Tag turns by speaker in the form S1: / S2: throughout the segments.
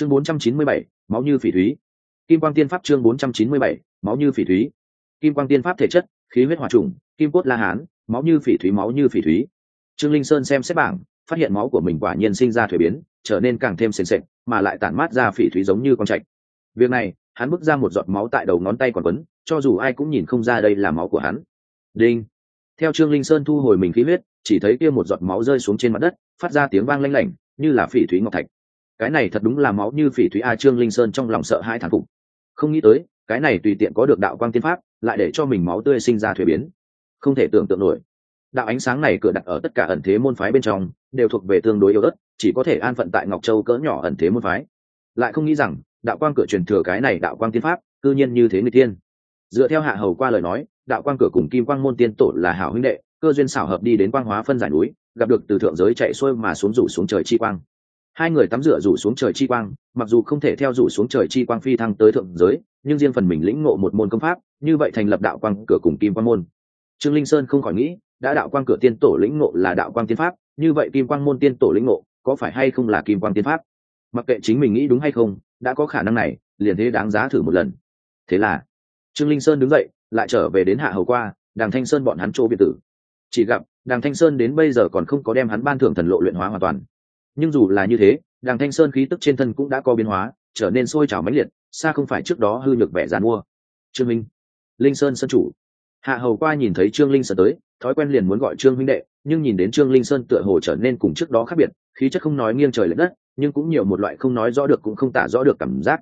S1: chương 497, máu như phỉ thúy. Kim quang tiên pháp chương 497, máu như phỉ thúy. Kim quang tiên pháp thể chất khí huyết hòa trùng kim cốt la hán máu như phỉ thúy máu như phỉ thúy. Trương linh sơn xem xét bảng phát hiện máu của mình quả nhiên sinh ra thuế biến trở nên càng thêm sền sệt mà lại tản mát ra phỉ thúy giống như con trạch. Việc này hắn bước ra một giọt máu tại đầu ngón tay còn quấn cho dù ai cũng nhìn không ra đây là máu của hắn. Đinh. Theo trương linh sơn thu hồi mình khí huyết chỉ thấy kia một giọt máu rơi xuống trên mặt đất phát ra tiếng vang lanh lảnh như là phỉ thúy ngọc thạch cái này thật đúng là máu như phỉ thúy a trương linh sơn trong lòng sợ hai thản phục. Không nghĩ tới, cái này tùy tiện có được đạo quang tiên pháp, lại để cho mình máu tươi sinh ra thuế biến. Không thể tưởng tượng nổi. Đạo ánh sáng này cửa đặt ở tất cả ẩn thế môn phái bên trong, đều thuộc về tương đối yếu đất chỉ có thể an phận tại ngọc châu cỡ nhỏ ẩn thế môn phái. Lại không nghĩ rằng, đạo quang cửa truyền thừa cái này đạo quang tiên pháp, cư nhiên như thế người tiên dựa theo hạ hầu qua lời nói, đạo quang cửa cùng kim quang môn tiên tổ là hảo huynh đệ, cơ duyên xảo hợp đi đến quang hóa phân giải núi, gặp được từ thượng giới chạy xuôi mà xuống rủ xuống trời chi quang hai người tắm rửa rủ xuống trời chi quang, mặc dù không thể theo rủ xuống trời chi quang phi thăng tới thượng giới, nhưng riêng phần mình lĩnh ngộ một môn công pháp, như vậy thành lập đạo quang cửa cùng kim quang môn. Trương linh sơn không khỏi nghĩ, đã đạo quang cửa tiên tổ lĩnh ngộ là đạo quang tiên pháp, như vậy kim quang môn tiên tổ lĩnh ngộ, có phải hay không là kim quang tiên pháp? Mặc kệ chính mình nghĩ đúng hay không, đã có khả năng này, liền thế đáng giá thử một lần. Thế là, trương linh sơn đứng dậy, lại trở về đến hạ hầu qua đàng thanh sơn bọn hắn chỗ biệt tử. Chỉ gặp đàng thanh sơn đến bây giờ còn không có đem hắn ban thưởng thần lộ luyện hóa hoàn toàn nhưng dù là như thế đàng thanh sơn khí tức trên thân cũng đã có biến hóa, trở nên sôi trào mãnh liệt, xa không phải trước đó hư nhược vẻ dàn mua. Trương minh, linh sơn sơn chủ. Hạ hầu qua nhìn thấy trương linh sơn tới, thói quen liền muốn gọi trương huynh đệ, nhưng nhìn đến trương linh sơn tựa hồ trở nên cùng trước đó khác biệt, khí chất không nói nghiêng trời lệch đất, nhưng cũng nhiều một loại không nói rõ được cũng không tả rõ được cảm giác.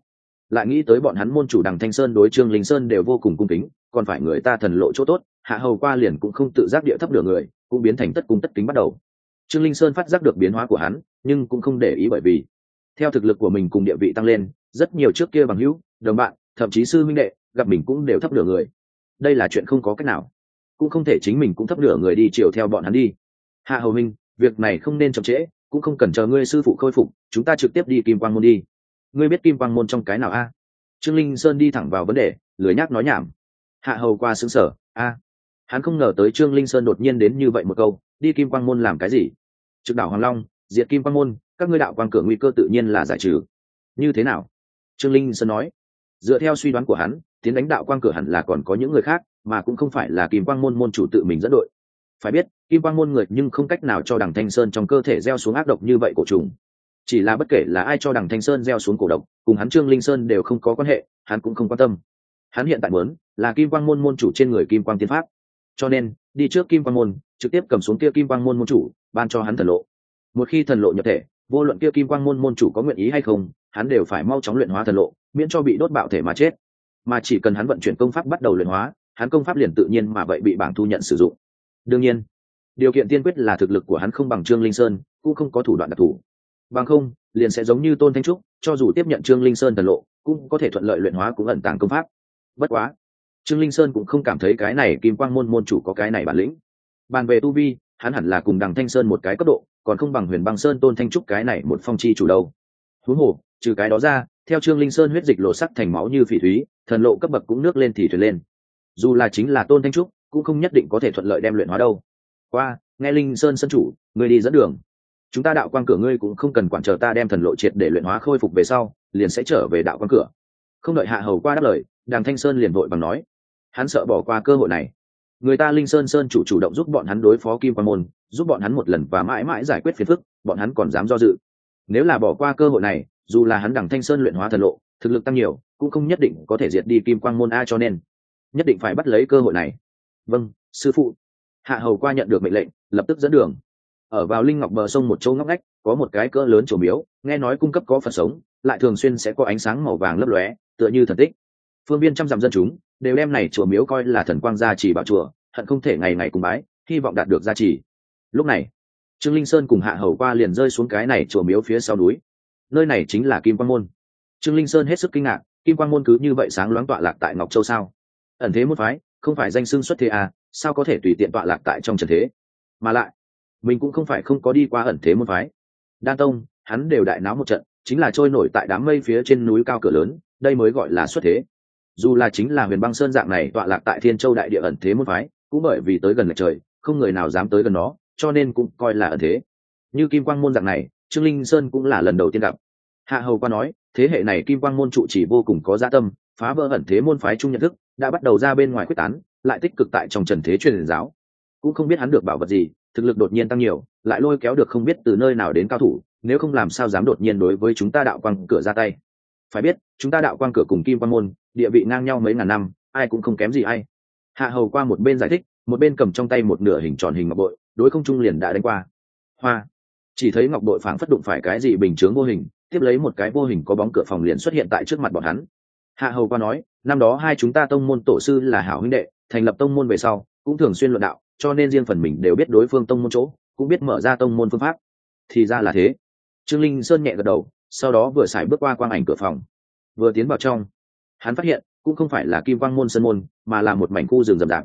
S1: Lại nghĩ tới bọn hắn môn chủ đằng thanh sơn đối trương linh sơn đều vô cùng cung kính, còn phải người ta thần lộ chỗ tốt, hạ hầu qua liền cũng không tự giác địa thấp nửa người, cũng biến thành tất cung tất kính bắt đầu. Trương linh sơn phát giác được biến hóa của hắn nhưng cũng không để ý bởi vì, theo thực lực của mình cùng địa vị tăng lên, rất nhiều trước kia bằng hữu, đồng bạn, thậm chí sư minh đệ, gặp mình cũng đều thấp nửa người. Đây là chuyện không có cách nào. Cũng không thể chính mình cũng thấp nửa người đi chiều theo bọn hắn đi. Hạ hầu minh, việc này không nên chậm trễ, cũng không cần chờ ngươi sư phụ khôi phục, chúng ta trực tiếp đi kim quang môn đi. Ngươi biết kim quang môn trong cái nào a? Trương linh sơn đi thẳng vào vấn đề, lười nhác nói nhảm. Hạ hầu qua xứng sở a. Hắn không ngờ tới trương linh sơn đột nhiên đến như vậy một câu, đi kim quang môn làm cái gì? Trực đảo hoàng long diệt kim quang môn, các ngươi đạo quang cửa nguy cơ tự nhiên là giải trừ. Như thế nào? Trương linh sơn nói. Dựa theo suy đoán của hắn, tiến đánh đạo quang cửa hẳn là còn có những người khác, mà cũng không phải là kim quang môn môn chủ tự mình dẫn đội. Phải biết, kim quang môn người nhưng không cách nào cho đằng thanh sơn trong cơ thể gieo xuống ác độc như vậy cổ trùng. Chỉ là bất kể là ai cho đằng thanh sơn gieo xuống cổ độc, cùng hắn trương linh sơn đều không có quan hệ, hắn cũng không quan tâm. Hắn hiện tại muốn là kim quang môn môn chủ trên người kim quang tiên pháp. Cho nên, đi trước kim quang môn, trực tiếp cầm xuống kia kim quang môn môn chủ, ban cho hắn thần lộ một khi thần lộ nhập thể, vô luận kia kim quang môn môn chủ có nguyện ý hay không, hắn đều phải mau chóng luyện hóa thần lộ, miễn cho bị đốt bạo thể mà chết. Mà chỉ cần hắn vận chuyển công pháp bắt đầu luyện hóa, hắn công pháp liền tự nhiên mà vậy bị bảng thu nhận sử dụng. Đương nhiên, điều kiện tiên quyết là thực lực của hắn không bằng trương linh sơn, cũng không có thủ đoạn đặc thù. Bằng không, liền sẽ giống như tôn thanh trúc, cho dù tiếp nhận trương linh sơn thần lộ, cũng có thể thuận lợi luyện hóa cũng ẩn tàng công pháp. Bất quá, trương linh sơn cũng không cảm thấy cái này kim quang môn môn chủ có cái này bản lĩnh. Bàn về tu vi hắn hẳn là cùng đằng thanh sơn một cái cấp độ, còn không bằng huyền băng sơn tôn thanh trúc cái này một phong chi chủ đâu. Huống hồ, trừ cái đó ra, theo trương linh sơn huyết dịch lộ sắc thành máu như phỉ thúy, thần lộ cấp bậc cũng nước lên thì thuyền lên. Dù là chính là tôn thanh trúc, cũng không nhất định có thể thuận lợi đem luyện hóa đâu. Qua, nghe linh sơn sân chủ người đi dẫn đường. Chúng ta đạo quan cửa ngươi cũng không cần quản chờ ta đem thần lộ triệt để luyện hóa khôi phục về sau, liền sẽ trở về đạo quan cửa. Không đợi hạ hầu qua đáp lời đàng thanh sơn liền vội bằng nói. Hắn sợ bỏ qua cơ hội này người ta linh sơn sơn chủ chủ động giúp bọn hắn đối phó kim quan môn, giúp bọn hắn một lần và mãi mãi giải quyết phiền phức, bọn hắn còn dám do dự. Nếu là bỏ qua cơ hội này, dù là hắn đằng thanh sơn luyện hóa thần lộ, thực lực tăng nhiều, cũng không nhất định có thể diệt đi kim quang môn a cho nên, nhất định phải bắt lấy cơ hội này. Vâng sư phụ. Hạ hầu qua nhận được mệnh lệnh, lập tức dẫn đường. Ở vào linh ngọc bờ sông một chỗ ngóc ngách, có một cái cỡ lớn trổ miếu, nghe nói cung cấp có phật sống, lại thường xuyên sẽ có ánh sáng màu vàng lấp lóe, tựa như thần tích phương viên trăm dặm dân chúng đều đem này chùa miếu coi là thần quang gia trì bảo chùa, hận không thể ngày ngày cùng bái, hy vọng đạt được gia trì. Lúc này, trương linh sơn cùng hạ hầu qua liền rơi xuống cái này chùa miếu phía sau núi. Nơi này chính là kim quang môn. Trương linh sơn hết sức kinh ngạc, kim quang môn cứ như vậy sáng loáng tọa lạc tại ngọc châu sao? Ẩn thế một phái, không phải danh xưng xuất thế à sao có thể tùy tiện tọa lạc tại trong trần thế? Mà lại, mình cũng không phải không có đi qua ẩn thế môn phái. Đan tông, hắn đều đại náo một trận, chính là trôi nổi tại đám mây phía trên núi cao cửa lớn, đây mới gọi là xuất thế dù là chính là huyền băng sơn dạng này tọa lạc tại thiên châu đại địa ẩn thế môn phái, cũng bởi vì tới gần lệch trời, không người nào dám tới gần nó, cho nên cũng coi là ẩn thế. Như kim quang môn dạng này, trương linh sơn cũng là lần đầu tiên gặp. Hạ hầu qua nói, thế hệ này kim quang môn trụ chỉ vô cùng có gia tâm, phá vỡ ẩn thế môn phái chung nhận thức, đã bắt đầu ra bên ngoài quyết tán, lại tích cực tại trong trần thế truyền giáo. Cũng không biết hắn được bảo vật gì, thực lực đột nhiên tăng nhiều, lại lôi kéo được không biết từ nơi nào đến cao thủ, nếu không làm sao dám đột nhiên đối với chúng ta đạo quang cửa ra tay. Phải biết, chúng ta đạo quang cửa cùng kim quang môn địa vị ngang nhau mấy ngàn năm, ai cũng không kém gì ai. Hạ hầu qua một bên giải thích, một bên cầm trong tay một nửa hình tròn hình ngọc bội, đối không trung liền đã đánh qua. Hoa! Chỉ thấy ngọc bội phảng phất đụng phải cái gì bình chướng vô hình, tiếp lấy một cái vô hình có bóng cửa phòng liền xuất hiện tại trước mặt bọn hắn. Hạ hầu qua nói, năm đó hai chúng ta tông môn tổ sư là hảo huynh đệ, thành lập tông môn về sau, cũng thường xuyên luận đạo, cho nên riêng phần mình đều biết đối phương tông môn chỗ, cũng biết mở ra tông môn phương pháp. Thì ra là thế. Trương linh sơn nhẹ gật đầu, sau đó vừa xài bước qua quang ảnh cửa phòng. Vừa tiến vào trong hắn phát hiện, cũng không phải là kim quang môn sân môn, mà là một mảnh khu rừng rậm rạp.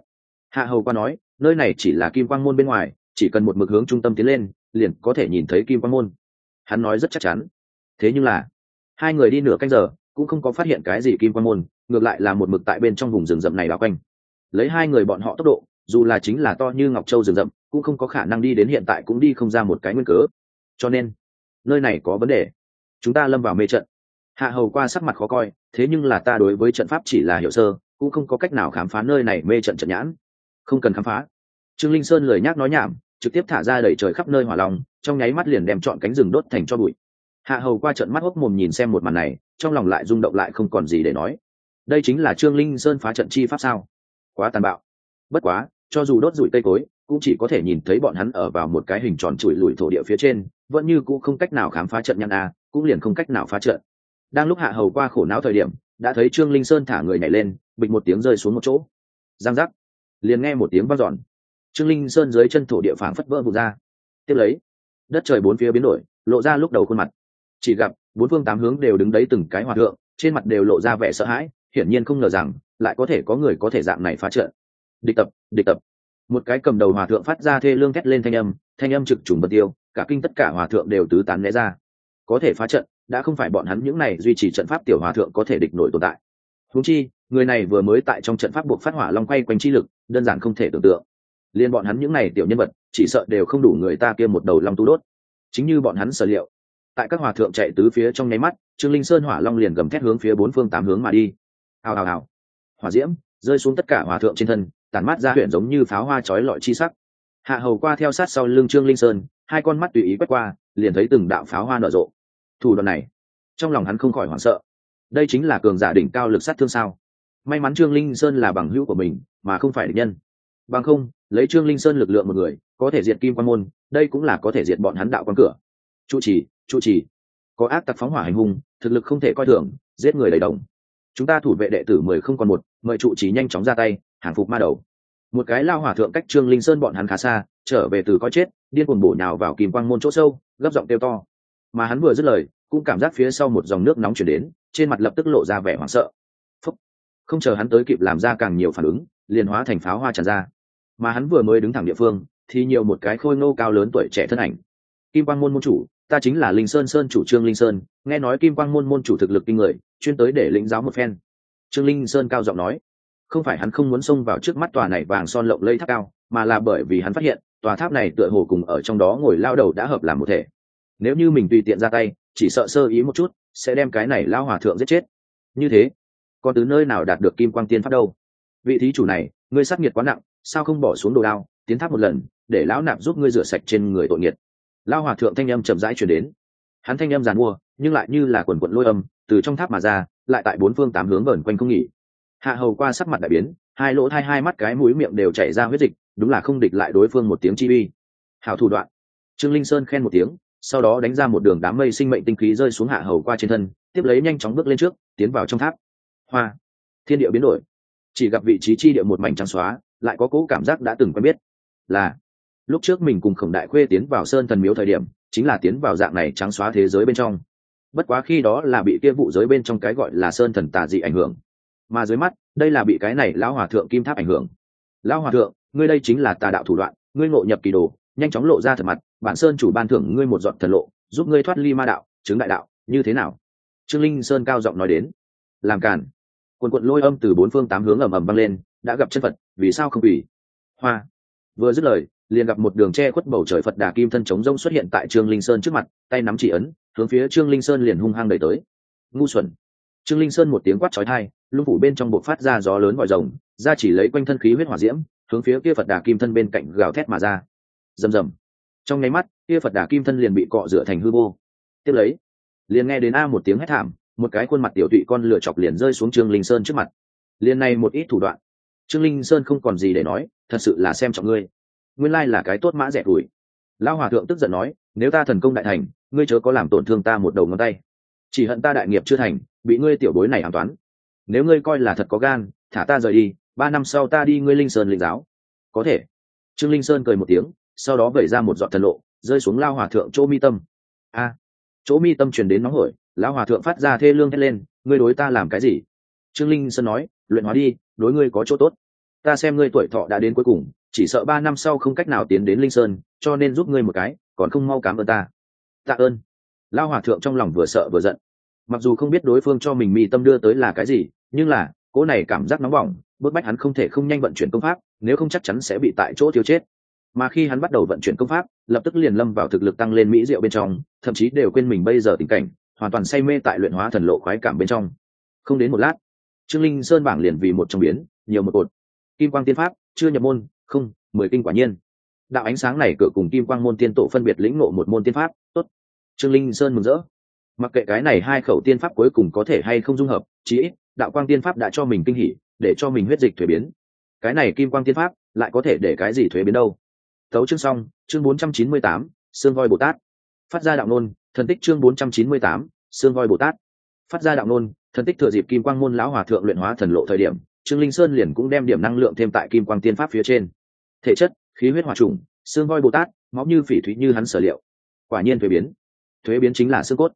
S1: Hạ hầu qua nói, nơi này chỉ là kim quang môn bên ngoài, chỉ cần một mực hướng trung tâm tiến lên, liền có thể nhìn thấy kim quang môn. Hắn nói rất chắc chắn. Thế nhưng là, hai người đi nửa canh giờ, cũng không có phát hiện cái gì kim quang môn, ngược lại là một mực tại bên trong vùng rừng rậm này bao quanh. Lấy hai người bọn họ tốc độ, dù là chính là to như ngọc châu rừng rậm, cũng không có khả năng đi đến hiện tại cũng đi không ra một cái nguyên cớ. Cho nên, nơi này có vấn đề. Chúng ta lâm vào mê trận hạ hầu qua sắc mặt khó coi, thế nhưng là ta đối với trận pháp chỉ là hiệu sơ, cũng không có cách nào khám phá nơi này mê trận trận nhãn. Không cần khám phá. Trương linh sơn lời nhắc nói nhảm, trực tiếp thả ra đẩy trời khắp nơi hỏa lòng trong nháy mắt liền đem chọn cánh rừng đốt thành cho bụi. Hạ hầu qua trận mắt hốc mồm nhìn xem một màn này, trong lòng lại rung động lại không còn gì để nói. Đây chính là trương linh sơn phá trận chi pháp sao? Quá tàn bạo. Bất quá, cho dù đốt rụi cây cối, cũng chỉ có thể nhìn thấy bọn hắn ở vào một cái hình tròn chùi lùi thổ địa phía trên, vẫn như cũng không cách nào khám phá trận nhãn a, cũng liền không cách nào phá trận đang lúc hạ hầu qua khổ não thời điểm, đã thấy trương linh sơn thả người nhảy lên, bịch một tiếng rơi xuống một chỗ. Giang giác. Liền nghe một tiếng vang giòn trương linh sơn dưới chân thổ địa phảng phất vỡ vụt ra. Tiếp lấy, đất trời bốn phía biến đổi, lộ ra lúc đầu khuôn mặt. Chỉ gặp, bốn phương tám hướng đều đứng đấy từng cái hòa thượng, trên mặt đều lộ ra vẻ sợ hãi, hiển nhiên không ngờ rằng, lại có thể có người có thể dạng này phá trận. Địch tập địch tập. Một cái cầm đầu hòa thượng phát ra thê lương thét lên thanh âm thanh âm trực trùng bật tiêu, cả kinh tất cả hòa thượng đều tứ tán né ra có thể phá trận, đã không phải bọn hắn những này duy trì trận pháp tiểu hòa thượng có thể địch nổi tồn tại. Húng chi, người này vừa mới tại trong trận pháp buộc phát hỏa long quay quanh chi lực, đơn giản không thể tưởng tượng. Liên bọn hắn những này tiểu nhân vật, chỉ sợ đều không đủ người ta kia một đầu long tu đốt. Chính như bọn hắn sở liệu, tại các hòa thượng chạy tứ phía trong nháy mắt, trương linh sơn hỏa long liền gầm thét hướng phía bốn phương tám hướng mà đi. Hào hào hào. Hỏa diễm, rơi xuống tất cả hòa thượng trên thân tàn mắt ra huyện giống như pháo hoa chói lọi chi sắc. Hạ hầu qua theo sát sau lưng trương linh sơn, hai con mắt tùy ý quét qua, liền thấy từng đạo pháo hoa nở rộ thủ đoạn này, trong lòng hắn không khỏi hoảng sợ. Đây chính là cường giả đỉnh cao lực sát thương sao? May mắn trương linh sơn là bằng hữu của mình, mà không phải địch nhân. Bằng không, lấy trương linh sơn lực lượng một người, có thể diệt kim quan môn, đây cũng là có thể diệt bọn hắn đạo quan cửa. Trụ trì trụ trì. Có ác tặc phóng hỏa hành hung, thực lực không thể coi thường, giết người đầy đồng. Chúng ta thủ vệ đệ tử mười không còn một, mời trụ trì nhanh chóng ra tay, hàng phục ma đầu. Một cái lao hỏa thượng cách trương linh sơn bọn hắn khá xa, trở về từ coi chết, điên cuồng bổ nhào vào kìm quang môn chỗ sâu, gấp giọng kêu to mà hắn vừa dứt lời, cũng cảm giác phía sau một dòng nước nóng chuyển đến, trên mặt lập tức lộ ra vẻ hoảng sợ. Phúc. không chờ hắn tới kịp làm ra càng nhiều phản ứng, liền hóa thành pháo hoa tràn ra. Mà hắn vừa mới đứng thẳng địa phương, thì nhiều một cái khôi ngô cao lớn tuổi trẻ thân ảnh. Kim quang môn môn chủ, ta chính là linh sơn sơn chủ trương linh sơn, nghe nói kim quang môn môn chủ thực lực kinh người, chuyên tới để lĩnh giáo một phen. Trương linh sơn cao giọng nói, không phải hắn không muốn xông vào trước mắt tòa này vàng son lộng lây tháp cao, mà là bởi vì hắn phát hiện, tòa tháp này tựa hồ cùng ở trong đó ngồi lao đầu đã hợp làm một thể nếu như mình tùy tiện ra tay, chỉ sợ sơ ý một chút, sẽ đem cái này lao hòa thượng giết chết. Như thế còn từ nơi nào đạt được kim quang tiên pháp đâu? Vị thí chủ này, ngươi sát nhiệt quá nặng, sao không bỏ xuống đồ đao, tiến tháp một lần, để lão nạp giúp ngươi rửa sạch trên người tội nghiệt. Lao hòa thượng thanh âm chậm rãi chuyển đến. Hắn thanh âm giàn mua, nhưng lại như là quần quận lôi âm, từ trong tháp mà ra, lại tại bốn phương tám hướng vờn quanh không nghỉ. Hạ hầu qua sắc mặt đại biến, hai lỗ thai hai mắt cái mũi miệng đều chảy ra huyết dịch, đúng là không địch lại đối phương một tiếng chi uy. Hảo thủ đoạn. Trương linh sơn khen một tiếng sau đó đánh ra một đường đám mây sinh mệnh tinh khí rơi xuống hạ hầu qua trên thân, tiếp lấy nhanh chóng bước lên trước, tiến vào trong tháp. Hoa! Thiên địa biến đổi. Chỉ gặp vị trí chi địa một mảnh trắng xóa, lại có cỗ cảm giác đã từng quen biết. Là, lúc trước mình cùng khổng đại khuê tiến vào sơn thần miếu thời điểm, chính là tiến vào dạng này trắng xóa thế giới bên trong. Bất quá khi đó là bị kia vụ giới bên trong cái gọi là sơn thần tà dị ảnh hưởng. Mà dưới mắt, đây là bị cái này lão hòa thượng kim tháp ảnh hưởng. Lão hòa thượng, ngươi đây chính là tà đạo thủ đoạn, ngươi ngộ nhập kỳ đồ nhanh chóng lộ ra thật mặt, bản sơn chủ ban thưởng ngươi một dọn thần lộ, giúp ngươi thoát ly ma đạo, chứng đại đạo, như thế nào? Trương linh sơn cao giọng nói đến. Làm càn. Quần quận lôi âm từ bốn phương tám hướng ầm ầm vang lên, đã gặp chân phật, vì sao không ủy hoa. Vừa dứt lời, liền gặp một đường che khuất bầu trời phật đà kim thân chống rông xuất hiện tại trương linh sơn trước mặt, tay nắm chỉ ấn, hướng phía trương linh sơn liền hung hăng đẩy tới. Ngu xuẩn. Trương linh sơn một tiếng quát trói thai lung phủ bên trong bộ phát ra gió lớn vòi rồng, ra chỉ lấy quanh thân khí huyết hỏa diễm, hướng phía kia phật đà kim thân bên cạnh gào thét mà ra rầm rầm. Trong nháy mắt, kia phật đà kim thân liền bị cọ rửa thành hư vô. Tiếp lấy, liền nghe đến a một tiếng hét thảm, một cái khuôn mặt tiểu tụy con lửa chọc liền rơi xuống trương linh sơn trước mặt. Liền này một ít thủ đoạn, trương linh sơn không còn gì để nói, thật sự là xem trọng ngươi. Nguyên lai là cái tốt mã rẻ rủi lão hòa thượng tức giận nói, nếu ta thần công đại thành, ngươi chớ có làm tổn thương ta một đầu ngón tay. Chỉ hận ta đại nghiệp chưa thành, bị ngươi tiểu bối này an toán. Nếu ngươi coi là thật có gan, thả ta rời đi, ba năm sau ta đi ngươi linh sơn linh giáo. Có thể. Trương linh sơn cười một tiếng sau đó vẩy ra một giọt thần lộ, rơi xuống lao hòa thượng chỗ mi tâm. A, chỗ mi tâm truyền đến nóng hổi lão hòa thượng phát ra thê lương hét lên, ngươi đối ta làm cái gì? Trương linh sơn nói, luyện hóa đi, đối ngươi có chỗ tốt. Ta xem ngươi tuổi thọ đã đến cuối cùng, chỉ sợ ba năm sau không cách nào tiến đến linh sơn, cho nên giúp ngươi một cái, còn không mau cám ơn ta. Tạ ơn. Lao hòa thượng trong lòng vừa sợ vừa giận. Mặc dù không biết đối phương cho mình mi tâm đưa tới là cái gì, nhưng là, cỗ này cảm giác nóng bỏng, bức bách hắn không thể không nhanh vận chuyển công pháp, nếu không chắc chắn sẽ bị tại chỗ thiếu chết mà khi hắn bắt đầu vận chuyển công pháp, lập tức liền lâm vào thực lực tăng lên mỹ diệu bên trong, thậm chí đều quên mình bây giờ tình cảnh, hoàn toàn say mê tại luyện hóa thần lộ khoái cảm bên trong. Không đến một lát, trương linh sơn bảng liền vì một trong biến, nhiều một cột. Kim quang tiên pháp, chưa nhập môn, không, mười kinh quả nhiên. Đạo ánh sáng này cửa cùng kim quang môn tiên tổ phân biệt lĩnh ngộ một môn tiên pháp, tốt. Trương linh sơn mừng rỡ. Mặc kệ cái này hai khẩu tiên pháp cuối cùng có thể hay không dung hợp, chí ít, đạo quang tiên pháp đã cho mình kinh hỉ, để cho mình huyết dịch thuế biến. Cái này kim quang tiên pháp lại có thể để cái gì thuế biến đâu? Thấu chương xong, chương bốn trăm chín mươi tám xương voi bồ tát. Phát ra đạo nôn thần tích chương bốn trăm chín mươi tám xương voi bồ tát. Phát ra đạo nôn thần tích thừa dịp kim quang môn lão hòa thượng luyện hóa thần lộ thời điểm, trương linh sơn liền cũng đem điểm năng lượng thêm tại kim quang tiên pháp phía trên. Thể chất, khí huyết hòa trùng xương voi bồ tát, máu như phỉ thúy như hắn sở liệu. Quả nhiên thuế biến. Thuế biến chính là xương cốt.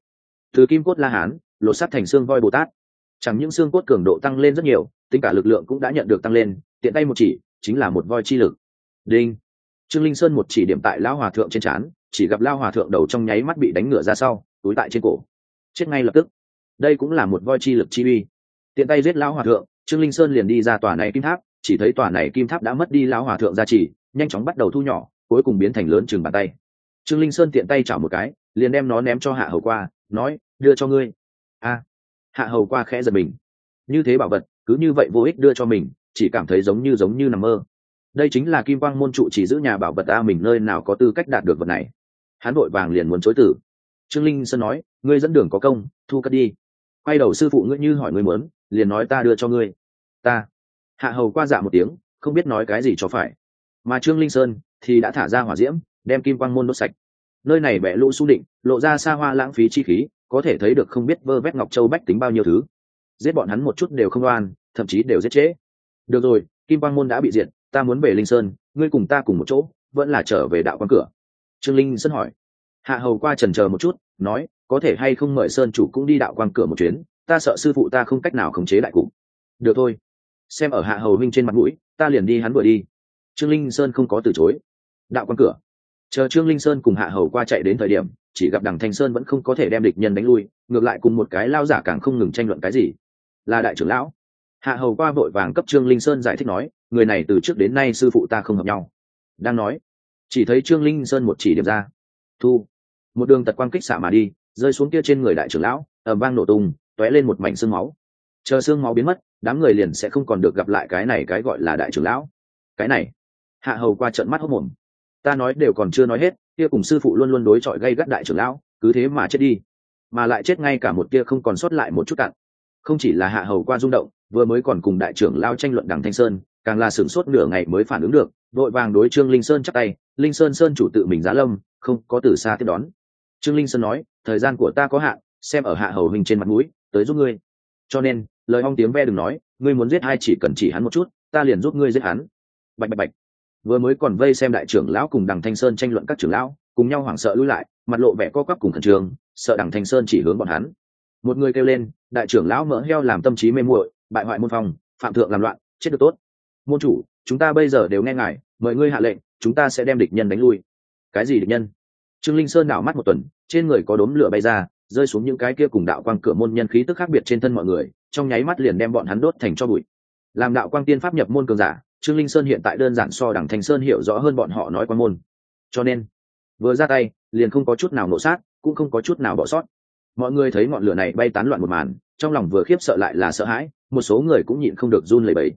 S1: Từ kim cốt la hán, lột sắt thành xương voi bồ tát. Chẳng những xương cốt cường độ tăng lên rất nhiều, tính cả lực lượng cũng đã nhận được tăng lên, tiện tay một chỉ, chính là một voi chi lực. Đinh trương linh sơn một chỉ điểm tại lão hòa thượng trên trán, chỉ gặp lao hòa thượng đầu trong nháy mắt bị đánh ngửa ra sau, túi tại trên cổ. Chết ngay lập tức. Đây cũng là một voi chi lực chi uy. Tiện tay giết lão hòa thượng, trương linh sơn liền đi ra tòa này kim tháp, chỉ thấy tòa này kim tháp đã mất đi lão hòa thượng gia trì, nhanh chóng bắt đầu thu nhỏ, cuối cùng biến thành lớn chừng bàn tay. Trương linh sơn tiện tay chảo một cái, liền đem nó ném cho hạ hầu qua, nói, đưa cho ngươi. A. Hạ hầu qua khẽ giật mình. Như thế bảo vật, cứ như vậy vô ích đưa cho mình, chỉ cảm thấy giống như giống như nằm mơ đây chính là kim quang môn trụ chỉ giữ nhà bảo vật a mình nơi nào có tư cách đạt được vật này. Hắn vội vàng liền muốn chối tử. Trương linh sơn nói, ngươi dẫn đường có công, thu cất đi. Quay đầu sư phụ ngươi như hỏi ngươi muốn, liền nói ta đưa cho ngươi. Ta. Hạ hầu qua dạ một tiếng, không biết nói cái gì cho phải. Mà trương linh sơn thì đã thả ra hỏa diễm, đem kim quang môn đốt sạch. Nơi này bẻ lũ su định, lộ ra xa hoa lãng phí chi khí, có thể thấy được không biết vơ vét ngọc châu bách tính bao nhiêu thứ. Giết bọn hắn một chút đều không oan, thậm chí đều giết trễ. Được rồi, kim quang môn đã bị diệt ta muốn về linh sơn, ngươi cùng ta cùng một chỗ, vẫn là trở về đạo quan cửa. Trương linh sơn hỏi. Hạ hầu qua trần chờ một chút, nói, có thể hay không mời sơn chủ cũng đi đạo quan cửa một chuyến, ta sợ sư phụ ta không cách nào khống chế đại cụ được thôi. Xem ở hạ hầu huynh trên mặt mũi, ta liền đi hắn vừa đi. Trương linh sơn không có từ chối. Đạo quan cửa. Chờ trương linh sơn cùng hạ hầu qua chạy đến thời điểm, chỉ gặp đằng thanh sơn vẫn không có thể đem địch nhân đánh lui, ngược lại cùng một cái lao giả càng không ngừng tranh luận cái gì. Là đại trưởng lão hạ hầu qua vội vàng cấp trương linh sơn giải thích nói, người này từ trước đến nay sư phụ ta không hợp nhau. Đang nói, chỉ thấy trương linh sơn một chỉ điểm ra. Thu, một đường tật quang kích xả mà đi, rơi xuống kia trên người đại trưởng lão ẩm vang nổ tung t ó é lên một mảnh xương máu. Chờ xương máu biến mất, đám người liền sẽ không còn được gặp lại cái này cái gọi là đại trưởng lão. Cái này, hạ hầu qua trận mắt hốc mồm. Ta nói đều còn chưa nói hết, kia cùng sư phụ luôn luôn đối chọi gây gắt đại trưởng lão, cứ thế mà chết đi. Mà lại chết ngay cả một kia không còn sót lại một chút cặn. Không chỉ là hạ hầu qua rung động vừa mới còn cùng đại trưởng lao tranh luận đằng thanh sơn, càng là sửng sốt nửa ngày mới phản ứng được vội vàng đối trương linh sơn chắc tay, linh sơn sơn chủ tự mình giá lâm, không có từ xa tiếp đón. Trương linh sơn nói, thời gian của ta có hạn, xem ở hạ hầu hình trên mặt mũi, tới giúp ngươi. Cho nên, lời ong tiếng ve đừng nói, ngươi muốn giết hai chỉ cần chỉ hắn một chút, ta liền giúp ngươi giết hắn. Bạch bạch bạch. Vừa mới còn vây xem đại trưởng lão cùng đằng thanh sơn tranh luận các trưởng lão, cùng nhau hoảng sợ lui lại, mặt lộ vẻ co quắp cùng khẩn trương, sợ đằng thanh sơn chỉ hướng bọn hắn. Một người kêu lên, đại trưởng lão mỡ heo làm tâm trí mê muội bại hoại môn phong, phạm thượng làm loạn, chết được tốt. Môn chủ, chúng ta bây giờ đều nghe ngài, mời ngươi hạ lệnh, chúng ta sẽ đem địch nhân đánh lui. Cái gì địch nhân? Trương linh sơn đảo mắt một tuần, trên người có đốm lửa bay ra, rơi xuống những cái kia cùng đạo quang cửa môn nhân khí tức khác biệt trên thân mọi người, trong nháy mắt liền đem bọn hắn đốt thành cho bụi. Làm đạo quang tiên pháp nhập môn cường giả, trương linh sơn hiện tại đơn giản so đẳng thành sơn hiểu rõ hơn bọn họ nói quan môn. Cho nên, vừa ra tay, liền không có chút nào nổ sát, cũng không có chút nào bỏ sót mọi người thấy ngọn lửa này bay tán loạn một màn, trong lòng vừa khiếp sợ lại là sợ hãi, một số người cũng nhịn không được run lẩy bẩy.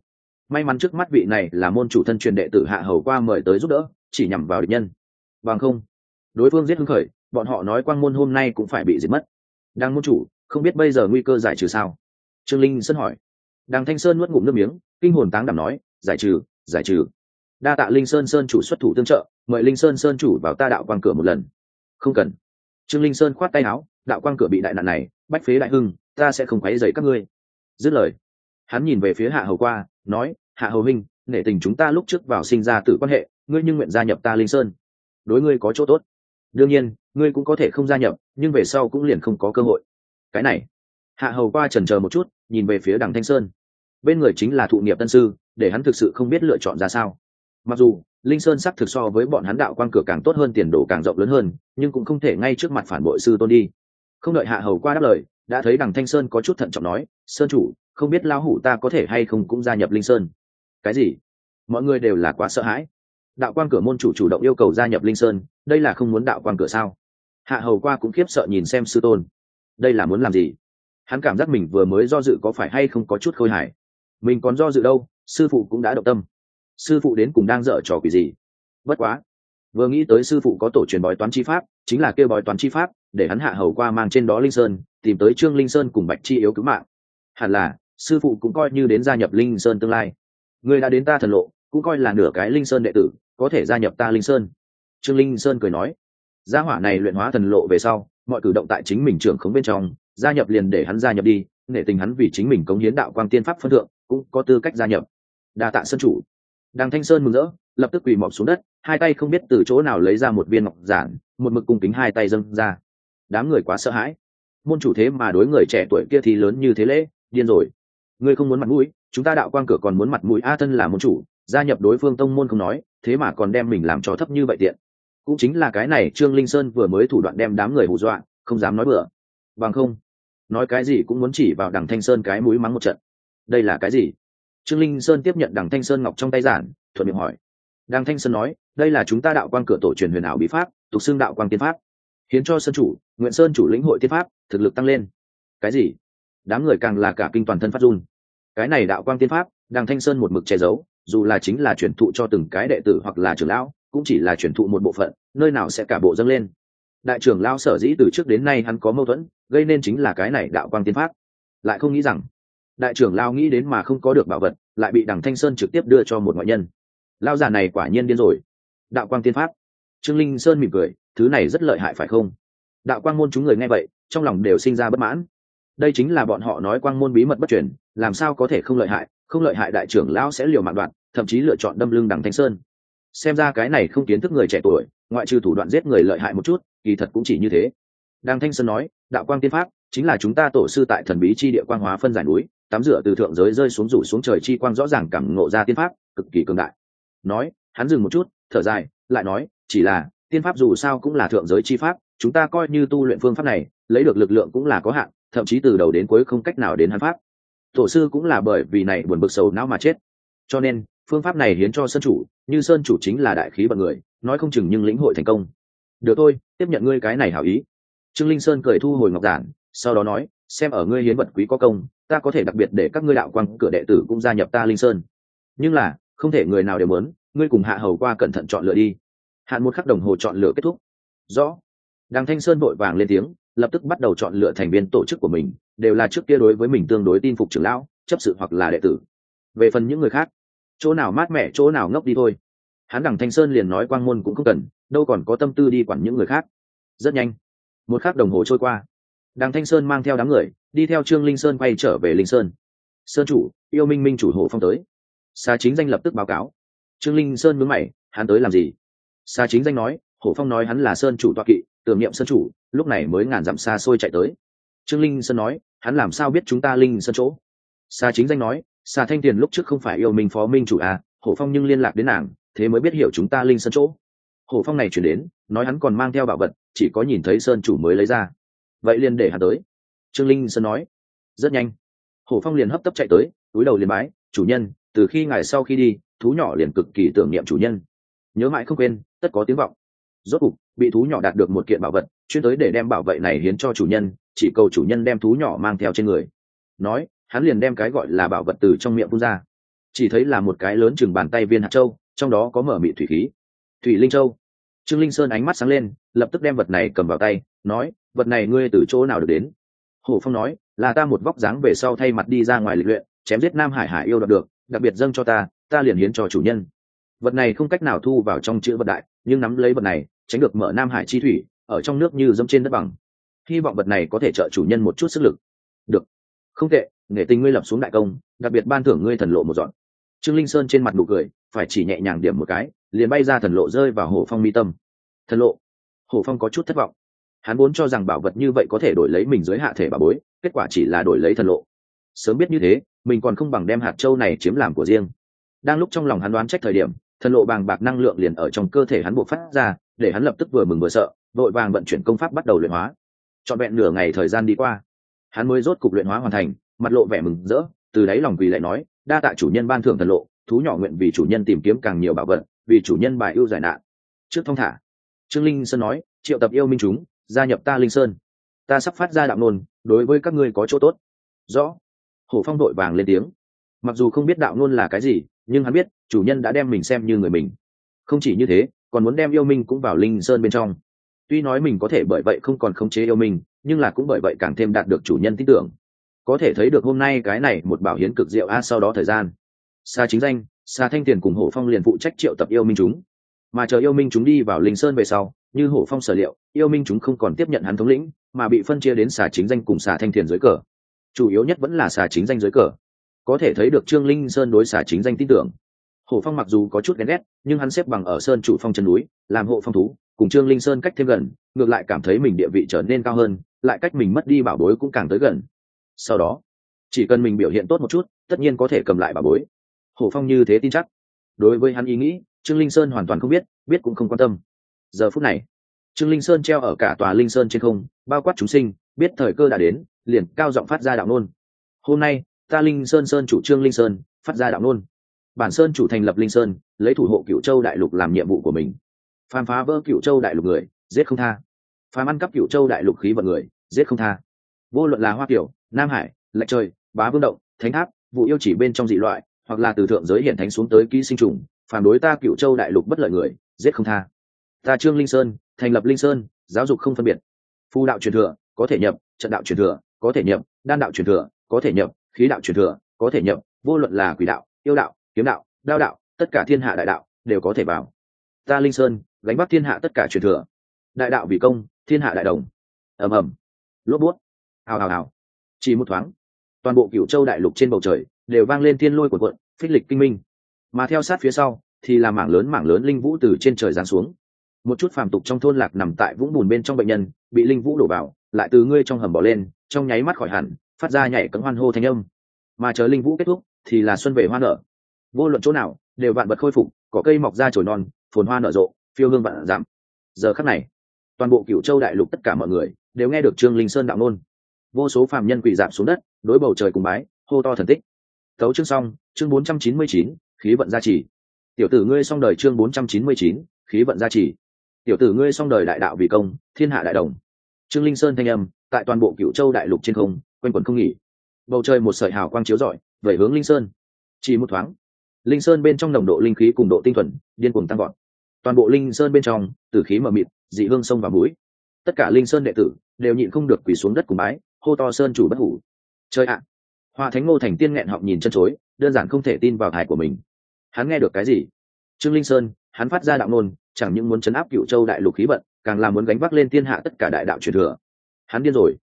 S1: May mắn trước mắt vị này là môn chủ thân truyền đệ tử hạ hầu qua mời tới giúp đỡ, chỉ nhằm vào địch nhân. Bằng không, đối phương giết hưng khởi, bọn họ nói quang môn hôm nay cũng phải bị diệt mất. Đang môn chủ, không biết bây giờ nguy cơ giải trừ sao? Trương linh sơn hỏi. Đàng thanh sơn nuốt ngụm nước miếng, kinh hồn táng đảm nói, giải trừ giải trừ. Đa tạ linh sơn sơn chủ xuất thủ tương trợ, mời linh sơn sơn chủ vào ta đạo quang cửa một lần. Không cần. Trương linh sơn khoát tay áo đạo quang cửa bị đại nạn này, bách phế đại hưng, ta sẽ không quấy dậy các ngươi. Dứt lời, hắn nhìn về phía hạ hầu qua, nói, hạ hầu huynh, nể tình chúng ta lúc trước vào sinh ra tử quan hệ, ngươi nhưng nguyện gia nhập ta linh sơn. Đối ngươi có chỗ tốt. Đương nhiên, ngươi cũng có thể không gia nhập, nhưng về sau cũng liền không có cơ hội. Cái này, hạ hầu qua trần chờ một chút, nhìn về phía đằng thanh sơn. Bên người chính là thụ nghiệp tân sư, để hắn thực sự không biết lựa chọn ra sao. Mặc dù, linh sơn sắc thực so với bọn hắn đạo quan cửa càng tốt hơn, tiền đồ càng rộng lớn hơn, nhưng cũng không thể ngay trước mặt phản bội sư tôn đi không đợi hạ hầu qua đáp lời, đã thấy đằng thanh sơn có chút thận trọng nói, sơn chủ, không biết lão hủ ta có thể hay không cũng gia nhập linh sơn. Cái gì? Mọi người đều là quá sợ hãi. Đạo quan cửa môn chủ chủ động yêu cầu gia nhập linh sơn, đây là không muốn đạo quan cửa sao? Hạ hầu qua cũng khiếp sợ nhìn xem sư tôn. Đây là muốn làm gì? Hắn cảm giác mình vừa mới do dự có phải hay không có chút khôi hài. Mình còn do dự đâu, sư phụ cũng đã động tâm. Sư phụ đến cùng đang dở trò quỷ gì? Bất quá, vừa nghĩ tới sư phụ có tổ truyền bói toán chi pháp, chính là kêu bói toán chi pháp để hắn hạ hầu qua mang trên đó linh sơn, tìm tới trương linh sơn cùng bạch chi yếu cứu mạng. Hẳn là, sư phụ cũng coi như đến gia nhập linh sơn tương lai. Người đã đến ta thần lộ, cũng coi là nửa cái linh sơn đệ tử, có thể gia nhập ta linh sơn. Trương linh sơn cười nói, gia hỏa này luyện hóa thần lộ về sau, mọi cử động tại chính mình trưởng khống bên trong, gia nhập liền để hắn gia nhập đi, nể tình hắn vì chính mình cống hiến đạo quang tiên pháp phân thượng, cũng có tư cách gia nhập. Đa tạ sân chủ. Đàng thanh sơn mừng rỡ, lập tức quỳ mọp xuống đất, hai tay không biết từ chỗ nào lấy ra một viên ngọc giản, một mực cung kính hai tay dâng ra đám người quá sợ hãi. Môn chủ thế mà đối người trẻ tuổi kia thì lớn như thế lễ, điên rồi. Ngươi không muốn mặt mũi, chúng ta đạo quang cửa còn muốn mặt mũi a thân là môn chủ, gia nhập đối phương tông môn không nói, thế mà còn đem mình làm cho thấp như vậy tiện. Cũng chính là cái này trương linh sơn vừa mới thủ đoạn đem đám người hù dọa, không dám nói bừa. Bằng không, nói cái gì cũng muốn chỉ vào đằng thanh sơn cái mũi mắng một trận. Đây là cái gì? Trương linh sơn tiếp nhận đằng thanh sơn ngọc trong tay giản, thuận miệng hỏi. Đằng thanh sơn nói, đây là chúng ta đạo quan cửa tổ truyền huyền ảo bí pháp, tục xưng đạo quan tiên pháp hiến cho sơn chủ, nguyện sơn chủ lĩnh hội tiên pháp, thực lực tăng lên. Cái gì? Đám người càng là cả kinh toàn thân phát run. Cái này đạo quang tiên pháp đằng thanh sơn một mực che giấu, dù là chính là truyền thụ cho từng cái đệ tử hoặc là trưởng lão, cũng chỉ là truyền thụ một bộ phận, nơi nào sẽ cả bộ dâng lên. Đại trưởng lão sở dĩ từ trước đến nay hắn có mâu thuẫn, gây nên chính là cái này đạo quang tiên pháp. Lại không nghĩ rằng, đại trưởng lão nghĩ đến mà không có được bảo vật, lại bị đằng thanh sơn trực tiếp đưa cho một ngoại nhân. Lao già này quả nhiên điên rồi. Đạo quang tiên pháp. Trương linh sơn mỉm cười thứ này rất lợi hại phải không? Đạo quang môn chúng người nghe vậy, trong lòng đều sinh ra bất mãn. Đây chính là bọn họ nói quang môn bí mật bất truyền, làm sao có thể không lợi hại? Không lợi hại đại trưởng lão sẽ liều mạng đoạn, thậm chí lựa chọn đâm lưng đằng thanh sơn. Xem ra cái này không kiến thức người trẻ tuổi, ngoại trừ thủ đoạn giết người lợi hại một chút, kỳ thật cũng chỉ như thế. Đằng thanh sơn nói, đạo quang tiên pháp chính là chúng ta tổ sư tại thần bí chi địa quang hóa phân giải núi, tắm rửa từ thượng giới rơi xuống rủ xuống trời chi quang rõ ràng cảm ngộ ra tiên pháp, cực kỳ cường đại. Nói, hắn dừng một chút, thở dài, lại nói, chỉ là tiên pháp dù sao cũng là thượng giới chi pháp, chúng ta coi như tu luyện phương pháp này, lấy được lực lượng cũng là có hạn, thậm chí từ đầu đến cuối không cách nào đến hắn pháp. Tổ sư cũng là bởi vì này buồn bực sầu não mà chết. Cho nên, phương pháp này hiến cho sơn chủ, như sơn chủ chính là đại khí bậc người, nói không chừng nhưng lĩnh hội thành công. Được thôi, tiếp nhận ngươi cái này hảo ý. Trương linh sơn cười thu hồi ngọc giản, sau đó nói, xem ở ngươi hiến vật quý có công, ta có thể đặc biệt để các ngươi đạo quang cửa đệ tử cũng gia nhập ta linh sơn. Nhưng là, không thể người nào đều muốn, ngươi cùng hạ hầu qua cẩn thận chọn lựa đi hạn một khắc đồng hồ chọn lựa kết thúc. Rõ. Đàng thanh sơn vội vàng lên tiếng, lập tức bắt đầu chọn lựa thành viên tổ chức của mình, đều là trước kia đối với mình tương đối tin phục trưởng lão, chấp sự hoặc là đệ tử. Về phần những người khác, chỗ nào mát mẻ, chỗ nào ngốc đi thôi. Hắn đằng thanh sơn liền nói quang môn cũng không cần, đâu còn có tâm tư đi quản những người khác. Rất nhanh, một khắc đồng hồ trôi qua. Đằng thanh sơn mang theo đám người, đi theo trương linh sơn quay trở về linh sơn. Sơn chủ, yêu minh minh chủ hộ phong tới. Xa chính danh lập tức báo cáo. Trương linh sơn mướn mày, hắn tới làm gì? Xa chính danh nói, hổ phong nói hắn là sơn chủ toa kỵ, tưởng niệm sơn chủ, lúc này mới ngàn dặm xa xôi chạy tới. Trương linh sơn nói, hắn làm sao biết chúng ta linh sơn chỗ? Xa chính danh nói xa thanh tiền lúc trước không phải yêu minh phó minh chủ à hổ phong nhưng liên lạc đến nàng, thế mới biết hiểu chúng ta linh sơn chỗ. Hổ phong này chuyển đến, nói hắn còn mang theo bảo vật, chỉ có nhìn thấy sơn chủ mới lấy ra. Vậy liền để hắn tới. Trương linh sơn nói, rất nhanh. Hổ phong liền hấp tấp chạy tới, túi đầu liền bái, chủ nhân, từ khi ngài sau khi đi, thú nhỏ liền cực kỳ tưởng niệm chủ nhân nhớ mãi không quên, tất có tiếng vọng. Rốt cục, bị thú nhỏ đạt được một kiện bảo vật, chuyên tới để đem bảo vệ này hiến cho chủ nhân, chỉ cầu chủ nhân đem thú nhỏ mang theo trên người. Nói, hắn liền đem cái gọi là bảo vật từ trong miệng phun ra. Chỉ thấy là một cái lớn chừng bàn tay viên hạt châu, trong đó có mở mị thủy khí. Thủy linh châu. Trương linh sơn ánh mắt sáng lên, lập tức đem vật này cầm vào tay, nói, vật này ngươi từ chỗ nào được đến? Hổ phong nói, là ta một vóc dáng về sau thay mặt đi ra ngoài lịch luyện, chém giết nam hải hải yêu đạt được, đặc biệt dâng cho ta ta liền hiến cho chủ nhân vật này không cách nào thu vào trong chữ vật đại, nhưng nắm lấy vật này, tránh được mở nam hải chi thủy, ở trong nước như dẫm trên đất bằng. Hy vọng vật này có thể trợ chủ nhân một chút sức lực. Được. Không tệ, nghệ tình ngươi lập xuống đại công, đặc biệt ban thưởng ngươi thần lộ một dọn. Trương linh sơn trên mặt nụ cười, phải chỉ nhẹ nhàng điểm một cái, liền bay ra thần lộ rơi vào hồ phong mi tâm. Thần lộ. Hồ phong có chút thất vọng. Hắn vốn cho rằng bảo vật như vậy có thể đổi lấy mình dưới hạ thể bà bối, kết quả chỉ là đổi lấy thần lộ. Sớm biết như thế, mình còn không bằng đem hạt châu này chiếm làm của riêng. Đang lúc trong lòng hắn đoán trách thời điểm thần lộ bàng bạc năng lượng liền ở trong cơ thể hắn buộc phát ra, để hắn lập tức vừa mừng vừa sợ vội vàng vận chuyển công pháp bắt đầu luyện hóa. Trọn vẹn nửa ngày thời gian đi qua, hắn mới rốt cục luyện hóa hoàn thành, mặt lộ vẻ mừng rỡ, từ đáy lòng quỳ lại nói, đa tạ chủ nhân ban thưởng thần lộ, thú nhỏ nguyện vì chủ nhân tìm kiếm càng nhiều bảo vật, vì chủ nhân bài ưu giải nạn. Trước thông thả, trương linh sơn nói, triệu tập yêu minh chúng, gia nhập ta linh sơn. Ta sắp phát ra đạo nôn, đối với các ngươi có chỗ tốt. Rõ, hổ phong đội vàng lên tiếng. Mặc dù không biết đạo nôn là cái gì nhưng hắn biết, chủ nhân đã đem mình xem như người mình. Không chỉ như thế, còn muốn đem yêu minh cũng vào linh sơn bên trong. Tuy nói mình có thể bởi vậy không còn khống chế yêu minh, nhưng là cũng bởi vậy càng thêm đạt được chủ nhân tin tưởng. Có thể thấy được hôm nay cái này một bảo hiến cực diệu a sau đó thời gian. Xa chính danh xa thanh tiền cùng hổ phong liền phụ trách triệu tập yêu minh chúng. Mà chờ yêu minh chúng đi vào linh sơn về sau, như hổ phong sở liệu, yêu minh chúng không còn tiếp nhận hắn thống lĩnh, mà bị phân chia đến xà chính danh cùng xà thanh thiền dưới cờ. Chủ yếu nhất vẫn là xà chính danh dưới cờ có thể thấy được trương linh sơn đối xả chính danh tin tưởng. Hồ phong mặc dù có chút ghen ghét, nhưng hắn xếp bằng ở sơn chủ phong chân núi, làm hộ phong thú, cùng trương linh sơn cách thêm gần, ngược lại cảm thấy mình địa vị trở nên cao hơn, lại cách mình mất đi bảo bối cũng càng tới gần. Sau đó, chỉ cần mình biểu hiện tốt một chút, tất nhiên có thể cầm lại bảo bối. Hồ phong như thế tin chắc. Đối với hắn ý nghĩ, trương linh sơn hoàn toàn không biết biết cũng không quan tâm. Giờ phút này, trương linh sơn treo ở cả tòa linh sơn trên không, bao quát chúng sinh, biết thời cơ đã đến, liền cao giọng phát ra đạo nôn. Hôm nay ta linh sơn sơn chủ trương linh sơn, phát ra đạo nôn bản sơn chủ thành lập linh sơn, lấy thủ hộ cựu châu đại lục làm nhiệm vụ của mình. Phàm phá vỡ cựu châu đại lục người, giết không tha. Phàm ăn cắp cựu châu đại lục khí vận người, giết không tha. Vô luận là hoa kiểu nam hải, lạch trời, bá vương động, thánh tháp, vụ yêu chỉ bên trong dị loại, hoặc là từ thượng giới hiện thánh xuống tới ký sinh trùng phản đối ta cựu châu đại lục bất lợi người, giết không tha. Ta trương linh sơn, thành lập linh sơn, giáo dục không phân biệt. Phu đạo truyền thừa, có thể nhập, trận đạo truyền thừa, có thể nhập, đan đạo truyền thừa, có thể nhập khí đạo truyền thừa, có thể nhập, vô luận là quỷ đạo, yêu đạo, kiếm đạo, đao đạo, tất cả thiên hạ đại đạo đều có thể vào. Ta linh sơn, gánh bắt thiên hạ tất cả truyền thừa. Đại đạo vì công, thiên hạ đại đồng. Ầm ầm. Lốp bút. Hào hào hào. Chỉ một thoáng, toàn bộ cựu châu đại lục trên bầu trời đều vang lên thiên lôi của quận phích lịch kinh minh. Mà theo sát phía sau thì là mảng lớn mảng lớn linh vũ từ trên trời giáng xuống. Một chút phàm tục trong thôn lạc nằm tại vũng bùn bên trong bệnh nhân, bị linh vũ đổ vào, lại từ ngươi trong hầm bỏ lên, trong nháy mắt khỏi hẳn phát ra nhảy cấm hoan hô thanh âm. Mà chờ linh vũ kết thúc, thì là xuân về hoa nở. Vô luận chỗ nào, đều vạn vật khôi phục có cây mọc ra trồi non, phồn hoa nở rộ, phiêu hương vạn giảm. Giờ khắc này, toàn bộ cựu châu đại lục tất cả mọi người đều nghe được trương linh sơn đạo nôn vô số phàm nhân quỳ giảm xuống đất, đối bầu trời cùng bái, hô to thần tích. Thấu chương xong, chương bốn trăm chín mươi chín, khí vận gia trì. Tiểu tử ngươi xong đời chương bốn trăm chín mươi chín, khí vận gia trì. Tiểu tử ngươi xong đời đại đạo vì công, thiên hạ đại đồng. Trương linh sơn thanh âm, tại toàn bộ cựu châu đại lục trên không quanh quẩn không nghỉ. Bầu trời một sợi hào quang chiếu rọi, về hướng linh sơn. Chỉ một thoáng, linh sơn bên trong nồng độ linh khí cùng độ tinh thuần, điên cuồng tăng gọn toàn bộ linh sơn bên trong, tử khí mờ mịt, dị hương sông và mũi tất cả linh sơn đệ tử đều nhịn không được quỳ xuống đất cùng bái, hô to sơn chủ bất hủ. Chơi ạ! À. hoa thánh ngô thành tiên nghẹn họng nhìn chân chối, đơn giản không thể tin vào thải của mình. Hắn nghe được cái gì? Trương linh sơn, hắn phát ra đạo nôn chẳng những muốn chấn áp cựu châu đại lục khí vận, càng là muốn gánh vác lên thiên hạ tất cả đại đạo truyền thừa. Hắn điên rồi.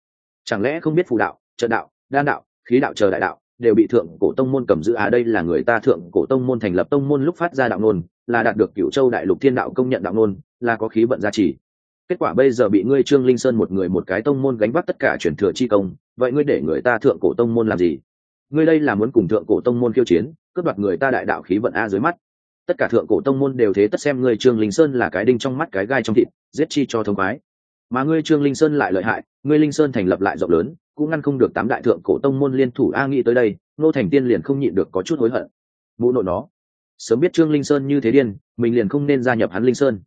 S1: Chẳng lẽ không biết phù đạo? Trận đạo, đan đạo, khí đạo chờ đại đạo, đều bị thượng cổ tông môn cầm giữ. À đây là người ta thượng cổ tông môn thành lập tông môn lúc phát ra đạo nôn, là đạt được cựu châu đại lục thiên đạo công nhận đạo nôn, là có khí vận gia trì. Kết quả bây giờ bị ngươi trương linh sơn một người một cái tông môn gánh vác tất cả truyền thừa chi công, vậy ngươi để người ta thượng cổ tông môn làm gì? Ngươi đây là muốn cùng thượng cổ tông môn khiêu chiến, cướp đoạt người ta đại đạo khí vận a dưới mắt. Tất cả thượng cổ tông môn đều thế tất xem ngươi trương linh sơn là cái đinh trong mắt cái gai trong thịt, giết chi cho thông khoái. Mà ngươi trương linh sơn lại lợi hại, ngươi linh sơn thành lập lại rộng lớn cũng ngăn không được tám đại thượng cổ tông môn liên thủ a nghĩ tới đây nô thành tiên liền không nhịn được có chút hối hận. Mụ nội nó, sớm biết trương linh sơn như thế điên, mình liền không nên gia nhập hắn linh sơn.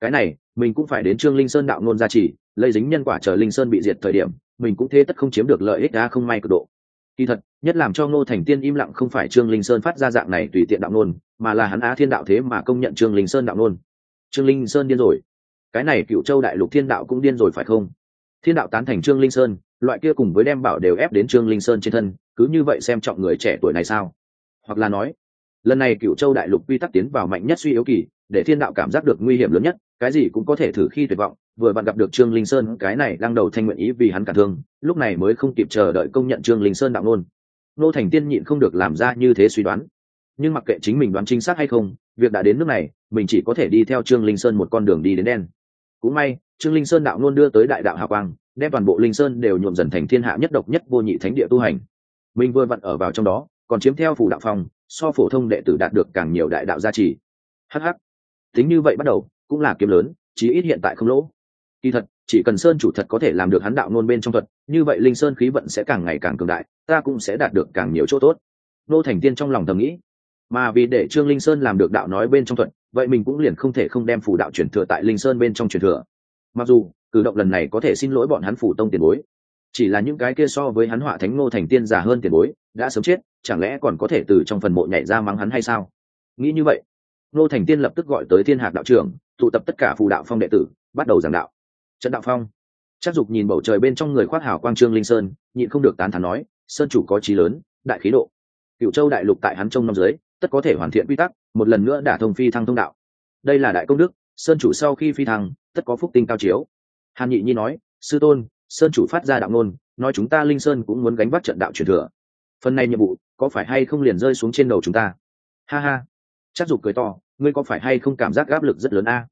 S1: Cái này, mình cũng phải đến trương linh sơn đạo nôn gia trì lây dính nhân quả chờ linh sơn bị diệt thời điểm, mình cũng thế tất không chiếm được lợi ích đã không may cực độ. Kỳ thật, nhất làm cho ngô thành tiên im lặng không phải trương linh sơn phát ra dạng này tùy tiện đạo nôn mà là hắn á thiên đạo thế mà công nhận trương linh sơn đạo nôn trương linh sơn điên rồi. Cái này cựu châu đại lục thiên đạo cũng điên rồi phải không? Thiên đạo tán thành trương linh sơn, loại kia cùng với đem bảo đều ép đến trương linh sơn trên thân, cứ như vậy xem trọng người trẻ tuổi này sao? Hoặc là nói, lần này cựu châu đại lục quy tắc tiến vào mạnh nhất suy yếu kỳ, để thiên đạo cảm giác được nguy hiểm lớn nhất, cái gì cũng có thể thử khi tuyệt vọng, vừa bạn gặp được trương linh sơn, cái này đang đầu thanh nguyện ý vì hắn cả thương, lúc này mới không kịp chờ đợi công nhận trương linh sơn đạo ngôn. Nô thành tiên nhịn không được làm ra như thế suy đoán. Nhưng mặc kệ chính mình đoán chính xác hay không, việc đã đến nước này, mình chỉ có thể đi theo trương linh sơn một con đường đi đến đen cũng may, trương linh sơn đạo luôn đưa tới đại đạo hào quang, đem toàn bộ linh sơn đều nhuộm dần thành thiên hạ nhất độc nhất vô nhị thánh địa tu hành. Mình vừa vặn ở vào trong đó, còn chiếm theo phủ đạo phong, so phổ thông đệ tử đạt được càng nhiều đại đạo gia trì. Hh tính như vậy bắt đầu, cũng là kiếm lớn, chí ít hiện tại không lỗ. Kỳ thật, chỉ cần sơn chủ thật có thể làm được hắn đạo nôn bên trong thuật, như vậy linh sơn khí vận sẽ càng ngày càng cường đại, ta cũng sẽ đạt được càng nhiều chỗ tốt. Nô thành tiên trong lòng thầm nghĩ, mà vì để trương linh sơn làm được đạo nói bên trong thuật vậy mình cũng liền không thể không đem phủ đạo truyền thừa tại linh sơn bên trong truyền thừa. Mặc dù, cử động lần này có thể xin lỗi bọn hắn phủ tông tiền bối. Chỉ là những cái kia so với hắn họa thánh ngô thành tiên già hơn tiền bối, đã sớm chết, chẳng lẽ còn có thể từ trong phần mộ nhảy ra mắng hắn hay sao? Nghĩ như vậy, ngô thành tiên lập tức gọi tới thiên hạc đạo trưởng, tụ tập tất cả phù đạo phong đệ tử, bắt đầu giảng đạo. Trận đạo phong. Chắc dục nhìn bầu trời bên trong người khoác hào quang trương linh sơn, nhịn không được tán thán nói, sơn chủ có trí lớn, đại khí độ. Cựu châu đại lục tại hắn trông năm dưới, tất có thể hoàn thiện quy tắc một lần nữa đả thông phi thăng thông đạo. Đây là đại công đức, sơn chủ sau khi phi thăng, tất có phúc tinh cao chiếu. Hàn nhị nhi nói, sư tôn, sơn chủ phát ra đạo ngôn, nói chúng ta linh sơn cũng muốn gánh vác trận đạo truyền thừa. Phần này nhiệm vụ, có phải hay không liền rơi xuống trên đầu chúng ta? Ha ha. Chắc dục cười to, ngươi có phải hay không cảm giác áp lực rất lớn a?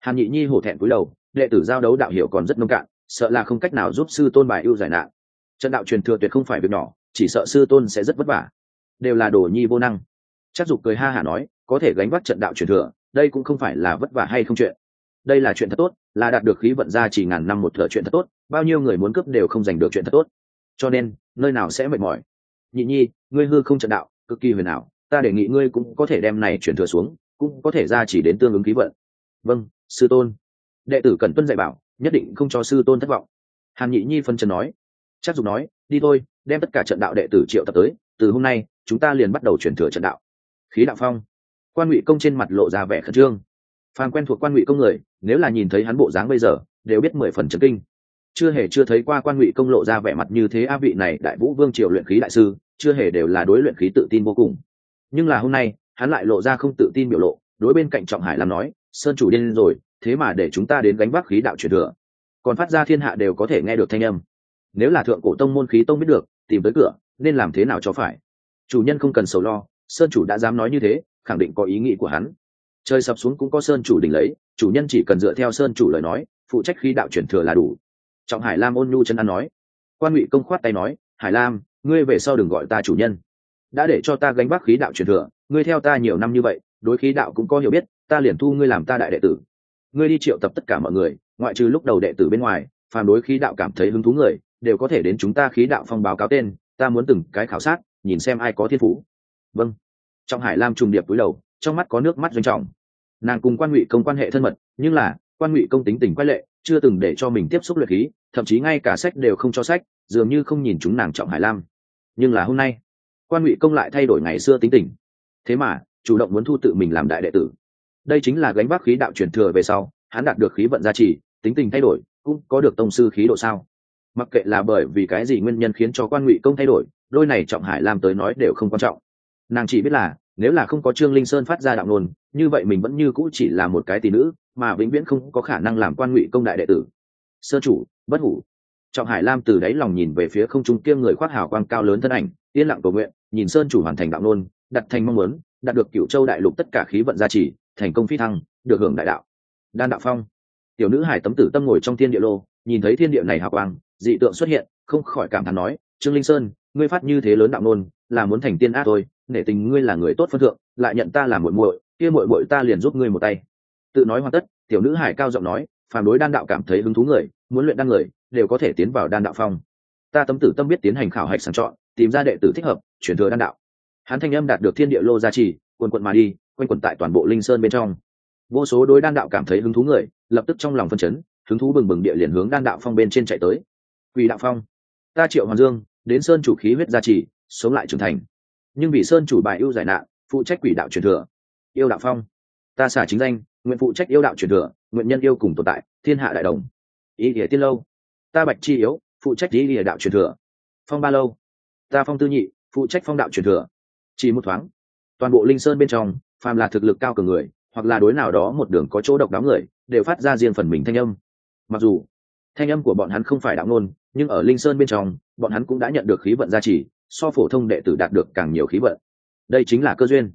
S1: Hàn nhị nhi hổ thẹn cúi đầu, đệ tử giao đấu đạo hiểu còn rất nông cạn, sợ là không cách nào giúp sư tôn bài ưu giải nạn. Trận đạo truyền thừa tuyệt không phải việc nhỏ, chỉ sợ sư tôn sẽ rất vất vả. Đều là đồ nhi vô năng. Chắc dục cười ha hả nói có thể gánh vác trận đạo truyền thừa, đây cũng không phải là vất vả hay không chuyện. Đây là chuyện thật tốt, là đạt được khí vận ra chỉ ngàn năm một thợ chuyện thật tốt, bao nhiêu người muốn cướp đều không giành được chuyện thật tốt. Cho nên, nơi nào sẽ mệt mỏi? Nhị nhi, ngươi hư không trận đạo, cực kỳ huyền ảo, ta đề nghị ngươi cũng có thể đem này chuyển thừa xuống, cũng có thể ra chỉ đến tương ứng khí vận. Vâng sư tôn. Đệ tử cần tuân dạy bảo, nhất định không cho sư tôn thất vọng. Hàn nhị nhi phân trần nói. Chắc dùng nói, đi thôi, đem tất cả trận đạo đệ tử triệu tập tới, từ hôm nay, chúng ta liền bắt đầu chuyển thừa trận đạo. Khí đạo phong quan ngụy công trên mặt lộ ra vẻ khẩn trương. Phan quen thuộc quan ngụy công người, nếu là nhìn thấy hắn bộ dáng bây giờ, đều biết mười phần trấn kinh. Chưa hề chưa thấy qua quan ngụy công lộ ra vẻ mặt như thế a vị này đại vũ vương triều luyện khí đại sư, chưa hề đều là đối luyện khí tự tin vô cùng. Nhưng là hôm nay, hắn lại lộ ra không tự tin biểu lộ, đối bên cạnh trọng hải làm nói, sơn chủ điên rồi, thế mà để chúng ta đến gánh vác khí đạo truyền thừa. Còn phát ra thiên hạ đều có thể nghe được thanh âm. Nếu là thượng cổ tông môn khí tông biết được, tìm tới cửa, nên làm thế nào cho phải? Chủ nhân không cần sầu lo, sơn chủ đã dám nói như thế khẳng định có ý nghĩ của hắn. Trời sập xuống cũng có sơn chủ đỉnh lấy, chủ nhân chỉ cần dựa theo sơn chủ lời nói, phụ trách khí đạo truyền thừa là đủ. Trọng hải lam ôn nhu chân ăn nói. Quan ngụy công khoát tay nói, hải lam, ngươi về sau đừng gọi ta chủ nhân. Đã để cho ta gánh vác khí đạo truyền thừa, ngươi theo ta nhiều năm như vậy, đối khí đạo cũng có hiểu biết, ta liền thu ngươi làm ta đại đệ tử. Ngươi đi triệu tập tất cả mọi người, ngoại trừ lúc đầu đệ tử bên ngoài, phàm đối khí đạo cảm thấy hứng thú người, đều có thể đến chúng ta khí đạo phong báo cáo tên, ta muốn từng cái khảo sát, nhìn xem ai có thiên phú. Vâng trọng hải lam trùng điệp cúi đầu, trong mắt có nước mắt doanh trọng. Nàng cùng quan ngụy công quan hệ thân mật, nhưng là, quan ngụy công tính tình quay lệ, chưa từng để cho mình tiếp xúc luyện khí, thậm chí ngay cả sách đều không cho sách, dường như không nhìn chúng nàng trọng hải lam. Nhưng là hôm nay, quan ngụy công lại thay đổi ngày xưa tính tình. Thế mà, chủ động muốn thu tự mình làm đại đệ tử. Đây chính là gánh vác khí đạo truyền thừa về sau, hắn đạt được khí vận gia trì, tính tình thay đổi, cũng có được tông sư khí độ sao? Mặc kệ là bởi vì cái gì nguyên nhân khiến cho quan ngụy công thay đổi, đôi này trọng hải lam tới nói đều không quan trọng nàng chỉ biết là, nếu là không có trương linh sơn phát ra đạo nôn như vậy mình vẫn như cũ chỉ là một cái tỷ nữ, mà vĩnh viễn không có khả năng làm quan ngụy công đại đệ tử. Sơ chủ, bất hủ. Trọng hải lam từ đáy lòng nhìn về phía không trung kiêm người khoác hào quang cao lớn thân ảnh, yên lặng cầu nguyện, nhìn sơn chủ hoàn thành đạo nôn đặt thành mong muốn, đạt được cựu châu đại lục tất cả khí vận gia trì, thành công phi thăng, được hưởng đại đạo. Đan đạo phong. Tiểu nữ hải tấm tử tâm ngồi trong thiên địa lô, nhìn thấy thiên địa này hào quang, dị tượng xuất hiện, không khỏi cảm thán nói, trương linh sơn, ngươi phát như thế lớn đạo nôn là muốn thành tiên ác thôi nể tình ngươi là người tốt phân thượng, lại nhận ta làm muội muội, kia muội muội ta liền giúp ngươi một tay. Tự nói hoàn tất, tiểu nữ hải cao giọng nói, phàm đối đan đạo cảm thấy hứng thú người, muốn luyện đan người, đều có thể tiến vào đan đạo phong. Ta tấm tử tâm biết tiến hành khảo hạch sàng chọn, tìm ra đệ tử thích hợp, chuyển thừa đan đạo. Hắn thanh âm đạt được thiên địa lô gia trì, quần quận mà đi, quanh quần tại toàn bộ linh sơn bên trong. Vô số đối đan đạo cảm thấy hứng thú người, lập tức trong lòng phân chấn, hứng thú bừng bừng địa liền hướng đan đạo phong bên trên chạy tới. Quỳ đạo phong, ta triệu hoàng dương, đến sơn chủ khí huyết gia trì, sống lại trưởng thành nhưng vì sơn chủ bài ưu giải nạn, phụ trách quỷ đạo truyền thừa. Yêu đạo phong. Ta xả chính danh, nguyện phụ trách yêu đạo truyền thừa, nguyện nhân yêu cùng tồn tại, thiên hạ đại đồng. Ý nghĩa tiên lâu. Ta bạch chi yếu, phụ trách ý nghĩa đạo truyền thừa. Phong ba lâu. Ta phong tư nhị, phụ trách phong đạo truyền thừa. Chỉ một thoáng. Toàn bộ linh sơn bên trong, phàm là thực lực cao cường người, hoặc là đối nào đó một đường có chỗ độc đáo người, đều phát ra riêng phần mình thanh âm. Mặc dù, thanh âm của bọn hắn không phải đạo ngôn, nhưng ở linh sơn bên trong, bọn hắn cũng đã nhận được khí vận gia trì so phổ thông đệ tử đạt được càng nhiều khí vận. Đây chính là cơ duyên.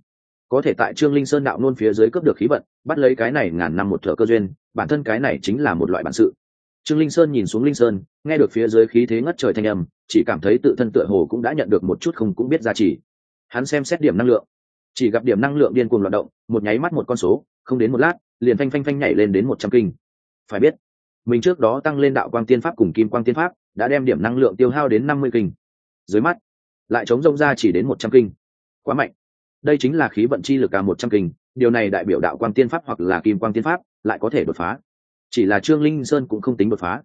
S1: Có thể tại trương linh sơn đạo luôn phía dưới cướp được khí vận, bắt lấy cái này ngàn năm một thợ cơ duyên, bản thân cái này chính là một loại bản sự. Trương linh sơn nhìn xuống linh sơn, nghe được phía dưới khí thế ngất trời thanh âm, chỉ cảm thấy tự thân tựa hồ cũng đã nhận được một chút không cũng biết giá trị hắn xem xét điểm năng lượng. Chỉ gặp điểm năng lượng điên cuồng loạt động, một nháy mắt một con số, không đến một lát, liền phanh phanh phanh nhảy lên đến một trăm kinh. Phải biết, mình trước đó tăng lên đạo quang tiên pháp cùng kim quang tiên pháp, đã đem điểm năng lượng tiêu hao đến năm mươi kinh. Dưới mắt lại chống rông ra chỉ đến một trăm kinh. Quá mạnh. Đây chính là khí vận chi lực cả một trăm kinh, điều này đại biểu đạo quang tiên pháp hoặc là kim quang tiên pháp lại có thể đột phá. Chỉ là trương linh sơn cũng không tính đột phá.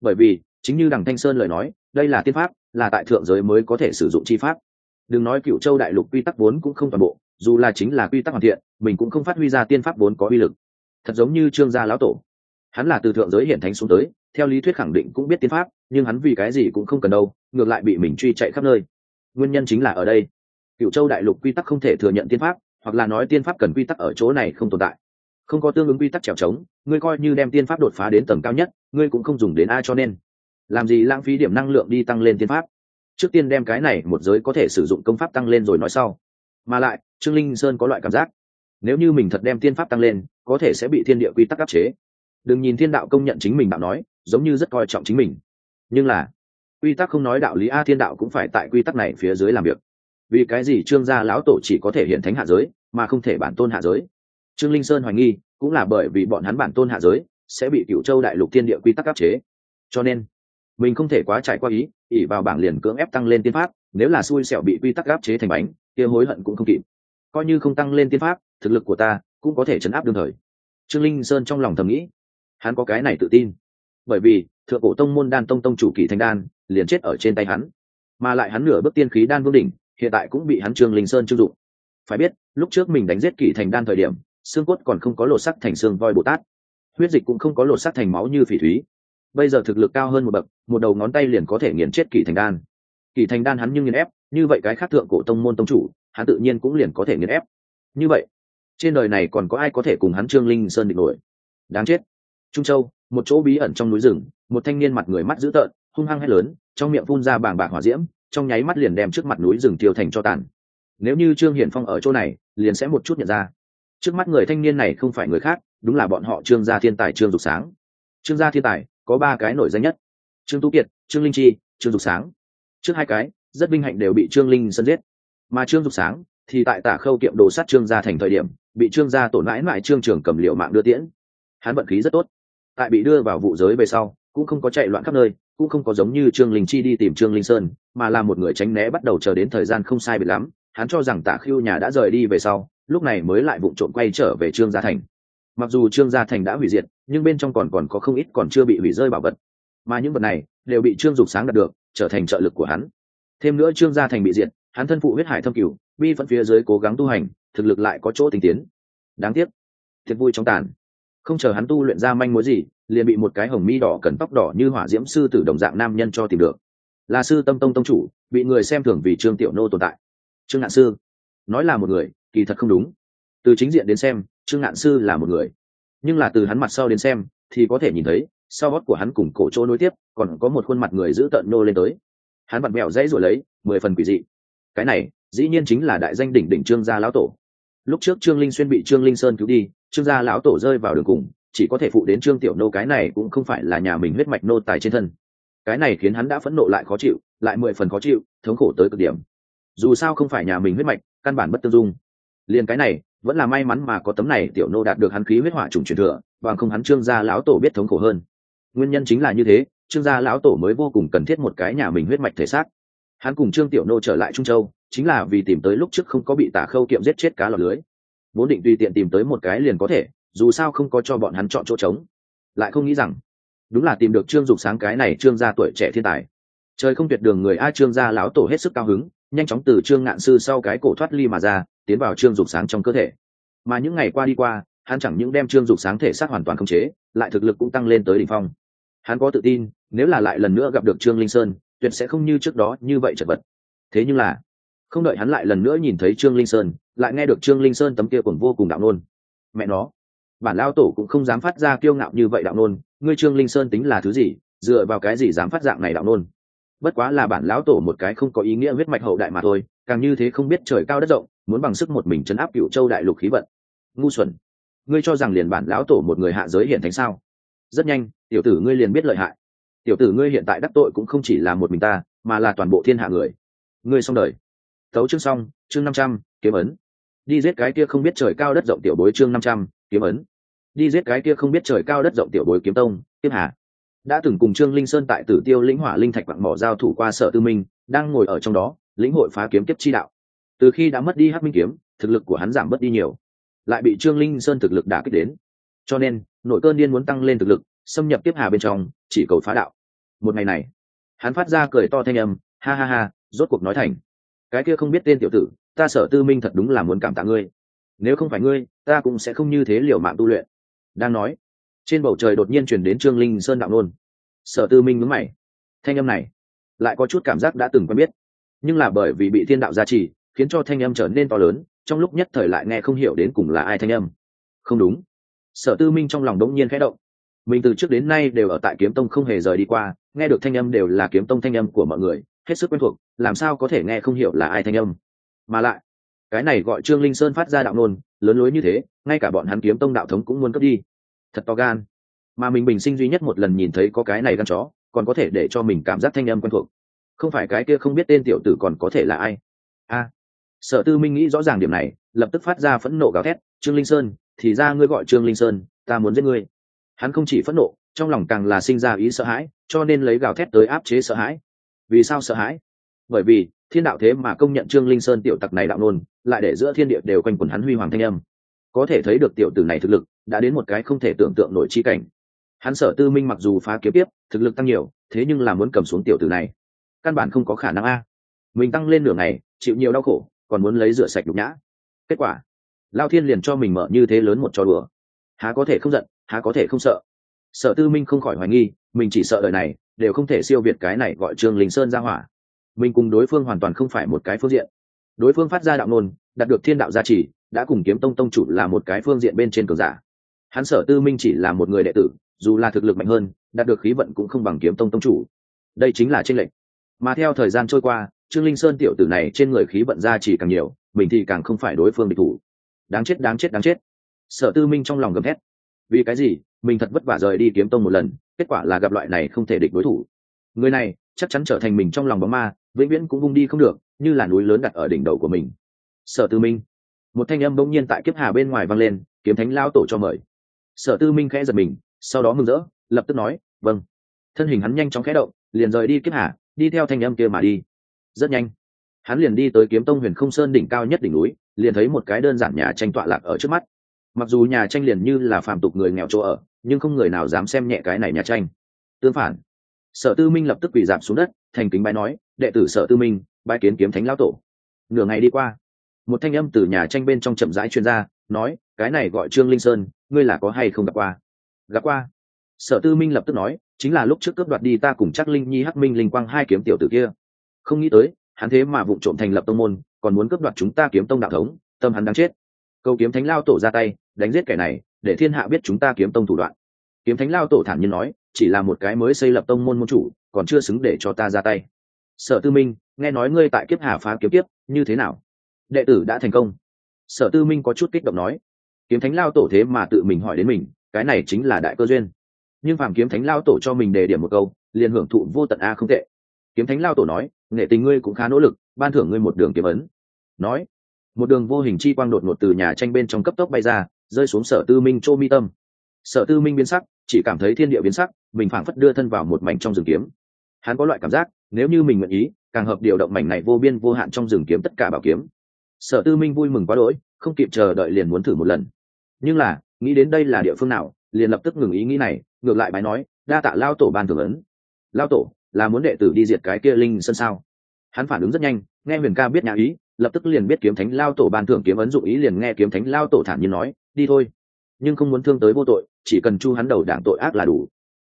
S1: Bởi vì, chính như đằng thanh sơn lời nói, đây là tiên pháp, là tại thượng giới mới có thể sử dụng chi pháp. Đừng nói cựu châu đại lục quy tắc vốn cũng không toàn bộ, dù là chính là quy tắc hoàn thiện, mình cũng không phát huy ra tiên pháp vốn có uy lực. Thật giống như trương gia lão tổ. Hắn là từ thượng giới hiện thánh xuống tới, theo lý thuyết khẳng định cũng biết tiên pháp, nhưng hắn vì cái gì cũng không cần đâu, ngược lại bị mình truy chạy khắp nơi nguyên nhân chính là ở đây. Cựu châu đại lục quy tắc không thể thừa nhận tiên pháp, hoặc là nói tiên pháp cần quy tắc ở chỗ này không tồn tại. Không có tương ứng quy tắc trèo trống, ngươi coi như đem tiên pháp đột phá đến tầng cao nhất, ngươi cũng không dùng đến ai cho nên. Làm gì lãng phí điểm năng lượng đi tăng lên tiên pháp? Trước tiên đem cái này một giới có thể sử dụng công pháp tăng lên rồi nói sau. Mà lại, trương linh sơn có loại cảm giác. Nếu như mình thật đem tiên pháp tăng lên, có thể sẽ bị thiên địa quy tắc áp chế. Đừng nhìn thiên đạo công nhận chính mình đạo nói, giống như rất coi trọng chính mình. Nhưng là quy tắc không nói đạo lý a thiên đạo cũng phải tại quy tắc này phía dưới làm việc. Vì cái gì trương gia lão tổ chỉ có thể hiện thánh hạ giới, mà không thể bản tôn hạ giới? Trương linh sơn hoài nghi, cũng là bởi vì bọn hắn bản tôn hạ giới sẽ bị cựu châu đại lục thiên địa quy tắc áp chế. Cho nên, mình không thể quá trải qua ý ỉ vào bảng liền cưỡng ép tăng lên tiên pháp, nếu là xui xẻo bị quy tắc áp chế thành bánh, kia hối hận cũng không kịp. Coi như không tăng lên tiên pháp, thực lực của ta cũng có thể chấn áp đương thời. Trương linh sơn trong lòng thầm nghĩ, hắn có cái này tự tin. Bởi vì, thượng cổ tông môn đan tông tông chủ kỳ thành đan liền chết ở trên tay hắn. Mà lại hắn nửa bước tiên khí đan vương đỉnh, hiện tại cũng bị hắn trương linh sơn chưng dụng. Phải biết, lúc trước mình đánh giết kỷ thành đan thời điểm, xương cốt còn không có lột sắc thành xương voi bồ tát. Huyết dịch cũng không có lột sắc thành máu như phỉ thúy. Bây giờ thực lực cao hơn một bậc, một đầu ngón tay liền có thể nghiền chết kỷ thành đan. Kỷ thành đan hắn nhưng nghiền ép, như vậy cái khác thượng cổ tông môn tông chủ, hắn tự nhiên cũng liền có thể nghiền ép. Như vậy, trên đời này còn có ai có thể cùng hắn trương linh sơn địch nổi? Đáng chết. Trung châu, một chỗ bí ẩn trong núi rừng, một thanh niên mặt người mắt dữ tợn hung hăng hét lớn, trong miệng phun ra bàng bạc hỏa diễm, trong nháy mắt liền đem trước mặt núi rừng tiêu thành cho tàn. Nếu như trương hiển phong ở chỗ này, liền sẽ một chút nhận ra. Trước mắt người thanh niên này không phải người khác, đúng là bọn họ trương gia thiên tài trương dục sáng. Trương gia thiên tài, có ba cái nổi danh nhất. Trương tú kiệt, trương linh chi, trương dục sáng. Trước hai cái, rất vinh hạnh đều bị trương linh sân giết. Mà trương dục sáng thì tại tả khâu kiệm đồ sát trương gia thành thời điểm, bị trương gia tổn mãi mãi trương trường cầm liệu mạng đưa tiễn. Hắn vận khí rất tốt. Tại bị đưa vào vụ giới về sau, cũng không có chạy loạn khắp nơi cũng không có giống như trương linh chi đi tìm trương linh sơn, mà là một người tránh né bắt đầu chờ đến thời gian không sai bị lắm, hắn cho rằng tả khiêu nhà đã rời đi về sau, lúc này mới lại vụ trộm quay trở về trương gia thành. Mặc dù trương gia thành đã hủy diệt, nhưng bên trong còn còn có không ít còn chưa bị hủy rơi bảo vật. Mà những vật này đều bị trương dục sáng đạt được, trở thành trợ lực của hắn. Thêm nữa trương gia thành bị diệt, hắn thân phụ huyết hải thâm cửu, bi phận phía dưới cố gắng tu hành, thực lực lại có chỗ tình tiến. Đáng tiếc, thiệt vui trong tàn. Không chờ hắn tu luyện ra manh mối gì liền bị một cái hồng mi đỏ cần tóc đỏ như hỏa diễm sư tử đồng dạng nam nhân cho tìm được. Là sư tâm tông tông chủ, bị người xem thường vì trương tiểu nô tồn tại. Trương ngạn sư, nói là một người, kỳ thật không đúng. Từ chính diện đến xem, trương ngạn sư là một người. Nhưng là từ hắn mặt sau đến xem, thì có thể nhìn thấy, sau gót của hắn cùng cổ chỗ nối tiếp, còn có một khuôn mặt người giữ tợn nô lên tới. Hắn vặn mẹo dãy rồi lấy, mười phần quỷ dị. Cái này, dĩ nhiên chính là đại danh đỉnh đỉnh trương gia lão tổ. Lúc trước trương linh xuyên bị trương linh sơn cứu đi, trương gia lão tổ rơi vào đường cùng chỉ có thể phụ đến trương tiểu nô, cái này cũng không phải là nhà mình huyết mạch nô tài trên thân. Cái này khiến hắn đã phẫn nộ lại khó chịu, lại mười phần khó chịu, thống khổ tới cực điểm. Dù sao không phải nhà mình huyết mạch, căn bản bất tương dung. Liền cái này, vẫn là may mắn mà có tấm này tiểu nô đạt được hắn khí huyết hỏa trùng truyền thừa, bằng không hắn trương gia lão tổ biết thống khổ hơn. Nguyên nhân chính là như thế, trương gia lão tổ mới vô cùng cần thiết một cái nhà mình huyết mạch thể xác. Hắn cùng trương tiểu nô trở lại trung châu, chính là vì tìm tới lúc trước không có bị tả khâu kiệm giết chết cá lọt lưới. Vốn định tùy tiện tìm tới một cái liền có thể dù sao không có cho bọn hắn chọn chỗ trống. Lại không nghĩ rằng, đúng là tìm được trương dục sáng cái này trương gia tuổi trẻ thiên tài. Trời không tuyệt đường người a trương gia lão tổ hết sức cao hứng, nhanh chóng từ trương ngạn sư sau cái cổ thoát ly mà ra, tiến vào trương dục sáng trong cơ thể. Mà những ngày qua đi qua, hắn chẳng những đem trương dục sáng thể xác hoàn toàn khống chế, lại thực lực cũng tăng lên tới đỉnh phong. Hắn có tự tin, nếu là lại lần nữa gặp được trương linh sơn, tuyệt sẽ không như trước đó như vậy chật vật. Thế nhưng là, không đợi hắn lại lần nữa nhìn thấy trương linh sơn, lại nghe được trương linh sơn tấm kia còn vô cùng đạo nôn mẹ nó bản lao tổ cũng không dám phát ra kiêu ngạo như vậy đạo nôn, ngươi trương linh sơn tính là thứ gì, dựa vào cái gì dám phát dạng này đạo nôn? Bất quá là bản lão tổ một cái không có ý nghĩa huyết mạch hậu đại mà thôi, càng như thế không biết trời cao đất rộng, muốn bằng sức một mình chấn áp cựu châu đại lục khí vận. Ngu xuẩn. Ngươi cho rằng liền bản lão tổ một người hạ giới hiện thành sao? Rất nhanh, tiểu tử ngươi liền biết lợi hại. Tiểu tử ngươi hiện tại đắc tội cũng không chỉ là một mình ta, mà là toàn bộ thiên hạ người. Ngươi xong đời. Tấu chương xong, chương năm trăm, kiếm ấn. Đi giết cái kia không biết trời cao đất rộng tiểu bối chương năm trăm kiếm ấn. Đi giết cái kia không biết trời cao đất rộng tiểu bối kiếm tông, tiếp hà. Đã từng cùng trương linh sơn tại tử tiêu lĩnh hỏa linh thạch vặn mỏ giao thủ qua sở tư minh, đang ngồi ở trong đó, lĩnh hội phá kiếm kiếp chi đạo. Từ khi đã mất đi hắc minh kiếm, thực lực của hắn giảm mất đi nhiều, lại bị trương linh sơn thực lực đả kích đến. Cho nên, nội cơn điên muốn tăng lên thực lực, xâm nhập tiếp hà bên trong, chỉ cầu phá đạo. Một ngày này, hắn phát ra cười to thanh âm, ha ha ha, rốt cuộc nói thành. Cái kia không biết tên tiểu tử, ta sở tư minh thật đúng là muốn cảm tạ ngươi nếu không phải ngươi, ta cũng sẽ không như thế liều mạng tu luyện. Đang nói, trên bầu trời đột nhiên chuyển đến trương linh sơn đạo nôn sở tư minh ngứng mày. Thanh âm này, lại có chút cảm giác đã từng quen biết. Nhưng là bởi vì bị thiên đạo gia trì, khiến cho thanh âm trở nên to lớn, trong lúc nhất thời lại nghe không hiểu đến cùng là ai thanh âm. Không đúng. Sở tư minh trong lòng đống nhiên khẽ động. Mình từ trước đến nay đều ở tại kiếm tông không hề rời đi qua, nghe được thanh âm đều là kiếm tông thanh âm của mọi người, hết sức quen thuộc, làm sao có thể nghe không hiểu là ai thanh âm. Mà lại cái này gọi trương linh sơn phát ra đạo nôn lớn lối như thế, ngay cả bọn hắn kiếm tông đạo thống cũng muốn cướp đi. Thật to gan. Mà mình bình sinh duy nhất một lần nhìn thấy có cái này gan chó, còn có thể để cho mình cảm giác thanh âm quen thuộc. Không phải cái kia không biết tên tiểu tử còn có thể là ai. A. Sở tư minh nghĩ rõ ràng điểm này, lập tức phát ra phẫn nộ gào thét, trương linh sơn, thì ra ngươi gọi trương linh sơn, ta muốn giết ngươi. Hắn không chỉ phẫn nộ, trong lòng càng là sinh ra ý sợ hãi, cho nên lấy gào thét tới áp chế sợ hãi. Vì sao sợ hãi? Bởi vì thiên đạo thế mà công nhận trương linh sơn tiểu tặc này đạo nôn, lại để giữa thiên địa đều quanh quẩn hắn huy hoàng thanh âm. Có thể thấy được tiểu tử này thực lực, đã đến một cái không thể tưởng tượng nổi chi cảnh. Hắn sở tư minh mặc dù phá kiếm tiếp, thực lực tăng nhiều, thế nhưng là muốn cầm xuống tiểu tử này. Căn bản không có khả năng a. Mình tăng lên nửa ngày, chịu nhiều đau khổ, còn muốn lấy rửa sạch nhục nhã. Kết quả, lao thiên liền cho mình mở như thế lớn một trò đùa. Há có thể không giận, há có thể không sợ. Sở tư minh không khỏi hoài nghi, mình chỉ sợ đời này, đều không thể siêu việt cái này gọi trương linh sơn ra hỏa mình cùng đối phương hoàn toàn không phải một cái phương diện. Đối phương phát ra đạo nôn đạt được thiên đạo gia trì, đã cùng kiếm tông tông chủ là một cái phương diện bên trên cường giả. Hắn sở tư minh chỉ là một người đệ tử, dù là thực lực mạnh hơn, đạt được khí vận cũng không bằng kiếm tông tông chủ. Đây chính là tranh lệch. Mà theo thời gian trôi qua, trương linh sơn tiểu tử này trên người khí vận gia trì càng nhiều, mình thì càng không phải đối phương địch thủ. Đáng chết đáng chết đáng chết. Sở tư minh trong lòng gầm thét. Vì cái gì? Mình thật vất vả rời đi kiếm tông một lần, kết quả là gặp loại này không thể địch đối thủ. Người này chắc chắn trở thành mình trong lòng bóng ma vĩnh viễn cũng vung đi không được, như là núi lớn đặt ở đỉnh đầu của mình. Sở tư minh. Một thanh âm bỗng nhiên tại kiếp hà bên ngoài vang lên, kiếm thánh lao tổ cho mời. Sở tư minh khẽ giật mình, sau đó mừng rỡ, lập tức nói vâng. Thân hình hắn nhanh chóng khẽ động, liền rời đi kiếp hà, đi theo thanh âm kia mà đi. Rất nhanh, hắn liền đi tới kiếm tông huyền không sơn đỉnh cao nhất đỉnh núi, liền thấy một cái đơn giản nhà tranh tọa lạc ở trước mắt. Mặc dù nhà tranh liền như là phàm tục người nghèo chỗ ở, nhưng không người nào dám xem nhẹ cái này nhà tranh. Tương phản, sở tư minh lập tức quỳ giảm xuống đất, thành kính bái nói đệ tử sở tư minh, bái kiến kiếm thánh lão tổ. Nửa ngày đi qua, một thanh âm từ nhà tranh bên trong chậm rãi chuyên gia nói, cái này gọi trương linh sơn, ngươi là có hay không gặp qua? Gặp qua. Sở tư minh lập tức nói, chính là lúc trước cướp đoạt đi ta cùng chắc linh nhi, hắc minh linh quang hai kiếm tiểu tử kia. Không nghĩ tới, hắn thế mà vụ trộm thành lập tông môn, còn muốn cướp đoạt chúng ta kiếm tông đạo thống, tâm hắn đang chết. Câu kiếm thánh lao tổ ra tay, đánh giết kẻ này, để thiên hạ biết chúng ta kiếm tông thủ đoạn. Kiếm thánh lao tổ thản nhiên nói, chỉ là một cái mới xây lập tông môn môn chủ, còn chưa xứng để cho ta ra tay sở tư minh, nghe nói ngươi tại kiếp hà phá kiếm Kiếp, như thế nào? Đệ tử đã thành công. Sở tư minh có chút kích động nói. Kiếm thánh lao tổ thế mà tự mình hỏi đến mình, cái này chính là đại cơ duyên. Nhưng phàm kiếm thánh lao tổ cho mình đề điểm một câu, liền hưởng thụ vô tận a không tệ. Kiếm thánh lao tổ nói, nghệ tình ngươi cũng khá nỗ lực, ban thưởng ngươi một đường kiếm ấn. Nói, một đường vô hình chi quang đột ngột từ nhà tranh bên trong cấp tốc bay ra, rơi xuống sở tư minh chô mi tâm. Sở tư minh biến sắc, chỉ cảm thấy thiên địa biến sắc, mình phảng phất đưa thân vào một mảnh trong rừng kiếm hắn có loại cảm giác, nếu như mình nguyện ý, càng hợp điều động mảnh này vô biên vô hạn trong rừng kiếm tất cả bảo kiếm. Sở tư minh vui mừng quá đỗi, không kịp chờ đợi liền muốn thử một lần. Nhưng là, nghĩ đến đây là địa phương nào, liền lập tức ngừng ý nghĩ này, ngược lại bái nói, đa tạ lao tổ ban thưởng ấn. Lao tổ, là muốn đệ tử đi diệt cái kia linh sơn sao? Hắn phản ứng rất nhanh, nghe huyền ca biết nhà ý, lập tức liền biết kiếm thánh lao tổ ban thưởng kiếm ấn dụng ý liền nghe kiếm thánh lao tổ thản nhiên nói, đi thôi, nhưng không muốn thương tới vô tội, chỉ cần chu hắn đầu đảng tội ác là đủ.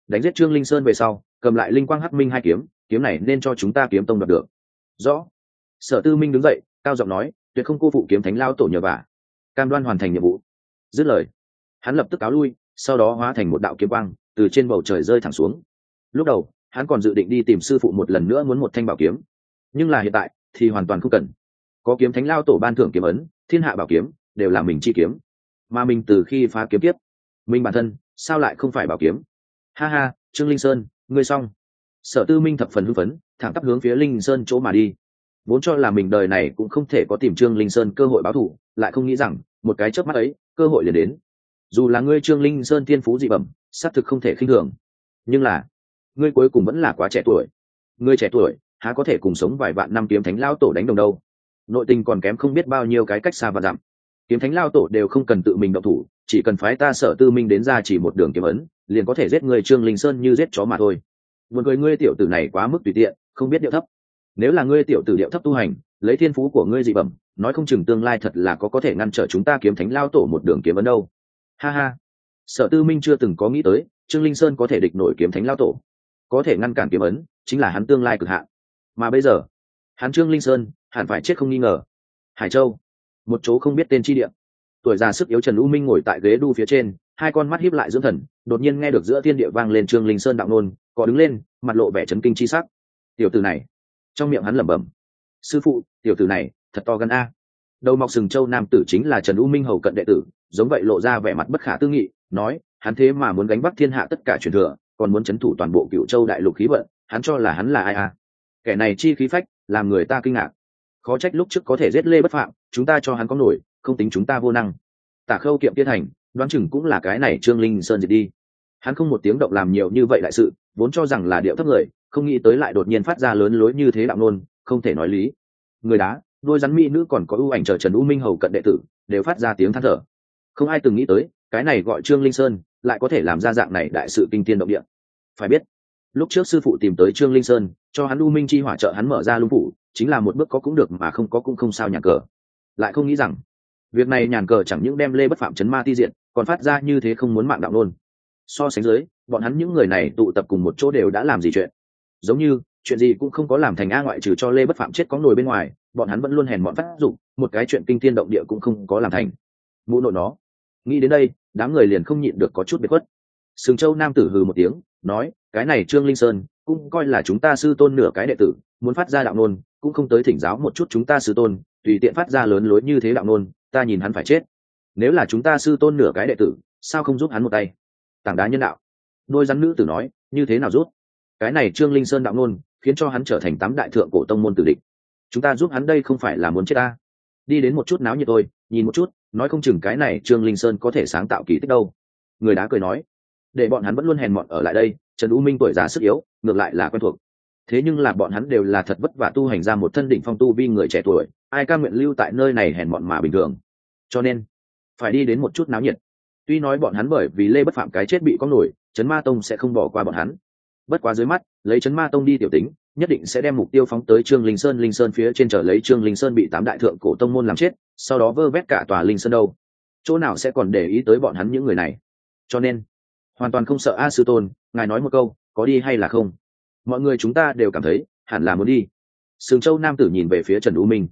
S1: Đánh giết trương linh sơn về sau cầm lại linh quang hắc minh hai kiếm kiếm này nên cho chúng ta kiếm tông đoạt được. Rõ. Sở tư minh đứng dậy, cao giọng nói, tuyệt không cô phụ kiếm thánh lao tổ nhờ vả. Cam đoan hoàn thành nhiệm vụ. Dứt lời, hắn lập tức cáo lui, sau đó hóa thành một đạo kiếm quang, từ trên bầu trời rơi thẳng xuống. Lúc đầu, hắn còn dự định đi tìm sư phụ một lần nữa muốn một thanh bảo kiếm. Nhưng là hiện tại, thì hoàn toàn không cần. Có kiếm thánh lao tổ ban thưởng kiếm ấn, thiên hạ bảo kiếm, đều là mình chi kiếm. Mà mình từ khi phá kiếm tiếp, mình bản thân, sao lại không phải bảo kiếm? Ha ha, trương linh sơn ngươi xong. Sở tư minh thập phần hưng phấn, thẳng tắp hướng phía linh sơn chỗ mà đi. Vốn cho là mình đời này cũng không thể có tìm trương linh sơn cơ hội báo thù, lại không nghĩ rằng, một cái chớp mắt ấy, cơ hội liền đến. Dù là ngươi trương linh sơn tiên phú dị bẩm, xác thực không thể khinh thường. Nhưng là, ngươi cuối cùng vẫn là quá trẻ tuổi. Ngươi trẻ tuổi, há có thể cùng sống vài vạn năm kiếm thánh lao tổ đánh đồng đâu? Nội tình còn kém không biết bao nhiêu cái cách xa và dặm. Kiếm thánh lao tổ đều không cần tự mình động thủ, chỉ cần phái ta sở tư minh đến ra chỉ một đường kiếm ấn liền có thể giết người trương linh sơn như giết chó mà thôi. Một người ngươi tiểu tử này quá mức tùy tiện, không biết điệu thấp. Nếu là ngươi tiểu tử điệu thấp tu hành, lấy thiên phú của ngươi dị bẩm, nói không chừng tương lai thật là có có thể ngăn trở chúng ta kiếm thánh lao tổ một đường kiếm ấn đâu. Ha ha. Sở tư minh chưa từng có nghĩ tới, trương linh sơn có thể địch nổi kiếm thánh lao tổ. Có thể ngăn cản kiếm ấn, chính là hắn tương lai cực hạn. Mà bây giờ, hắn trương linh sơn, hẳn phải chết không nghi ngờ. Hải châu, một chỗ không biết tên chi địa. Tuổi già sức yếu trần u minh ngồi tại ghế đu phía trên hai con mắt hiếp lại dưỡng thần, đột nhiên nghe được giữa thiên địa vang lên trương linh sơn đạo nôn có đứng lên, mặt lộ vẻ chấn kinh chi sắc. Tiểu tử này, trong miệng hắn lẩm bẩm, sư phụ, tiểu tử này, thật to gần a. Đầu mọc sừng châu nam tử chính là trần u minh hầu cận đệ tử, giống vậy lộ ra vẻ mặt bất khả tư nghị, nói, hắn thế mà muốn gánh bắc thiên hạ tất cả truyền thừa, còn muốn c h ấ n thủ toàn bộ cựu châu đại lục khí vận, hắn cho là hắn là ai à kẻ này chi khí phách, làm người ta kinh ngạc. Khó trách lúc trước có thể giết lê bất phạm, chúng ta cho hắn có nổi, không tính chúng ta vô năng. Tả khâu kiệm tiên thành đoán chừng cũng là cái này trương linh sơn diệt đi. Hắn không một tiếng động làm nhiều như vậy đại sự, vốn cho rằng là điệu thấp người, không nghĩ tới lại đột nhiên phát ra lớn lối như thế đạo nôn không thể nói lý. Người đá, đôi rắn mỹ nữ còn có ưu ảnh chờ trần u minh hầu cận đệ tử, đều phát ra tiếng than thở. Không ai từng nghĩ tới, cái này gọi trương linh sơn, lại có thể làm ra dạng này đại sự kinh tiên động địa. Phải biết, lúc trước sư phụ tìm tới trương linh sơn, cho hắn u minh chi hỏa trợ hắn mở ra lung phủ, chính là một bước có cũng được mà không có cũng không sao nhàn cờ. Lại không nghĩ rằng, việc này nhàn cờ chẳng những đem lê bất phạm chấn ma ti diện còn phát ra như thế không muốn mạng đạo nôn. So sánh dưới, bọn hắn những người này tụ tập cùng một chỗ đều đã làm gì chuyện? Giống như, chuyện gì cũng không có làm thành a ngoại trừ cho lê bất phạm chết có nồi bên ngoài, bọn hắn vẫn luôn hèn bọn phát dụng một cái chuyện kinh thiên động địa cũng không có làm thành. Mụ nội nó. Nghĩ đến đây, đám người liền không nhịn được có chút biệt khuất. Sừng châu nam tử hừ một tiếng, nói, cái này trương linh sơn, cũng coi là chúng ta sư tôn nửa cái đệ tử, muốn phát ra đạo nôn, cũng không tới thỉnh giáo một chút chúng ta sư tôn, tùy tiện phát ra lớn lối như thế đạo nôn, ta nhìn hắn phải chết nếu là chúng ta sư tôn nửa cái đệ tử, sao không giúp hắn một tay? Tảng đá nhân đạo. Đôi rắn nữ tử nói, như thế nào rút cái này trương linh sơn đạo ngôn, khiến cho hắn trở thành tám đại thượng cổ tông môn tử địch. Chúng ta giúp hắn đây không phải là muốn chết ta. Đi đến một chút náo nhiệt tôi nhìn một chút, nói không chừng cái này trương linh sơn có thể sáng tạo kỳ tích đâu. Người đá cười nói, để bọn hắn vẫn luôn hèn mọn ở lại đây, trần u minh tuổi già sức yếu, ngược lại là quen thuộc. Thế nhưng là bọn hắn đều là thật vất vả tu hành ra một thân đỉnh phong tu vi người trẻ tuổi, ai ca nguyện lưu tại nơi này hèn mọn mà bình thường. Cho nên phải đi đến một chút náo nhiệt. Tuy nói bọn hắn bởi vì lê bất phạm cái chết bị có nổi, trấn ma tông sẽ không bỏ qua bọn hắn. Bất quá dưới mắt, lấy trấn ma tông đi tiểu tính, nhất định sẽ đem mục tiêu phóng tới trương linh sơn linh sơn phía trên trở lấy trương linh sơn bị tám đại thượng cổ tông môn làm chết, sau đó vơ vét cả tòa linh sơn đâu. Chỗ nào sẽ còn để ý tới bọn hắn những người này. Cho nên, hoàn toàn không sợ a sư tôn, ngài nói một câu, có đi hay là không? Mọi người chúng ta đều cảm thấy, hẳn là muốn đi. Sừng châu nam tử nhìn về phía trần u minh.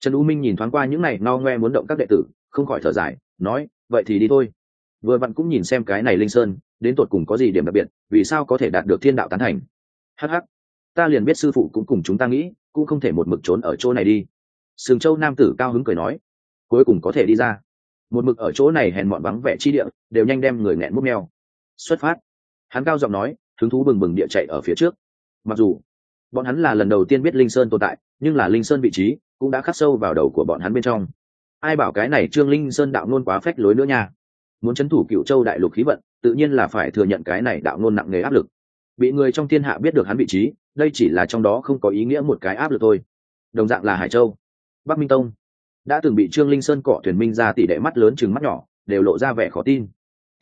S1: Trần u minh nhìn thoáng qua những này no ngoe muốn động các đệ tử không khỏi thở dài, nói, vậy thì đi thôi. Vừa vặn cũng nhìn xem cái này linh sơn, đến tột cùng có gì điểm đặc biệt, vì sao có thể đạt được thiên đạo tán thành. Hh ta liền biết sư phụ cũng cùng chúng ta nghĩ, cũng không thể một mực trốn ở chỗ này đi. Sừng châu nam tử cao hứng cười nói, cuối cùng có thể đi ra. Một mực ở chỗ này hèn mọn vắng vẻ chi địa, đều nhanh đem người nghẹn mút neo. xuất phát. Hắn cao giọng nói, hứng thú bừng bừng địa chạy ở phía trước. Mặc dù, bọn hắn là lần đầu tiên biết linh sơn tồn tại, nhưng là linh sơn vị trí cũng đã khắc sâu vào đầu của bọn hắn bên trong ai bảo cái này trương linh sơn đạo nôn quá phách lối nữa nha. Muốn c h ấ n thủ cựu châu đại lục khí vận, tự nhiên là phải thừa nhận cái này đạo nôn nặng nề áp lực. Bị người trong thiên hạ biết được hắn vị trí, đây chỉ là trong đó không có ý nghĩa một cái áp lực thôi. Đồng dạng là hải châu. Bắc minh tông đã từng bị trương linh sơn cọ thuyền minh ra tỷ đệ mắt lớn chừng mắt nhỏ, đều lộ ra vẻ khó tin.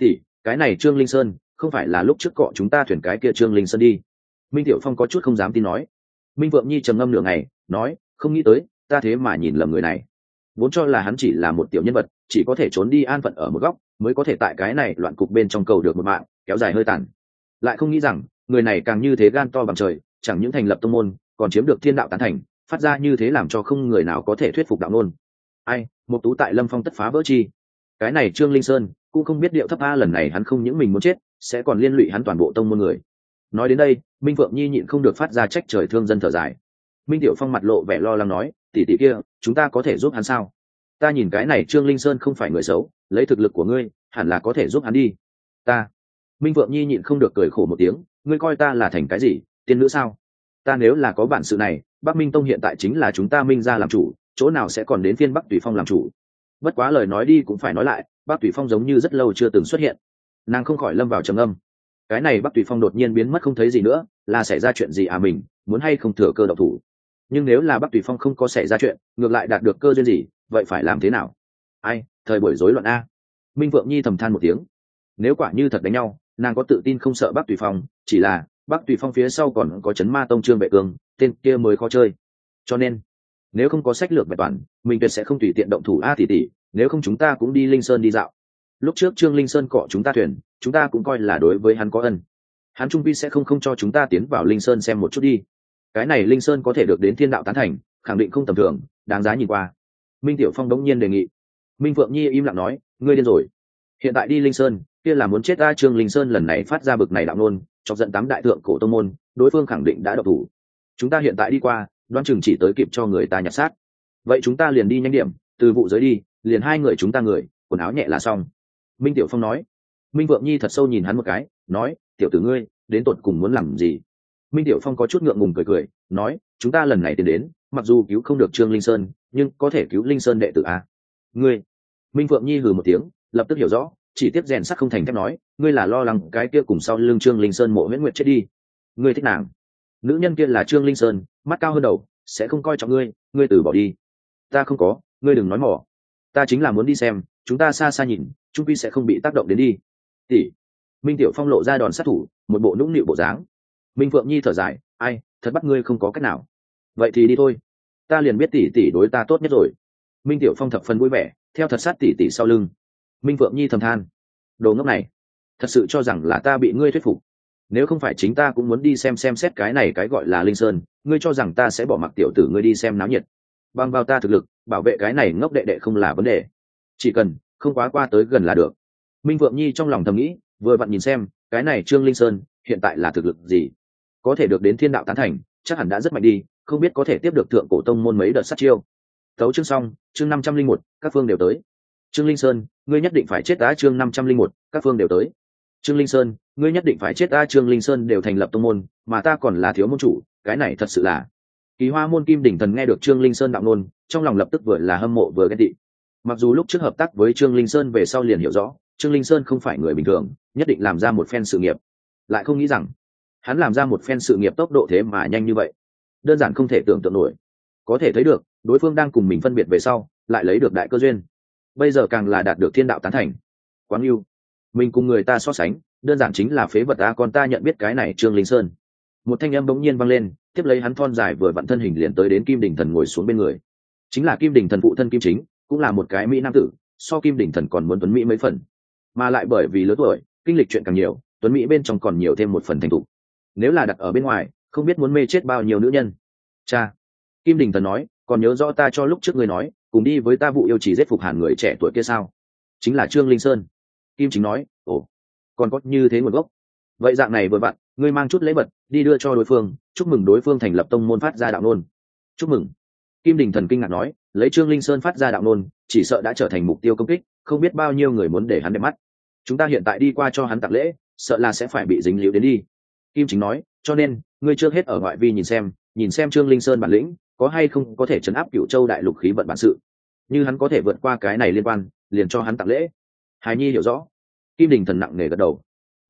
S1: Tỷ, cái này trương linh sơn, không phải là lúc trước cọ chúng ta thuyền cái kia trương linh sơn đi. Minh tiểu phong có chút không dám tin nói. Minh vượng nhi trầm ngâm nửa ngày, nói, không nghĩ tới, ta thế mà nhìn lầm người này vốn cho là hắn chỉ là một tiểu nhân vật, chỉ có thể trốn đi an phận ở một góc, mới có thể tại cái này loạn cục bên trong cầu được một mạng, kéo dài hơi tàn. Lại không nghĩ rằng, người này càng như thế gan to bằng trời, chẳng những thành lập tông môn, còn chiếm được thiên đạo tán thành, phát ra như thế làm cho không người nào có thể thuyết phục đạo nôn ai, một tú tại lâm phong tất phá vỡ chi. Cái này trương linh sơn, cũng không biết điệu thấp a lần này hắn không những mình muốn chết, sẽ còn liên lụy hắn toàn bộ tông môn người. Nói đến đây, minh phượng nhi nhịn không được phát ra trách trời thương dân thở dài. Minh tiểu phong mặt lộ vẻ lo lắng nói tỷ tỷ kia, chúng ta có thể giúp hắn sao? Ta nhìn cái này trương linh sơn không phải người xấu, lấy thực lực của ngươi, hẳn là có thể giúp hắn đi. Ta. Minh Vượng nhi nhịn không được cười khổ một tiếng, ngươi coi ta là thành cái gì, tiên nữ sao? Ta nếu là có bản sự này, bắc minh tông hiện tại chính là chúng ta minh ra làm chủ, chỗ nào sẽ còn đến phiên bắc tùy phong làm chủ? Bất quá lời nói đi cũng phải nói lại, bắc tùy phong giống như rất lâu chưa từng xuất hiện. Nàng không khỏi lâm vào trầm âm cái này bắc tùy phong đột nhiên biến mất không thấy gì nữa, là xảy ra chuyện gì à mình, muốn hay không thừa cơ độc thủ? Nhưng nếu là bắc tùy phong không có xảy ra chuyện, ngược lại đạt được cơ duyên gì, vậy phải làm thế nào? Ai, thời buổi rối loạn a. Minh vượng nhi thầm than một tiếng. Nếu quả như thật đánh nhau, nàng có tự tin không sợ bắc tùy phong, chỉ là bắc tùy phong phía sau còn có chấn ma tông trương vệ cương tên kia mới khó chơi. Cho nên, nếu không có sách lược bài toàn mình tuyệt sẽ không tùy tiện động thủ a tỷ tỷ, nếu không chúng ta cũng đi linh sơn đi dạo. Lúc trước trương linh sơn cọ chúng ta thuyền, chúng ta cũng coi là đối với hắn có ân. Hắn trung vi sẽ không không cho chúng ta tiến vào linh sơn xem một chút đi cái này linh sơn có thể được đến thiên đạo tán thành, khẳng định không tầm thường, đáng giá nhìn qua. Minh tiểu phong đống nhiên đề nghị. Minh phượng nhi im lặng nói, ngươi điên rồi. Hiện tại đi linh sơn, kia là muốn chết ta trương linh sơn lần này phát ra bực này đạo nôn chọc giận tám đại thượng cổ tông môn, đối phương khẳng định đã độc thủ. Chúng ta hiện tại đi qua, đoán chừng chỉ tới kịp cho người ta nhặt xác. Vậy chúng ta liền đi nhanh điểm, từ vụ giới đi, liền hai người chúng ta người, quần áo nhẹ là xong. Minh tiểu phong nói. Minh vượng nhi thật sâu nhìn hắn một cái, nói, tiểu tử ngươi, đến tột cùng muốn làm gì? Minh tiểu phong có chút ngượng ngùng cười cười, nói, chúng ta lần này tiến đến, mặc dù cứu không được trương linh sơn, nhưng có thể cứu linh sơn đệ tử à? ngươi? Minh phượng nhi hừ một tiếng, lập tức hiểu rõ, chỉ tiếp rèn sắc không thành thép nói, ngươi là lo lắng cái kia cùng sau lưng trương linh sơn mộ nguyễn nguyệt chết đi. Ngươi thích nàng. Nữ nhân kia là trương linh sơn, mắt cao hơn đầu, sẽ không coi trọng ngươi ngươi từ bỏ đi. Ta không có, ngươi đừng nói mỏ. Ta chính là muốn đi xem, chúng ta xa xa nhìn trung pi sẽ không bị tác động đến đi. Tỷ. Minh tiểu phong lộ ra đòn sát thủ, một bộ nũng nịu bộ dáng minh phượng nhi thở dài, ai, thật bắt ngươi không có cách nào. Vậy thì đi thôi. Ta liền biết tỷ tỷ đối ta tốt nhất rồi. Minh tiểu phong thập phần vui vẻ, theo thật sát tỷ tỷ sau lưng. Minh phượng nhi thầm than, đồ ngốc này, thật sự cho rằng là ta bị ngươi thuyết phục. Nếu không phải chính ta cũng muốn đi xem xem xét cái này cái gọi là linh sơn, ngươi cho rằng ta sẽ bỏ mặc tiểu tử ngươi đi xem náo nhiệt. Bằng vào ta thực lực, bảo vệ cái này ngốc đệ đệ không là vấn đề. Chỉ cần, không quá qua tới gần là được. Minh phượng nhi trong lòng thầm nghĩ, vừa vặn nhìn xem, cái này trương linh sơn, hiện tại là thực lực gì? Có thể được đến thiên đạo tán thành, chắc hẳn đã rất mạnh đi, không biết có thể tiếp được thượng cổ tông môn mấy đợt sát chiêu. Tấu chương xong, chương năm trăm linh một, các phương đều tới. Trương linh sơn, ngươi nhất định phải chết đã chương năm trăm linh một, các phương đều tới. Trương linh sơn, ngươi nhất định phải chết ta trương linh sơn đều thành lập tông môn, mà ta còn là thiếu môn chủ, cái này thật sự là. Kỳ hoa môn kim đỉnh thần nghe được trương linh sơn đạo nôn trong lòng lập tức vừa là hâm mộ vừa ghét tị. Mặc dù lúc trước hợp tác với trương linh sơn về sau liền hiểu rõ, trương linh sơn không phải người bình thường, nhất định làm ra một phen sự nghiệp. Lại không nghĩ rằng hắn làm ra một phen sự nghiệp tốc độ thế mà nhanh như vậy. Đơn giản không thể tưởng tượng nổi. Có thể thấy được, đối phương đang cùng mình phân biệt về sau, lại lấy được đại cơ duyên. Bây giờ càng là đạt được thiên đạo tán thành. Quán yêu mình cùng người ta so sánh, đơn giản chính là phế vật ta còn ta nhận biết cái này trương linh sơn. Một thanh âm bỗng nhiên vang lên, tiếp lấy hắn thon dài vừa vặn thân hình liền tới đến kim đình thần ngồi xuống bên người. Chính là kim đình thần phụ thân kim chính, cũng là một cái mỹ nam tử, so kim đình thần còn muốn tuấn mỹ mấy phần. Mà lại bởi vì lớn tuổi, kinh lịch chuyện càng nhiều, tuấn mỹ bên trong còn nhiều thêm một phần thành thục nếu là đặt ở bên ngoài, không biết muốn mê chết bao nhiêu nữ nhân. Cha, kim đình thần nói, còn nhớ rõ ta cho lúc trước ngươi nói, cùng đi với ta vụ yêu chỉ giết phục hàn người trẻ tuổi kia sao? Chính là trương linh sơn. Kim chính nói, ồ, còn có như thế nguồn gốc. Vậy dạng này vừa vặn, ngươi mang chút lễ vật, đi đưa cho đối phương, chúc mừng đối phương thành lập tông môn phát ra đạo nôn. Chúc mừng. Kim đình thần kinh ngạc nói, lấy trương linh sơn phát ra đạo nôn, chỉ sợ đã trở thành mục tiêu công kích, không biết bao nhiêu người muốn để hắn đẹp mắt. Chúng ta hiện tại đi qua cho hắn tặng lễ, sợ là sẽ phải bị dính liễu đến đi kim chính nói, cho nên, ngươi trước hết ở ngoại vi nhìn xem nhìn xem trương linh sơn bản lĩnh, có hay không có thể chấn áp cựu châu đại lục khí vận bản sự. Như hắn có thể vượt qua cái này liên quan, liền cho hắn tặng lễ. Hài nhi hiểu rõ. Kim đình thần nặng nề gật đầu.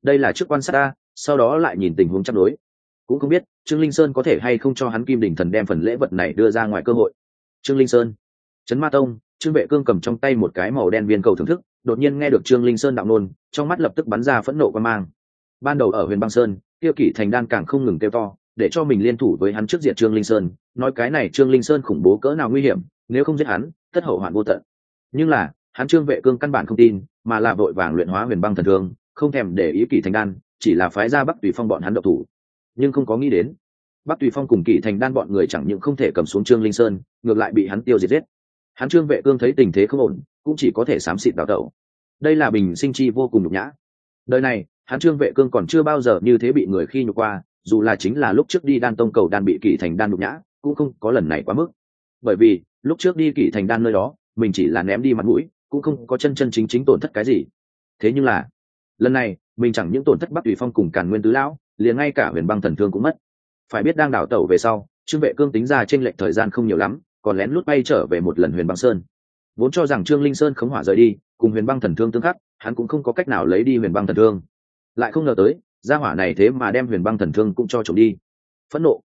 S1: Đây là trước quan sát ta, sau đó lại nhìn tình huống chấp đối. Cũng không biết, trương linh sơn có thể hay không cho hắn kim đình thần đem phần lễ vật này đưa ra ngoài cơ hội. Trương linh sơn. Trấn ma tông, trương vệ cương cầm trong tay một cái màu đen viên cầu thưởng thức, đột nhiên nghe được trương linh sơn đạo nôn trong mắt lập tức bắn ra phẫn nộ quan mang. Ban đầu ở huyền băng sơn kia kỷ thành đan càng không ngừng kêu to, để cho mình liên thủ với hắn trước diệt trương linh sơn, nói cái này trương linh sơn khủng bố cỡ nào nguy hiểm, nếu không giết hắn, tất hậu hoạn vô tận. Nhưng là, hắn trương vệ cương căn bản không tin, mà là vội vàng luyện hóa huyền băng thần thương, không thèm để ý kỷ thành đan, chỉ là phái ra bắc tùy phong bọn hắn độc thủ. Nhưng không có nghĩ đến, bắc tùy phong cùng kỷ thành đan bọn người chẳng những không thể cầm xuống trương linh sơn, ngược lại bị hắn tiêu diệt giết. Hắn trương vệ cương thấy tình thế không ổn, cũng chỉ có thể xám xịt đào tẩu. Đây là bình sinh chi vô cùng nhục nhã. Đời này hắn trương vệ cương còn chưa bao giờ như thế bị người khi nhục qua, dù là chính là lúc trước đi đan tông cầu đan bị kỷ thành đan nhục nhã, cũng không có lần này quá mức. Bởi vì, lúc trước đi kỷ thành đan nơi đó, mình chỉ là ném đi mặt mũi, cũng không có chân chân chính chính tổn thất cái gì. Thế nhưng là, lần này, mình chẳng những tổn thất bắc tùy phong cùng càn nguyên tứ lão, liền ngay cả huyền băng thần thương cũng mất. Phải biết đang đảo tẩu về sau, trương vệ cương tính ra t r ê n lệch thời gian không nhiều lắm, còn lén lút bay trở về một lần huyền băng sơn. Vốn cho rằng trương linh sơn khống hỏa rời đi, cùng huyền băng thần thương tương khắc, hắn cũng không có cách nào lấy đi huyền băng thần thương lại không ngờ tới, gia hỏa này thế mà đem huyền băng thần thương cũng cho trộm đi. Phẫn nộ,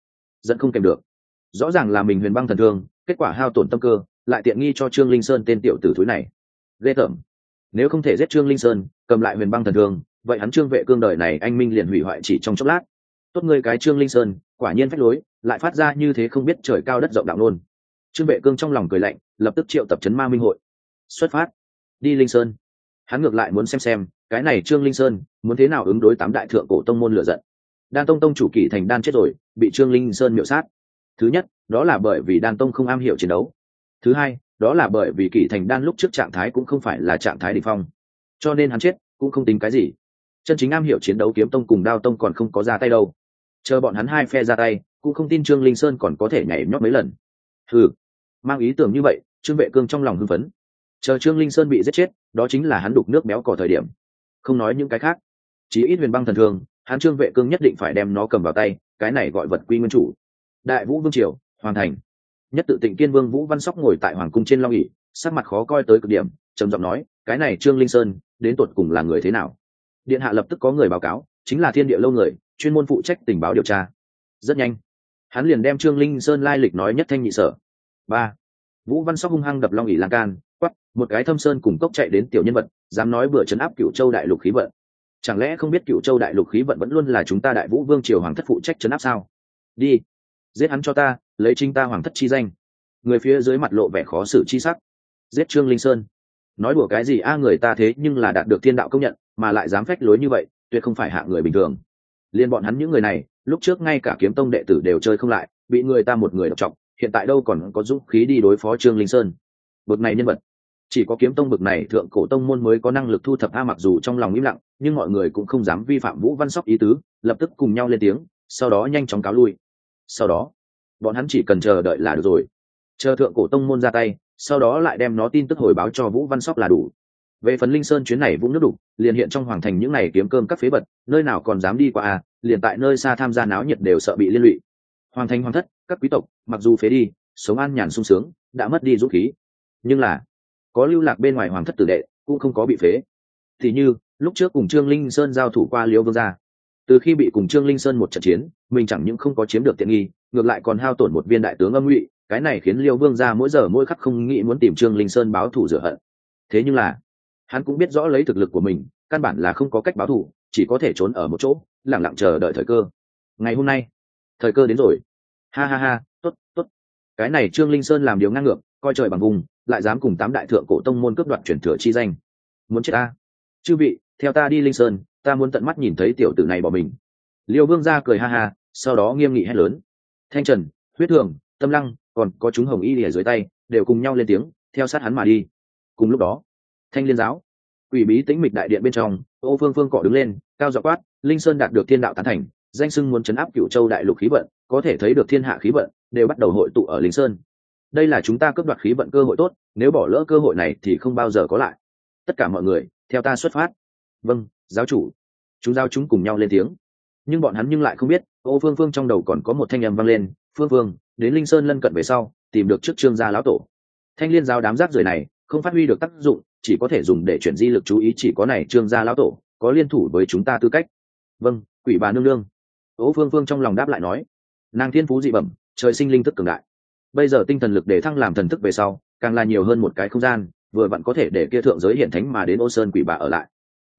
S1: giận không kèm được. Rõ ràng là mình huyền băng thần thương, kết quả hao tổn tâm cơ, lại tiện nghi cho trương linh sơn tên tiểu tử thúi này. Ghê tởm. Nếu không thể giết trương linh sơn, cầm lại huyền băng thần thương, vậy hắn trương vệ cương đời này anh minh liền hủy hoại chỉ trong chốc lát. Tốt ngươi cái trương linh sơn, quả nhiên phách lối, lại phát ra như thế không biết trời cao đất rộng đạo luôn trương vệ cương trong lòng cười lạnh, lập tức triệu tập trấn ma minh hội. Xuất phát. Đi linh sơn. Hắn ngược lại muốn xem xem cái này trương linh sơn, muốn thế nào ứng đối tám đại thượng cổ tông môn lựa giận? Đan tông tông chủ kỷ thành đan chết rồi, bị trương linh sơn miệu sát. Thứ nhất, đó là bởi vì đan tông không am hiểu chiến đấu. Thứ hai, đó là bởi vì kỷ thành đan lúc trước trạng thái cũng không phải là trạng thái đ ỉ n h phong. Cho nên hắn chết, cũng không tính cái gì. Chân chính am hiểu chiến đấu kiếm tông cùng đao tông còn không có ra tay đâu. Chờ bọn hắn hai phe ra tay, cũng không tin trương linh sơn còn có thể nhảy nhót mấy lần. Ừ mang ý tưởng như vậy, trương vệ cương trong lòng hưng phấn. Chờ trương linh sơn bị giết chết, đó chính là hắn đục nước béo cỏ thời điểm không nói những cái khác. Chí ít huyền băng thần thường, hán trương vệ cương nhất định phải đem nó cầm vào tay, cái này gọi vật quy nguyên chủ. Đại vũ vương triều, hoàn thành. Nhất tự tịnh kiên vương vũ văn sóc ngồi tại hoàng cung trên long ỉ sắc mặt khó coi tới cực điểm, trầm giọng nói, cái này trương linh sơn, đến tột cùng là người thế nào? Điện hạ lập tức có người báo cáo, chính là thiên địa lâu người, chuyên môn phụ trách tình báo điều tra. Rất nhanh, hắn liền đem trương linh sơn lai lịch nói nhất thanh nhị sở. Ba. Vũ văn sóc hung hăng đập long ỉ lan can một cái thâm sơn cùng cốc chạy đến tiểu nhân vật, dám nói vừa chấn áp cựu châu đại lục khí vận. Chẳng lẽ không biết cựu châu đại lục khí vận vẫn luôn là chúng ta đại vũ vương triều hoàng thất phụ trách chấn áp sao? Đi, giết hắn cho ta, lấy chính ta hoàng thất chi danh. Người phía dưới mặt lộ vẻ khó xử chi sắc. Giết trương linh sơn. Nói đùa cái gì a, người ta thế nhưng là đạt được thiên đạo công nhận, mà lại dám phách lối như vậy, tuyệt không phải hạ người bình thường. Liên bọn hắn những người này, lúc trước ngay cả kiếm tông đệ tử đều chơi không lại, bị người ta một người đọc trọng, hiện tại đâu còn có dũng khí đi đối phó trương linh sơn. Bực này nhân vật chỉ có kiếm tông bực này thượng cổ tông môn mới có năng lực thu thập a mặc dù trong lòng im lặng, nhưng mọi người cũng không dám vi phạm vũ văn sóc ý tứ, lập tức cùng nhau lên tiếng, sau đó nhanh chóng cáo lui. Sau đó, bọn hắn chỉ cần chờ đợi là được rồi. Chờ thượng cổ tông môn ra tay, sau đó lại đem nó tin tức hồi báo cho vũ văn sóc là đủ. Về phần linh sơn chuyến này vũng nước đục, liền hiện trong hoàng thành những ngày kiếm cơm các phế vật, nơi nào còn dám đi qua à liền tại nơi xa tham gia náo nhiệt đều sợ bị liên lụy. Hoàng thành hoàng thất, các quý tộc, mặc dù phế đi, sống an nhàn sung sướng, đã mất đi dũng khí. Nhưng là có lưu lạc bên ngoài hoàng thất tử đệ, cũng không có bị phế. Thì như, lúc trước cùng trương linh sơn giao thủ qua liễu vương gia, từ khi bị cùng trương linh sơn một trận chiến, mình chẳng những không có chiếm được tiện nghi, ngược lại còn hao tổn một viên đại tướng âm ngụy, cái này khiến liêu vương gia mỗi giờ mỗi khắc không nghĩ muốn tìm trương linh sơn báo thù rửa hận. Thế nhưng là, hắn cũng biết rõ lấy thực lực của mình, căn bản là không có cách báo thù, chỉ có thể trốn ở một chỗ lẳng lặng chờ đợi thời cơ. Ngày hôm nay, thời cơ đến rồi. Ha ha ha t ố t t ố t cái này trương linh sơn làm điều ngang ngược, coi trời bằng vùng lại dám cùng tám đại thượng cổ tông môn cướp đoạt truyền thừa chi danh. Muốn chết ta? Chư vị, theo ta đi linh sơn, ta muốn tận mắt nhìn thấy tiểu tử này bỏ mình. Liêu vương ra cười ha ha, sau đó nghiêm nghị hét lớn. Thanh trần, huyết thường, tâm lăng, còn có chúng hồng y lìa dưới tay, đều cùng nhau lên tiếng, theo sát hắn mà đi. Cùng lúc đó, thanh liên giáo ủy bí tĩnh mịch đại điện bên trong, ô phương phương cọ đứng lên, cao dọ quát, linh sơn đạt được thiên đạo tán thành, danh sưng muốn chấn áp cựu châu đại lục khí vận, có thể thấy được thiên hạ khí vận, đều bắt đầu hội tụ ở linh sơn đây là chúng ta cướp đoạt khí vận cơ hội tốt, nếu bỏ lỡ cơ hội này thì không bao giờ có lại. Tất cả mọi người, theo ta xuất phát. Vâng giáo chủ. Chúng giao chúng cùng nhau lên tiếng. Nhưng bọn hắn nhưng lại không biết, ô phương phương trong đầu còn có một thanh âm vang lên, phương phương, đến linh sơn lân cận về sau, tìm được trước trương gia lão tổ. Thanh liên giáo đám rác rưởi này, không phát huy được tác dụng, chỉ có thể dùng để chuyển di lực chú ý chỉ có này trương gia lão tổ, có liên thủ với chúng ta tư cách. Vâng quỷ bà nương nương. Ô phương phương trong lòng đáp lại nói. Nàng thiên phú dị bẩm, trời sinh linh thức cường đại bây giờ tinh thần lực để thăng làm thần thức về sau, càng là nhiều hơn một cái không gian, vừa vặn có thể để kia thượng giới hiện thánh mà đến ô sơn quỷ bà ở lại.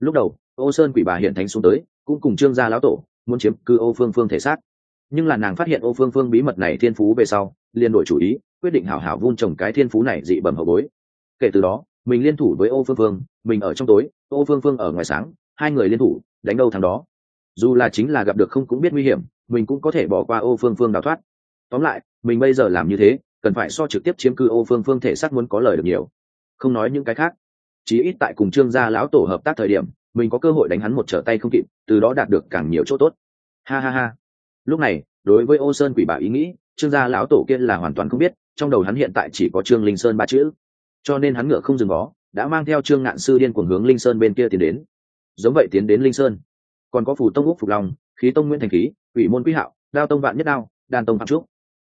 S1: Lúc đầu, ô sơn quỷ bà hiện thánh xuống tới, cũng cùng trương gia lão tổ, muốn chiếm cư ô phương phương thể xác. Nhưng là nàng phát hiện ô phương phương bí mật này thiên phú về sau, liền đổi chủ ý, quyết định hảo hảo vun trồng cái thiên phú này dị bẩm hậu bối. Kể từ đó, mình liên thủ với ô phương phương, mình ở trong tối ô phương phương ở ngoài sáng, hai người liên thủ, đánh đâu thằng đó. Dù là chính là gặp được không cũng biết nguy hiểm, mình cũng có thể bỏ qua ô phương phương đào thoát tóm lại mình bây giờ làm như thế cần phải so trực tiếp chiếm cư ô phương phương thể xác muốn có lời được nhiều. Không nói những cái khác. Chí ít tại cùng trương gia lão tổ hợp tác thời điểm mình có cơ hội đánh hắn một trở tay không kịp từ đó đạt được càng nhiều chỗ tốt. Ha ha ha. Lúc này đối với ô sơn quỷ bảo ý nghĩ trương gia lão tổ kia là hoàn toàn không biết trong đầu hắn hiện tại chỉ có trương linh sơn ba chữ. Cho nên hắn ngựa không dừng bó, đã mang theo trương ngạn sư điên cuồng hướng linh sơn bên kia tiến đến. Giống vậy tiến đến linh sơn. Còn có phủ tông úc phục long khí tông nguyễn thành khí ủy môn quý hạo đao tông vạn nhất đao đan tông phạm trúc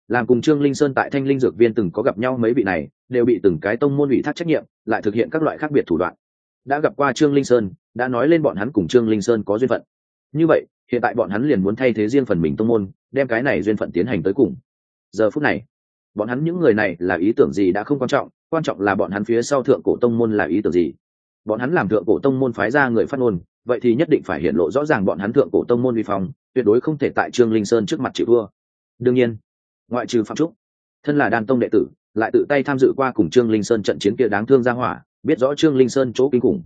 S1: làm cùng trương linh sơn tại thanh linh dược viên từng có gặp nhau mấy vị này, đều bị từng cái tông môn ủy thác trách nhiệm, lại thực hiện các loại khác biệt thủ đoạn. Đã gặp qua trương linh sơn, đã nói lên bọn hắn cùng trương linh sơn có duyên phận. Như vậy, hiện tại bọn hắn liền muốn thay thế riêng phần mình tông môn, đem cái này duyên phận tiến hành tới cùng. Giờ phút này, bọn hắn những người này là ý tưởng gì đã không quan trọng quan trọng là bọn hắn phía sau thượng cổ tông môn là ý tưởng gì. Bọn hắn làm thượng cổ tông môn phái ra người phát ngôn, vậy thì nhất định phải hiện lộ rõ ràng bọn hắn thượng cổ tông môn vi phong, tuyệt đối không thể tại trương linh sơn trước mặt chịu thua. Đương nhiên ngoại trừ phạm trúc, thân là đan tông đệ tử, lại tự tay tham dự qua cùng trương linh sơn trận chiến kia đáng thương ra hỏa, biết rõ trương linh sơn chỗ kinh khủng.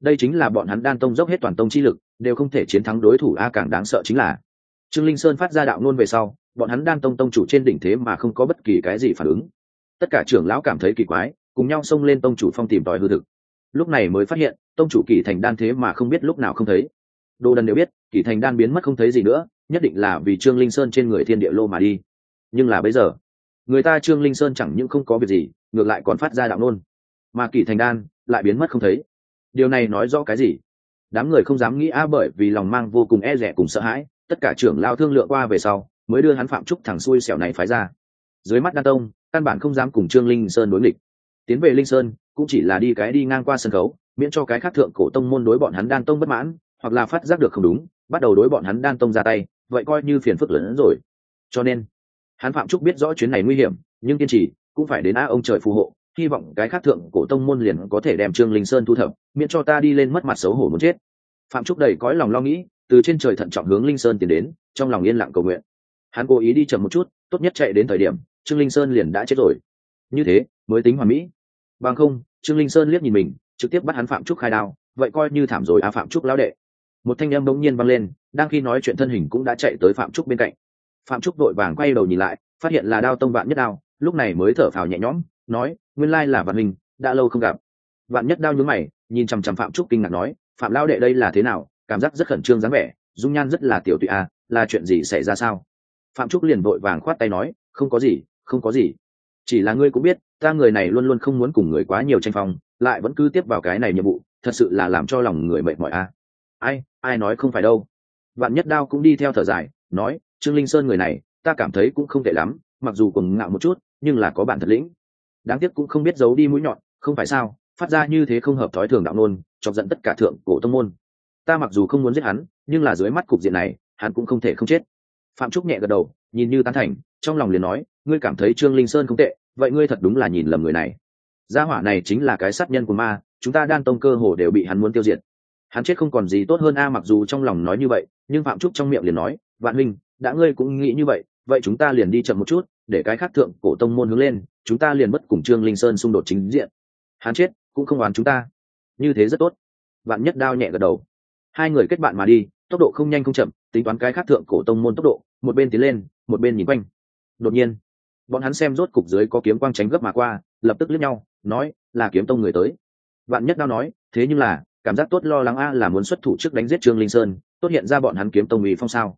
S1: Đây chính là bọn hắn đan tông dốc hết toàn tông chi lực, đều không thể chiến thắng đối thủ a càng đáng sợ chính là. Trương linh sơn phát ra đạo nôn về sau, bọn hắn đan tông tông chủ trên đỉnh thế mà không có bất kỳ cái gì phản ứng. Tất cả trưởng lão cảm thấy kỳ quái, cùng nhau xông lên tông chủ phong tìm tòi hư thực. Lúc này mới phát hiện, tông chủ kỳ thành đan thế mà không biết lúc nào không thấy. Đồ đần đều biết, kỳ thành đan biến mất không thấy gì nữa, nhất định là vì trương linh sơn trên người thiên địa lô mà đi nhưng là bây giờ, người ta trương linh sơn chẳng những không có việc gì, ngược lại còn phát ra đạo nôn mà kỳ thành đan lại biến mất không thấy. Điều này nói rõ cái gì? Đám người không dám nghĩ a bởi vì lòng mang vô cùng e rẻ cùng sợ hãi, tất cả trưởng lao thương lượng qua về sau, mới đưa hắn phạm trúc thẳng xuôi xẻo này phái ra. Dưới mắt đan tông, căn bản không dám cùng trương linh sơn đối nghịch. Tiến về linh sơn, cũng chỉ là đi cái đi ngang qua sân khấu, miễn cho cái khác thượng cổ tông môn đối bọn hắn đan tông bất mãn, hoặc là phát giác được không đúng, bắt đầu đối bọn hắn đan tông ra tay, vậy coi như phiền phức lớn hơn rồi. Cho nên hắn phạm trúc biết rõ chuyến này nguy hiểm, nhưng kiên trì, cũng phải đến a ông trời phù hộ, hy vọng cái khác thượng cổ tông môn liền có thể đem trương linh sơn thu thập, miễn cho ta đi lên mất mặt xấu hổ muốn chết. Phạm trúc đầy cõi lòng lo nghĩ, từ trên trời thận trọng hướng linh sơn tiến đến, trong lòng yên lặng cầu nguyện. Hắn cố ý đi chậm một chút, tốt nhất chạy đến thời điểm, trương linh sơn liền đã chết rồi. Như thế, mới tính hoàn mỹ. Bằng không, trương linh sơn liếc nhìn mình, trực tiếp bắt hắn phạm trúc khai đao, vậy coi như thảm rồi a phạm trúc lão đệ. Một thanh em bỗng nhiên văng lên, đang khi nói chuyện thân hình cũng đã chạy tới phạm trúc bên cạnh phạm trúc đội vàng quay đầu nhìn lại, phát hiện là đao tông vạn nhất đao, lúc này mới thở phào nhẹ nhõm, nói, nguyên lai là vạn hình đã lâu không gặp. Vạn nhất đao nhướng mày, nhìn chằm chằm phạm trúc kinh ngạc nói, phạm lao đệ đây là thế nào, cảm giác rất khẩn trương dáng vẻ, dung nhan rất là tiểu tụy à là chuyện gì xảy ra sao? Phạm trúc liền vội vàng khoát tay nói, không có gì, không có gì. Chỉ là ngươi cũng biết, ta người này luôn luôn không muốn cùng người quá nhiều tranh phong, lại vẫn cứ tiếp vào cái này nhiệm vụ, thật sự là làm cho lòng người mệt mỏi à. Ai ai nói không phải đâu. Vạn nhất đao cũng đi theo thở dài, nói trương linh sơn người này, ta cảm thấy cũng không tệ lắm, mặc dù còn ngạo một chút, nhưng là có bản thật lĩnh. Đáng tiếc cũng không biết giấu đi mũi nhọn, không phải sao, phát ra như thế không hợp thói thường đạo nôn chọc giận tất cả thượng cổ tông môn. Ta mặc dù không muốn giết hắn, nhưng là dưới mắt cục diện này, hắn cũng không thể không chết. Phạm trúc nhẹ gật đầu, nhìn như tán thành, trong lòng liền nói, ngươi cảm thấy trương linh sơn không tệ, vậy ngươi thật đúng là nhìn lầm người này. Gia hỏa này chính là cái sát nhân của ma, chúng ta đan tông cơ hồ đều bị hắn muốn tiêu diệt. Hắn chết không còn gì tốt hơn a, mặc dù trong lòng nói như vậy, nhưng phạm trúc trong miệng liền nói, vạn huynh đã ngươi cũng nghĩ như vậy vậy chúng ta liền đi chậm một chút, để cái khác thượng cổ tông môn hướng lên, chúng ta liền mất cùng trương linh sơn xung đột chính diện. Hắn chết, cũng không oán chúng ta. Như thế rất tốt. Vạn nhất đao nhẹ gật đầu. Hai người kết bạn mà đi, tốc độ không nhanh không chậm, tính toán cái khác thượng cổ tông môn tốc độ, một bên tiến lên, một bên nhìn quanh. Đột nhiên, bọn hắn xem rốt cục dưới có kiếm quang tránh gấp mà qua, lập tức liếc nhau, nói, là kiếm tông người tới. Vạn nhất đao nói, thế nhưng là, cảm giác tốt lo lắng a là muốn xuất thủ trước đánh giết trương linh sơn, tốt hiện ra bọn hắn kiếm tông ủy phong sao?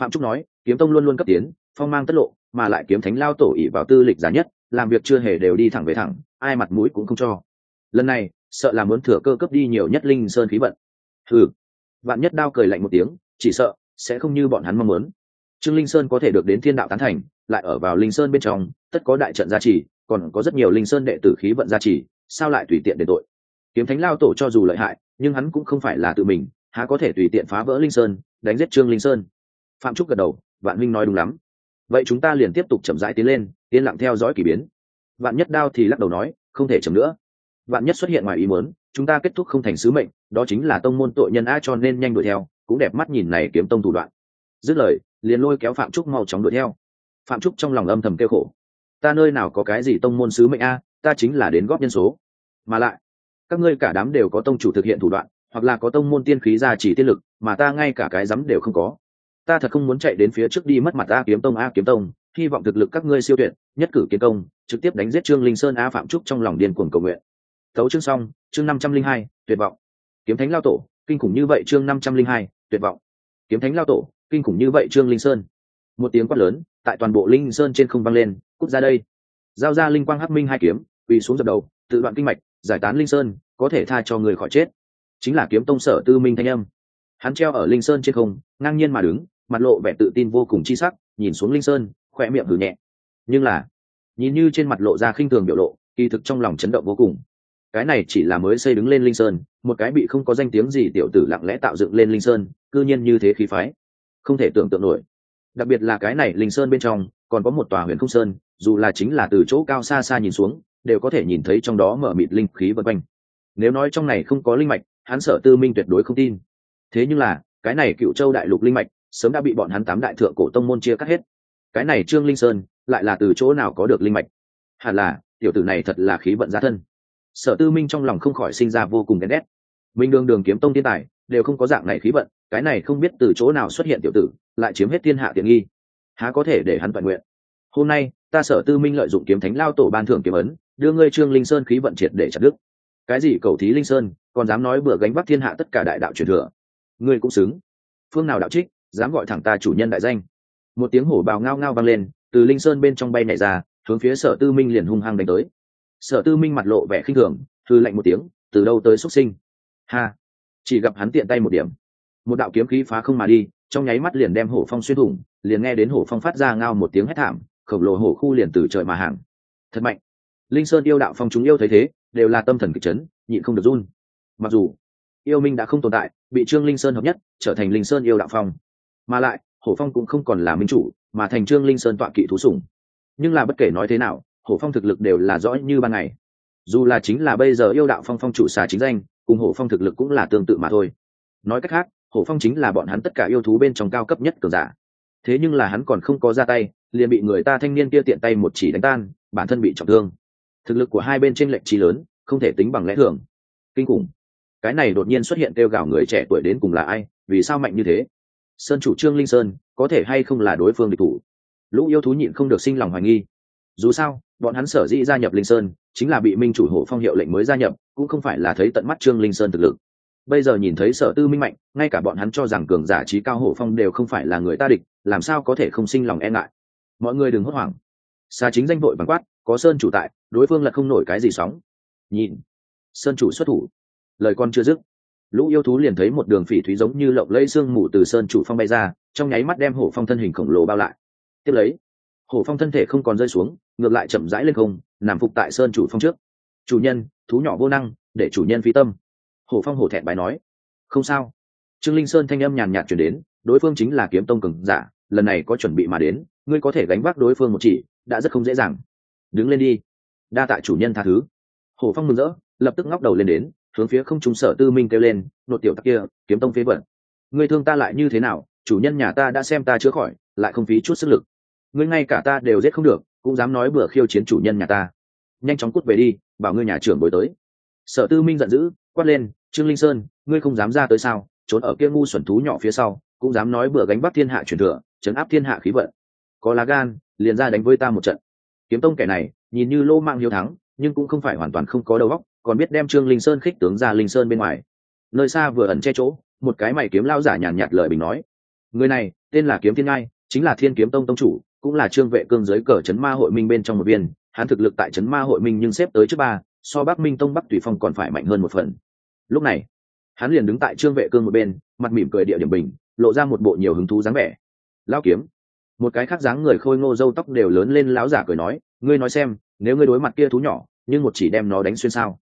S1: Phạm trúc nói, kiếm tông luôn luôn cấp tiến, phong mang tất lộ, mà lại kiếm thánh lao tổ ỉ vào tư lịch giá nhất, làm việc chưa hề đều đi thẳng về thẳng, ai mặt mũi cũng không cho. Lần này, sợ là muốn thừa cơ cấp đi nhiều nhất linh sơn khí vận. Ừ vạn nhất đao cười lạnh một tiếng, chỉ sợ, sẽ không như bọn hắn mong muốn. Trương linh sơn có thể được đến thiên đạo tán thành, lại ở vào linh sơn bên trong, tất có đại trận gia trì, còn có rất nhiều linh sơn đệ tử khí vận gia trì, sao lại tùy tiện để tội? Kiếm thánh lao tổ cho dù lợi hại, nhưng hắn cũng không phải là tự mình, há có thể tùy tiện phá vỡ linh sơn, đánh giết trương linh sơn? Phạm trúc gật đầu, vạn minh nói đúng lắm. Vậy chúng ta liền tiếp tục chậm rãi tiến lên, yên lặng theo dõi k ỳ biến. Vạn nhất đao thì lắc đầu nói, không thể chậm nữa. Vạn nhất xuất hiện ngoài ý muốn, chúng ta kết thúc không thành sứ mệnh, đó chính là tông môn tội nhân a cho nên nhanh đuổi theo, cũng đẹp mắt nhìn này kiếm tông thủ đoạn. Dứt lời, liền lôi kéo phạm trúc mau chóng đuổi theo. Phạm trúc trong lòng âm thầm kêu khổ, ta nơi nào có cái gì tông môn sứ mệnh a, ta chính là đến góp nhân số. Mà lại, các ngươi cả đám đều có tông chủ thực hiện thủ đoạn, hoặc là có tông môn tiên khí ra chỉ tiên lực, mà ta ngay cả cái rắm đều không có ta thật không muốn chạy đến phía trước đi mất mặt a kiếm tông, a kiếm tông, hy vọng thực lực các ngươi siêu tuyệt, nhất cử kiến công, trực tiếp đánh giết trương linh sơn, a phạm trúc trong lòng điên cuồng cầu nguyện. Tấu chương xong, chương năm trăm linh hai, tuyệt vọng. Kiếm thánh lao tổ, kinh khủng như vậy chương năm trăm linh hai, tuyệt vọng. Kiếm thánh lao tổ, kinh khủng như vậy trương linh sơn. Một tiếng quát lớn, tại toàn bộ linh sơn trên không vang lên, cút ra đây. Giao ra linh quang hắc minh hai kiếm, quỳ xuống dập đầu, tự đoạn kinh mạch, giải tán linh sơn, có thể tha cho người khỏi chết. Chính là kiếm tông sở tư minh thanh âm. Hắn treo ở linh sơn trên không, ngang nhiên mà đứng mặt lộ vẻ tự tin vô cùng chi sắc, nhìn xuống linh sơn khoe miệng hử nhẹ. Nhưng là, nhìn như trên mặt lộ ra khinh thường biểu lộ, kỳ thực trong lòng chấn động vô cùng. Cái này chỉ là mới xây đứng lên linh sơn, một cái bị không có danh tiếng gì tiểu tử lặng lẽ tạo dựng lên linh sơn, cư nhiên như thế khí phái. Không thể tưởng tượng nổi. Đặc biệt là cái này linh sơn bên trong, còn có một tòa huyền không sơn, dù là chính là từ chỗ cao xa xa nhìn xuống, đều có thể nhìn thấy trong đó mở mịt linh khí vân quanh. Nếu nói trong này không có linh mạch, hắn sợ tư minh tuyệt đối không tin. Thế nhưng là, cái này cựu châu đại lục linh mạch sớm đã bị bọn hắn tám đại thượng cổ tông môn chia cắt hết. Cái này trương linh sơn lại là từ chỗ nào có được linh mạch? Hẳn là, tiểu tử này thật là khí vận gia thân. Sở tư minh trong lòng không khỏi sinh ra vô cùng ghen ghét. Minh đường đường kiếm tông thiên tài, đều không có dạng này khí vận, cái này không biết từ chỗ nào xuất hiện tiểu tử, lại chiếm hết thiên hạ tiện nghi. Há có thể để hắn toàn nguyện? Hôm nay, ta sở tư minh lợi dụng kiếm thánh lao tổ ban thưởng kiếm ấn, đưa ngươi trương linh sơn khí vận triệt để chặt đức cái gì cầu thí linh sơn, còn dám nói bừa gánh bắc thiên hạ tất cả đại đạo truyền thừa? Ngươi cũng xứng. Phương nào đạo trích? Dám gọi thẳng ta chủ nhân đại danh. Một tiếng hổ bào ngao ngao vang lên, từ linh sơn bên trong bay nhảy ra, hướng phía sở tư minh liền hung hăng đánh tới. Sở tư minh mặt lộ vẻ khinh thường thư lạnh một tiếng, từ đâu tới xuất sinh? Ha! Chỉ gặp hắn tiện tay một điểm. Một đạo kiếm khí phá không mà đi, trong nháy mắt liền đem hổ phong xuyên thủng, liền nghe đến hổ phong phát ra ngao một tiếng hét thảm, khổng lồ hổ khu liền từ trời mà hàng. Thật mạnh! Linh sơn yêu đạo phong chúng yêu thấy thế, đều là tâm thần kịch chấn, nhịn không được run. Mặc dù, yêu minh đã không tồn tại, bị trương linh sơn hợp nhất, trở thành linh sơn yêu đạo phong mà lại, hổ phong cũng không còn là minh chủ, mà thành trương linh sơn tọa kỵ thú sủng. Nhưng là bất kể nói thế nào, hổ phong thực lực đều là rõ như ban ngày. Dù là chính là bây giờ yêu đạo phong phong chủ xà chính danh, cùng hổ phong thực lực cũng là tương tự mà thôi. Nói cách khác, hổ phong chính là bọn hắn tất cả yêu thú bên trong cao cấp nhất cường giả. Thế nhưng là hắn còn không có ra tay, liền bị người ta thanh niên kia tiện tay một chỉ đánh tan, bản thân bị trọng thương. Thực lực của hai bên trên lệnh trí lớn, không thể tính bằng lẽ thường. Kinh khủng. Cái này đột nhiên xuất hiện kêu gào người trẻ tuổi đến cùng là ai, vì sao mạnh như thế? Sơn chủ trương linh sơn, có thể hay không là đối phương địch thủ? Lũ yêu thú nhịn không được sinh lòng hoài nghi. Dù sao, bọn hắn sở dĩ gia nhập linh sơn, chính là bị minh chủ hộ phong hiệu lệnh mới gia nhập, cũng không phải là thấy tận mắt trương linh sơn thực lực. Bây giờ nhìn thấy sở tư minh mạnh, ngay cả bọn hắn cho rằng cường giả trí cao hổ phong đều không phải là người ta địch, làm sao có thể không sinh lòng e ngại? Mọi người đừng hốt hoảng. Xa chính danh vội bằng quát, có sơn chủ tại, đối phương là không nổi cái gì sóng. Nhìn, sơn chủ xuất thủ. Lời con chưa dứt lũ yêu thú liền thấy một đường phỉ thúy giống như lộng lẫy sương mù từ sơn chủ phong bay ra, trong nháy mắt đem hổ phong thân hình khổng lồ bao lại. Tiếp lấy, hổ phong thân thể không còn rơi xuống, ngược lại chậm rãi lên không, nằm phục tại sơn chủ phong trước. Chủ nhân, thú nhỏ vô năng, để chủ nhân phi tâm. Hổ phong hổ thẹn bài nói. Không sao. Trương linh sơn thanh âm nhàn nhạt chuyển đến, đối phương chính là kiếm tông cường giả, lần này có chuẩn bị mà đến, ngươi có thể gánh vác đối phương một chỉ, đã rất không dễ dàng. Đứng lên đi, đa tạ chủ nhân tha thứ. Hổ phong mừng rỡ, lập tức ngóc đầu lên đến hướng phía không trung sở tư minh kêu lên, nột tiểu tắc kia, kiếm tông phế vận ngươi thương ta lại như thế nào? Chủ nhân nhà ta đã xem ta chữa khỏi, lại không phí chút sức lực. Ngươi ngay cả ta đều giết không được, cũng dám nói bừa khiêu chiến chủ nhân nhà ta. Nhanh chóng cút về đi, bảo ngươi nhà trưởng bồi tới. Sở tư minh giận dữ, quát lên, trương linh sơn, ngươi không dám ra tới sao? Trốn ở kia ngu xuẩn thú nhỏ phía sau, cũng dám nói bừa gánh bắt thiên hạ truyền thừa, chấn áp thiên hạ khí vận. Có lá gan, liền ra đánh với ta một trận. Kiếm tông kẻ này, nhìn như lô mang hiếu thắng, nhưng cũng không phải hoàn toàn không có đầu óc còn biết đem trương linh sơn khích tướng ra linh sơn bên ngoài. Nơi xa vừa ẩn che chỗ, một cái mày kiếm lao giả nhàn nhạt lời bình nói, người này, tên là kiếm thiên ngai, chính là thiên kiếm tông tông chủ, cũng là trương vệ cương giới cờ chấn ma hội minh bên trong một viên, hắn thực lực tại chấn ma hội minh nhưng xếp tới trước ba, so bắc minh tông bắc tùy phong còn phải mạnh hơn một phần. Lúc này, hắn liền đứng tại trương vệ cương một bên, mặt mỉm cười địa điểm bình, lộ ra một bộ nhiều hứng thú dáng vẻ. Lao kiếm. Một cái khác dáng người khôi ngô râu tóc đều lớn lên láo giả cười nói, ngươi nói xem, nếu ngươi đối mặt kia thú nhỏ, nhưng một chỉ đem nó đánh xuyên sao?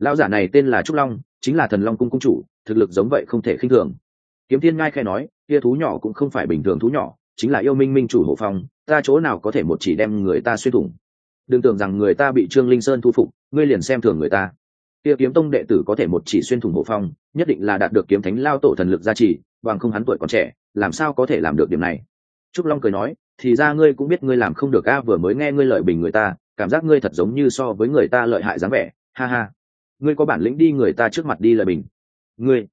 S1: Lão giả này tên là trúc long, chính là thần long cung cung chủ, thực lực giống vậy không thể khinh thường. Kiếm thiên ngai khai nói, kia thú nhỏ cũng không phải bình thường thú nhỏ, chính là yêu minh minh chủ hộ phong, ta chỗ nào có thể một chỉ đem người ta xuyên thủng? Đừng tưởng rằng người ta bị trương linh sơn thu phục, ngươi liền xem thường người ta. Kia kiếm tông đệ tử có thể một chỉ xuyên thủng hộ phong, nhất định là đạt được kiếm thánh lao tổ thần lực gia trì, bằng không hắn tuổi còn trẻ, làm sao có thể làm được điểm này? Trúc long cười nói, thì ra ngươi cũng biết ngươi làm không được a, vừa mới nghe ngươi lợi bình người ta, cảm giác ngươi thật giống như so với người ta lợi hại dáng vẻ. Ha ha ngươi có bản lĩnh đi người ta trước mặt đi lời bình. Ngươi,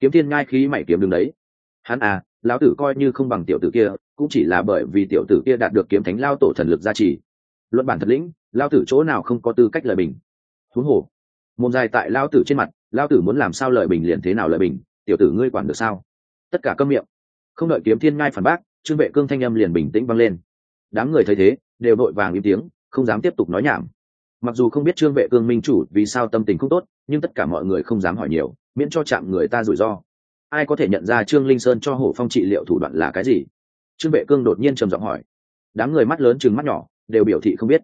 S1: kiếm thiên ngai khí mày kiếm đứng đấy. Hắn à lão tử coi như không bằng tiểu tử kia, cũng chỉ là bởi vì tiểu tử kia đạt được kiếm thánh lao tổ thần lực gia trì. Luận bản thật lĩnh lao tử chỗ nào không có tư cách lời bình? Huống hồ. Môn dài tại lao tử trên mặt lao tử muốn làm sao lời bình liền thế nào lời bình, tiểu tử ngươi quản được sao? Tất cả câm miệng. Không đợi kiếm thiên ngai phản bác, trương vệ cương thanh âm liền bình tĩnh vang lên. Đám người thấy thế, đều vội vàng im tiếng, không dám tiếp tục nói nhảm mặc dù không biết trương vệ cương minh chủ vì sao tâm tình không tốt, nhưng tất cả mọi người không dám hỏi nhiều, miễn cho chạm người ta rủi ro. Ai có thể nhận ra trương linh sơn cho hổ phong trị liệu thủ đoạn là cái gì? Trương vệ cương đột nhiên trầm giọng hỏi. Đám người mắt lớn chừng mắt nhỏ, đều biểu thị không biết.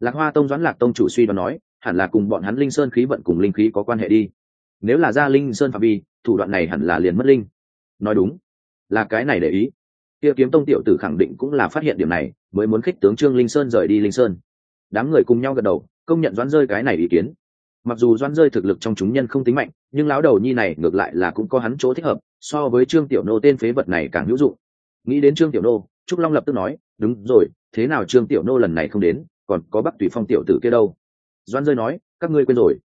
S1: Lạc hoa tông doãn lạc tông chủ suy đoán nói, hẳn là cùng bọn hắn linh sơn khí vận cùng linh khí có quan hệ đi. Nếu là ra linh sơn phạm vi, thủ đoạn này hẳn là liền mất linh. Nói đúng. Là cái này để ý. Tiêu kiếm tông tiểu tử khẳng định cũng là phát hiện điểm này, mới muốn khích tướng trương linh sơn rời đi linh sơn. Đám người cùng nhau gật đầu công nhận doãn rơi cái này ý kiến. Mặc dù doãn rơi thực lực trong chúng nhân không tính mạnh, nhưng lão đầu nhi này ngược lại là cũng có hắn chỗ thích hợp, so với trương tiểu nô tên phế vật này càng hữu dụng. Nghĩ đến trương tiểu nô, trúc long lập tức nói, đúng rồi, thế nào trương tiểu nô lần này không đến, còn có bắc tùy phong tiểu tử kia đâu? Doãn rơi nói, các ngươi quên rồi.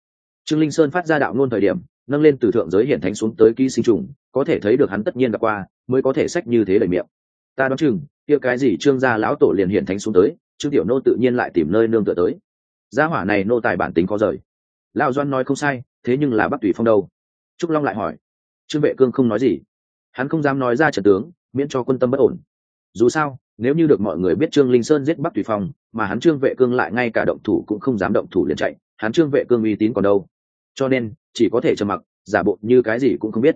S1: Trương linh sơn phát ra đạo ngôn thời điểm, nâng lên từ thượng giới hiển thánh xuống tới ký sinh trùng, có thể thấy được hắn tất nhiên đã qua, mới có thể sách như thế lời miệng. Ta đoán chừng, kia cái gì trương gia lão tổ liền hiển thánh xuống tới, trương tiểu nô tự nhiên lại tìm nơi nương tựa tới gia hỏa này nô tài bản tính có rời. Lão doan nói không sai, thế nhưng là bắc tùy phong đâu? Trúc long lại hỏi. Trương vệ cương không nói gì. Hắn không dám nói ra trận tướng, miễn cho quân tâm bất ổn. Dù sao, nếu như được mọi người biết trương linh sơn giết bắc tùy phong, mà hắn trương vệ cương lại ngay cả động thủ cũng không dám động thủ liền chạy, hắn trương vệ cương uy tín còn đâu? Cho nên, chỉ có thể trầm mặc, giả bộ như cái gì cũng không biết.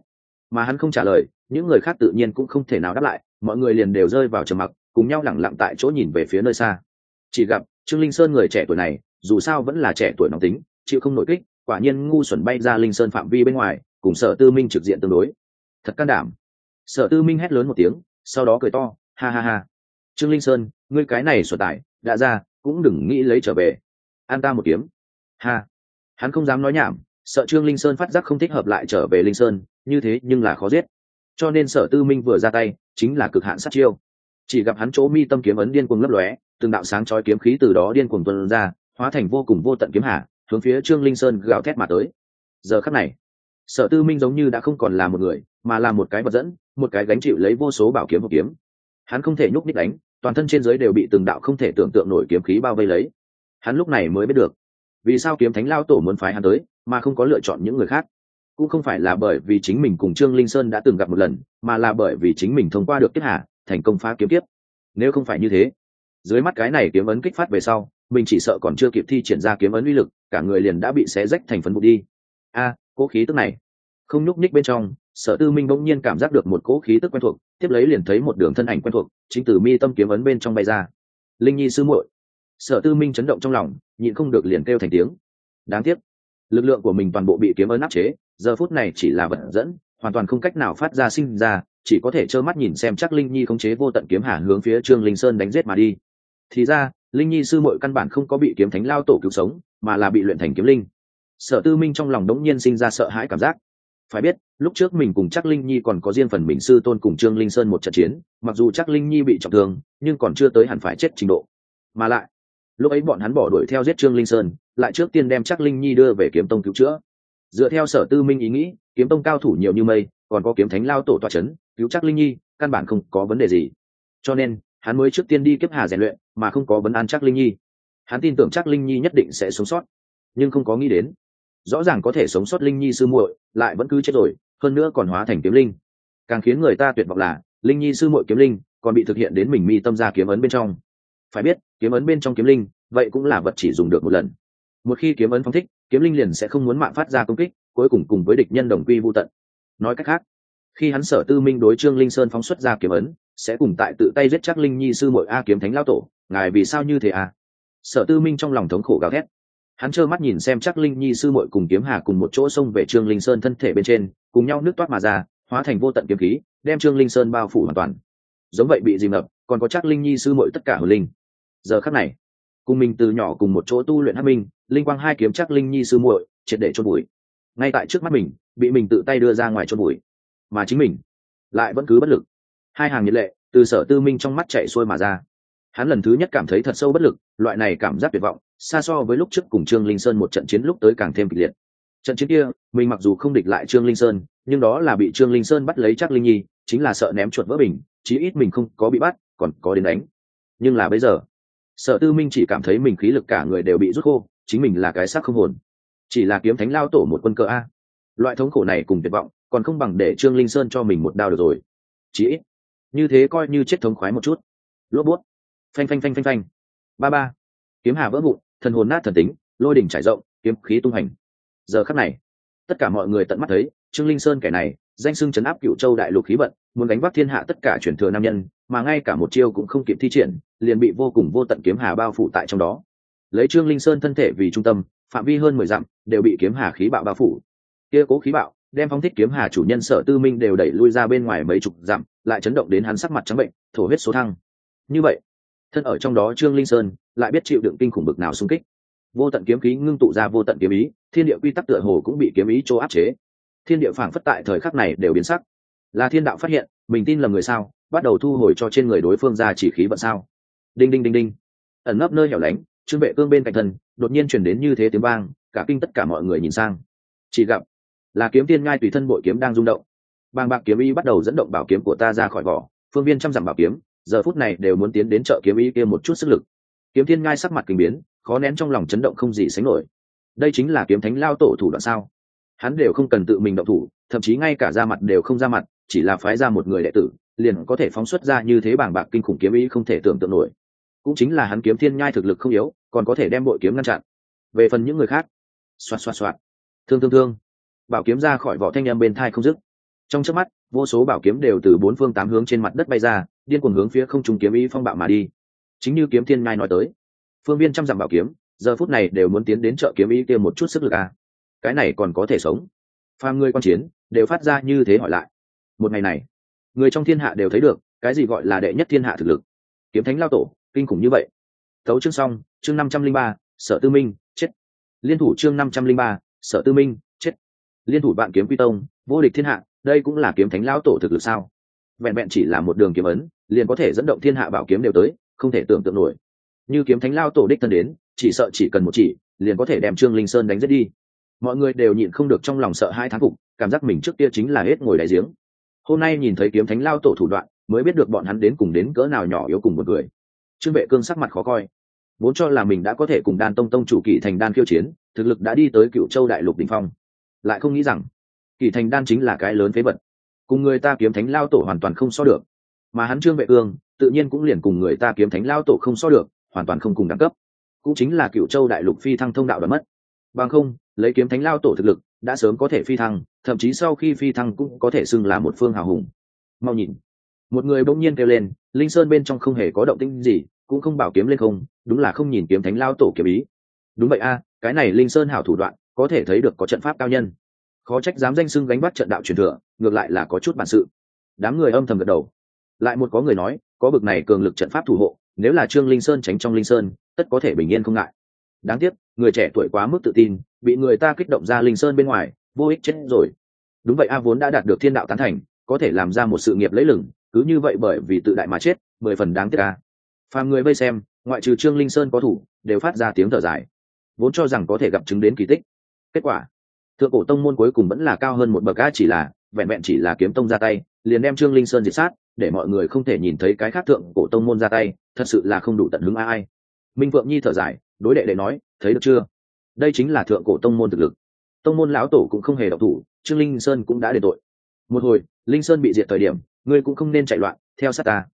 S1: Mà hắn không trả lời, những người khác tự nhiên cũng không thể nào đáp lại, mọi người liền đều rơi vào trầm mặc, cùng nhau lẳng lặng tại chỗ nhìn về phía nơi xa. Chỉ gặp trương linh sơn người trẻ tuổi này dù sao vẫn là trẻ tuổi nóng tính, chịu không nội kích, quả nhiên ngu xuẩn bay ra linh sơn phạm vi bên ngoài, cùng sở tư minh trực diện tương đối. Thật can đảm. Sở tư minh hét lớn một tiếng, sau đó cười to, ha ha ha. Trương linh sơn, ngươi cái này xuẩn tải đã ra, cũng đừng nghĩ lấy trở về. An ta một kiếm. Ha. Hắn không dám nói nhảm, sợ trương linh sơn phát giác không thích hợp lại trở về linh sơn, như thế nhưng là khó giết. Cho nên sở tư minh vừa ra tay, chính là cực hạn sát chiêu. Chỉ gặp hắn chỗ mi tâm kiếm ấn điên cuồng lấp lóe, từng đạo sáng chói kiếm khí từ đó điên cuồng tuân ra hóa thành vô cùng vô tận kiếm hà, hướng phía trương linh sơn gào thét mà tới. Giờ khắc này, sở tư minh giống như đã không còn là một người, mà là một cái vật dẫn, một cái gánh chịu lấy vô số bảo kiếm hộp kiếm. Hắn không thể nhúc ních đánh, toàn thân trên giới đều bị từng đạo không thể tưởng tượng nổi kiếm khí bao vây lấy. Hắn lúc này mới biết được, vì sao kiếm thánh lao tổ muốn phái hắn tới, mà không có lựa chọn những người khác. Cũng không phải là bởi vì chính mình cùng trương linh sơn đã từng gặp một lần, mà là bởi vì chính mình thông qua được kết hạ thành công phá kiếm tiếp nếu không phải như thế, dưới mắt cái này kiếm ấn kích phát về sau mình chỉ sợ còn chưa kịp thi triển ra kiếm ấn uy lực, cả người liền đã bị xé rách thành phấn bụi đi. A cỗ khí tức này. Không nhúc nhích bên trong, sở tư minh bỗng nhiên cảm giác được một cỗ khí tức quen thuộc, tiếp lấy liền thấy một đường thân ảnh quen thuộc, chính từ mi tâm kiếm ấn bên trong bay ra. Linh nhi sư muội. Sở tư minh chấn động trong lòng, nhịn không được liền kêu thành tiếng. Đáng tiếc, lực lượng của mình toàn bộ bị kiếm ấn áp chế, giờ phút này chỉ là vật dẫn, hoàn toàn không cách nào phát ra sinh ra, chỉ có thể trơ mắt nhìn xem chắc linh nhi khống chế vô tận kiếm hà hướng phía trương linh sơn đánh giết mà đi. Thì ra linh nhi sư mội căn bản không có bị kiếm thánh lao tổ cứu sống, mà là bị luyện thành kiếm linh. Sở tư minh trong lòng đống nhiên sinh ra sợ hãi cảm giác. Phải biết, lúc trước mình cùng chắc linh nhi còn có riêng phần mình sư tôn cùng trương linh sơn một trận chiến, mặc dù chắc linh nhi bị trọng thương, nhưng còn chưa tới hẳn phải chết trình độ. Mà lại, lúc ấy bọn hắn bỏ đuổi theo giết trương linh sơn, lại trước tiên đem chắc linh nhi đưa về kiếm tông cứu chữa. Dựa theo sở tư minh ý nghĩ, kiếm tông cao thủ nhiều như mây, còn có kiếm thánh lao tổ toa c h ấ n cứu chắc linh nhi, căn bản không có vấn đề gì. Cho nên hắn mới trước tiên đi kiếp hà rèn luyện, mà không có vấn an chắc linh nhi. Hắn tin tưởng chắc linh nhi nhất định sẽ sống sót, nhưng không có nghĩ đến, rõ ràng có thể sống sót linh nhi sư muội lại vẫn cứ chết rồi, hơn nữa còn hóa thành kiếm linh. Càng khiến người ta tuyệt vọng là, linh nhi sư muội kiếm linh còn bị thực hiện đến mình mi tâm ra kiếm ấn bên trong. Phải biết, kiếm ấn bên trong kiếm linh, vậy cũng là vật chỉ dùng được một lần. Một khi kiếm ấn phong thích, kiếm linh liền sẽ không muốn mạng phát ra công kích, cuối cùng cùng với địch nhân đồng quy vô tận. Nói cách khác, khi hắn sở tư minh đối trương linh sơn phóng xuất ra kiếm ấn sẽ cùng tại tự tay giết chắc linh nhi sư mội a kiếm thánh lao tổ, ngài vì sao như thế à? Sở tư minh trong lòng thống khổ gào thét. Hắn trơ mắt nhìn xem chắc linh nhi sư mội cùng kiếm hà cùng một chỗ xông về trương linh sơn thân thể bên trên, cùng nhau nước toát mà ra, hóa thành vô tận kiếm khí, đem trương linh sơn bao phủ hoàn toàn. Giống vậy bị dìm ngập, còn có chắc linh nhi sư mội tất cả hồn linh. Giờ khắc này, cùng mình từ nhỏ cùng một chỗ tu luyện hát minh, linh quang hai kiếm chắc linh nhi sư muội triệt để chôn bụi ngay tại trước mắt mình, bị mình tự tay đưa ra ngoài chôn bụi mà chính mình lại vẫn cứ bất lực hai hàng nhiệt lệ từ sở tư minh trong mắt chạy xuôi mà ra. Hắn lần thứ nhất cảm thấy thật sâu bất lực, loại này cảm giác tuyệt vọng, xa so với lúc trước cùng trương linh sơn một trận chiến lúc tới càng thêm kịch liệt. Trận chiến kia, mình mặc dù không địch lại trương linh sơn, nhưng đó là bị trương linh sơn bắt lấy chắc linh nhi, chính là sợ ném chuột vỡ bình, chí ít mình không có bị bắt, còn có đến đánh. Nhưng là bây giờ, sở tư minh chỉ cảm thấy mình khí lực cả người đều bị rút khô, chính mình là cái xác không hồn. Chỉ là kiếm thánh lao tổ một quân cơ a. Loại thống khổ này cùng tuyệt vọng, còn không bằng để trương linh sơn cho mình một đao được rồi. Chỉ ít như thế coi như chết thống khoái một chút. Lốp bút. Phanh phanh phanh phanh phanh. Ba ba. Kiếm hà vỡ vụn, thần hồn nát thần tính, lôi đỉnh trải rộng, kiếm khí tung hành. Giờ khắc này, tất cả mọi người tận mắt thấy, trương linh sơn kẻ này, danh sưng chấn áp cựu châu đại lục khí vận, muốn đánh bắt thiên hạ tất cả truyền thừa nam nhân, mà ngay cả một chiêu cũng không kịp thi triển, liền bị vô cùng vô tận kiếm hà bao phủ tại trong đó. Lấy trương linh sơn thân thể vì trung tâm, phạm vi hơn mười dặm, đều bị kiếm hà khí bạo bao phủ. Kia cố khí bạo đem phóng thích kiếm hà chủ nhân sở tư minh đều đẩy lui ra bên ngoài mấy chục dặm, lại chấn động đến hắn sắc mặt trắng bệnh, thổ huyết số thăng. Như vậy, thân ở trong đó trương linh sơn lại biết chịu đựng kinh khủng bực nào xung kích. Vô tận kiếm khí ngưng tụ ra vô tận kiếm ý, thiên địa quy tắc tựa hồ cũng bị kiếm ý chỗ áp chế. Thiên địa phảng phất tại thời khắc này đều biến sắc. Là thiên đạo phát hiện, mình tin lầm người sao, bắt đầu thu hồi cho trên người đối phương ra chỉ khí vận sao. Đinh đinh đinh đinh. Ẩn nấp nơi hẻo lánh, trương vệ cương bên cạnh thân, đột nhiên chuyển đến như thế tiếng vang, cả kinh tất cả mọi người nhìn sang. Chỉ gặp là kiếm tiên ngai tùy thân bội kiếm đang rung động. Bàng bạc kiếm ý bắt đầu dẫn động bảo kiếm của ta ra khỏi vỏ, phương viên chăm dặm bảo kiếm, giờ phút này đều muốn tiến đến chợ kiếm ý kia một chút sức lực. Kiếm thiên ngai sắc mặt kinh biến, khó nén trong lòng chấn động không gì sánh nổi. Đây chính là kiếm thánh lao tổ thủ đoạn sao? Hắn đều không cần tự mình động thủ, thậm chí ngay cả ra mặt đều không ra mặt, chỉ là phái ra một người đệ tử, liền có thể phóng xuất ra như thế bàng bạc kinh khủng kiếm ý không thể tưởng tượng nổi. Cũng chính là hắn kiếm thiên nhai thực lực không yếu, còn có thể đem bội kiếm ngăn chặn. Về phần những người khác, xoạt xoạt xoạt. Thương thương thương bảo kiếm ra khỏi vỏ thanh em bên thai không dứt. Trong trước mắt, vô số bảo kiếm đều từ bốn phương tám hướng trên mặt đất bay ra, điên cuồng hướng phía không trùng kiếm ý phong bạo mà đi. Chính như kiếm thiên ngai nói tới, phương viên trăm dặm bảo kiếm, giờ phút này đều muốn tiến đến chợ kiếm ý kia một chút sức lực à. cái này còn có thể sống. Phàm người quan chiến, đều phát ra như thế hỏi lại. Một ngày này, người trong thiên hạ đều thấy được, cái gì gọi là đệ nhất thiên hạ thực lực. Kiếm thánh lao tổ, kinh khủng như vậy. Thấu chương xong, chương năm trăm linh ba, sở tư minh, chết. Liên thủ chương năm trăm linh ba, sở tư minh liên thủ bạn kiếm quy tông, vô địch thiên hạ, đây cũng là kiếm thánh lao tổ thực lực sao? Vẹn vẹn chỉ là một đường kiếm ấn, liền có thể dẫn động thiên hạ bảo kiếm đều tới, không thể tưởng tượng nổi. Như kiếm thánh lao tổ đích thân đến, chỉ sợ chỉ cần một chỉ, liền có thể đem trương linh sơn đánh giết đi. Mọi người đều nhịn không được trong lòng sợ hai tháng phục, cảm giác mình trước kia chính là hết ngồi đại giếng. Hôm nay nhìn thấy kiếm thánh lao tổ thủ đoạn, mới biết được bọn hắn đến cùng đến cỡ nào nhỏ yếu cùng một người trương vệ cương sắc mặt khó coi. Vốn cho là mình đã có thể cùng đan tông tông chủ kỳ thành đan khiêu chiến, thực lực đã đi tới cựu châu đại lục đình phong lại không nghĩ rằng kỳ thành đan chính là cái lớn phế vật. Cùng người ta kiếm thánh lao tổ hoàn toàn không so được. Mà hắn trương vệ ương tự nhiên cũng liền cùng người ta kiếm thánh lao tổ không so được, hoàn toàn không cùng đẳng cấp. Cũng chính là cựu châu đại lục phi thăng thông đạo đã mất. Bằng không, lấy kiếm thánh lao tổ thực lực, đã sớm có thể phi thăng, thậm chí sau khi phi thăng cũng có thể xưng là một phương hào hùng. Mau nhìn. Một người bỗng nhiên kêu lên, linh sơn bên trong không hề có động tĩnh gì, cũng không bảo kiếm lên không, đúng là không nhìn kiếm thánh lao tổ kiếm ý. Đúng vậy a, cái này linh sơn hảo thủ đoạn có thể thấy được có trận pháp cao nhân. Khó trách dám danh xưng gánh bắt trận đạo truyền thừa, ngược lại là có chút bản sự. Đám người âm thầm gật đầu. Lại một có người nói, có bực này cường lực trận pháp thủ hộ, nếu là trương linh sơn tránh trong linh sơn, tất có thể bình yên không ngại. Đáng tiếc, người trẻ tuổi quá mức tự tin, bị người ta kích động ra linh sơn bên ngoài, vô ích chết rồi. Đúng vậy a vốn đã đạt được thiên đạo tán thành, có thể làm ra một sự nghiệp lấy lửng cứ như vậy bởi vì tự đại mà chết, mười phần đáng tiếc a. Phàm người vây xem, ngoại trừ trương linh sơn có thủ, đều phát ra tiếng thở dài. Vốn cho rằng có thể gặp chứng đến kỳ tích kết quả, thượng cổ tông môn cuối cùng vẫn là cao hơn một bậc a chỉ là, vẹn vẹn chỉ là kiếm tông ra tay, liền đem trương linh sơn diệt sát, để mọi người không thể nhìn thấy cái khác thượng cổ tông môn ra tay, thật sự là không đủ tận hứng ai minh vượng nhi thở dài, đối đệ đệ nói, thấy được chưa? Đây chính là thượng cổ tông môn thực lực. Tông môn lão tổ cũng không hề độc thủ, trương linh sơn cũng đã đền tội. Một hồi, linh sơn bị diệt thời điểm, ngươi cũng không nên chạy loạn, theo sát ta.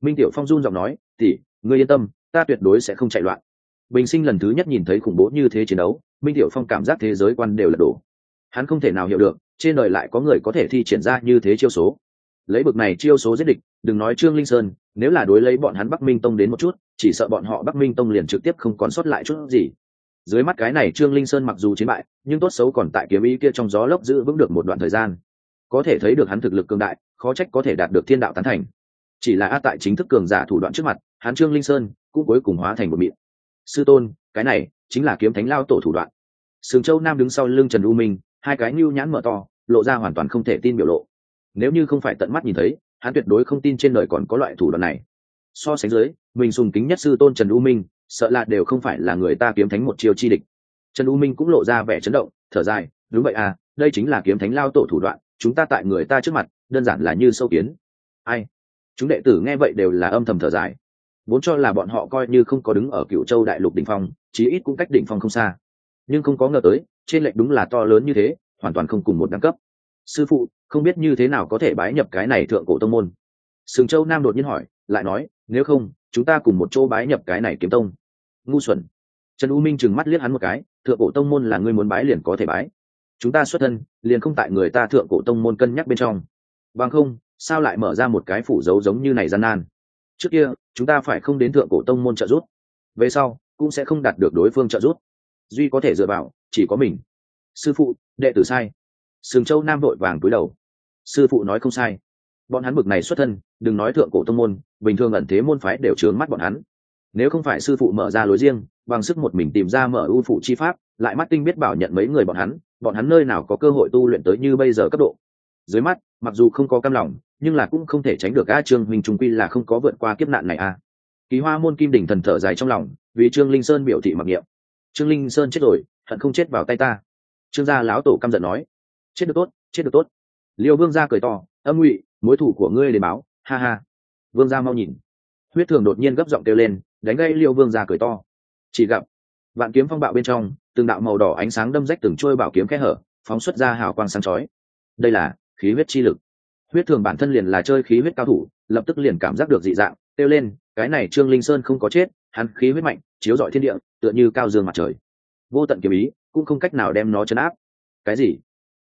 S1: Minh tiểu phong run giọng nói tỉ ngươi yên tâm, ta tuyệt đối sẽ không chạy loạn bình sinh lần thứ nhất nhìn thấy khủng bố như thế chiến đấu, minh tiểu phong cảm giác thế giới quan đều là đổ. Hắn không thể nào hiểu được, trên đời lại có người có thể thi triển ra như thế chiêu số. Lấy bực này chiêu số giết địch, đừng nói trương linh sơn, nếu là đối lấy bọn hắn bắc minh tông đến một chút, chỉ sợ bọn họ bắc minh tông liền trực tiếp không còn sót lại chút gì. Dưới mắt cái này trương linh sơn mặc dù chiến bại, nhưng tốt xấu còn tại kiếm ý kia trong gió lốc giữ vững được một đoạn thời gian. Có thể thấy được hắn thực lực cường đại, khó trách có thể đạt được thiên đạo tán thành. Chỉ là a tại chính thức cường giả thủ đoạn trước mặt, hắn trương linh sơn cũng cuối cùng hóa thành một miệng sư tôn, cái này chính là kiếm thánh lao tổ thủ đoạn. Sừng châu nam đứng sau lưng trần u minh, hai cái nhu nhãn mở to, lộ ra hoàn toàn không thể tin biểu lộ. Nếu như không phải tận mắt nhìn thấy, hắn tuyệt đối không tin trên đời còn có loại thủ đoạn này. So sánh dưới, mình sùng kính nhất sư tôn trần u minh, sợ là đều không phải là người ta kiếm thánh một chiêu chi địch. Trần u minh cũng lộ ra vẻ chấn động, thở dài, đúng vậy à đây chính là kiếm thánh lao tổ thủ đoạn, chúng ta tại người ta trước mặt, đơn giản là như sâu kiến. Ai? Chúng đệ tử nghe vậy đều là âm thầm thở dài vốn cho là bọn họ coi như không có đứng ở cựu châu đại lục đỉnh phong, chí ít cũng cách đỉnh phong không xa. Nhưng không có ngờ tới, trên lệnh đúng là to lớn như thế, hoàn toàn không cùng một đẳng cấp. Sư phụ, không biết như thế nào có thể bái nhập cái này thượng cổ tông môn? Sừng châu nam đột nhiên hỏi, lại nói, nếu không, chúng ta cùng một chỗ bái nhập cái này kiếm tông. Ngu xuẩn. Trần u minh trừng mắt liếc hắn một cái, thượng cổ tông môn là ngươi muốn bái liền có thể bái. Chúng ta xuất thân, liền không tại người ta thượng cổ tông môn cân nhắc bên trong. Bằng không, sao lại mở ra một cái phủ dấu giống như này gian nan? Trước kia, chúng ta phải không đến thượng cổ tông môn trợ giúp. Về sau, cũng sẽ không đạt được đối phương trợ giúp. Duy có thể dựa vào, chỉ có mình. Sư phụ, đệ tử sai. Sừng châu nam vội vàng cúi đầu. Sư phụ nói không sai. Bọn hắn bực này xuất thân, đừng nói thượng cổ tông môn, bình thường ẩn thế môn phái đều trướng mắt bọn hắn. Nếu không phải sư phụ mở ra lối riêng, bằng sức một mình tìm ra mở ưu phụ chi pháp, lại mắt tinh biết bảo nhận mấy người bọn hắn bọn hắn nơi nào có cơ hội tu luyện tới như bây giờ cấp độ. Dưới mắt, mặc dù không có cam lòng nhưng là cũng không thể tránh được a, trương minh trung quy là không có vượt qua kiếp nạn này a. Kỳ hoa môn kim đỉnh thần thở dài trong lòng, vì trương linh sơn biểu thị mặc niệm. Trương linh sơn chết rồi, hận không chết vào tay ta. Trương gia lão tổ căm giận nói. Chết được tốt, chết được tốt. Liêu vương gia cười to, âm ngụy, mối thủ của ngươi liền báo, ha ha. Vương gia mau nhìn. Huyết thường đột nhiên gấp giọng kêu lên, đánh gây liêu vương gia cười to. Chỉ gặp, vạn kiếm phong bạo bên trong, từng đạo màu đỏ ánh sáng đâm rách từng trôi bảo kiếm khe hở, phóng xuất ra hào quang sáng chói. Đây là khí huyết chi lực huyết thường bản thân liền là chơi khí huyết cao thủ, lập tức liền cảm giác được dị dạng, kêu lên, cái này trương linh sơn không có chết, hắn khí huyết mạnh, chiếu rọi thiên địa, tựa như cao dương mặt trời. Vô tận kiếm ý, cũng không cách nào đem nó chấn áp. Cái gì?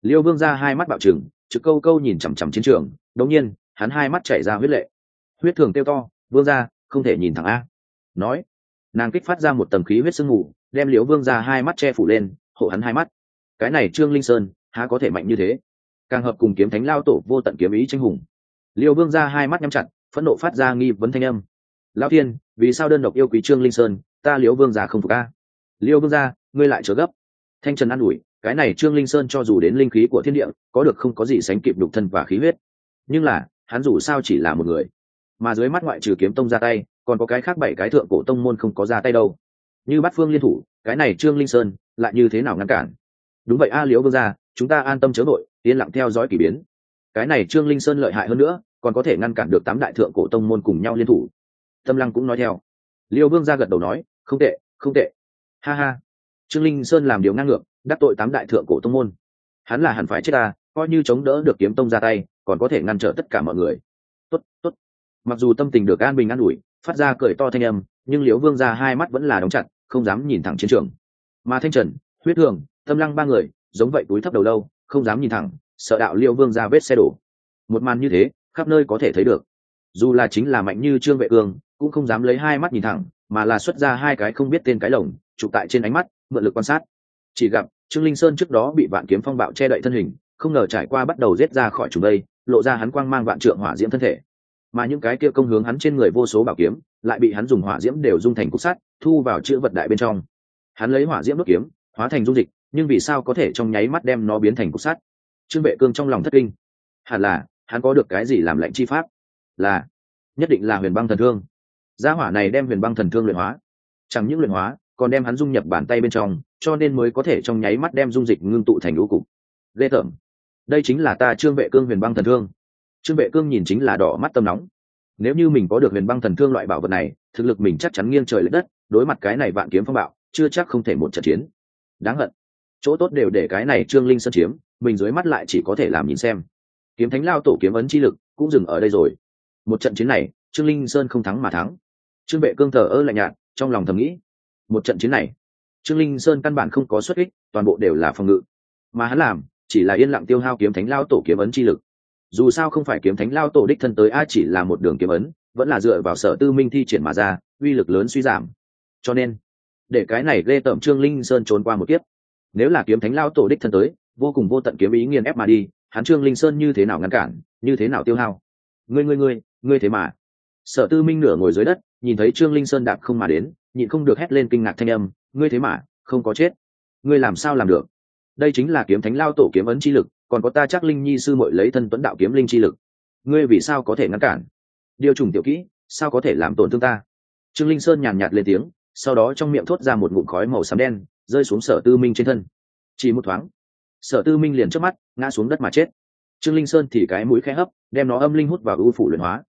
S1: Liêu vương ra hai mắt bạo trừng, trực câu câu nhìn chằm chằm chiến trường, đống nhiên, hắn hai mắt chảy ra huyết lệ. Huyết thường tiêu to, vương ra, không thể nhìn thẳng a. Nói, nàng kích phát ra một tầng khí huyết sương mù, đem liễu vương ra hai mắt che phủ lên, hộ hắn hai mắt. Cái này trương linh sơn, há có thể mạnh như thế? Càng hợp cùng kiếm thánh lao tổ vô tận kiếm ý tranh hùng. Liêu vương ra hai mắt nhắm chặt, phẫn nộ phát ra nghi vấn thanh âm. Lao thiên, vì sao đơn độc yêu quý trương linh sơn, ta liễu vương già không phục ca liêu vương gia ngươi lại trở gấp. Thanh trần an ủi, cái này trương linh sơn cho dù đến linh khí của thiên địa, có được không có gì sánh kịp đục thân và khí huyết. Nhưng là, hắn dù sao chỉ là một người. Mà dưới mắt ngoại trừ kiếm tông ra tay, còn có cái khác bảy cái thượng cổ tông môn không có ra tay đâu. Như bát phương liên thủ, cái này trương linh sơn lại như thế nào ngăn cản? Đúng vậy a liễu vương gia chúng ta an tâm chớ vội, yên lặng theo dõi k ỳ biến. Cái này trương linh sơn lợi hại hơn nữa, còn có thể ngăn cản được tám đại thượng cổ tông môn cùng nhau liên thủ. Tâm lăng cũng nói theo. Liêu vương gia gật đầu nói, không tệ không tệ. Ha ha. Trương linh sơn làm điều ngang ngược, đắc tội tám đại thượng cổ tông môn. Hắn là hẳn phải chết ta, coi như chống đỡ được kiếm tông ra tay, còn có thể ngăn trở tất cả mọi người. Tốt tốt. Mặc dù tâm tình được an bình an ủi, phát ra cười to thanh âm, nhưng liễu vương ra hai mắt vẫn là đóng chặt, không dám nhìn thẳng chiến trường. Mà thanh trần, huyết thường, tâm lăng ba người giống vậy túi thấp đầu lâu, không dám nhìn thẳng, sợ đạo liêu vương ra vết xe đổ. Một màn như thế, khắp nơi có thể thấy được. Dù là chính là mạnh như trương vệ cương cũng không dám lấy hai mắt nhìn thẳng, mà là xuất ra hai cái không biết tên cái lồng, chụp tại trên ánh mắt, mượn lực quan sát. Chỉ gặp, trương linh sơn trước đó bị vạn kiếm phong bạo che đậy thân hình, không ngờ trải qua bắt đầu rết ra khỏi chúng đây, lộ ra hắn quang mang vạn trượng hỏa diễm thân thể. Mà những cái kia công hướng hắn trên người vô số bảo kiếm, lại bị hắn dùng hỏa diễm đều dung thành cục sắt, thu vào chữ vật đại bên trong. Hắn lấy hỏa diễm đốt kiếm, hóa thành dung dịch nhưng vì sao có thể trong nháy mắt đem nó biến thành cục sắt? Trương vệ cương trong lòng thất kinh. Hẳn là, hắn có được cái gì làm lệnh chi pháp? Là, nhất định là huyền băng thần thương. Gia hỏa này đem huyền băng thần thương luyện hóa. Chẳng những luyện hóa, còn đem hắn dung nhập bàn tay bên trong, cho nên mới có thể trong nháy mắt đem dung dịch ngưng tụ thành lũ cục. Ghê tởm. Đây chính là ta trương vệ cương huyền băng thần thương. Trương vệ cương nhìn chính là đỏ mắt tâm nóng. Nếu như mình có được huyền băng thần thương loại bảo vật này, thực lực mình chắc chắn nghiêng trời l ệ đất, đối mặt cái này vạn kiếm phong bạo, chưa chắc không thể một trận chiến. Đáng hận chỗ tốt đều để cái này trương linh sơn chiếm, mình dưới mắt lại chỉ có thể làm nhìn xem. Kiếm thánh lao tổ kiếm ấn chi lực cũng dừng ở đây rồi. Một trận chiến này, trương linh sơn không thắng mà thắng. Trương vệ cương thờ ơ lạnh nhạt, trong lòng thầm nghĩ, một trận chiến này, trương linh sơn căn bản không có xuất ích toàn bộ đều là phòng ngự. Mà hắn làm, chỉ là yên lặng tiêu hao kiếm thánh lao tổ kiếm ấn chi lực. Dù sao không phải kiếm thánh lao tổ đích thân tới, a chỉ là một đường kiếm ấn, vẫn là dựa vào sở tư minh thi triển mà ra, uy lực lớn suy giảm. Cho nên, để cái này ghê tởm trương linh sơn trốn qua một kiếp nếu là kiếm thánh lao tổ đích thân tới, vô cùng vô tận kiếm ý nghiền ép mà đi, hắn trương linh sơn như thế nào ngăn cản, như thế nào tiêu hao? Ngươi ngươi ngươi ngươi thế mà. Sở tư minh nửa ngồi dưới đất, nhìn thấy trương linh sơn đạp không mà đến, nhịn không được hét lên kinh ngạc thanh âm, ngươi thế mà, không có chết. Ngươi làm sao làm được? Đây chính là kiếm thánh lao tổ kiếm ấn chi lực, còn có ta chắc linh nhi sư mội lấy thân tuấn đạo kiếm linh chi lực. Ngươi vì sao có thể ngăn cản? Điều trùng tiểu kỹ, sao có thể làm tổn thương ta? Trương linh sơn nhàn nhạt lên tiếng, sau đó trong miệng thốt ra một ngụm khói màu xám đen rơi xuống sở tư minh trên thân. Chỉ một thoáng, sở tư minh liền trước mắt, ngã xuống đất mà chết. Trương linh sơn thì cái mũi khẽ hấp, đem nó âm linh hút vào ưu phủ luyện hóa.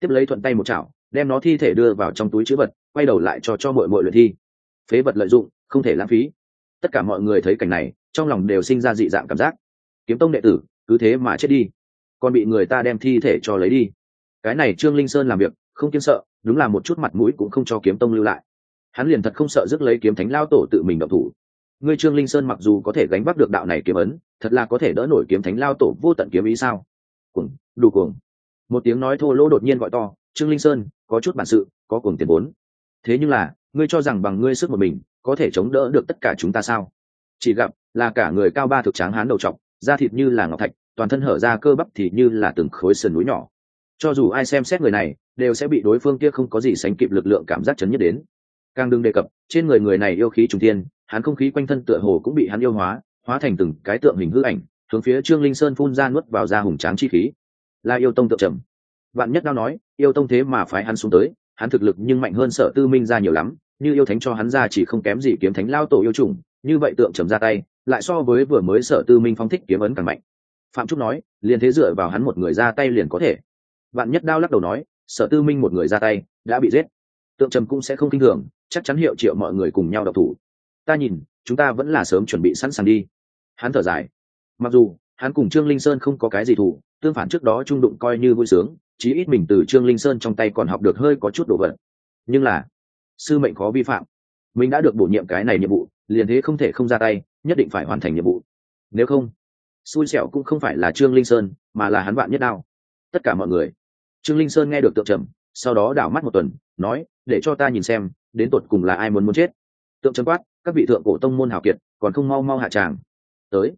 S1: Tiếp lấy thuận tay một chảo, đem nó thi thể đưa vào trong túi chữ vật, quay đầu lại cho cho mọi mọi luyện thi. Phế vật lợi dụng, không thể lãng phí. Tất cả mọi người thấy cảnh này, trong lòng đều sinh ra dị dạng cảm giác. Kiếm tông đệ tử, cứ thế mà chết đi. Còn bị người ta đem thi thể cho lấy đi. Cái này trương linh sơn làm việc, không kiên sợ, đúng là một chút mặt mũi cũng không cho kiếm tông lưu lại hắn liền thật không sợ rước lấy kiếm thánh lao tổ tự mình động thủ. Ngươi trương linh sơn mặc dù có thể gánh vác được đạo này kiếm ấn, thật là có thể đỡ nổi kiếm thánh lao tổ vô tận kiếm ý sao? Cuồng, đủ cuồng. Một tiếng nói thô lỗ đột nhiên gọi to, trương linh sơn, có chút bản sự, có cuồng tiền vốn. Thế nhưng là, ngươi cho rằng bằng ngươi sức một mình, có thể chống đỡ được tất cả chúng ta sao? Chỉ gặp là cả người cao ba thực tráng hán đầu trọc, da thịt như là ngọc thạch, toàn thân hở ra cơ bắp thì như là từng khối sườn núi nhỏ. Cho dù ai xem xét người này, đều sẽ bị đối phương kia không có gì sánh kịp lực lượng cảm giác chấn nhất đến càng đừng đề cập, trên người người này yêu khí trùng tiên hắn không khí quanh thân tựa hồ cũng bị hắn yêu hóa hóa thành từng cái tượng hình hư ảnh, hướng phía trương linh sơn phun ra nuốt vào da hùng tráng chi khí. Là yêu tông tượng trầm. Vạn nhất đao nói, yêu tông thế mà phái hắn xuống tới, hắn thực lực nhưng mạnh hơn sở tư minh ra nhiều lắm, như yêu thánh cho hắn ra chỉ không kém gì kiếm thánh lao tổ yêu trùng như vậy tượng trầm ra tay, lại so với vừa mới sở tư minh phong thích kiếm ấn càng mạnh. Phạm trúc nói, liền thế dựa vào hắn một người ra tay liền có thể. Vạn nhất đao lắc đầu nói, sở tư minh một người ra tay, đã bị giết. Tượng trầm cũng sẽ không kinh thường chắc chắn hiệu triệu mọi người cùng nhau đọc thủ. Ta nhìn, chúng ta vẫn là sớm chuẩn bị sẵn sàng đi. Hắn thở dài. Mặc dù, hắn cùng trương linh sơn không có cái gì thủ, tương phản trước đó trung đụng coi như vui sướng, chí ít mình từ trương linh sơn trong tay còn học được hơi có chút đồ vật. Nhưng là, sư mệnh khó vi phạm. Mình đã được bổ nhiệm cái này nhiệm vụ, liền thế không thể không ra tay, nhất định phải hoàn thành nhiệm vụ. Nếu không, xui xẻo cũng không phải là trương linh sơn, mà là hắn vạn nhất đao. Tất cả mọi người. Trương linh sơn nghe được tượng trầm, sau đó đảo mắt một tuần, nói để cho ta nhìn xem, đến tột cùng là ai muốn muốn chết. Tượng trấn quát, các vị thượng cổ tông môn hào kiệt, còn không mau mau hạ tràng. Tới.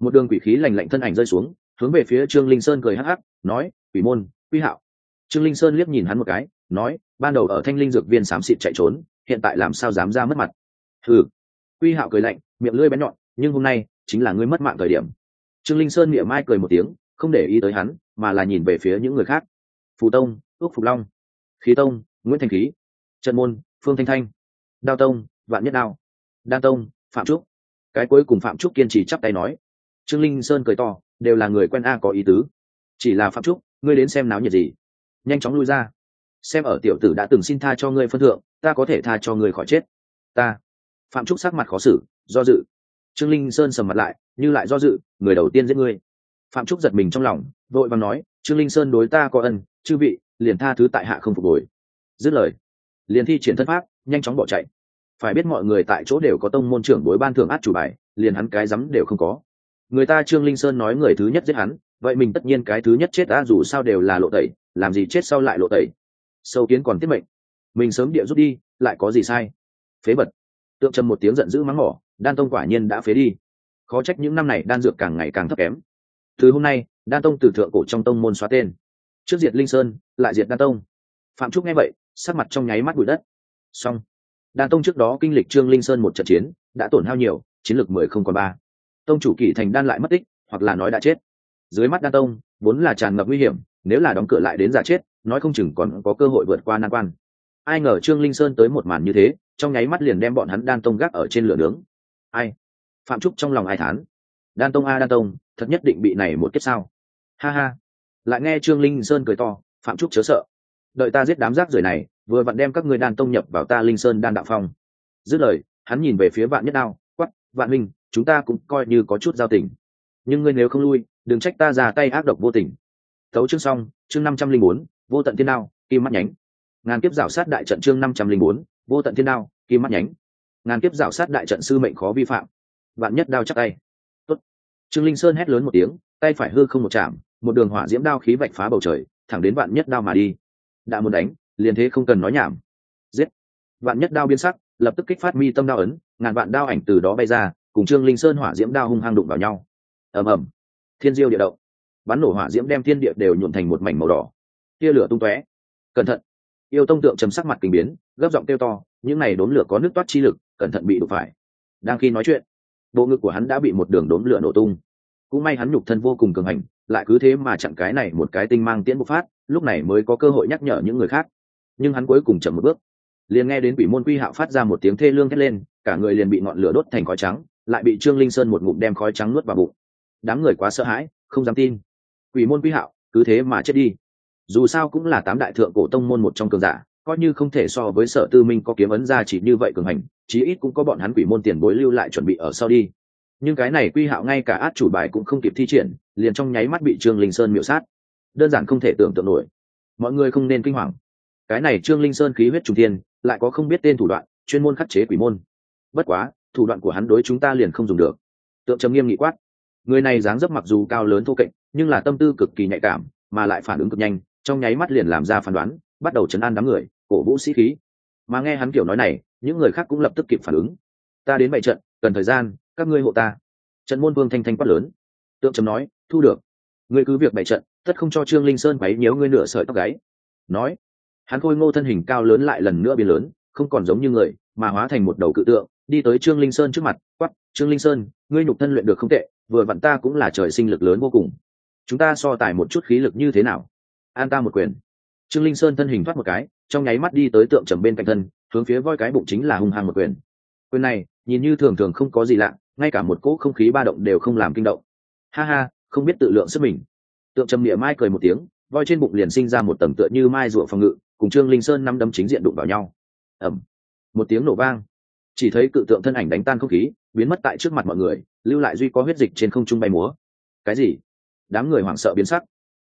S1: Một đường quỷ khí lành lạnh thân ảnh rơi xuống, hướng về phía trương linh sơn cười hắc hắc, nói, quỷ môn, quy hạo. Trương linh sơn liếc nhìn hắn một cái, nói, ban đầu ở thanh linh dược viên xám xịt chạy trốn, hiện tại làm sao dám ra mất mặt? Ừ quy hạo cười lạnh, miệng lưỡi bén nhọn, nhưng hôm nay chính là ngươi mất mạng thời điểm. Trương linh sơn miệng mai cười một tiếng, không để ý tới hắn, mà là nhìn về phía những người khác. Phù tông, ước phục long. Khí tông, nguyễn thành khí trần môn, phương thanh thanh, đao tông, vạn nhất đao, đan tông, phạm trúc. Cái cuối cùng phạm trúc kiên trì chắp tay nói. Trương linh sơn cười to, đều là người quen a có ý tứ. Chỉ là phạm trúc, ngươi đến xem náo nhiệt gì? Nhanh chóng lui ra. Xem ở tiểu tử đã từng xin tha cho ngươi phân thượng, ta có thể tha cho ngươi khỏi chết. Ta. Phạm trúc sắc mặt khó xử, do dự. Trương linh sơn sầm mặt lại, như lại do dự, người đầu tiên giết ngươi. Phạm trúc giật mình trong lòng, vội vàng nói, trương linh sơn đối ta có ân, chư vị, liền tha thứ tại hạ không phục hồi. Dứt lời liền thi triển thân pháp, nhanh chóng bỏ chạy. Phải biết mọi người tại chỗ đều có tông môn trưởng bối ban thưởng át chủ bài, liền hắn cái rắm đều không có. Người ta trương linh sơn nói người thứ nhất giết hắn, vậy mình tất nhiên cái thứ nhất chết đã dù sao đều là lộ tẩy, làm gì chết sau lại lộ tẩy. Sâu kiến còn tiết mệnh. Mình sớm địa rút đi, lại có gì sai? Phế bật tượng trầm một tiếng giận dữ mắng mỏ, đan tông quả nhiên đã phế đi. Khó trách những năm này đan dược càng ngày càng thấp kém. Từ hôm nay, đan tông từ thượng cổ trong tông môn xóa tên. Trước diệt linh sơn, lại diệt đan tông. Phạm trúc nghe vậy sắc mặt trong nháy mắt bụi đất. Xong. Đan tông trước đó kinh lịch trương linh sơn một trận chiến, đã tổn hao nhiều, chiến lược mười không còn ba. Tông chủ kỷ thành đan lại mất tích, hoặc là nói đã chết. Dưới mắt đan tông, vốn là tràn ngập nguy hiểm, nếu là đóng cửa lại đến giả chết, nói không chừng còn có cơ hội vượt qua nan quan. Ai ngờ trương linh sơn tới một màn như thế, trong nháy mắt liền đem bọn hắn đan tông gác ở trên lửa nướng. Ai? Phạm trúc trong lòng ai thán. Đan tông a đan tông, thật nhất định bị này một kết sao? Ha ha. Lại nghe trương linh sơn cười to, phạm trúc chớ sợ đợi ta giết đám rác rưởi này, vừa vặn đem các ngươi đan tông nhập vào ta linh sơn đan đạo phong. Dứt lời, hắn nhìn về phía vạn nhất đao quắp vạn minh, chúng ta cũng coi như có chút giao tình. Nhưng ngươi nếu không lui, đừng trách ta ra tay ác độc vô tình. Thấu chương xong, chương năm trăm linh bốn, vô tận thiên đao, kim mắt nhánh. Ngàn kiếp rảo sát đại trận chương năm trăm linh bốn, vô tận thiên đao, kim mắt nhánh. Ngàn kiếp rảo sát đại trận sư mệnh khó vi phạm. Vạn nhất đao chắc tay. Tốt. trương linh sơn hét lớn một tiếng, tay phải hư không một chạm, một đường hỏa diễm đao khí vạch phá bầu trời, thẳng đến vạn nhất đao mà đi đã muốn đánh, liền thế không cần nói nhảm. Giết. Vạn nhất đao biên sắc, lập tức kích phát mi tâm đao ấn, ngàn vạn đao ảnh từ đó bay ra, cùng trương linh sơn hỏa diễm đao hung hăng đụng vào nhau. Ầm ầm. Thiên diêu địa động. Bắn nổ hỏa diễm đem thiên địa đều nhuộn thành một mảnh màu đỏ. Tia lửa tung tóe. Cẩn thận. Yêu tông tượng chấm sắc mặt kinh biến, gấp giọng kêu to, những này đốn lửa có nước toát chi lực, cẩn thận bị đụng phải. Đang khi nói chuyện, bộ ngực của hắn đã bị một đường đốn lửa nổ tung. Cũng may hắn nhục thân vô cùng cường hành, lại cứ thế mà chặn cái này một cái tinh mang tiễn bộc phát lúc này mới có cơ hội nhắc nhở những người khác. Nhưng hắn cuối cùng chậm một bước. Liền nghe đến quỷ môn quy hạo phát ra một tiếng thê lương thét lên, cả người liền bị ngọn lửa đốt thành khói trắng, lại bị trương linh sơn một ngụm đem khói trắng nuốt vào bụng. Đám người quá sợ hãi, không dám tin. Quỷ môn quy hạo, cứ thế mà chết đi. Dù sao cũng là tám đại thượng cổ tông môn một trong cường giả, coi như không thể so với sở tư minh có kiếm ấn ra chỉ như vậy cường hành, chí ít cũng có bọn hắn quỷ môn tiền bối lưu lại chuẩn bị ở sau đi. Nhưng cái này quy hạo ngay cả át chủ bài cũng không kịp thi triển, liền trong nháy mắt bị trương linh sơn miễu sát đơn giản không thể tưởng tượng nổi. Mọi người không nên kinh hoàng. Cái này trương linh sơn khí huyết trung thiên, lại có không biết tên thủ đoạn, chuyên môn khắc chế quỷ môn. Bất quá, thủ đoạn của hắn đối chúng ta liền không dùng được. Tượng trầm nghiêm nghị quát. Người này dáng dấp mặc dù cao lớn thô kệch, nhưng là tâm tư cực kỳ nhạy cảm, mà lại phản ứng cực nhanh, trong nháy mắt liền làm ra phán đoán, bắt đầu chấn an đám người, cổ vũ sĩ khí. Mà nghe hắn kiểu nói này, những người khác cũng lập tức kịp phản ứng. Ta đến bậy trận, cần thời gian, các ngươi hộ ta. Trận môn vương thanh thanh quát lớn. Tượng trầm nói, thu được. Ngươi cứ việc bày trận tất không cho trương linh sơn quấy nhiễu ngươi nửa sợi tóc gáy. Nói, hắn khôi ngô thân hình cao lớn lại lần nữa biến lớn, không còn giống như người, mà hóa thành một đầu cự tượng, đi tới trương linh sơn trước mặt quắp trương linh sơn, ngươi nhục thân luyện được không tệ, vừa vặn ta cũng là trời sinh lực lớn vô cùng. Chúng ta so tài một chút khí lực như thế nào? An ta một quyền. Trương linh sơn thân hình thoát một cái, trong nháy mắt đi tới tượng trầm bên cạnh thân, hướng phía voi cái bụng chính là hung hăng một quyền. Quyền này, nhìn như thường thường không có gì lạ, ngay cả một cỗ không khí ba động đều không làm kinh động. Ha ha, không biết tự lượng sức mình tượng trầm địa mai cười một tiếng, voi trên bụng liền sinh ra một tầng tựa như mai ruộng phòng ngự, cùng trương linh sơn năm đâm chính diện đụng vào nhau. Ẩm một tiếng nổ vang. Chỉ thấy cự tượng thân ảnh đánh tan không khí, biến mất tại trước mặt mọi người, lưu lại duy có huyết dịch trên không trung bay múa. Cái gì? Đám người hoảng sợ biến sắc.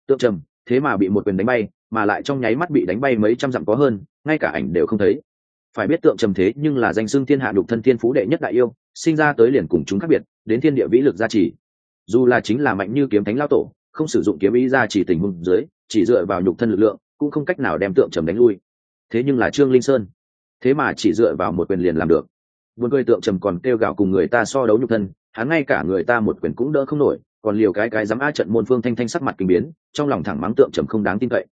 S1: Tượng trầm, thế mà bị một quyền đánh bay, mà lại trong nháy mắt bị đánh bay mấy trăm dặm có hơn, ngay cả ảnh đều không thấy. Phải biết tượng trầm thế nhưng là danh xưng thiên hạ đục thân thiên phú đệ nhất đại yêu, sinh ra tới liền cùng chúng khác biệt, đến thiên địa vĩ lực gia trì. Dù là chính là mạnh như kiếm thánh lao tổ không sử dụng kiếm ý gia chỉ tình huống dưới, chỉ dựa vào nhục thân lực lượng, cũng không cách nào đem tượng trầm đánh lui. Thế nhưng là trương linh sơn, thế mà chỉ dựa vào một quyền liền làm được. Buồn cười tượng trầm còn kêu gạo cùng người ta so đấu nhục thân, hắn ngay cả người ta một quyền cũng đỡ không nổi, còn liều cái cái dám a trận môn phương thanh thanh sắc mặt kinh biến, trong lòng thẳng mắng tượng trầm không đáng tin cậy.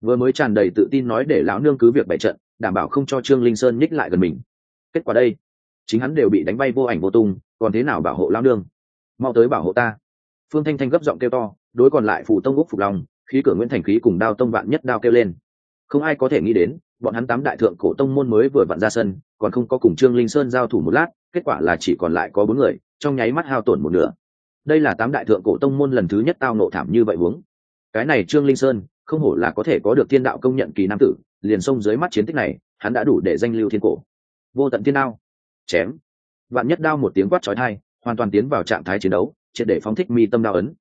S1: Vừa mới tràn đầy tự tin nói để lão nương cứ việc bày trận, đảm bảo không cho trương linh sơn nhích lại gần mình. Kết quả đây, chính hắn đều bị đánh bay vô ảnh vô tung, còn thế nào bảo hộ lão nương? Mau tới bảo hộ ta. Phương thanh thanh gấp giọng kêu to đối còn lại phủ tông úc phục lòng khí cửa nguyễn thành khí cùng đao tông vạn nhất đao kêu lên. Không ai có thể nghĩ đến, bọn hắn tám đại thượng cổ tông môn mới vừa vặn ra sân, còn không có cùng trương linh sơn giao thủ một lát, kết quả là chỉ còn lại có bốn người, trong nháy mắt hao tổn một nửa. Đây là tám đại thượng cổ tông môn lần thứ nhất tao nộ thảm như vậy huống cái này trương linh sơn, không hổ là có thể có được thiên đạo công nhận kỳ nam tử, liền xông dưới mắt chiến tích này, hắn đã đủ để danh lưu thiên cổ. Vô tận thiên đao. Chém. Vạn nhất đao một tiếng quát trói thai hoàn toàn tiến vào trạng thái chiến đấu, triệt để phóng thích mi tâm đao ấn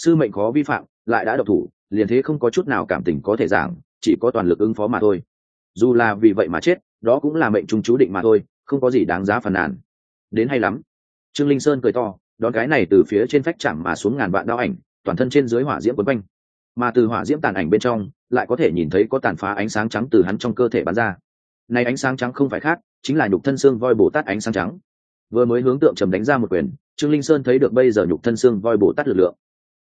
S1: sư mệnh khó vi phạm, lại đã độc thủ, liền thế không có chút nào cảm tình có thể giảng, chỉ có toàn lực ứng phó mà thôi. Dù là vì vậy mà chết, đó cũng là mệnh trung chú định mà thôi, không có gì đáng giá phàn nàn. Đến hay lắm. Trương linh sơn cười to, đón cái này từ phía trên phách chạm mà xuống ngàn vạn đao ảnh, toàn thân trên dưới hỏa diễm quấn quanh. Mà từ hỏa diễm tàn ảnh bên trong, lại có thể nhìn thấy có tàn phá ánh sáng trắng từ hắn trong cơ thể bắn ra. Này ánh sáng trắng không phải khác, chính là nhục thân xương voi bồ tát ánh sáng trắng. Vừa mới hướng tượng trầm đánh ra một quyền, trương linh sơn thấy được bây giờ nhục thân xương voi bồ tát lực lượng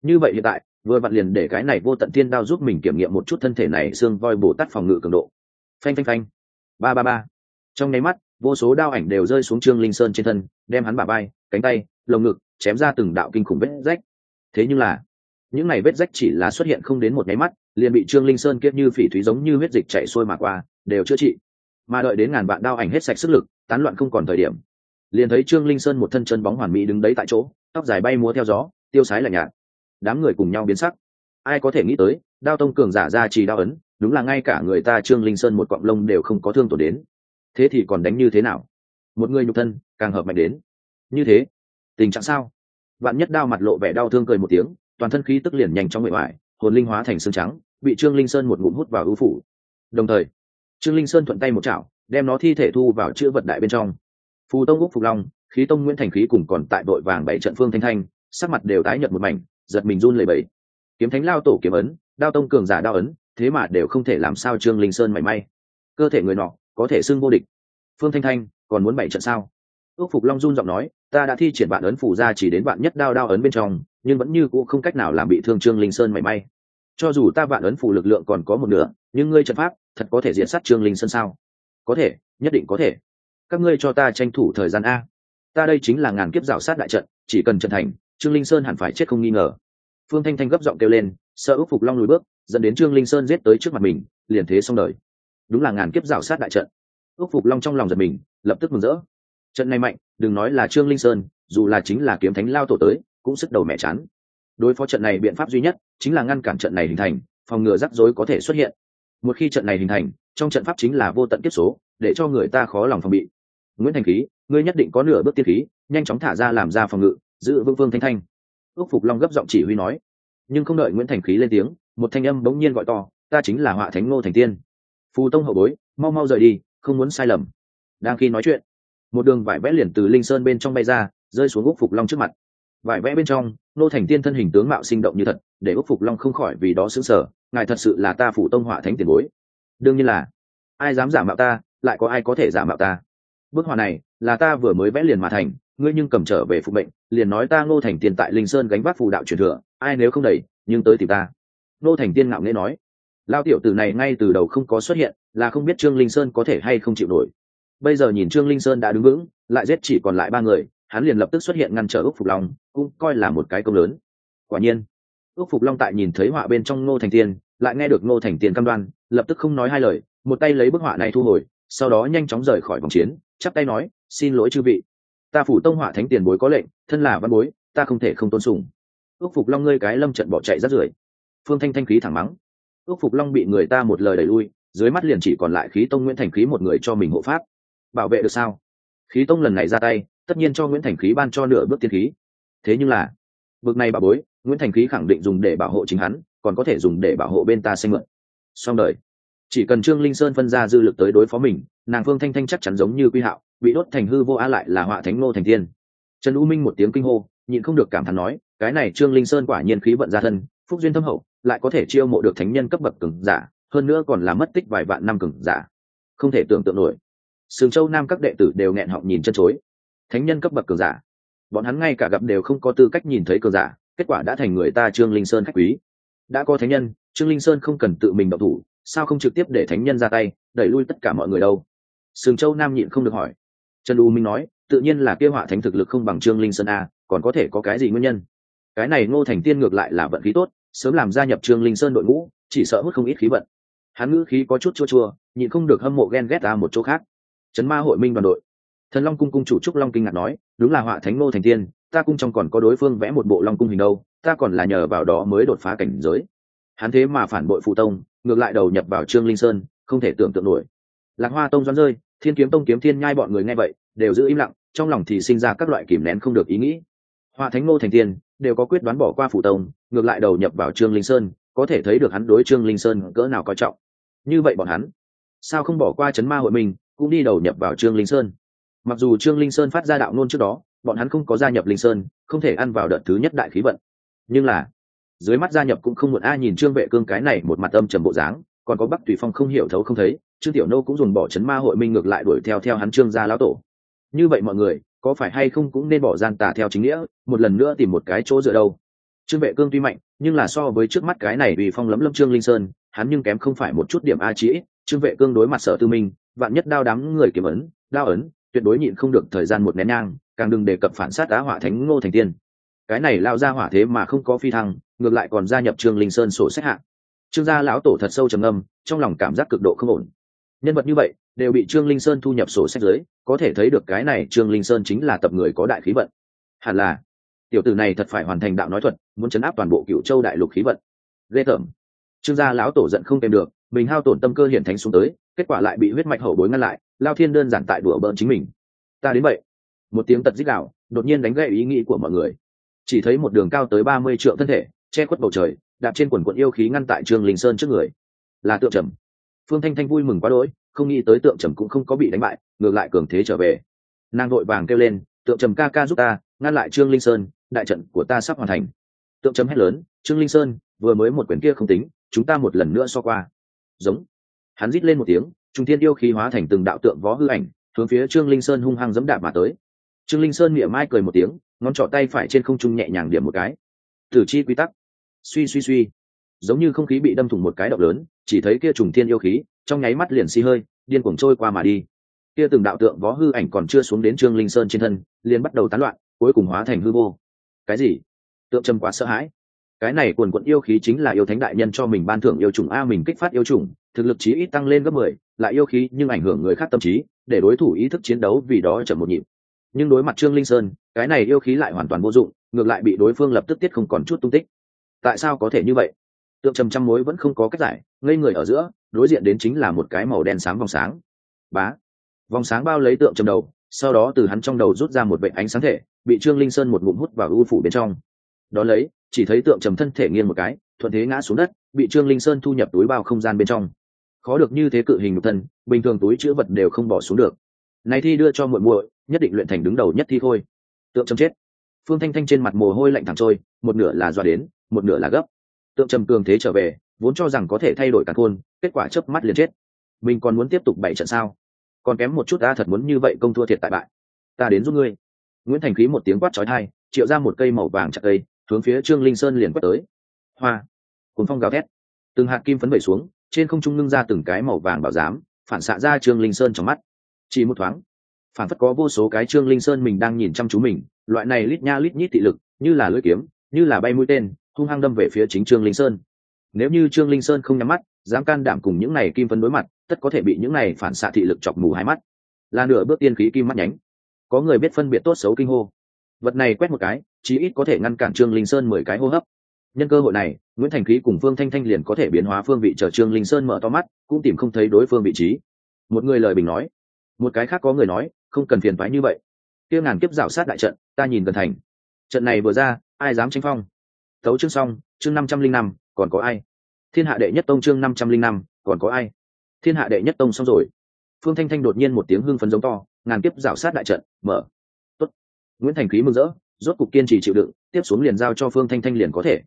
S1: như vậy hiện tại, vừa vặn liền để cái này vô tận thiên đao giúp mình kiểm nghiệm một chút thân thể này xương voi bồ tát phòng ngự cường độ. Phanh phanh phanh. Ba ba ba. Trong nháy mắt, vô số đao ảnh đều rơi xuống trương linh sơn trên thân, đem hắn bả vai, cánh tay, lồng ngực, chém ra từng đạo kinh khủng vết rách. Thế nhưng là, những này vết rách chỉ là xuất hiện không đến một nháy mắt, liền bị trương linh sơn kiếp như phỉ thúy giống như huyết dịch chạy xuôi mà qua, đều chữa trị. Mà đợi đến ngàn vạn đao ảnh hết sạch sức lực, tán loạn không còn thời điểm, liền thấy trương linh sơn một thân chân bóng hoàn mỹ đứng đấy tại chỗ, tóc dài bay múa theo gió, tiêu sái lạnh nhạt đám người cùng nhau biến sắc. Ai có thể nghĩ tới, đao tông cường giả ra chỉ đao ấn, đúng là ngay cả người ta trương linh sơn một cọng lông đều không có thương tổn đến. Thế thì còn đánh như thế nào? Một người nhục thân, càng hợp mạnh đến. Như thế, tình trạng sao? Bạn nhất đao mặt lộ vẻ đau thương cười một tiếng, toàn thân khí tức liền nhanh trong bề ngoài hồn linh hóa thành xương trắng, bị trương linh sơn một ngụm hút vào ưu phủ. Đồng thời, trương linh sơn thuận tay một chảo, đem nó thi thể thu vào chữ vật đại bên trong. Phù tông úc phục long, khí tông nguyễn thành khí cùng còn tại đội vàng bảy trận phương thanh thanh, sắc mặt đều tái nhợt một mảnh giật mình run lẩy bẩy. Kiếm thánh lao tổ kiếm ấn, đao tông cường giả đao ấn, thế mà đều không thể làm sao trương linh sơn mảy may. Cơ thể người nọ, có thể xưng vô địch. Phương thanh thanh, còn muốn bảy trận sao? Ước phục long run giọng nói, ta đã thi triển bạn ấn phủ ra chỉ đến bạn nhất đao đao ấn bên trong, nhưng vẫn như cũng không cách nào làm bị thương trương linh sơn mảy may. Cho dù ta vạn ấn phủ lực lượng còn có một nửa, nhưng ngươi trận pháp, thật có thể diện sát trương linh sơn sao? Có thể, nhất định có thể. Các ngươi cho ta tranh thủ thời gian a. Ta đây chính là ngàn kiếp rào sát đại trận, chỉ cần trận thành trương linh sơn hẳn phải chết không nghi ngờ. Phương thanh thanh gấp giọng kêu lên, sợ ước phục long lùi bước, dẫn đến trương linh sơn giết tới trước mặt mình, liền thế xong đời. Đúng là ngàn kiếp rào sát đại trận. Ước phục long trong lòng giật mình, lập tức mừng rỡ. Trận này mạnh, đừng nói là trương linh sơn, dù là chính là kiếm thánh lao tổ tới, cũng sức đầu mẹ chán. Đối phó trận này biện pháp duy nhất, chính là ngăn cản trận này hình thành, phòng ngừa rắc rối có thể xuất hiện. Một khi trận này hình thành, trong trận pháp chính là vô tận kiếp số, để cho người ta khó lòng phòng bị. Nguyễn thành khí, ngươi nhất định có nửa bước tiên khí, nhanh chóng thả ra làm ra phòng ngự giữ vương vương thanh thanh. Ước phục long gấp giọng chỉ huy nói. Nhưng không đợi nguyễn thành khí lên tiếng, một thanh âm bỗng nhiên gọi to, ta chính là họa thánh ngô thành tiên. Phù tông hậu bối, mau mau rời đi, không muốn sai lầm. Đang khi nói chuyện, một đường vải vẽ liền từ linh sơn bên trong bay ra, rơi xuống úc phục long trước mặt. Vải vẽ bên trong nô thành tiên thân hình tướng mạo sinh động như thật, để úc phục long không khỏi vì đó xứng sở ngài thật sự là ta phủ tông họa thánh tiền bối. Đương nhiên là. Ai dám giả mạo ta, lại có ai có thể giả mạo ta? Bức họa này, là ta vừa mới vẽ liền mà thành ngươi nhưng cầm trở về phụ mệnh, liền nói ta ngô thành tiên tại linh sơn gánh vác phù đạo truyền thừa, ai nếu không đẩy, nhưng tới tìm ta. Ngô thành tiên ngạo nghễ nói. Lao tiểu tử này ngay từ đầu không có xuất hiện, là không biết trương linh sơn có thể hay không chịu nổi. Bây giờ nhìn trương linh sơn đã đứng vững, lại giết chỉ còn lại ba người, hắn liền lập tức xuất hiện ngăn trở ước phục long, cũng coi là một cái công lớn. Quả nhiên ước phục long tại nhìn thấy họa bên trong ngô thành tiên, lại nghe được ngô thành tiên cam đoan, lập tức không nói hai lời, một tay lấy bức họa này thu hồi, sau đó nhanh chóng rời khỏi vòng chiến, chắp tay nói, xin lỗi chư vị ta phủ tông hỏa thánh tiền bối có lệnh, thân là văn bối, ta không thể không tôn sùng. Ước phục long ngươi cái lâm trận bỏ chạy rất rưởi. Phương thanh thanh khí thẳng mắng. Ước phục long bị người ta một lời đẩy lui, dưới mắt liền chỉ còn lại khí tông nguyễn thành khí một người cho mình hộ pháp. Bảo vệ được sao? Khí tông lần này ra tay, tất nhiên cho nguyễn thành khí ban cho nửa bước tiên khí. Thế nhưng là bước này bà bối, nguyễn thành khí khẳng định dùng để bảo hộ chính hắn, còn có thể dùng để bảo hộ bên ta xanh mượn xong đời chỉ cần trương linh sơn phân ra dư lực tới đối phó mình, nàng phương thanh thanh chắc chắn giống như quy hạo, bị đốt thành hư vô a lại là họa thánh ngô thành thiên. Trần u minh một tiếng kinh hô, nhịn không được cảm thán nói, cái này trương linh sơn quả nhiên khí vận gia thân, phúc duyên thâm hậu, lại có thể chiêu mộ được thánh nhân cấp bậc cường giả, hơn nữa còn là mất tích vài vạn năm cường giả. Không thể tưởng tượng nổi. Sừng châu nam các đệ tử đều nghẹn họng nhìn chân chối. Thánh nhân cấp bậc cường giả. Bọn hắn ngay cả gặp đều không có tư cách nhìn thấy cường giả, kết quả đã thành người ta trương linh sơn khách quý. Đã có thánh nhân, trương linh sơn không cần tự mình động thủ sao không trực tiếp để thánh nhân ra tay, đẩy lui tất cả mọi người đâu? Sừng châu nam nhịn không được hỏi. Trần u minh nói, tự nhiên là kêu họa thánh thực lực không bằng trương linh sơn a, còn có thể có cái gì nguyên nhân? Cái này ngô thành tiên ngược lại là vận khí tốt, sớm làm gia nhập trương linh sơn đội ngũ, chỉ sợ hút không ít khí vận. Hắn ngữ khí có chút chua chua, nhịn không được hâm mộ ghen ghét ta một chỗ khác. Trấn ma hội minh đoàn đội. Thần long cung cung chủ trúc long kinh ngạc nói, đúng là họa thánh ngô thành tiên, ta cung trong còn có đối phương vẽ một bộ long cung hình đâu, ta còn là nhờ vào đó mới đột phá cảnh giới. Hắn thế mà phản bội phụ tông ngược lại đầu nhập vào trương linh sơn, không thể tưởng tượng nổi. Lạc hoa tông doan rơi, thiên kiếm tông kiếm thiên nhai bọn người nghe vậy, đều giữ im lặng, trong lòng thì sinh ra các loại kìm nén không được ý nghĩ. Hoa thánh ngô thành tiên đều có quyết đoán bỏ qua phụ tông, ngược lại đầu nhập vào trương linh sơn, có thể thấy được hắn đối trương linh sơn cỡ nào coi trọng. Như vậy bọn hắn, sao không bỏ qua chấn ma hội mình cũng đi đầu nhập vào trương linh sơn? Mặc dù trương linh sơn phát ra đạo ngôn trước đó, bọn hắn không có gia nhập linh sơn, không thể ăn vào đợt thứ nhất đại khí vận. Nhưng là dưới mắt gia nhập cũng không muộn a nhìn trương vệ cương cái này một mặt âm trầm bộ dáng, còn có bắc tùy phong không hiểu thấu không thấy, trương tiểu nô cũng dùng bỏ chấn ma hội minh ngược lại đuổi theo theo hắn trương gia lão tổ. Như vậy mọi người, có phải hay không cũng nên bỏ gian tà theo chính nghĩa, một lần nữa tìm một cái chỗ dựa đâu? Trương vệ cương tuy mạnh, nhưng là so với trước mắt cái này vì phong lấm lâm trương linh sơn, hắn nhưng kém không phải một chút điểm a trĩ trương vệ cương đối mặt sở tư minh, vạn nhất đao đám người kiếm ấn, đao ấn, tuyệt đối nhịn không được thời gian một nén nhang, càng đừng đề cập phản sát á hỏa thánh ngô thành tiên cái này lao ra hỏa thế mà không có phi thăng, ngược lại còn gia nhập trương linh sơn sổ sách hạng trương gia lão tổ thật sâu trầm âm trong lòng cảm giác cực độ không ổn. Nhân vật như vậy, đều bị trương linh sơn thu nhập sổ sách giới có thể thấy được cái này trương linh sơn chính là tập người có đại khí vận. Hẳn là, tiểu tử này thật phải hoàn thành đạo nói thuật, muốn chấn áp toàn bộ cựu châu đại lục khí vận. Ghê tởm. Trương gia lão tổ giận không kèm được, mình hao tổn tâm cơ hiển thánh xuống tới, kết quả lại bị huyết mạch hậu bối ngăn lại, lao thiên đơn giản tại đùa bỡn chính mình. Ta đến vậy. Một tiếng tật dích đạo đột nhiên đánh gậy ý nghĩ của mọi người chỉ thấy một đường cao tới ba mươi trượng thân thể, che khuất bầu trời, đạp trên quần quận yêu khí ngăn tại trương linh sơn trước người. Là tượng trầm. Phương thanh thanh vui mừng quá đỗi, không nghĩ tới tượng trầm cũng không có bị đánh bại, ngược lại cường thế trở về. Nàng vội vàng kêu lên, tượng trầm ca ca giúp ta, ngăn lại trương linh sơn, đại trận của ta sắp hoàn thành. Tượng trầm hét lớn, trương linh sơn, vừa mới một quyển kia không tính, chúng ta một lần nữa so qua. Giống. Hắn rít lên một tiếng, trung thiên yêu khí hóa thành từng đạo tượng vó hư ảnh, hướng phía trương linh sơn hung hăng dẫm đạp mà tới. Trương linh sơn mỉa mai cười một tiếng ngón trỏ tay phải trên không trung nhẹ nhàng điểm một cái. Tử chi quy tắc. Suy suy suy. Giống như không khí bị đâm thủng một cái động lớn, chỉ thấy kia trùng thiên yêu khí, trong nháy mắt liền xi hơi, điên cuồng trôi qua mà đi. Kia từng đạo tượng võ hư ảnh còn chưa xuống đến trương linh sơn trên thân, liền bắt đầu tán loạn, cuối cùng hóa thành hư vô. Cái gì? Tượng trầm quá sợ hãi. Cái này quần quận yêu khí chính là yêu thánh đại nhân cho mình ban thưởng yêu trùng a, mình kích phát yêu trùng thực lực chí ít tăng lên gấp mười, lại yêu khí nhưng ảnh hưởng người khác tâm trí, để đối thủ ý thức chiến đấu vì đó chậm một nhịp nhưng đối mặt trương linh sơn, cái này yêu khí lại hoàn toàn vô dụng, ngược lại bị đối phương lập tức tiết không còn chút tung tích. Tại sao có thể như vậy? Tượng trầm trăm mối vẫn không có cách giải, ngây người ở giữa, đối diện đến chính là một cái màu đen sáng vòng sáng. Bá! Vòng sáng bao lấy tượng trầm đầu, sau đó từ hắn trong đầu rút ra một vệ ánh sáng thể, bị trương linh sơn một ngụm hút vào u phủ bên trong. Đó lấy, chỉ thấy tượng trầm thân thể nghiêng một cái, thuận thế ngã xuống đất, bị trương linh sơn thu nhập túi bao không gian bên trong. Khó được như thế cự hình nhục thân, bình thường túi chữ vật đều không bỏ xuống được. Này thi đưa cho muội muội nhất định luyện thành đứng đầu nhất thi thôi tượng trầm chết. Phương thanh thanh trên mặt mồ hôi lạnh thẳng trôi, một nửa là do đến, một nửa là gấp. Tượng trầm cường thế trở về, vốn cho rằng có thể thay đổi cả khôn kết quả chớp mắt liền chết. Mình còn muốn tiếp tục bảy trận sao? Còn kém một chút ta thật muốn như vậy công thua thiệt tại bại. Ta đến giúp ngươi. Nguyễn thành khí một tiếng quát trói thai triệu ra một cây màu vàng chặt cây, hướng phía trương linh sơn liền quất tới. Hoa. Cuốn phong gào thét. Từng hạt kim phấn vẩy xuống, trên không trung ngưng ra từng cái màu vàng bảo giám, phản xạ ra trương linh sơn trong mắt. Chỉ một thoáng phản phất có vô số cái trương linh sơn mình đang nhìn chăm chú mình, loại này lít nha lít nhít thị lực, như là lưỡi kiếm, như là bay mũi tên, hung hăng đâm về phía chính trương linh sơn. Nếu như trương linh sơn không nhắm mắt, dám can đảm cùng những này kim phấn đối mặt, tất có thể bị những này phản xạ thị lực chọc mù hai mắt. Là nửa bước tiên khí kim mắt nhánh. Có người biết phân biệt tốt xấu kinh hô. Vật này quét một cái, chí ít có thể ngăn cản trương linh sơn mười cái hô hấp. Nhân cơ hội này, nguyễn thành khí cùng phương thanh thanh liền có thể biến hóa phương vị chờ trương linh sơn mở to mắt, cũng tìm không thấy đối phương vị trí. Một người lời bình nói. Một cái khác có người nói không cần phiền phái như vậy. Tiêu ngàn kiếp rảo sát đại trận, ta nhìn gần thành. Trận này vừa ra, ai dám tranh phong? Tấu chương xong, chương năm trăm linh năm, còn có ai? Thiên hạ đệ nhất tông chương năm trăm linh năm, còn có ai? Thiên hạ đệ nhất tông xong rồi. Phương thanh thanh đột nhiên một tiếng hưng phấn giống to, ngàn kiếp rảo sát đại trận, mở. Tốt. nguyễn thành khí mừng rỡ, rốt cục kiên trì chịu đựng, tiếp xuống liền giao cho phương thanh thanh liền có thể.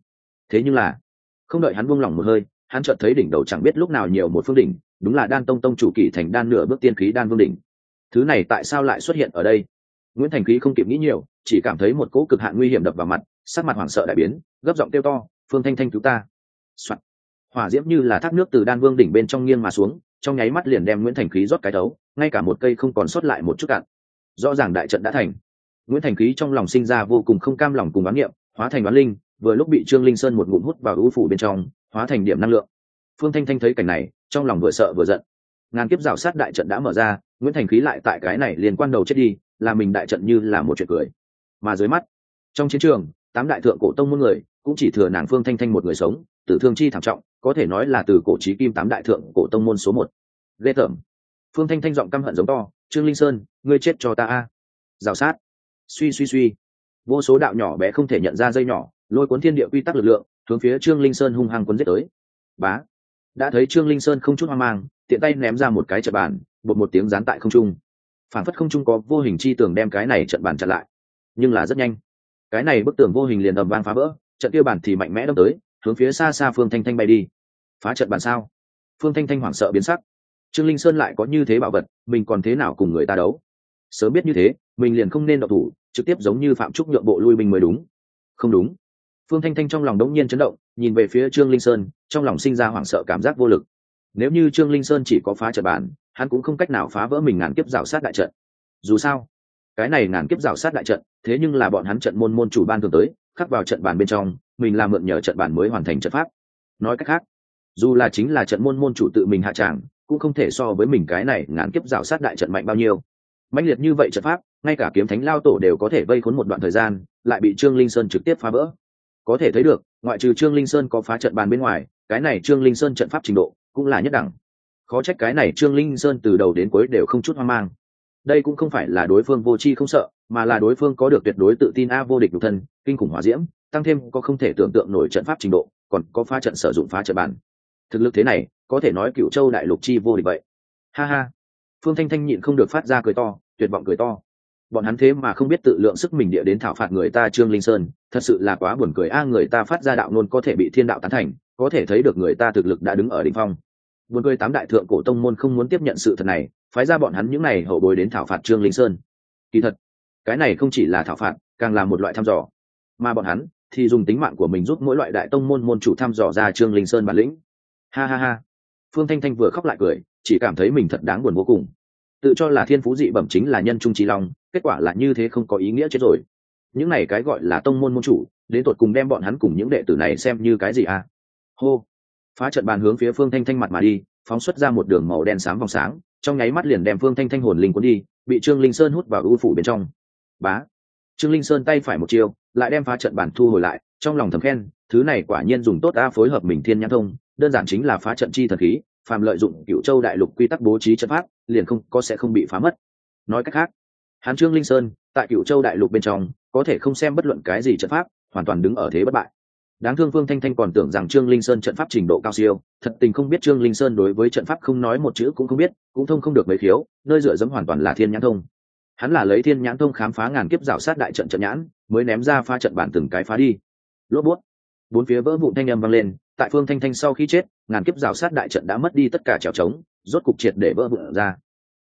S1: Thế nhưng là, không đợi hắn buông lỏng một hơi, hắn chợt thấy đỉnh đầu chẳng biết lúc nào nhiều một phương đỉnh, đúng là đan tông tông chủ kỳ thành đan nửa bước tiên khí đan vương đỉnh thứ này tại sao lại xuất hiện ở đây? Nguyễn thành khí không kịp nghĩ nhiều, chỉ cảm thấy một cỗ cực hạn nguy hiểm đập vào mặt, sắc mặt hoảng sợ đại biến, gấp giọng kêu to, phương thanh thanh cứu ta、Soạn. hỏa diễm như là thác nước từ đan vương đỉnh bên trong nghiêng mà xuống, trong nháy mắt liền đem nguyễn thành khí rót cái đấu ngay cả một cây không còn sót lại một chút cạn. Rõ ràng đại trận đã thành. Nguyễn thành khí trong lòng sinh ra vô cùng không cam lòng cùng bán niệm, hóa thành bán linh, vừa lúc bị trương linh sơn một ngụm hút vào ưu phủ bên trong, hóa thành điểm năng lượng. Phương thanh thanh thấy cảnh này, trong lòng vừa sợ vừa giận ngàn kiếp rào sát đại trận đã mở ra, nguyễn thành khí lại tại cái này liên quan đầu chết đi, là mình đại trận như là một chuyện cười. Mà dưới mắt, trong chiến trường, tám đại thượng cổ tông môn người, cũng chỉ thừa nàng phương thanh thanh một người sống, tử thương chi thảm trọng, có thể nói là từ cổ trí kim tám đại thượng cổ tông môn số một. Ghê tởm. Phương thanh thanh giọng căm hận giống to, trương linh sơn, ngươi chết cho ta a. Rào sát. Suy suy suy. Vô số đạo nhỏ bé không thể nhận ra dây nhỏ, lôi cuốn thiên địa quy tắc lực lượng, hướng phía trương linh sơn hung hăng quấn giết tới. Bá. Đã thấy trương linh sơn không chút hoang mang tiện tay ném ra một cái trận bàn, bột một tiếng dán tại không trung. Phản phất không trung có vô hình chi tường đem cái này trận bàn chặn lại. Nhưng là rất nhanh. Cái này bức tường vô hình liền ầm vang phá vỡ, trận kia bàn thì mạnh mẽ đâm tới, hướng phía xa xa phương thanh thanh bay đi. Phá trận bàn sao? Phương thanh thanh hoảng sợ biến sắc. Trương linh sơn lại có như thế bảo vật, mình còn thế nào cùng người ta đấu? Sớm biết như thế, mình liền không nên độc thủ, trực tiếp giống như phạm trúc nhượng bộ lui mình mới đúng. Không đúng. Phương thanh thanh trong lòng đống nhiên chấn động, nhìn về phía trương linh sơn, trong lòng sinh ra hoảng sợ cảm giác vô lực nếu như trương linh sơn chỉ có phá trận bàn hắn cũng không cách nào phá vỡ mình ngàn kiếp rào sát đại trận. Dù sao, cái này ngàn kiếp rào sát đại trận, thế nhưng là bọn hắn trận môn môn chủ ban thường tới, khắc vào trận bàn bên trong, mình làm mượn nhờ trận bàn mới hoàn thành trận pháp. Nói cách khác, dù là chính là trận môn môn chủ tự mình hạ tràng, cũng không thể so với mình cái này ngàn kiếp rào sát đại trận mạnh bao nhiêu. Mạnh liệt như vậy trận pháp, ngay cả kiếm thánh lao tổ đều có thể vây khốn một đoạn thời gian, lại bị trương linh sơn trực tiếp phá vỡ. Có thể thấy được, ngoại trừ trương linh sơn có phá trận bàn bên ngoài, cái này trương linh sơn trận pháp trình độ cũng là nhất đẳng. Khó trách cái này trương linh sơn từ đầu đến cuối đều không chút hoang mang. Đây cũng không phải là đối phương vô tri không sợ, mà là đối phương có được tuyệt đối tự tin a vô địch nhục thân, kinh khủng hỏa diễm, tăng thêm có không thể tưởng tượng nổi trận pháp trình độ, còn có phá trận sử dụng phá trận bản. thực lực thế này, có thể nói cựu châu đại lục chi vô địch vậy. Ha ha. Phương thanh thanh nhịn không được phát ra cười to, tuyệt vọng cười to. Bọn hắn thế mà không biết tự lượng sức mình địa đến thảo phạt người ta trương linh sơn, thật sự là quá buồn cười a người ta phát ra đạo nôn có thể bị thiên đạo tán thành có thể thấy được người ta thực lực đã đứng ở đỉnh phong. Buồn cười tám đại thượng cổ tông môn không muốn tiếp nhận sự thật này, phái ra bọn hắn những này hậu bối đến thảo phạt trương linh sơn. Kỳ thật, cái này không chỉ là thảo phạt, càng là một loại thăm dò. Mà bọn hắn thì dùng tính mạng của mình giúp mỗi loại đại tông môn môn chủ thăm dò ra trương linh sơn bản lĩnh. Ha ha ha. Phương thanh thanh vừa khóc lại cười, chỉ cảm thấy mình thật đáng buồn vô cùng. Tự cho là thiên phú dị bẩm chính là nhân trung trí long, kết quả là như thế không có ý nghĩa chết rồi. Những này cái gọi là tông môn môn chủ, đến tột cùng đem bọn hắn cùng những đệ tử này xem như cái gì à? Hô. Phá trận bàn hướng phía phương thanh thanh mặt mà đi, phóng xuất ra một đường màu đen sáng vòng sáng, trong nháy mắt liền đem phương thanh thanh hồn linh cuốn đi, bị trương linh sơn hút vào ưu phủ bên trong. Bá. Trương linh sơn tay phải một chiều lại đem phá trận bản thu hồi lại, trong lòng thầm khen, thứ này quả nhiên dùng tốt ta phối hợp mình thiên nhãn thông, đơn giản chính là phá trận chi thần khí, phàm lợi dụng cựu châu đại lục quy tắc bố trí trận pháp, liền không có sẽ không bị phá mất. Nói cách khác, hán trương linh sơn, tại cựu châu đại lục bên trong, có thể không xem bất luận cái gì trận pháp, hoàn toàn đứng ở thế bất bại đáng thương phương thanh thanh còn tưởng rằng trương linh sơn trận pháp trình độ cao siêu, thật tình không biết trương linh sơn đối với trận pháp không nói một chữ cũng không biết, cũng thông không được mấy khiếu, nơi dựa dẫm hoàn toàn là thiên nhãn thông. Hắn là lấy thiên nhãn thông khám phá ngàn kiếp rào sát đại trận trận nhãn, mới ném ra pha trận bản từng cái phá đi. Lốp bút. Bốn phía vỡ vụn thanh âm vang lên, tại phương thanh thanh sau khi chết, ngàn kiếp rào sát đại trận đã mất đi tất cả trèo trống, rốt cục triệt để vỡ vụn ra.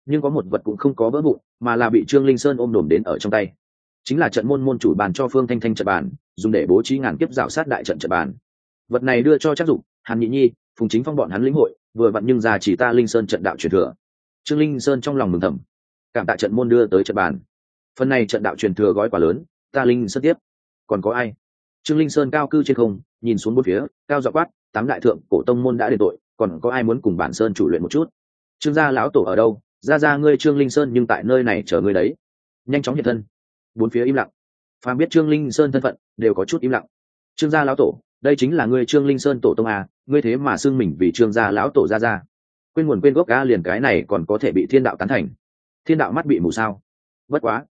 S1: Nhưng có một vật cũng không có vỡ vụn, mà là bị trương linh sơn ôm đồm đến ở trong tay chính là trận môn môn chủ bàn cho phương thanh thanh trận bàn, dùng để bố trí ngàn kiếp rào sát đại trận trận bàn. Vật này đưa cho chắc dụng hàn nhị nhi, phùng chính phong bọn hắn lĩnh hội, vừa vặn nhưng già chỉ ta linh sơn trận đạo truyền thừa. Trương linh sơn trong lòng mừng thầm, cảm tạ trận môn đưa tới trận bàn. Phần này trận đạo truyền thừa gói quá lớn, ta linh sơn tiếp. Còn có ai? Trương linh sơn cao cư trên không, nhìn xuống bốn phía, cao dọ quát, tám đại thượng, cổ tông môn đã đền tội, còn có ai muốn cùng bản sơn chủ luyện một chút? Trương gia lão tổ ở đâu? Ra ra ngươi trương linh sơn nhưng tại nơi này chờ ngươi đấy. Nhanh chóng hiện thân bốn phía im lặng. Phàm biết trương linh sơn thân phận, đều có chút im lặng. Trương gia lão tổ, đây chính là ngươi trương linh sơn tổ tông à ngươi thế mà xưng mình vì trương gia lão tổ ra ra quên nguồn quên gốc ga liền cái này còn có thể bị thiên đạo tán thành. Thiên đạo mắt bị mù sao? Bất quá.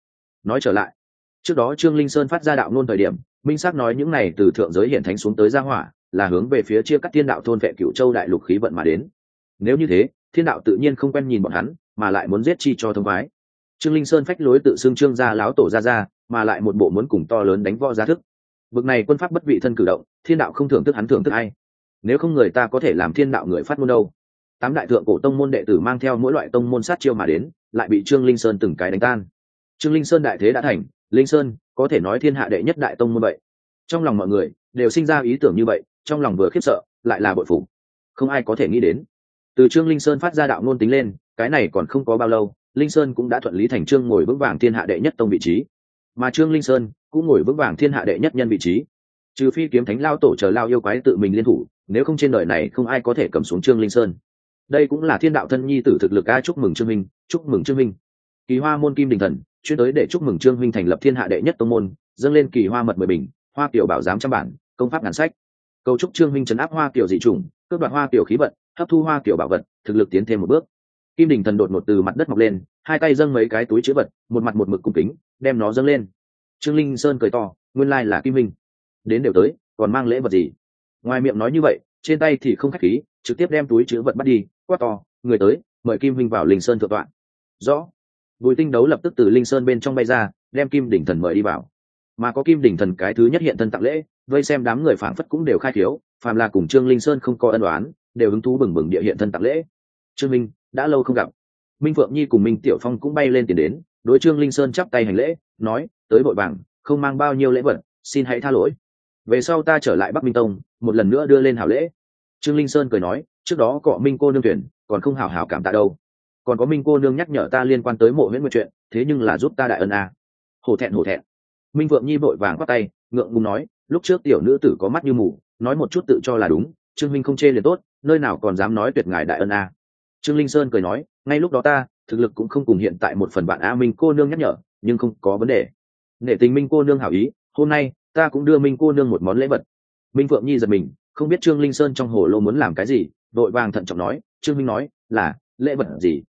S1: Nói trở lại. Trước đó trương linh sơn phát ra đạo ngôn thời điểm, minh xác nói những này từ thượng giới hiện thánh xuống tới gia hỏa, là hướng về phía chia cắt thiên đạo thôn vệ cựu châu đại lục khí vận mà đến. Nếu như thế, thiên đạo tự nhiên không quen nhìn bọn hắn, mà lại muốn giết chi cho thông khoái trương linh sơn phách lối tự xưng trương gia láo tổ ra ra mà lại một bộ muốn cùng to lớn đánh võ giá thức. Vực này quân pháp bất vị thân cử động, thiên đạo không thưởng thức hắn thưởng thức ai. Nếu không người ta có thể làm thiên đạo người phát ngôn đâu. Tám đại thượng cổ tông môn đệ tử mang theo mỗi loại tông môn sát chiêu mà đến, lại bị trương linh sơn từng cái đánh tan. Trương linh sơn đại thế đã thành, linh sơn, có thể nói thiên hạ đệ nhất đại tông môn vậy. Trong lòng mọi người, đều sinh ra ý tưởng như vậy, trong lòng vừa khiếp sợ, lại là bội phủ không ai có thể nghĩ đến. Từ trương linh sơn phát ra đạo ngôn tính lên, cái này còn không có bao lâu linh sơn cũng đã thuận lý thành trương ngồi vững vàng thiên hạ đệ nhất tông vị trí. Mà trương linh sơn cũng ngồi vững vàng thiên hạ đệ nhất nhân vị trí. Trừ phi kiếm thánh lao tổ chờ lao yêu quái tự mình liên thủ, nếu không trên đời này không ai có thể cầm xuống trương linh sơn. Đây cũng là thiên đạo thân nhi tử thực lực a, chúc mừng trương minh, chúc mừng trương minh. Kỳ hoa môn kim đình thần, chuyên tới để chúc mừng trương minh thành lập thiên hạ đệ nhất tông môn, dâng lên kỳ hoa mật mười bình, hoa kiểu bảo giám trăm bản, công pháp ngàn sách. Cầu chúc trương minh trấn áp hoa kiểu dị chủng, cướp đoạt hoa kiểu khí vận, hấp thu hoa kiểu bảo vật, thực lực tiến thêm một bước kim đình thần đột ngột từ mặt đất mọc lên, hai tay dâng mấy cái túi chữ vật, một mặt một mực cung kính, đem nó dâng lên. Trương linh sơn cười to, nguyên lai là kim minh. Đến đều tới, còn mang lễ vật gì? Ngoài miệng nói như vậy, trên tay thì không khách khí, trực tiếp đem túi chữ vật bắt đi, quát to, người tới, mời kim minh vào linh sơn thượng tọa. Rõ. Bùi tinh đấu lập tức từ linh sơn bên trong bay ra, đem kim đỉnh thần mời đi vào. Mà có kim đỉnh thần cái thứ nhất hiện thân tặng lễ, vây xem đám người phản phất cũng đều khai thiếu, phàm là cùng trương linh sơn không có ân đoán đều hứng thú bừng bừng địa hiện thân tặng lễ. Trương minh đã lâu không gặp. Minh phượng nhi cùng minh tiểu phong cũng bay lên tiền đến, đối trương linh sơn chắp tay hành lễ, nói, tới vội vàng, không mang bao nhiêu lễ vật, xin hãy tha lỗi. Về sau ta trở lại bắc minh tông, một lần nữa đưa lên hảo lễ. Trương linh sơn cười nói, trước đó cọ minh cô nương tuyển, còn không hảo hảo cảm tạ đâu. Còn có minh cô nương nhắc nhở ta liên quan tới mộ huyễn một chuyện, thế nhưng là giúp ta đại ân a. À. hổ thẹn hổ thẹn. Minh vượng nhi vội vàng bắt tay, ngượng ngùng nói, lúc trước tiểu nữ tử có mắt như mù, nói một chút tự cho là đúng, trương minh không chê liền tốt, nơi nào còn dám nói tuyệt ngài đại ân a trương linh sơn cười nói, ngay lúc đó ta, thực lực cũng không cùng hiện tại một phần bạn a minh cô nương nhắc nhở, nhưng không có vấn đề. Nể tình minh cô nương hảo ý, hôm nay, ta cũng đưa minh cô nương một món lễ vật. Minh phượng nhi giật mình, không biết trương linh sơn trong hồ lô muốn làm cái gì, vội vàng thận trọng nói, trương minh nói, là, lễ vật gì?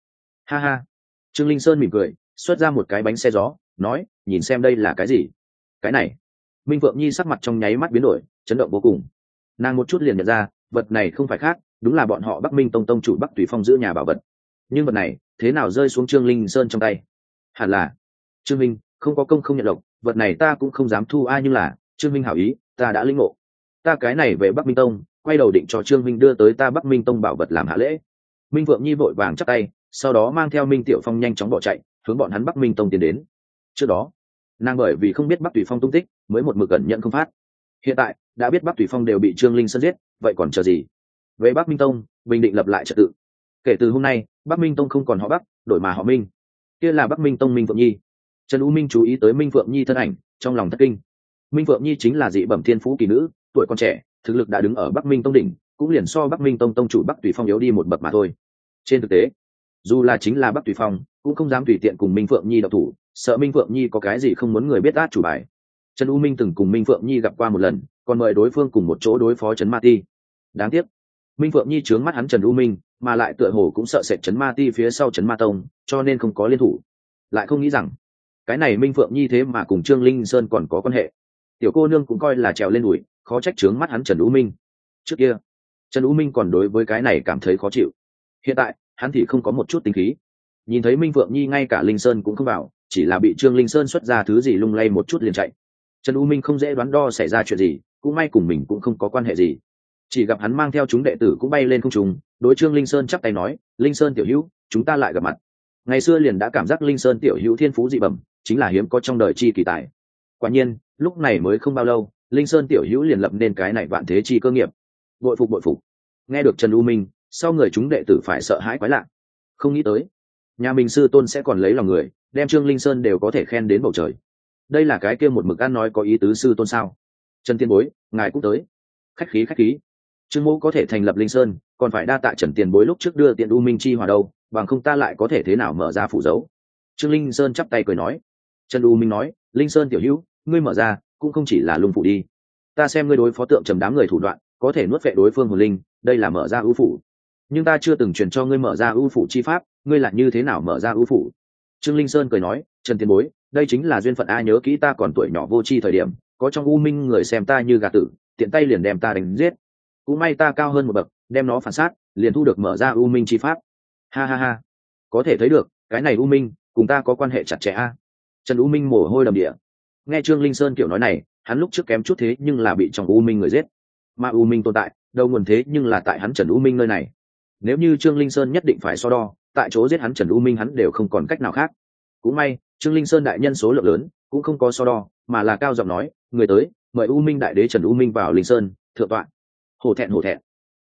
S1: Ha ha. Trương linh sơn mỉm cười, xuất ra một cái bánh xe gió, nói, nhìn xem đây là cái gì? Cái này. Minh phượng nhi sắc mặt trong nháy mắt biến đổi, chấn động vô cùng. Nàng một chút liền nhận ra, vật này không phải khác đúng là bọn họ bắc minh tông tông chủ bắc tùy phong giữ nhà bảo vật. Nhưng vật này, thế nào rơi xuống trương linh sơn trong tay? Hẳn là, trương minh, không có công không nhận lộc, vật này ta cũng không dám thu ai nhưng là, trương minh hảo ý, ta đã linh ngộ. Ta cái này về bắc minh tông, quay đầu định cho trương minh đưa tới ta bắc minh tông bảo vật làm hạ lễ. Minh vượng nhi vội vàng chắc tay, sau đó mang theo minh tiểu phong nhanh chóng bỏ chạy, hướng bọn hắn bắc minh tông tiến đến. Trước đó, nàng bởi vì không biết bắc tùy phong tung tích, mới một mực cẩn nhận không phát. Hiện tại, đã biết bắc tùy phong đều bị trương linh sơn giết, vậy còn chờ gì? Về bắc minh tông, bình định lập lại trật tự. Kể từ hôm nay, bắc minh tông không còn họ bắc, đổi mà họ minh. Kia là bắc minh tông minh phượng nhi. Trần u minh chú ý tới minh phượng nhi thân ảnh, trong lòng thất kinh. Minh phượng nhi chính là dị bẩm thiên phú kỳ nữ, tuổi còn trẻ, thực lực đã đứng ở bắc minh tông đỉnh, cũng liền so bắc minh tông tông chủ bắc tùy phong yếu đi một bậc mà thôi. Trên thực tế, dù là chính là bắc tùy phong, cũng không dám tùy tiện cùng minh phượng nhi độc thủ, sợ minh phượng nhi có cái gì không muốn người biết át chủ bài. Trần u minh từng cùng minh phượng nhi gặp qua một lần, còn mời đối phương cùng một chỗ đối phó trấn ma ti. Đáng tiếc minh phượng nhi trướng mắt hắn trần u minh, mà lại tựa hồ cũng sợ sệt trấn ma ti phía sau trấn ma tông, cho nên không có liên thủ. Lại không nghĩ rằng, cái này minh phượng nhi thế mà cùng trương linh sơn còn có quan hệ. Tiểu cô nương cũng coi là trèo lên đùi, khó trách trướng mắt hắn trần u minh. Trước kia, trần u minh còn đối với cái này cảm thấy khó chịu. Hiện tại, hắn thì không có một chút tính khí. Nhìn thấy minh phượng nhi ngay cả linh sơn cũng không vào chỉ là bị trương linh sơn xuất ra thứ gì lung lay một chút liền chạy. Trần u minh không dễ đoán đo xảy ra chuyện gì, cũng may cùng mình cũng không có quan hệ gì chỉ gặp hắn mang theo chúng đệ tử cũng bay lên không trùng đối trương linh sơn chắp tay nói, linh sơn tiểu hữu, chúng ta lại gặp mặt. Ngày xưa liền đã cảm giác linh sơn tiểu hữu thiên phú dị bẩm, chính là hiếm có trong đời chi kỳ tài. Quả nhiên, lúc này mới không bao lâu, linh sơn tiểu hữu liền lập nên cái này vạn thế chi cơ nghiệp. Bội phục bội phục. Nghe được trần u minh, sau người chúng đệ tử phải sợ hãi quái lạ. Không nghĩ tới, nhà mình sư tôn sẽ còn lấy lòng người, đem trương linh sơn đều có thể khen đến bầu trời. Đây là cái kia một mực ăn nói có ý tứ sư tôn sao? Trần tiên bối, ngài cũng tới. Khách khí khách khí trương mẫu có thể thành lập linh sơn, còn phải đa tạ trần tiền bối lúc trước đưa tiện u minh chi hòa đâu, bằng không ta lại có thể thế nào mở ra phủ dấu. Trương linh sơn chắp tay cười nói. Trần u minh nói, linh sơn tiểu hữu, ngươi mở ra, cũng không chỉ là lung phủ đi. Ta xem ngươi đối phó tượng trầm đám người thủ đoạn, có thể nuốt vệ đối phương hồn linh, đây là mở ra ưu phủ. Nhưng ta chưa từng truyền cho ngươi mở ra ưu phủ chi pháp, ngươi là như thế nào mở ra ưu phủ? Trương linh sơn cười nói, trần tiền bối, đây chính là duyên phận a nhớ kỹ ta còn tuổi nhỏ vô tri thời điểm, có trong u minh người xem ta như gà tử, tiện tay liền đem ta đánh giết cũng may ta cao hơn một bậc, đem nó phản sát liền thu được mở ra u minh chi pháp. Ha ha ha. Có thể thấy được, cái này u minh, cùng ta có quan hệ chặt chẽ a. Trần u minh mồ hôi đầm địa. Nghe trương linh sơn kiểu nói này, hắn lúc trước kém chút thế nhưng là bị trong u minh người giết. Mà u minh tồn tại, đâu nguồn thế nhưng là tại hắn trần u minh nơi này. Nếu như trương linh sơn nhất định phải so đo, tại chỗ giết hắn trần u minh hắn đều không còn cách nào khác. Cũng may, trương linh sơn đại nhân số lượng lớn, cũng không có so đo, mà là cao giọng nói, người tới, mời u minh đại đế trần u minh vào linh sơn, thượng tọa hổ thẹn hổ thẹn.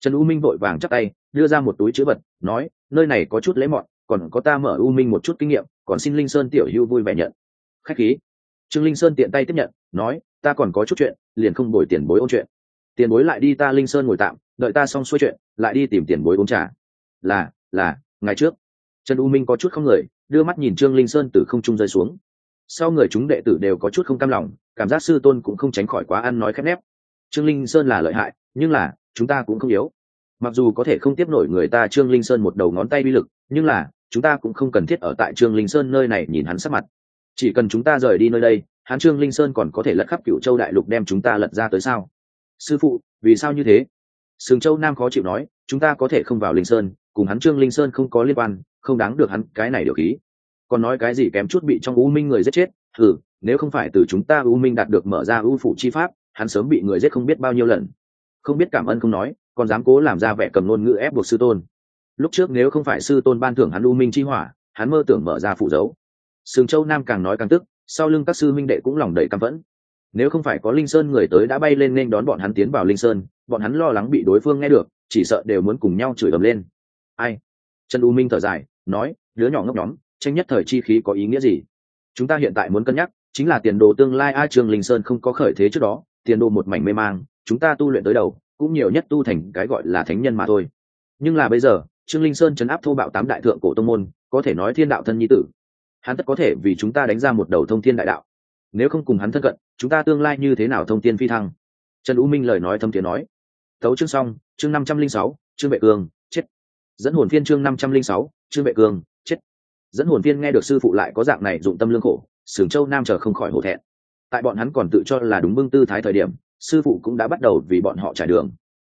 S1: Trần u minh vội vàng chắc tay, đưa ra một túi chữ vật, nói, nơi này có chút lấy mọn, còn có ta mở u minh một chút kinh nghiệm, còn xin linh sơn tiểu hưu vui vẻ nhận. Khách khí. Trương linh sơn tiện tay tiếp nhận, nói, ta còn có chút chuyện, liền không bồi tiền bối ôn chuyện. Tiền bối lại đi ta linh sơn ngồi tạm, đợi ta xong xuôi chuyện, lại đi tìm tiền bối uống trà. Là là, ngày trước. Trần u minh có chút không người, đưa mắt nhìn trương linh sơn từ không trung rơi xuống. Sau người chúng đệ tử đều có chút không cam lòng, cảm giác sư tôn cũng không tránh khỏi quá ăn nói khép nép. Trương linh sơn là lợi hại nhưng là, chúng ta cũng không yếu. Mặc dù có thể không tiếp nổi người ta trương linh sơn một đầu ngón tay bi lực, nhưng là, chúng ta cũng không cần thiết ở tại trương linh sơn nơi này nhìn hắn sắc mặt. Chỉ cần chúng ta rời đi nơi đây, hắn trương linh sơn còn có thể lật khắp cựu châu đại lục đem chúng ta lật ra tới sao? Sư phụ, vì sao như thế? Sừng châu nam khó chịu nói, chúng ta có thể không vào linh sơn, cùng hắn trương linh sơn không có liên quan, không đáng được hắn cái này điều khí. Còn nói cái gì kém chút bị trong u minh người giết chết? Thử nếu không phải từ chúng ta u minh đạt được mở ra u phủ chi pháp, hắn sớm bị người giết không biết bao nhiêu lần không biết cảm ơn không nói, còn dám cố làm ra vẻ cầm ngôn ngữ ép buộc sư tôn. Lúc trước nếu không phải sư tôn ban thưởng hắn u minh chi hỏa, hắn mơ tưởng mở ra phủ dấu. Sừng châu nam càng nói càng tức, sau lưng các sư minh đệ cũng lòng đầy căm phẫn. Nếu không phải có linh sơn người tới đã bay lên nên đón bọn hắn tiến vào linh sơn, bọn hắn lo lắng bị đối phương nghe được, chỉ sợ đều muốn cùng nhau chửi ầm lên. Ai? Trần u minh thở dài, nói, đứa nhỏ ngốc nhóm, tranh nhất thời chi khí có ý nghĩa gì? Chúng ta hiện tại muốn cân nhắc, chính là tiền đồ tương lai a trường linh sơn không có khởi thế trước đó, tiền đồ một mảnh mê mang chúng ta tu luyện tới đầu, cũng nhiều nhất tu thành cái gọi là thánh nhân mà thôi. Nhưng là bây giờ, trương linh sơn chấn áp thô bạo tám đại thượng cổ tông môn, có thể nói thiên đạo thân nhi tử. Hắn tất có thể vì chúng ta đánh ra một đầu thông thiên đại đạo. Nếu không cùng hắn thân cận, chúng ta tương lai như thế nào thông tiên phi thăng? Trần u minh lời nói thâm tiếng nói. Tấu chương xong, chương năm trăm linh sáu, trương vệ cương chết. Dẫn hồn phiên chương năm trăm linh sáu, trương vệ cương chết. Dẫn hồn phiên nghe được sư phụ lại có dạng này dụng tâm lương khổ, sưởng châu nam chờ không khỏi hổ thẹn. Tại bọn hắn còn tự cho là đúng bưng tư thái thời điểm sư phụ cũng đã bắt đầu vì bọn họ trải đường.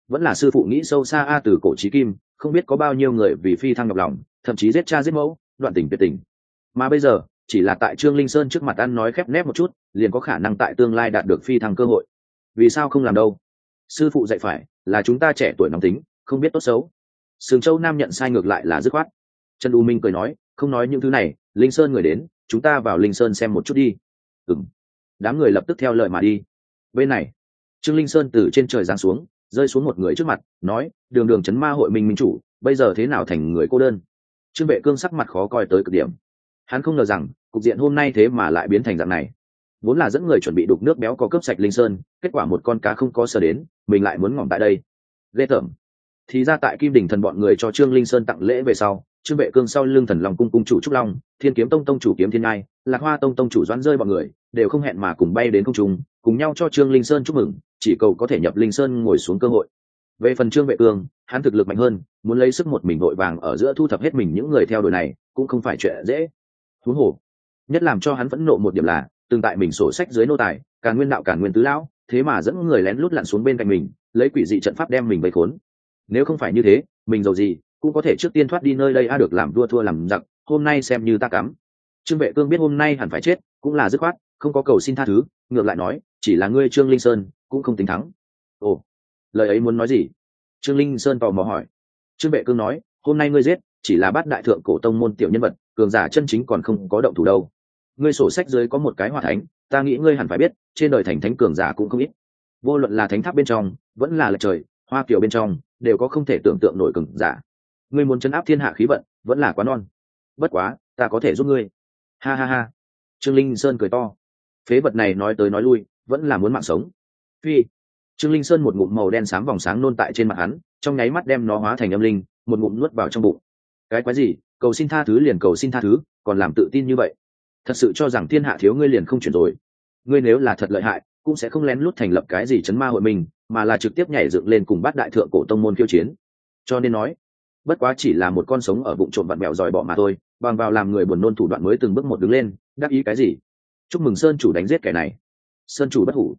S1: Vẫn là sư phụ nghĩ sâu xa a từ cổ trí kim, không biết có bao nhiêu người vì phi thăng ngọc lòng, thậm chí giết cha giết mẫu, đoạn tình tuyệt tình. Mà bây giờ, chỉ là tại trương linh sơn trước mặt ăn nói khép nép một chút, liền có khả năng tại tương lai đạt được phi thăng cơ hội. Vì sao không làm đâu? Sư phụ dạy phải là chúng ta trẻ tuổi nóng tính, không biết tốt xấu. Sừng châu nam nhận sai ngược lại là dứt khoát. Trần u minh cười nói, không nói những thứ này, linh sơn người đến, chúng ta vào linh sơn xem một chút đi. Ừng đám người lập tức theo lời mà đi. Bên này trương linh sơn từ trên trời giáng xuống, rơi xuống một người trước mặt, nói, đường đường chấn ma hội minh minh chủ, bây giờ thế nào thành người cô đơn? Trương vệ cương sắc mặt khó coi tới cực điểm. Hắn không ngờ rằng, cục diện hôm nay thế mà lại biến thành dạng này. Vốn là dẫn người chuẩn bị đục nước béo có cướp sạch linh sơn, kết quả một con cá không có sờ đến, mình lại muốn ngỏm tại đây. Ghê tởm. Thì ra tại kim đỉnh thần bọn người cho trương linh sơn tặng lễ về sau, trương vệ cương sau lưng thần lòng cung cung chủ trúc long, thiên kiếm tông tông chủ kiếm thiên ngai, lạc hoa tông tông chủ doãn rơi bọn người đều không hẹn mà cùng bay đến không trung, cùng nhau cho trương linh sơn chúc mừng, chỉ cầu có thể nhập linh sơn ngồi xuống cơ hội. Về phần trương vệ cương, hắn thực lực mạnh hơn, muốn lấy sức một mình vội vàng ở giữa thu thập hết mình những người theo đuổi này, cũng không phải chuyện dễ. Thú hồ, nhất làm cho hắn phẫn nộ một điểm là, từng tại mình sổ sách dưới nô tài, cả nguyên đạo cả nguyên tứ lão, thế mà dẫn người lén lút lặn xuống bên cạnh mình, lấy quỷ dị trận pháp đem mình vây khốn. Nếu không phải như thế, mình giàu gì, cũng có thể trước tiên thoát đi nơi đây a được làm vua thua làm giặc, hôm nay xem như ta cắm. Trương vệ cương biết hôm nay hẳn phải chết, cũng là dứt khoát không có cầu xin tha thứ, ngược lại nói, chỉ là ngươi trương linh sơn cũng không tính thắng. Ồ, lời ấy muốn nói gì? Trương linh sơn tò mò hỏi. Trương vệ cương nói, hôm nay ngươi giết, chỉ là bắt đại thượng cổ tông môn tiểu nhân vật, cường giả chân chính còn không có động thủ đâu. Ngươi sổ sách dưới có một cái hòa thánh, ta nghĩ ngươi hẳn phải biết, trên đời thành thánh cường giả cũng không ít. Vô luận là thánh tháp bên trong, vẫn là lệch trời, hoa kiều bên trong, đều có không thể tưởng tượng nổi cường giả. Ngươi muốn chấn áp thiên hạ khí vận, vẫn là quá non. Bất quá, ta có thể giúp ngươi. Ha ha ha. Trương linh sơn cười to phế vật này nói tới nói lui, vẫn là muốn mạng sống. Phi, trương linh sơn một ngụm màu đen sáng vòng sáng nôn tại trên mặt hắn, trong nháy mắt đem nó hóa thành âm linh, một ngụm nuốt vào trong bụng. Cái quái gì? Cầu xin tha thứ liền cầu xin tha thứ, còn làm tự tin như vậy. Thật sự cho rằng thiên hạ thiếu ngươi liền không chuyển rồi. Ngươi nếu là thật lợi hại, cũng sẽ không lén lút thành lập cái gì chấn ma hội mình, mà là trực tiếp nhảy dựng lên cùng bát đại thượng cổ tông môn khiêu chiến. Cho nên nói, bất quá chỉ là một con sống ở bụng trộm vặn bèo dòi bọ mà thôi, bằng vào làm người buồn nôn thủ đoạn mới từng bước một đứng lên, đắc ý cái gì? Chúc mừng sơn chủ đánh giết kẻ này. Sơn chủ bất hủ.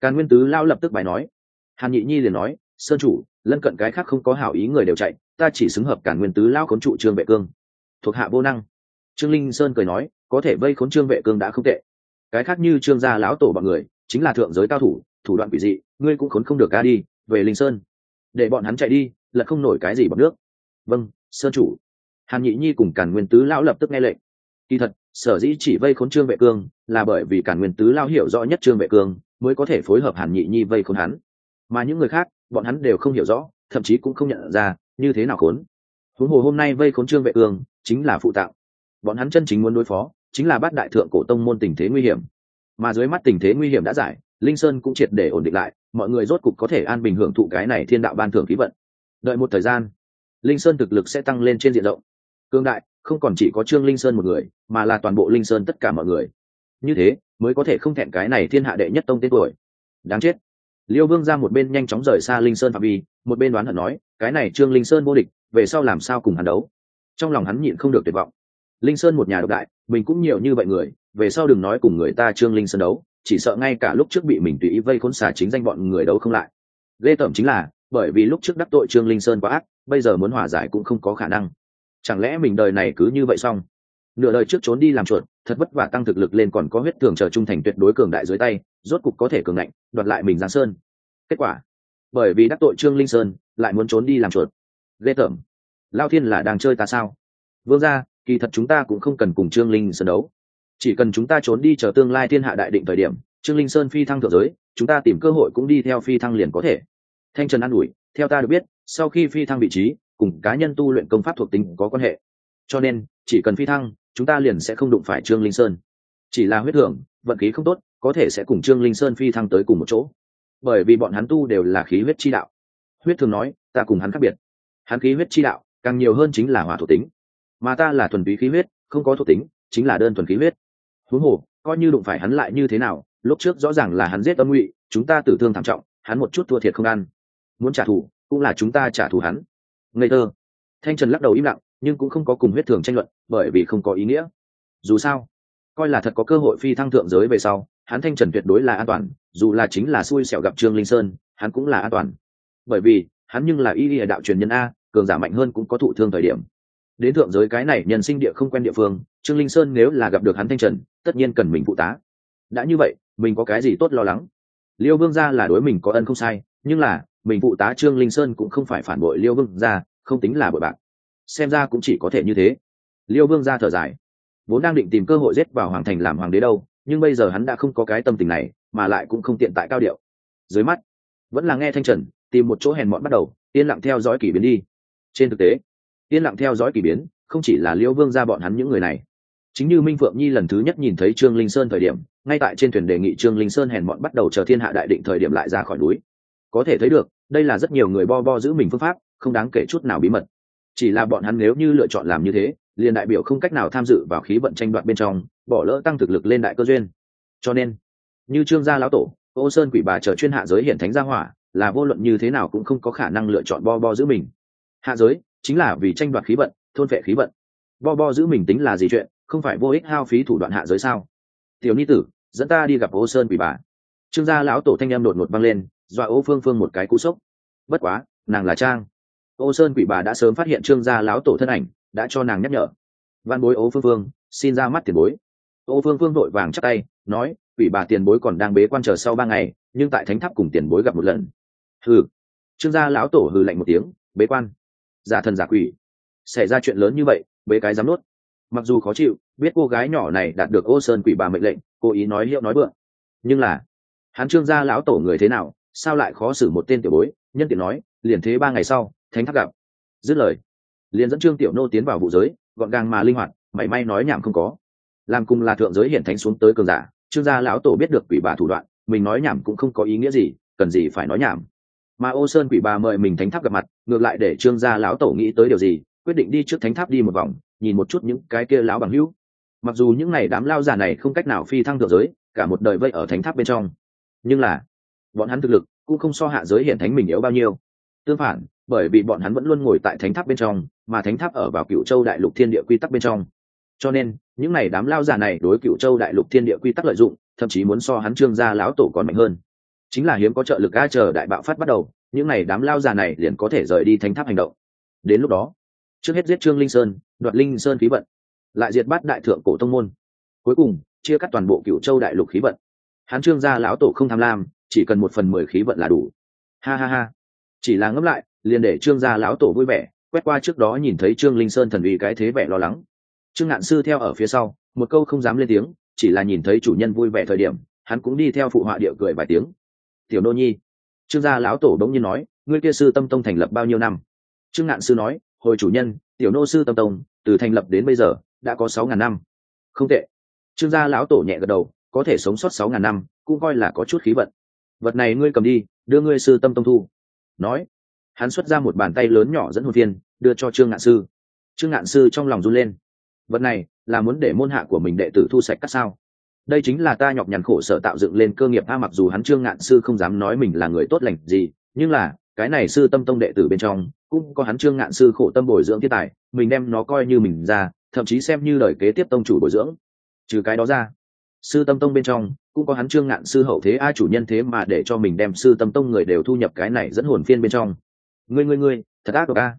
S1: Càn nguyên tứ lao lập tức bài nói. Hàn nhị nhi liền nói, sơn chủ, lân cận cái khác không có hảo ý người đều chạy, ta chỉ xứng hợp càn nguyên tứ lao khốn trụ trương vệ cương. Thuộc hạ vô năng. Trương linh sơn cười nói, có thể vây khốn trương vệ cương đã không tệ. Cái khác như trương gia lão tổ bọn người, chính là thượng giới cao thủ thủ đoạn quỷ dị, ngươi cũng khốn không được ca đi, về linh sơn. Để bọn hắn chạy đi lật không nổi cái gì bằng nước. Vâng sơn chủ. Hàn nhị nhi cùng càn nguyên tứ lão lập tức nghe lệnh. Kỳ thật sở dĩ chỉ vây khốn trương vệ cương là bởi vì càn nguyên tứ lao hiểu rõ nhất trương vệ cương mới có thể phối hợp hàn nhị nhi vây khốn hắn. Mà những người khác, bọn hắn đều không hiểu rõ, thậm chí cũng không nhận ra như thế nào khốn. Huống hồ hôm nay vây khốn trương vệ cương chính là phụ tạo. Bọn hắn chân chính muốn đối phó chính là bát đại thượng cổ tông môn tình thế nguy hiểm. Mà dưới mắt tình thế nguy hiểm đã giải, linh sơn cũng triệt để ổn định lại, mọi người rốt cục có thể an bình hưởng thụ cái này thiên đạo ban thưởng khí vận. Đợi một thời gian, linh sơn thực lực sẽ tăng lên trên diện rộng. Cương đại không còn chỉ có trương linh sơn một người, mà là toàn bộ linh sơn tất cả mọi người. Như thế, mới có thể không thẹn cái này thiên hạ đệ nhất tông tên tuổi. Đáng chết. Liêu vương ra một bên nhanh chóng rời xa linh sơn phạm vi, một bên đoán hận nói, cái này trương linh sơn vô địch, về sau làm sao cùng hắn đấu? Trong lòng hắn nhịn không được tuyệt vọng. Linh sơn một nhà độc đại, mình cũng nhiều như vậy người, về sau đừng nói cùng người ta trương linh sơn đấu, chỉ sợ ngay cả lúc trước bị mình tùy ý vây khốn xả chính danh bọn người đấu không lại. Ghê tởm chính là, bởi vì lúc trước đắc tội trương linh sơn quá ác, bây giờ muốn hòa giải cũng không có khả năng chẳng lẽ mình đời này cứ như vậy xong? Nửa đời trước trốn đi làm chuột, thật vất vả tăng thực lực lên còn có huyết thường chờ trung thành tuyệt đối cường đại dưới tay, rốt cục có thể cường ngạnh, đoạt lại mình giang sơn. Kết quả, bởi vì đắc tội trương linh sơn, lại muốn trốn đi làm chuột. Ghê tởm. Lao thiên là đang chơi ta sao? Vương ra kỳ thật chúng ta cũng không cần cùng trương linh sơn đấu. Chỉ cần chúng ta trốn đi chờ tương lai thiên hạ đại định thời điểm, trương linh sơn phi thăng thượng giới, chúng ta tìm cơ hội cũng đi theo phi thăng liền có thể. Thanh trần an ủi, theo ta được biết, sau khi phi thăng vị trí cùng cá nhân tu luyện công pháp thuộc tính có quan hệ. Cho nên, chỉ cần phi thăng, chúng ta liền sẽ không đụng phải trương linh sơn. Chỉ là huyết hưởng vận khí không tốt, có thể sẽ cùng trương linh sơn phi thăng tới cùng một chỗ. Bởi vì bọn hắn tu đều là khí huyết chi đạo. Huyết thường nói, ta cùng hắn khác biệt. Hắn khí huyết chi đạo, càng nhiều hơn chính là hỏa thuộc tính. Mà ta là thuần túy khí huyết, không có thuộc tính, chính là đơn thuần khí huyết. Huống hồ, coi như đụng phải hắn lại như thế nào, lúc trước rõ ràng là hắn giết âm ngụy, chúng ta tử thương thảm trọng, hắn một chút thua thiệt không ăn. Muốn trả thù, cũng là chúng ta trả thù hắn ngây thơ. Thanh trần lắc đầu im lặng, nhưng cũng không có cùng huyết thường tranh luận, bởi vì không có ý nghĩa. Dù sao, coi là thật có cơ hội phi thăng thượng giới về sau, hắn thanh trần tuyệt đối là an toàn, dù là chính là xui xẻo gặp trương linh sơn, hắn cũng là an toàn. Bởi vì, hắn nhưng là y y đạo truyền nhân a, cường giả mạnh hơn cũng có thụ thương thời điểm. Đến thượng giới cái này nhân sinh địa không quen địa phương, trương linh sơn nếu là gặp được hắn thanh trần, tất nhiên cần mình phụ tá. Đã như vậy, mình có cái gì tốt lo lắng? Liêu vương gia là đối mình có ân không sai, nhưng là mình phụ tá trương linh sơn cũng không phải phản bội liêu vương gia, không tính là bội bạn xem ra cũng chỉ có thể như thế. Liêu vương gia thở dài. Vốn đang định tìm cơ hội giết vào hoàng thành làm hoàng đế đâu, nhưng bây giờ hắn đã không có cái tâm tình này, mà lại cũng không tiện tại cao điệu. Dưới mắt, vẫn là nghe thanh trần tìm một chỗ hèn mọn bắt đầu, yên lặng theo dõi kỷ biến đi. Trên thực tế, yên lặng theo dõi kỷ biến, không chỉ là liêu vương gia bọn hắn những người này. Chính như minh phượng nhi lần thứ nhất nhìn thấy trương linh sơn thời điểm, ngay tại trên thuyền đề nghị trương linh sơn hèn mọn bắt đầu chờ thiên hạ đại định thời điểm lại ra khỏi núi có thể thấy được, đây là rất nhiều người bo bo giữ mình phương pháp, không đáng kể chút nào bí mật. Chỉ là bọn hắn nếu như lựa chọn làm như thế, liền đại biểu không cách nào tham dự vào khí vận tranh đoạt bên trong, bỏ lỡ tăng thực lực lên đại cơ duyên. Cho nên, như trương gia lão tổ, ô sơn quỷ bà trở chuyên hạ giới hiện thánh gia hỏa, là vô luận như thế nào cũng không có khả năng lựa chọn bo bo giữ mình. Hạ giới chính là vì tranh đoạt khí vận, thôn vệ khí vận. Bo bo giữ mình tính là gì chuyện, không phải vô ích hao phí thủ đoạn hạ giới sao? Tiểu ni tử, dẫn ta đi gặp ô sơn quỷ bà. Trương gia lão tổ thanh em đột ngột văng lên dọa ô phương phương một cái cú sốc. Bất quá, nàng là trang. Ô sơn quỷ bà đã sớm phát hiện trương gia lão tổ thân ảnh, đã cho nàng nhắc nhở. Văn bối ô phương phương, xin ra mắt tiền bối. Ô phương phương vội vàng chắc tay, nói, quỷ bà tiền bối còn đang bế quan chờ sau ba ngày, nhưng tại thánh tháp cùng tiền bối gặp một lần. Hừ. Trương gia lão tổ hừ lạnh một tiếng, bế quan. Giả thần giả quỷ. Xảy ra chuyện lớn như vậy, bế cái dám nuốt mặc dù khó chịu, biết cô gái nhỏ này đạt được ô sơn quỷ bà mệnh lệnh cố ý nói hiệu nói bựa nhưng là, hắn trương gia lão tổ người thế nào sao lại khó xử một tên tiểu bối? Nhân tiện nói, liền thế ba ngày sau, thánh tháp gặp. Dứt lời, liền dẫn trương tiểu nô tiến vào vụ giới, gọn gàng mà linh hoạt, mảy may nói nhảm không có. Làm cùng là thượng giới hiện thánh xuống tới cường giả, trương gia lão tổ biết được quỷ bà thủ đoạn, mình nói nhảm cũng không có ý nghĩa gì, cần gì phải nói nhảm. Mà ô sơn quỷ bà mời mình thánh tháp gặp mặt, ngược lại để trương gia lão tổ nghĩ tới điều gì, quyết định đi trước thánh tháp đi một vòng, nhìn một chút những cái kia lão bằng hữu. Mặc dù những ngày đám lao giả này không cách nào phi thăng thượng giới, cả một đời vây ở thánh tháp bên trong. Nhưng là bọn hắn thực lực cũng không so hạ giới hiện thánh mình yếu bao nhiêu. Tương phản, bởi vì bọn hắn vẫn luôn ngồi tại thánh tháp bên trong, mà thánh tháp ở vào cựu châu đại lục thiên địa quy tắc bên trong. Cho nên, những n à y đám lao giả này đối cựu châu đại lục thiên địa quy tắc lợi dụng, thậm chí muốn so hắn trương gia lão tổ còn mạnh hơn. Chính là hiếm có trợ lực ga chờ đại bạo phát bắt đầu, những n à y đám lao giả này liền có thể rời đi thánh tháp hành động. Đến lúc đó, trước hết giết trương linh sơn, đoạt linh sơn khí vận, lại diệt bát đại thượng cổ tông môn. Cuối cùng, chia cắt toàn bộ cựu châu đại lục khí vận. Hắn trương gia lão tổ không tham lam chỉ cần một phần mười khí vận là đủ. Ha ha ha. Chỉ là ngẫm lại, liền để trương gia lão tổ vui vẻ, quét qua trước đó nhìn thấy trương linh sơn thần uy cái thế vẻ lo lắng. Trương ngạn sư theo ở phía sau, một câu không dám lên tiếng, chỉ là nhìn thấy chủ nhân vui vẻ thời điểm, hắn cũng đi theo phụ họa địa cười vài tiếng. Tiểu nô nhi, trương gia lão tổ đống nhiên nói, ngươi kia sư tâm tông thành lập bao nhiêu năm? Trương ngạn sư nói, hồi chủ nhân, tiểu nô sư tâm tông, từ thành lập đến bây giờ, đã có sáu ngàn năm. Không tệ. Trương gia lão tổ nhẹ gật đầu, có thể sống sót sáu ngàn năm, cũng coi là có chút khí vận vật này ngươi cầm đi, đưa ngươi sư tâm tông thu. Nói, hắn xuất ra một bàn tay lớn nhỏ dẫn hồn viên đưa cho trương ngạn sư. Trương ngạn sư trong lòng run lên. Vật này là muốn để môn hạ của mình đệ tử thu sạch các sao? Đây chính là ta nhọc nhằn khổ sở tạo dựng lên cơ nghiệp a, mặc dù hắn trương ngạn sư không dám nói mình là người tốt lành gì, nhưng là, cái này sư tâm tông đệ tử bên trong, cũng có hắn trương ngạn sư khổ tâm bồi dưỡng thiên tài, mình đem nó coi như mình ra, thậm chí xem như lời kế tiếp tông chủ bồi dưỡng. Trừ cái đó ra sư tâm tông bên trong, cũng có hắn trương ngạn sư hậu thế a chủ nhân thế mà để cho mình đem sư tâm tông người đều thu nhập cái này dẫn hồn phiên bên trong. Ngươi ngươi ngươi, thật ác độc a.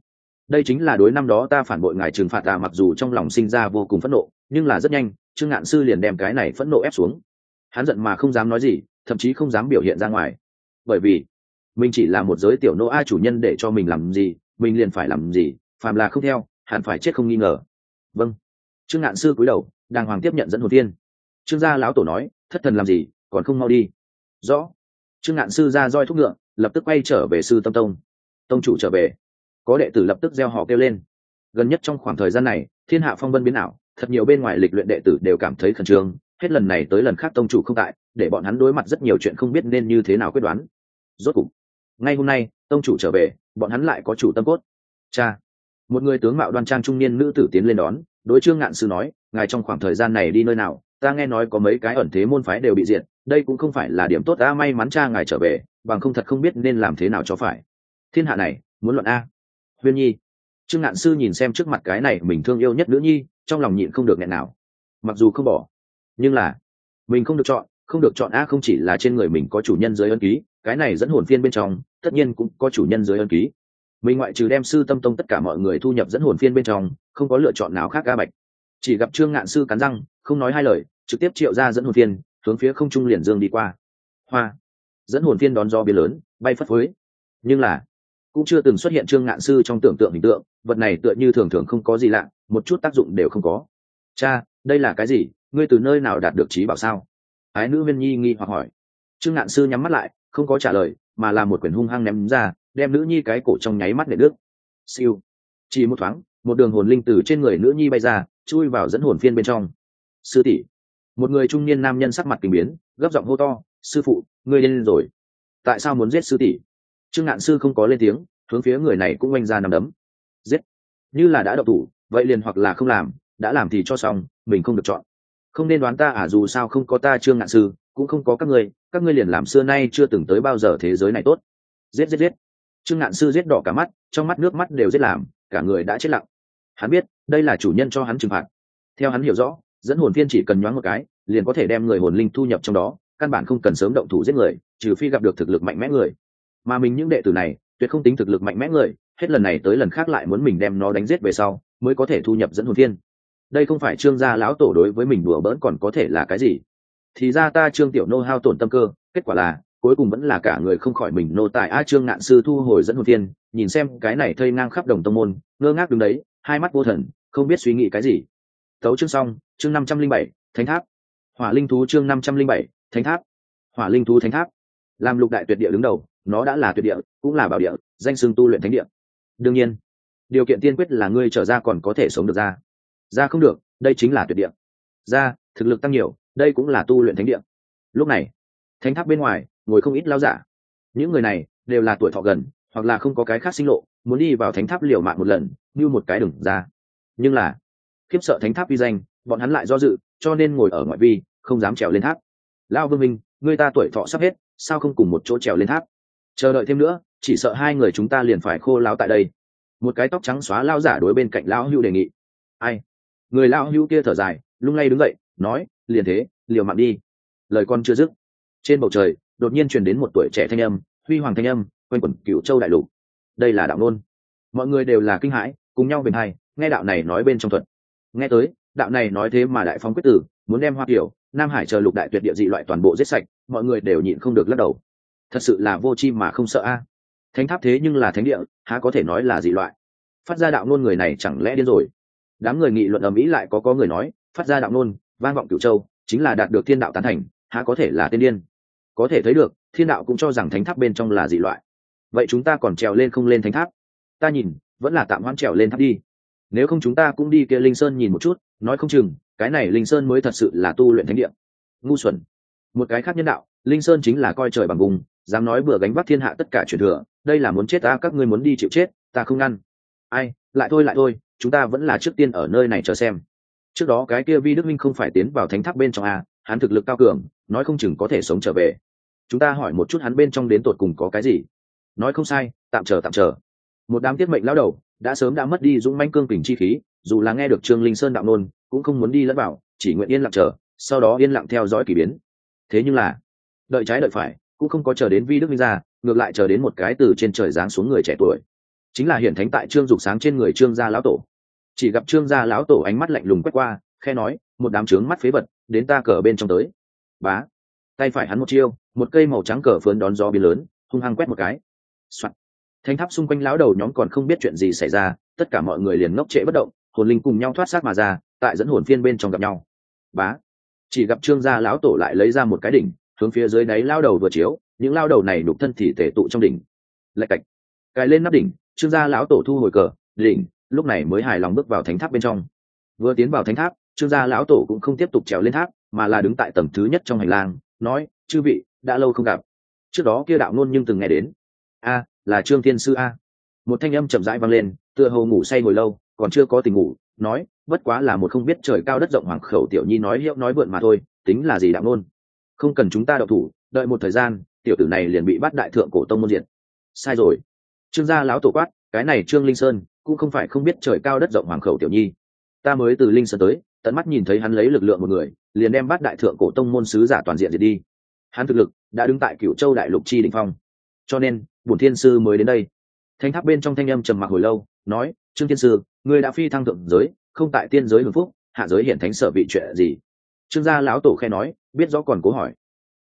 S1: Đây chính là đối năm đó ta phản bội ngài trừng phạt ta, mặc dù trong lòng sinh ra vô cùng phẫn nộ, nhưng là rất nhanh, trương ngạn sư liền đem cái này phẫn nộ ép xuống. Hắn giận mà không dám nói gì, thậm chí không dám biểu hiện ra ngoài. Bởi vì, mình chỉ là một giới tiểu nô a chủ nhân để cho mình làm gì, mình liền phải làm gì, phàm là không theo, hẳn phải chết không nghi ngờ. Vâng. Trương ngạn sư cúi đầu, đàng hoàng tiếp nhận dẫn hồn tiên trương gia lão tổ nói, thất thần làm gì, còn không mau đi. Rõ. Trương ngạn sư ra roi thúc ngựa, lập tức quay trở về sư tâm tông. Tông chủ trở về. Có đệ tử lập tức gieo họ kêu lên. Gần nhất trong khoảng thời gian này, thiên hạ phong vân biến ảo, thật nhiều bên ngoài lịch luyện đệ tử đều cảm thấy khẩn trương, hết lần này tới lần khác tông chủ không tại, để bọn hắn đối mặt rất nhiều chuyện không biết nên như thế nào quyết đoán. Rốt cục, ngay hôm nay, tông chủ trở về, bọn hắn lại có chủ tâm cốt. Cha. Một người tướng mạo đoan trang trung niên nữ tử tiến lên đón, đối trương ngạn sư nói, ngài trong khoảng thời gian này đi nơi nào ta nghe nói có mấy cái ẩn thế môn phái đều bị diệt, đây cũng không phải là điểm tốt ta may mắn cha ngài trở về, bằng không thật không biết nên làm thế nào cho phải. Thiên hạ này, muốn luận a. Huyên nhi. Trương ngạn sư nhìn xem trước mặt cái này mình thương yêu nhất nữ nhi, trong lòng nhịn không được nghẹn nào. Mặc dù không bỏ, nhưng là, mình không được chọn, không được chọn a không chỉ là trên người mình có chủ nhân dưới ân ký, cái này dẫn hồn phiên bên trong, tất nhiên cũng có chủ nhân dưới ân ký. Mình ngoại trừ đem sư tâm tông tất cả mọi người thu nhập dẫn hồn phiên bên trong, không có lựa chọn nào khác ca bạch. Chỉ gặp trương ngạn sư cắn răng, không nói hai lời trực tiếp triệu ra dẫn hồn phiên, hướng phía không trung liền dương đi qua. Hoa! Dẫn hồn phiên đón do biến lớn, bay phất phới. Nhưng là, cũng chưa từng xuất hiện trương ngạn sư trong tưởng tượng hình tượng, vật này tựa như thường thường không có gì lạ, một chút tác dụng đều không có. Cha, đây là cái gì? Ngươi từ nơi nào đạt được trí bảo sao? Ái nữ viên nhi nghi hoặc hỏi. Trương ngạn sư nhắm mắt lại, không có trả lời, mà là một quyển hung hăng ném ra, đem nữ nhi cái cổ trong nháy mắt để nước siêu! Chỉ một thoáng, một đường hồn linh từ trên người nữ nhi bay ra, chui vào dẫn hồn phiên bên trong. Sư tỷ một người trung niên nam nhân sắc mặt kinh biến, gấp giọng hô to, sư phụ, ngươi lên rồi. Tại sao muốn giết sư tỷ? Trương ngạn sư không có lên tiếng, hướng phía người này cũng oanh ra nằm đấm. Giết. Như là đã đậu thủ, vậy liền hoặc là không làm, đã làm thì cho xong, mình không được chọn. Không nên đoán ta à dù sao không có ta trương ngạn sư, cũng không có các ngươi các ngươi liền làm xưa nay chưa từng tới bao giờ thế giới này tốt. Giết giết giết. Trương ngạn sư giết đỏ cả mắt, trong mắt nước mắt đều giết làm, cả người đã chết lặng. Hắn biết, đây là chủ nhân cho hắn trừng phạt. Theo hắn hiểu rõ dẫn hồn phiên chỉ cần nhoáng một cái, liền có thể đem người hồn linh thu nhập trong đó, căn bản không cần sớm động thủ giết người, trừ phi gặp được thực lực mạnh mẽ người. Mà mình những đệ tử này, tuyệt không tính thực lực mạnh mẽ người, hết lần này tới lần khác lại muốn mình đem nó đánh giết về sau, mới có thể thu nhập dẫn hồn phiên. Đây không phải trương gia lão tổ đối với mình đùa bỡn còn có thể là cái gì? Thì ra ta trương tiểu nô hao tổn tâm cơ, kết quả là, cuối cùng vẫn là cả người không khỏi mình nô tại a trương ngạn sư thu hồi dẫn hồn phiên, nhìn xem cái này thây ngang khắp đồng tông môn, ngơ ngác đứng đấy, hai mắt vô thần, không biết suy nghĩ cái gì. Tấu chương xong chương năm trăm linh bảy, thánh tháp. Hỏa linh thú chương năm trăm linh bảy, thánh tháp. Hỏa linh thú thánh tháp. Làm lục đại tuyệt địa đứng đầu, nó đã là tuyệt địa, cũng là bảo địa, danh xưng tu luyện thánh địa. Đương nhiên, điều kiện tiên quyết là ngươi trở ra còn có thể sống được ra. Ra không được, đây chính là tuyệt địa. Ra, thực lực tăng nhiều, đây cũng là tu luyện thánh địa. Lúc này, thánh tháp bên ngoài, ngồi không ít lao giả. Những người này đều là tuổi thọ gần, hoặc là không có cái khác sinh lộ, muốn đi vào thánh tháp liều mạng một lần, như một cái đừng ra. Nhưng là, khiếp sợ thánh tháp uy danh bọn hắn lại do dự, cho nên ngồi ở ngoại vi, không dám trèo lên tháp. Lao vương minh, người ta tuổi thọ sắp hết, sao không cùng một chỗ trèo lên tháp? Chờ đợi thêm nữa, chỉ sợ hai người chúng ta liền phải khô lao tại đây. Một cái tóc trắng xóa lao giả đối bên cạnh lão hưu đề nghị. Ai? Người lao hưu kia thở dài, lung lay đứng dậy, nói, liền thế, liều mạng đi. Lời con chưa dứt. Trên bầu trời, đột nhiên truyền đến một tuổi trẻ thanh âm, huy hoàng thanh âm, quanh quẩn cựu châu đại lục. Đây là đạo nôn mọi người đều là kinh hãi, cùng nhau bền hay nghe đạo này nói bên trong thuật. Nghe tới đạo này nói thế mà đại phóng quyết tử, muốn đem hoa kiểu nam hải chờ lục đại tuyệt địa dị loại toàn bộ giết sạch, mọi người đều nhịn không được lắc đầu. Thật sự là vô chi mà không sợ a. À. Thánh tháp thế nhưng là thánh địa, há có thể nói là dị loại. Phát ra đạo nôn người này chẳng lẽ điên rồi? Đám người nghị luận ở mỹ lại có có người nói, phát ra đạo nôn vang vọng cửu châu, chính là đạt được thiên đạo tán thành, há có thể là tiên điên? Có thể thấy được, thiên đạo cũng cho rằng thánh tháp bên trong là dị loại. Vậy chúng ta còn trèo lên không lên thánh tháp? Ta nhìn, vẫn là tạm hoãn trèo lên tháp đi. Nếu không chúng ta cũng đi kia linh sơn nhìn một chút nói không chừng, cái này linh sơn mới thật sự là tu luyện thánh địa. Ngu xuẩn. Một cái khác nhân đạo, linh sơn chính là coi trời bằng vùng, dám nói bừa gánh vác thiên hạ tất cả truyền thừa, đây là muốn chết ta, các ngươi muốn đi chịu chết, ta không ngăn. Ai, lại thôi lại thôi, chúng ta vẫn là trước tiên ở nơi này chờ xem. Trước đó cái kia vi đức minh không phải tiến vào thánh tháp bên trong à hắn thực lực cao cường, nói không chừng có thể sống trở về. Chúng ta hỏi một chút hắn bên trong đến tột cùng có cái gì? Nói không sai, tạm chờ tạm chờ. Một đám tiết mệnh lao đầu đã sớm đã mất đi dũng manh cương kình chi khí, dù là nghe được trương linh sơn đạo nôn, cũng không muốn đi lẫn vào, chỉ nguyện yên lặng chờ, sau đó yên lặng theo dõi k ỳ biến. Thế nhưng là, đợi trái đợi phải, cũng không có chờ đến vi đức minh ra, ngược lại chờ đến một cái từ trên trời giáng xuống người trẻ tuổi. Chính là hiển thánh tại trương dục sáng trên người trương gia lão tổ. Chỉ gặp trương gia lão tổ ánh mắt lạnh lùng quét qua, khe nói, một đám trướng mắt phế vật, đến ta cờ bên trong tới. Bá, tay phải hắn một chiêu, một cây màu trắng cờ phớn đón gió biến lớn, hung hăng quét một cái、Soạn thanh tháp xung quanh lão đầu nhóm còn không biết chuyện gì xảy ra, tất cả mọi người liền ngốc trễ bất động, hồn linh cùng nhau thoát xác mà ra, tại dẫn hồn phiên bên trong gặp nhau. Bá. Chỉ gặp trương gia lão tổ lại lấy ra một cái đỉnh, hướng phía dưới đáy lao đầu vừa chiếu, những lao đầu này đục thân thì tể tụ trong đỉnh. Lạch cạch. Cài lên nắp đỉnh, trương gia lão tổ thu hồi cờ, đỉnh, lúc này mới hài lòng bước vào thánh tháp bên trong. Vừa tiến vào thánh tháp, trương gia lão tổ cũng không tiếp tục trèo lên tháp, mà là đứng tại tầng thứ nhất trong hành lang, nói, chư vị, đã lâu không gặp. Trước đó kia đạo ngôn nhưng từng nghe đến. A là trương thiên sư a. Một thanh âm chậm rãi vang lên, tựa hồ ngủ say ngồi lâu, còn chưa có tình ngủ, nói, bất quá là một không biết trời cao đất rộng hoàng khẩu tiểu nhi nói hiệu nói vượn mà thôi, tính là gì đạo ngôn? Không cần chúng ta đậu thủ, đợi một thời gian, tiểu tử này liền bị bắt đại thượng cổ tông môn diện sai rồi. Trương gia lão tổ quát, cái này trương linh sơn, cũng không phải không biết trời cao đất rộng hoàng khẩu tiểu nhi. Ta mới từ linh sơn tới, tận mắt nhìn thấy hắn lấy lực lượng một người, liền đem bắt đại thượng cổ tông môn sứ giả toàn diện diệt đi. Hắn thực lực đã đứng tại cựu châu đại lục chi đình phong. Cho nên bổn thiên sư mới đến đây. Thanh tháp bên trong thanh âm trầm mặc hồi lâu, nói, trương thiên sư người đã phi thăng thượng giới, không tại tiên giới hưng phúc, hạ giới hiện thánh sở bị chuyện gì? Trương gia lão tổ khe nói, biết rõ còn cố hỏi.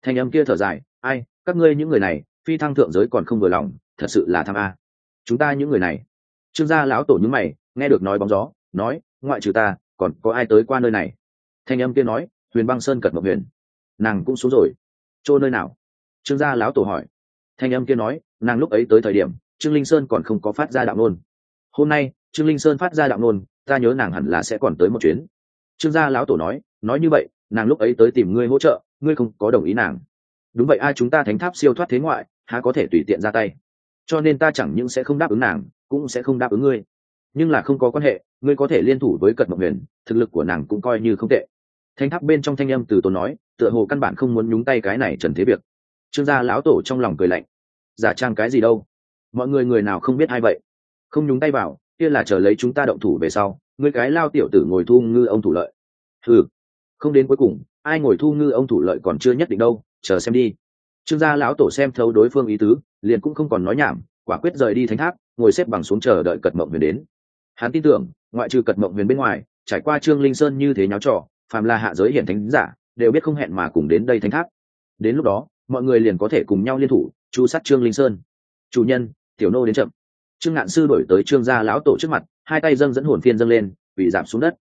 S1: Thanh âm kia thở dài, ai, các ngươi những người này, phi thăng thượng giới còn không vừa lòng, thật sự là tham a. Chúng ta những người này. Trương gia lão tổ những mày, nghe được nói bóng gió, nói, ngoại trừ ta, còn có ai tới qua nơi này? Thanh âm kia nói, huyền băng sơn cật mộc huyền. Nàng cũng xuống rồi. Chỗ nơi nào? Trương gia lão tổ hỏi thanh âm kia nói, nàng lúc ấy tới thời điểm, trương linh sơn còn không có phát ra đạo nôn. Hôm nay, trương linh sơn phát ra đạo nôn, ta nhớ nàng hẳn là sẽ còn tới một chuyến. Trương gia lão tổ nói nói như vậy, nàng lúc ấy tới tìm ngươi hỗ trợ, ngươi không có đồng ý nàng. Đúng vậy, ai chúng ta thánh tháp siêu thoát thế ngoại, há có thể tùy tiện ra tay? Cho nên ta chẳng những sẽ không đáp ứng nàng, cũng sẽ không đáp ứng ngươi. Nhưng là không có quan hệ, ngươi có thể liên thủ với cật mộng huyền, thực lực của nàng cũng coi như không tệ. Thánh tháp bên trong thanh âm từ tốn nói, tựa hồ căn bản không muốn nhúng tay cái này trần thế việc trương gia lão tổ trong lòng cười lạnh. Giả trang cái gì đâu? Mọi người người nào không biết ai vậy? Không nhúng tay vào, kia là chờ lấy chúng ta động thủ về sau người cái lao tiểu tử ngồi thu ngư ông thủ lợi. Ừ không đến cuối cùng, ai ngồi thu ngư ông thủ lợi còn chưa nhất định đâu, chờ xem đi. Trương gia lão tổ xem thấu đối phương ý tứ, liền cũng không còn nói nhảm, quả quyết rời đi thánh tháp, ngồi xếp bằng xuống chờ đợi cật mộng huyền đến. Hắn tin tưởng, ngoại trừ cật mộng huyền bên ngoài, trải qua trương linh sơn như thế nháo trò, phàm là hạ giới hiện thánh giả, đều biết không hẹn mà cùng đến đây thánh tháp. Đến lúc đó mọi người liền có thể cùng nhau liên thủ, chu sát trương linh sơn. Chủ nhân, tiểu nô đến chậm. Trương ngạn sư đổi tới trương gia lão tổ trước mặt, hai tay dâng dẫn hồn phiên dâng lên vì giảm xuống đất.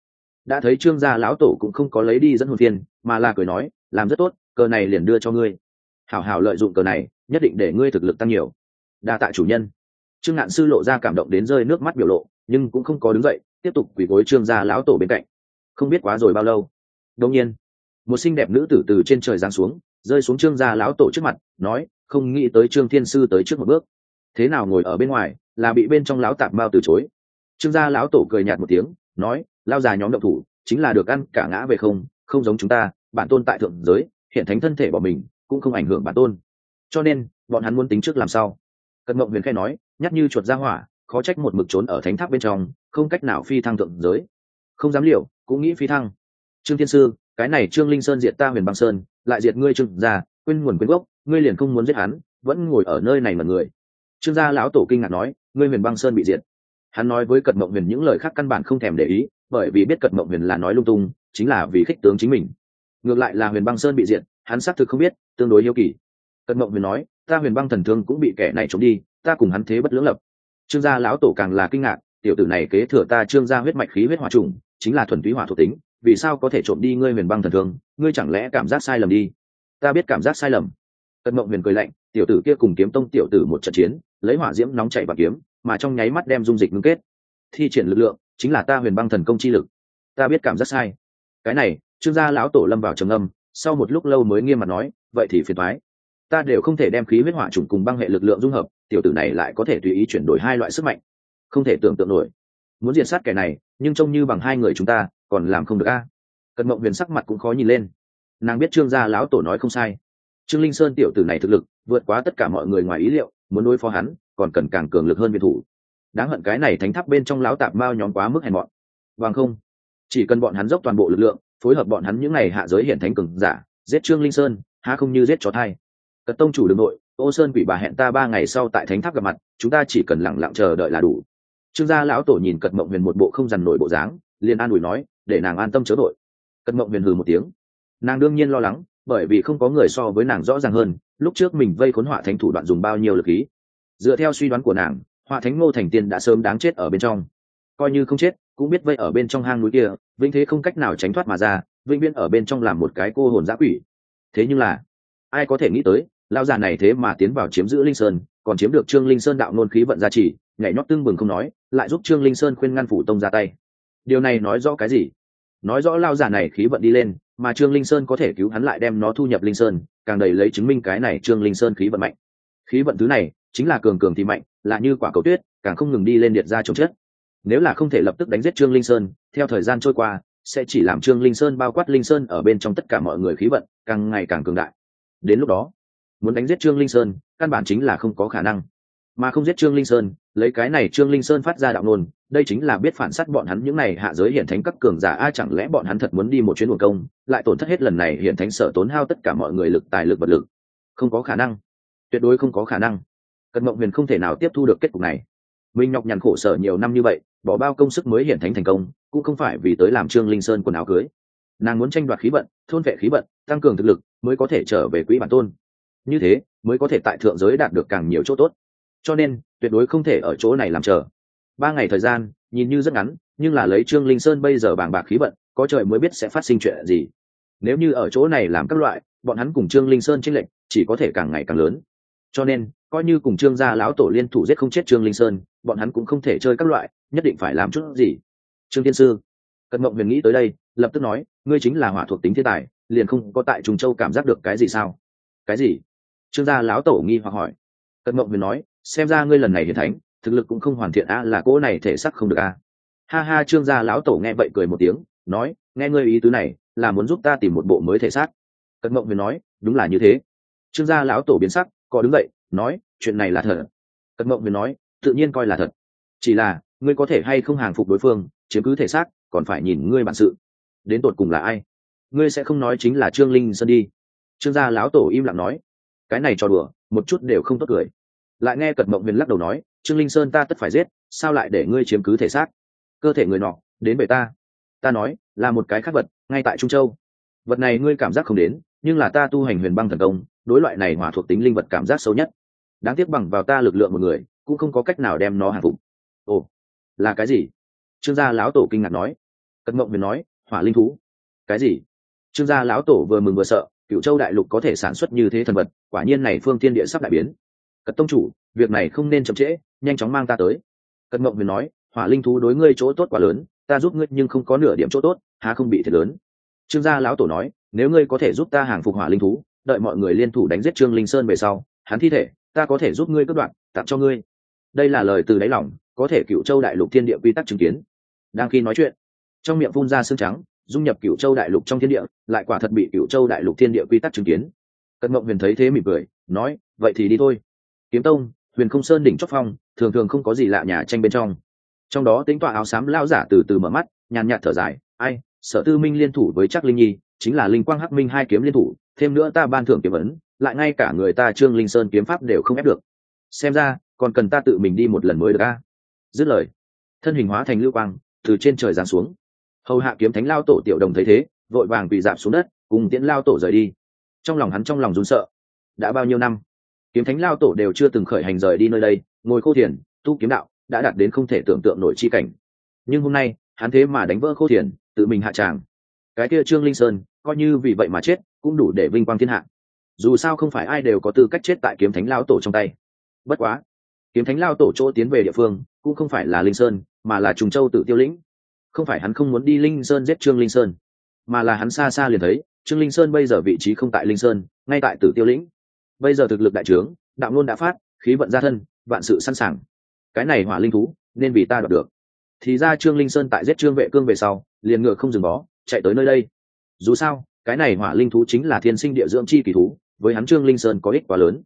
S1: Đã thấy trương gia lão tổ cũng không có lấy đi dẫn hồn phiên, mà là cười nói, làm rất tốt, cờ này liền đưa cho ngươi. Hảo hảo lợi dụng cờ này, nhất định để ngươi thực lực tăng nhiều. Đa tạ chủ nhân. Trương ngạn sư lộ ra cảm động đến rơi nước mắt biểu lộ, nhưng cũng không có đứng dậy, tiếp tục quỳ gối trương gia lão tổ bên cạnh. Không biết quá rồi bao lâu. Đông nhiên, một xinh đẹp nữ tử từ trên trời giáng xuống rơi xuống trương gia lão tổ trước mặt, nói, không nghĩ tới trương thiên sư tới trước một bước. Thế nào ngồi ở bên ngoài, là bị bên trong lão tạp mao từ chối. Trương gia lão tổ cười nhạt một tiếng, nói lao già nhóm động thủ, chính là được ăn cả ngã về không không giống chúng ta, bản tôn tại thượng giới, hiện thánh thân thể bỏ mình, cũng không ảnh hưởng bản tôn. Cho nên, bọn hắn muốn tính trước làm sao? Cận mộng huyền khai nói, nhắc như chuột ra hỏa, khó trách một mực trốn ở thánh tháp bên trong, không cách nào phi thăng thượng giới. Không dám liều, cũng nghĩ phi thăng. Trương thiên sư, cái này trương linh sơn diện ta huyền băng sơn lại diệt ngươi trương gia, quên nguồn quên gốc, ngươi liền không muốn giết hắn, vẫn ngồi ở nơi này mà người. Trương gia lão tổ kinh ngạc nói, ngươi huyền băng sơn bị diệt. Hắn nói với cật mộng huyền những lời khác căn bản không thèm để ý, bởi vì biết cật mộng huyền là nói lung tung, chính là vì khích tướng chính mình. Ngược lại là huyền băng sơn bị diệt, hắn xác thực không biết, tương đối yêu kỳ. Cật mộng huyền nói, ta huyền băng thần thương cũng bị kẻ này trộm đi, ta cùng hắn thế bất lưỡng lập. Trương gia lão tổ càng là kinh ngạc, tiểu tử này kế thừa ta trương gia huyết mạch khí huyết hòa trùng, chính là thuần túy hỏa thuộc tính vì sao có thể trộm đi ngươi huyền băng thần thương? Ngươi chẳng lẽ cảm giác sai lầm đi? Ta biết cảm giác sai lầm. Cận mộng huyền cười lạnh, tiểu tử kia cùng kiếm tông tiểu tử một trận chiến, lấy hỏa diễm nóng chảy và kiếm, mà trong nháy mắt đem dung dịch ngưng kết. Thi triển lực lượng, chính là ta huyền băng thần công chi lực. Ta biết cảm giác sai. Cái này, trương gia lão tổ lâm vào trầm âm sau một lúc lâu mới nghiêm mặt nói, vậy thì phiền thoái ta đều không thể đem khí huyết hỏa trùng cùng băng hệ lực lượng dung hợp, tiểu tử này lại có thể tùy ý chuyển đổi hai loại sức mạnh. Không thể tưởng tượng nổi. Muốn diệt sát kẻ này, nhưng trông như bằng hai người chúng ta còn làm không được a. À. cận mộng huyền sắc mặt cũng khó nhìn lên. Nàng biết trương gia lão tổ nói không sai. Trương linh sơn tiểu tử này thực lực, vượt quá tất cả mọi người ngoài ý liệu, muốn đối phó hắn, còn cần càng cường lực hơn biệt thủ. Đáng hận cái này thánh tháp bên trong lão tạp mao nhóm quá mức hèn mọn. vâng không? Chỉ cần bọn hắn dốc toàn bộ lực lượng, phối hợp bọn hắn những ngày hạ giới hiện thánh cường giả, giết trương linh sơn, há không như giết chó thai. Cật tông chủ đường nội, ô sơn quỷ bà hẹn ta ba ngày sau tại thánh tháp gặp mặt, chúng ta chỉ cần lẳng lặng chờ đợi là đủ. Trương gia lão tổ nhìn cật mộng huyền một bộ không dằn nổi bộ dáng, liền an ủi nói để nàng an tâm chớ đội cật mộng huyền hừ một tiếng. Nàng đương nhiên lo lắng, bởi vì không có người so với nàng rõ ràng hơn, lúc trước mình vây khốn họa thánh thủ đoạn dùng bao nhiêu lực khí. Dựa theo suy đoán của nàng, họa thánh ngô thành tiên đã sớm đáng chết ở bên trong. Coi như không chết, cũng biết vây ở bên trong hang núi kia, vĩnh thế không cách nào tránh thoát mà ra, vĩnh viễn ở bên trong làm một cái cô hồn giã quỷ. Thế nhưng là, ai có thể nghĩ tới lao già này thế mà tiến vào chiếm giữ linh sơn, còn chiếm được trương linh sơn đạo nôn khí vận gia trì, nhảy nhót tương bừng không nói, lại giúp trương linh sơn khuyên ngăn phủ tông ra tay. Điều này nói rõ cái gì? Nói rõ lao giả này khí vận đi lên, mà trương linh sơn có thể cứu hắn lại đem nó thu nhập linh sơn, càng đầy lấy chứng minh cái này trương linh sơn khí vận mạnh. Khí vận thứ này, chính là cường cường thì mạnh, là như quả cầu tuyết, càng không ngừng đi lên điện ra trồng chết nếu là không thể lập tức đánh giết trương linh sơn, theo thời gian trôi qua, sẽ chỉ làm trương linh sơn bao quát linh sơn ở bên trong tất cả mọi người khí vận, càng ngày càng cường đại. Đến lúc đó, muốn đánh giết trương linh sơn, căn bản chính là không có khả năng. Mà không giết trương linh sơn, lấy cái này trương linh sơn phát ra đạo nôn đây chính là biết phản s á t bọn hắn những n à y hạ giới hiển thánh các cường giả ai chẳng lẽ bọn hắn thật muốn đi một chuyến buồn công, lại tổn thất hết lần này hiển thánh sợ tốn hao tất cả mọi người lực, tài lực, vật lực? Không có khả năng. Tuyệt đối không có khả năng. Cận mộng huyền không thể nào tiếp thu được kết cục này. Mình nhọc nhằn khổ sở nhiều năm như vậy, bỏ bao công sức mới hiển thánh thành công, cũng không phải vì tới làm trương linh sơn quần áo cưới. Nàng muốn tranh đoạt khí vận, thôn vệ khí vận, tăng cường thực lực, mới có thể trở về quỹ bản tôn. Như thế, mới có thể tại thượng giới đạt được càng nhiều chỗ tốt. Cho nên, tuyệt đối không thể ở chỗ này làm chờ ba ngày thời gian, nhìn như rất ngắn, nhưng là lấy trương linh sơn bây giờ bàng bạc khí vận, có trời mới biết sẽ phát sinh chuyện gì. Nếu như ở chỗ này làm các loại, bọn hắn cùng trương linh sơn tranh lệnh chỉ có thể càng ngày càng lớn. Cho nên, coi như cùng trương gia lão tổ liên thủ giết không chết trương linh sơn, bọn hắn cũng không thể chơi các loại, nhất định phải làm chút gì. Trương tiên sư, cận mộng huyền nghĩ tới đây, lập tức nói, ngươi chính là hỏa thuộc tính thiên tài, liền không có tại trùng châu cảm giác được cái gì sao? Cái gì? Trương gia lão tổ nghi hoặc hỏi. Cận mộng huyền nói, xem ra ngươi lần này hiền thánh thực lực cũng không hoàn thiện a là cỗ này thể sắc không được a ha ha, trương gia lão tổ nghe vậy cười một tiếng, nói, nghe ngươi ý tứ này, là muốn giúp ta tìm một bộ mới thể xác. Cận mộng huyền nói, đúng là như thế. Trương gia lão tổ biến sắc, có đứng dậy, nói, chuyện này là thật. Cận mộng huyền nói, tự nhiên coi là thật. Chỉ là, ngươi có thể hay không hàng phục đối phương, chiếm cứ thể xác, còn phải nhìn ngươi bản sự. Đến tột cùng là ai? Ngươi sẽ không nói chính là trương linh sơn đi. Trương gia lão tổ im lặng nói, cái này cho đùa, một chút đều không tốt cười. Lại nghe cật mộng huyền lắc đầu nói trương linh sơn ta tất phải giết, sao lại để ngươi chiếm cứ thể xác? Cơ thể người nọ, đến về ta. Ta nói, là một cái khác vật, ngay tại trung châu. Vật này ngươi cảm giác không đến, nhưng là ta tu hành huyền băng thần công, đối loại này hỏa thuộc tính linh vật cảm giác xấu nhất. Đáng tiếc bằng vào ta lực lượng một người, cũng không có cách nào đem nó hàng phục. Ồ, là cái gì? Trương gia lão tổ kinh ngạc nói. Cất mộng huyền nói, hỏa linh thú. Cái gì? Trương gia lão tổ vừa mừng vừa sợ cựu châu đại lục có thể sản xuất như thế thần vật, quả nhiên này phương thiên địa sắp đại biến. Cất tông chủ, việc này không nên chậm trễ nhanh chóng mang ta tới. Cận mộng huyền nói, hỏa linh thú đối ngươi chỗ tốt quá lớn, ta giúp ngươi nhưng không có nửa điểm chỗ tốt, há không bị thiệt lớn. Trương gia lão tổ nói, nếu ngươi có thể giúp ta hàng phục hỏa linh thú, đợi mọi người liên thủ đánh giết trương linh sơn về sau, hắn thi thể, ta có thể giúp ngươi cất đoạn, tặng cho ngươi. Đây là lời từ đáy lòng, có thể cựu châu đại lục thiên địa quy tắc chứng kiến. Đang khi nói chuyện, trong miệng phun ra xương trắng, dung nhập cựu châu đại lục trong thiên địa, lại quả thật bị cựu châu đại lục thiên địa quy tắc chứng kiến. Cận mộng huyền thấy thế mỉm cười, nói, vậy thì đi thôi. Kiếm tông, huyền không sơn đỉnh chót phong thường thường không có gì lạ nhà tranh bên trong. Trong đó tính tọa áo xám lao giả từ từ mở mắt, nhàn nhạt thở dài, ai, sở tư minh liên thủ với chắc linh nhi, chính là linh quang hắc minh hai kiếm liên thủ, thêm nữa ta ban thưởng kiếm ấn, lại ngay cả người ta trương linh sơn kiếm pháp đều không ép được. Xem ra, còn cần ta tự mình đi một lần mới được a. Dứt lời, thân hình hóa thành lưu quang, từ trên trời giáng xuống. Hầu hạ kiếm thánh lao tổ tiểu đồng thấy thế, vội vàng bị dạp xuống đất, cùng tiễn lao tổ rời đi. Trong lòng hắn trong lòng run sợ. Đã bao nhiêu năm, kiếm thánh lao tổ đều chưa từng khởi hành rời đi nơi đây ngồi khô thiền, tu kiếm đạo, đã đạt đến không thể tưởng tượng nổi chi cảnh. Nhưng hôm nay, hắn thế mà đánh vỡ khô thiền, tự mình hạ tràng. Cái kia trương linh sơn, coi như vì vậy mà chết, cũng đủ để vinh quang thiên hạ. Dù sao không phải ai đều có tư cách chết tại kiếm thánh lao tổ trong tay. Bất quá, kiếm thánh lao tổ chỗ tiến về địa phương, cũng không phải là linh sơn, mà là trùng châu tự tiêu lĩnh. Không phải hắn không muốn đi linh sơn giết trương linh sơn, mà là hắn xa xa liền thấy, trương linh sơn bây giờ vị trí không tại linh sơn, ngay tại tử tiêu lĩnh. Bây giờ thực lực đại trướng, đạo luôn đã phát, khí vận ra thân vạn sự sẵn sàng. Cái này hỏa linh thú, nên vì ta đoạt được. Thì ra trương linh sơn tại giết trương vệ cương về sau, liền ngựa không dừng bó, chạy tới nơi đây. Dù sao, cái này hỏa linh thú chính là thiên sinh địa dưỡng chi kỳ thú, với hắn trương linh sơn có ích quá lớn.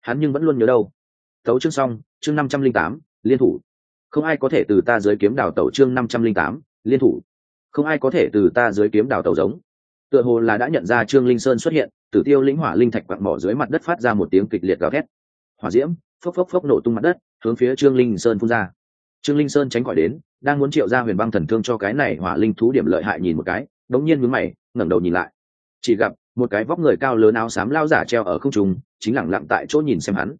S1: Hắn nhưng vẫn luôn nhớ đâu. Tấu chương xong, chương năm trăm linh tám, liên thủ. Không ai có thể từ ta dưới kiếm đào tẩu chương năm trăm linh tám, liên thủ. Không ai có thể từ ta dưới kiếm đào tẩu giống. Tựa hồ là đã nhận ra trương linh sơn xuất hiện, tử tiêu lĩnh hỏa linh thạch quặng mỏ dưới mặt đất phát ra một tiếng kịch liệt gào thét. Hỏa diễm phốc phốc phốc nổ tung mặt đất, hướng phía trương linh sơn phun ra. Trương linh sơn tránh khỏi đến, đang muốn triệu ra huyền băng thần thương cho cái này hỏa linh thú điểm lợi hại nhìn một cái, đống nhiên mướn mày, ngẩng đầu nhìn lại. Chỉ gặp, một cái vóc người cao lớn áo xám lao giả treo ở không trung, chính lẳng lặng tại chỗ nhìn xem hắn.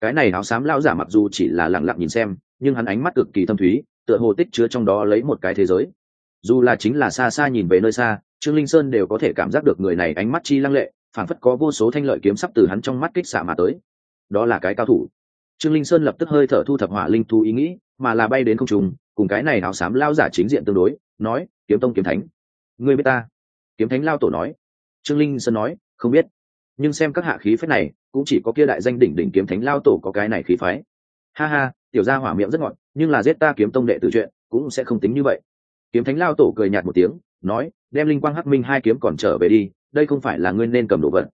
S1: Cái này áo xám lao giả mặc dù chỉ là lẳng lặng nhìn xem, nhưng hắn ánh mắt cực kỳ thâm thúy, tựa hồ tích chứa trong đó lấy một cái thế giới. Dù là chính là xa xa nhìn về nơi xa, trương linh sơn đều có thể cảm giác được người này ánh mắt chi lăng lệ phản phất có vô số thanh lợi kiếm sắp từ hắn trong mắt kích xạ mà tới. Đó là cái cao thủ trương linh sơn lập tức hơi thở thu thập hỏa linh thú ý nghĩ, mà là bay đến không trùng cùng cái này áo xám lao giả chính diện tương đối, nói, kiếm tông, kiếm thánh, ngươi biết ta? Kiếm thánh lao tổ nói. Trương linh sơn nói, không biết. Nhưng xem các hạ khí phách này, cũng chỉ có kia đại danh đỉnh đỉnh kiếm thánh lao tổ có cái này khí phái. Ha ha, tiểu gia hỏa miệng rất ngọt, nhưng là giết ta kiếm tông đệ tử chuyện, cũng sẽ không tính như vậy. Kiếm thánh lao tổ cười nhạt một tiếng, nói, đem linh quang hắc minh hai kiếm còn trở về đi, đây không phải là ngươi nên cầm đồ vật.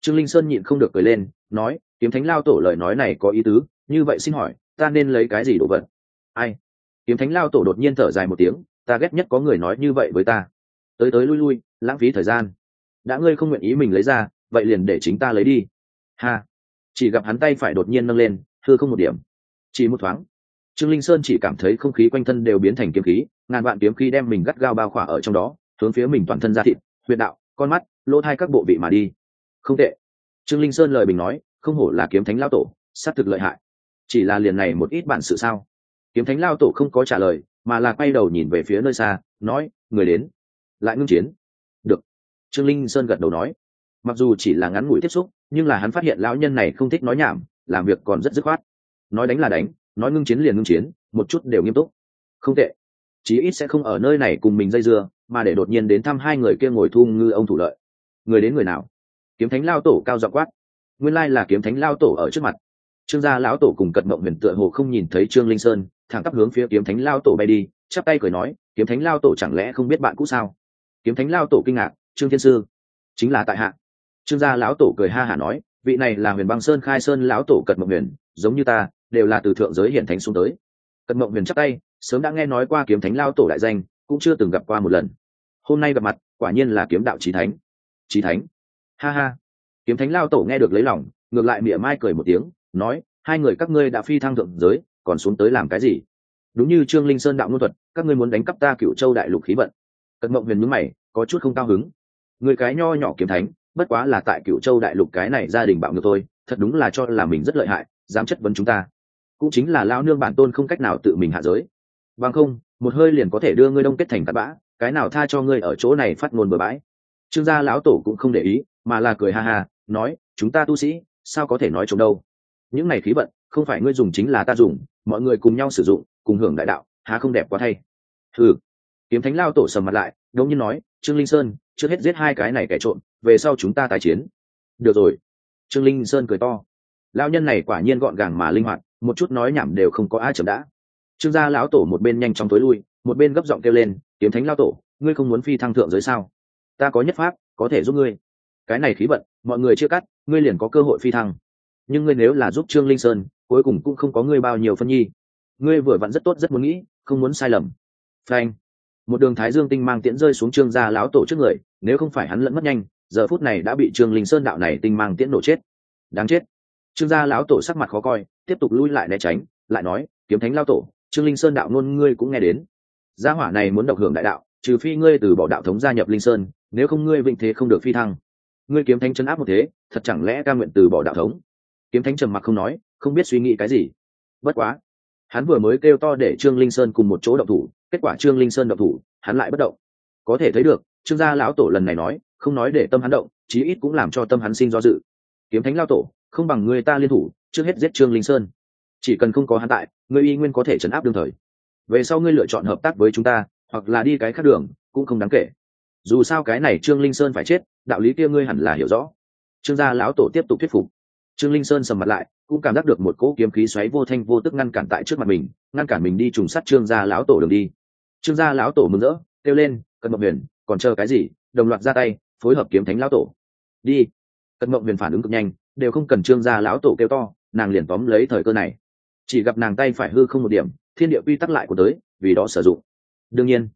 S1: Trương linh sơn nhịn không được cười lên, nói, kiếm thánh lao tổ lời nói này có ý tứ như vậy xin hỏi, ta nên lấy cái gì đồ vật? Ai? Kiếm thánh lao tổ đột nhiên thở dài một tiếng, ta ghét nhất có người nói như vậy với ta. Tới tới lui lui, lãng phí thời gian. Đã ngươi không nguyện ý mình lấy ra, vậy liền để chính ta lấy đi. Ha. Chỉ gặp hắn tay phải đột nhiên nâng lên thưa không một điểm. Chỉ một thoáng. Trương linh sơn chỉ cảm thấy không khí quanh thân đều biến thành kiếm khí, ngàn vạn kiếm khí đem mình gắt gao bao khỏa ở trong đó, hướng phía mình toàn thân ra thịt, huyệt đạo, con mắt, lỗ thai các bộ vị mà đi. Không tệ. Trương linh sơn lời bình nói, không hổ là kiếm thánh lao tổ s á t thực lợi hại chỉ là liền này một ít bản sự sao? Kiếm thánh lao tổ không có trả lời, mà là quay đầu nhìn về phía nơi xa, nói, người đến. Lại ngưng chiến. Được. Trương linh sơn gật đầu nói. Mặc dù chỉ là ngắn ngủi tiếp xúc, nhưng là hắn phát hiện lão nhân này không thích nói nhảm, làm việc còn rất dứt khoát. Nói đánh là đánh, nói ngưng chiến liền ngưng chiến, một chút đều nghiêm túc. Không tệ. Chí ít sẽ không ở nơi này cùng mình dây dưa, mà để đột nhiên đến thăm hai người kia ngồi thu ngư ông thủ lợi. Người đến người nào? Kiếm thánh lao tổ cao dọ quát. Nguyên lai là kiếm thánh lao tổ ở trước mặt trương gia lão tổ cùng cật mộng huyền tựa hồ không nhìn thấy trương linh sơn, thẳng tắp hướng phía kiếm thánh lao tổ bay đi, chắp tay cười nói, kiếm thánh lao tổ chẳng lẽ không biết bạn cũ sao? Kiếm thánh lao tổ kinh ngạc, trương thiên sư, chính là tại hạ. Trương gia lão tổ cười ha hả nói, vị này là huyền băng sơn khai sơn lão tổ cật mộng huyền, giống như ta, đều là từ thượng giới hiện thánh xuống tới. Cật mộng huyền chắp tay, sớm đã nghe nói qua kiếm thánh lao tổ đại danh, cũng chưa từng gặp qua một lần. Hôm nay gặp mặt, quả nhiên là kiếm đạo trí thánh. Trí thánh? Ha ha. Kiếm thánh lao tổ nghe được lấy lòng, ngược lại mỉa mai cười một tiếng nói, hai người các ngươi đã phi thăng thượng giới, còn xuống tới làm cái gì? Đúng như trương linh sơn đạo ngôn thuật, các ngươi muốn đánh cắp ta cựu châu đại lục khí vận. Cật mộng huyền mướn mày, có chút không cao hứng. Người cái nho nhỏ kiếm thánh, bất quá là tại cựu châu đại lục cái này gia đình bạo ngược tôi thật đúng là cho là mình rất lợi hại, dám chất vấn chúng ta. Cũng chính là lao nương bản tôn không cách nào tự mình hạ giới. Bằng không, một hơi liền có thể đưa ngươi đông kết thành tạt bã, cái nào tha cho ngươi ở chỗ này phát ngôn bừa bãi. Trương gia lão tổ cũng không để ý, mà là cười ha ha, nói, chúng ta tu sĩ, sao có thể nói chống đâu? Những này khí vận, không phải ngươi dùng chính là ta dùng, mọi người cùng nhau sử dụng, cùng hưởng đại đạo, há không đẹp quá thay. Ừ kiếm thánh lao tổ sầm mặt lại đông nhiên nói, trương linh sơn, trước hết giết hai cái này kẻ trộm, về sau chúng ta tái chiến. Được rồi. Trương linh sơn cười to. Lao nhân này quả nhiên gọn gàng mà linh hoạt, một chút nói nhảm đều không có ai chậm đã. Trương gia lão tổ một bên nhanh chóng tối lui, một bên gấp giọng kêu lên, kiếm thánh lao tổ, ngươi không muốn phi thăng thượng giới sao? Ta có nhất pháp, có thể giúp ngươi. Cái này khí vận, mọi người chưa cắt, ngươi liền có cơ hội phi thăng nhưng ngươi nếu là giúp trương linh sơn, cuối cùng cũng không có ngươi bao nhiêu phân nhi. Ngươi vừa vặn rất tốt, rất muốn nghĩ, không muốn sai lầm. Frank một đường thái dương tinh mang tiễn rơi xuống trương gia lão tổ trước người, nếu không phải hắn lẫn mất nhanh, giờ phút này đã bị trương linh sơn đạo này tinh mang tiễn nổ chết. Đáng chết. Trương gia lão tổ sắc mặt khó coi, tiếp tục lui lại né tránh, lại nói, kiếm thánh lao tổ, trương linh sơn đạo ngôn ngươi cũng nghe đến. Gia hỏa này muốn độc hưởng đại đạo, trừ phi ngươi từ bỏ đạo thống gia nhập linh sơn, nếu không ngươi vinh thế không được phi thăng. Ngươi kiếm thánh chấn áp một thế, thật chẳng lẽ ca nguyện từ bỏ đạo thống? Kiếm thánh trầm mặc không nói, không biết suy nghĩ cái gì. Bất quá, hắn vừa mới kêu to để trương linh sơn cùng một chỗ động thủ, kết quả trương linh sơn động thủ, hắn lại bất động. Có thể thấy được, trương gia lão tổ lần này nói, không nói để tâm hắn động, chí ít cũng làm cho tâm hắn sinh do dự. Kiếm thánh lao tổ, không bằng người ta liên thủ, trước hết giết trương linh sơn. Chỉ cần không có hắn tại ngươi y nguyên có thể chấn áp đương thời. Về sau ngươi lựa chọn hợp tác với chúng ta, hoặc là đi cái khác đường, cũng không đáng kể. Dù sao cái này trương linh sơn phải chết, đạo lý kia ngươi hẳn là hiểu rõ. Trương gia lão tổ tiếp tục thuyết phục trương linh sơn sầm mặt lại, cũng cảm giác được một cỗ kiếm khí xoáy vô thanh vô tức ngăn cản tại trước mặt mình, ngăn cản mình đi trùng sát trương gia lão tổ đường đi. Trương gia lão tổ mừng rỡ, kêu lên, cận mộng huyền, còn chờ cái gì? Đồng loạt ra tay, phối hợp kiếm thánh lão tổ. Đi. Cận mộng huyền phản ứng cực nhanh, đều không cần trương gia lão tổ kêu to, nàng liền tóm lấy thời cơ này. Chỉ gặp nàng tay phải hư không một điểm, thiên địa quy tắc lại của tới, vì đó sử dụng. Đương nhiên,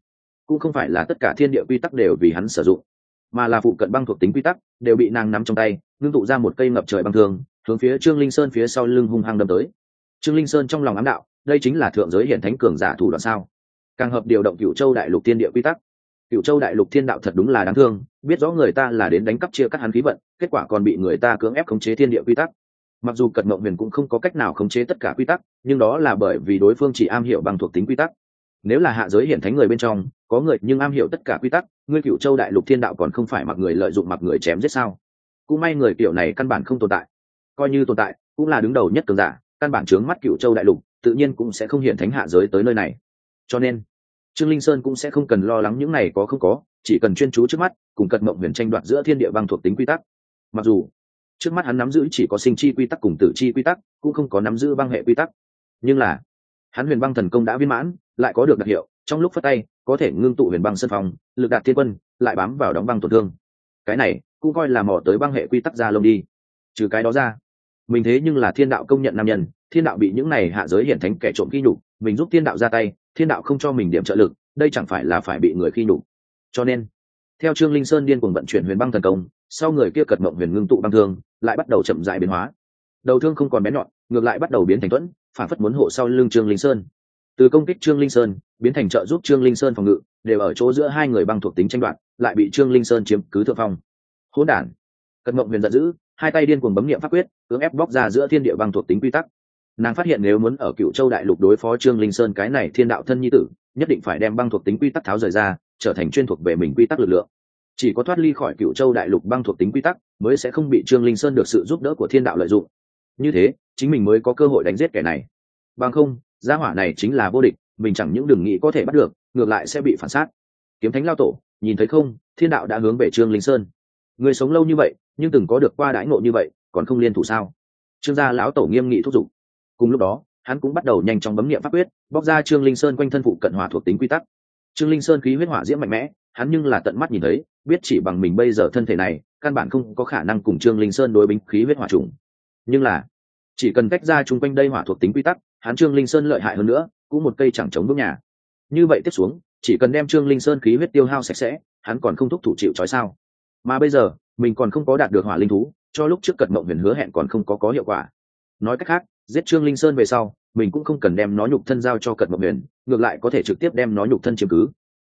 S1: cũng không phải là tất cả thiên địa quy tắc đều vì hắn sử dụng, mà là phụ cận băng thuộc tính quy tắc, đều bị nàng nắm trong tay, ngưng tụ ra một cây ngập trời băng thường hướng phía trương linh sơn phía sau lưng hung hăng đâm tới. Trương linh sơn trong lòng ám đạo, đây chính là thượng giới hiện thánh cường giả thủ đoạn sao? Càng hợp điều động cựu châu đại lục thiên địa quy tắc. Cựu châu đại lục thiên đạo thật đúng là đáng thương, biết rõ người ta là đến đánh cắp chia cắt hắn khí vận, kết quả còn bị người ta cưỡng ép khống chế thiên địa quy tắc. Mặc dù cật mộng huyền cũng không có cách nào khống chế tất cả quy tắc, nhưng đó là bởi vì đối phương chỉ am hiểu bằng thuộc tính quy tắc. Nếu là hạ giới hiện thánh người bên trong, có người nhưng am hiểu tất cả quy tắc, ngươi cựu châu đại lục thiên đạo còn không phải mặc người lợi dụng mặc người chém giết sao? Cũng may người kiểu này căn bản không tồn tại coi như tồn tại, cũng là đứng đầu nhất cường giả, căn bản trướng mắt cựu châu đại lục, tự nhiên cũng sẽ không hiện thánh hạ giới tới nơi này. Cho nên, trương linh sơn cũng sẽ không cần lo lắng những này có không có, chỉ cần chuyên chú trước mắt, cùng cật mộng huyền tranh đoạt giữa thiên địa băng thuộc tính quy tắc. Mặc dù, trước mắt hắn nắm giữ chỉ có sinh chi quy tắc cùng tử chi quy tắc, cũng không có nắm giữ băng hệ quy tắc. Nhưng là, hắn huyền băng thần công đã viên mãn, lại có được đặc hiệu, trong lúc phát tay, có thể ngưng tụ huyền băng sân phòng, lực đạt thiên quân, lại bám vào đóng băng tổn thương. Cái này, cũng coi là mò tới băng hệ quy tắc ra lông đi. Trừ cái đó ra mình thế nhưng là thiên đạo công nhận nam nhân, thiên đạo bị những này hạ giới hiển thánh kẻ trộm khi nhục, mình giúp thiên đạo ra tay, thiên đạo không cho mình điểm trợ lực, đây chẳng phải là phải bị người khi nhục. Cho nên, theo trương linh sơn điên cuồng vận chuyển huyền băng thần công, sau người kia cật mộng huyền ngưng tụ băng thương, lại bắt đầu chậm dại biến hóa. Đầu thương không còn bén nhọn, ngược lại bắt đầu biến thành thuẫn, phản phất muốn hộ sau lưng trương linh sơn. Từ công kích trương linh sơn, biến thành trợ giúp trương linh sơn phòng ngự, đều ở chỗ giữa hai người băng thuộc tính tranh đoạt, lại bị trương linh sơn chiếm cứ thượng phong. Hỗn đản. Cật mộng huyền giận dữ hai tay điên cuồng bấm nghiệm pháp quyết, cưỡng ép bóc ra giữa thiên địa băng thuộc tính quy tắc. Nàng phát hiện nếu muốn ở cựu châu đại lục đối phó trương linh sơn cái này thiên đạo thân nhi tử, nhất định phải đem băng thuộc tính quy tắc tháo rời ra, trở thành chuyên thuộc về mình quy tắc lực lượng. Chỉ có thoát ly khỏi cựu châu đại lục băng thuộc tính quy tắc, mới sẽ không bị trương linh sơn được sự giúp đỡ của thiên đạo lợi dụng. Như thế, chính mình mới có cơ hội đánh giết kẻ này. Bằng không, gia hỏa này chính là vô địch, mình chẳng những đừng nghĩ có thể bắt được, ngược lại sẽ bị phản sát. Kiếm thánh lao tổ, nhìn thấy không, thiên đạo đã hướng về trương linh sơn người sống lâu như vậy, nhưng từng có được qua đãi ngộ như vậy, còn không liên thủ sao? Trương gia lão tổ nghiêm nghị thúc giục. Cùng lúc đó, hắn cũng bắt đầu nhanh chóng bấm nghiệm pháp quyết, bóc ra trương linh sơn quanh thân phụ cận hỏa thuộc tính quy tắc. Trương linh sơn khí huyết hỏa diễm mạnh mẽ, hắn nhưng là tận mắt nhìn thấy, biết chỉ bằng mình bây giờ thân thể này, căn bản không có khả năng cùng trương linh sơn đối binh khí huyết hỏa trùng. Nhưng là, chỉ cần cách ra chung quanh đây hỏa thuộc tính quy tắc, hắn trương linh sơn lợi hại hơn nữa, cũng một cây chẳng chống bước nhà. Như vậy tiếp xuống, chỉ cần đem trương linh sơn khí huyết tiêu hao sạch sẽ, hắn còn không thúc thủ chịu trói sao? Mà bây giờ, mình còn không có đạt được hỏa linh thú, cho lúc trước cật mộng huyền hứa hẹn còn không có có hiệu quả. Nói cách khác, giết trương linh sơn về sau, mình cũng không cần đem nó nhục thân giao cho cật mộng huyền, ngược lại có thể trực tiếp đem nó nhục thân chiếm cứ.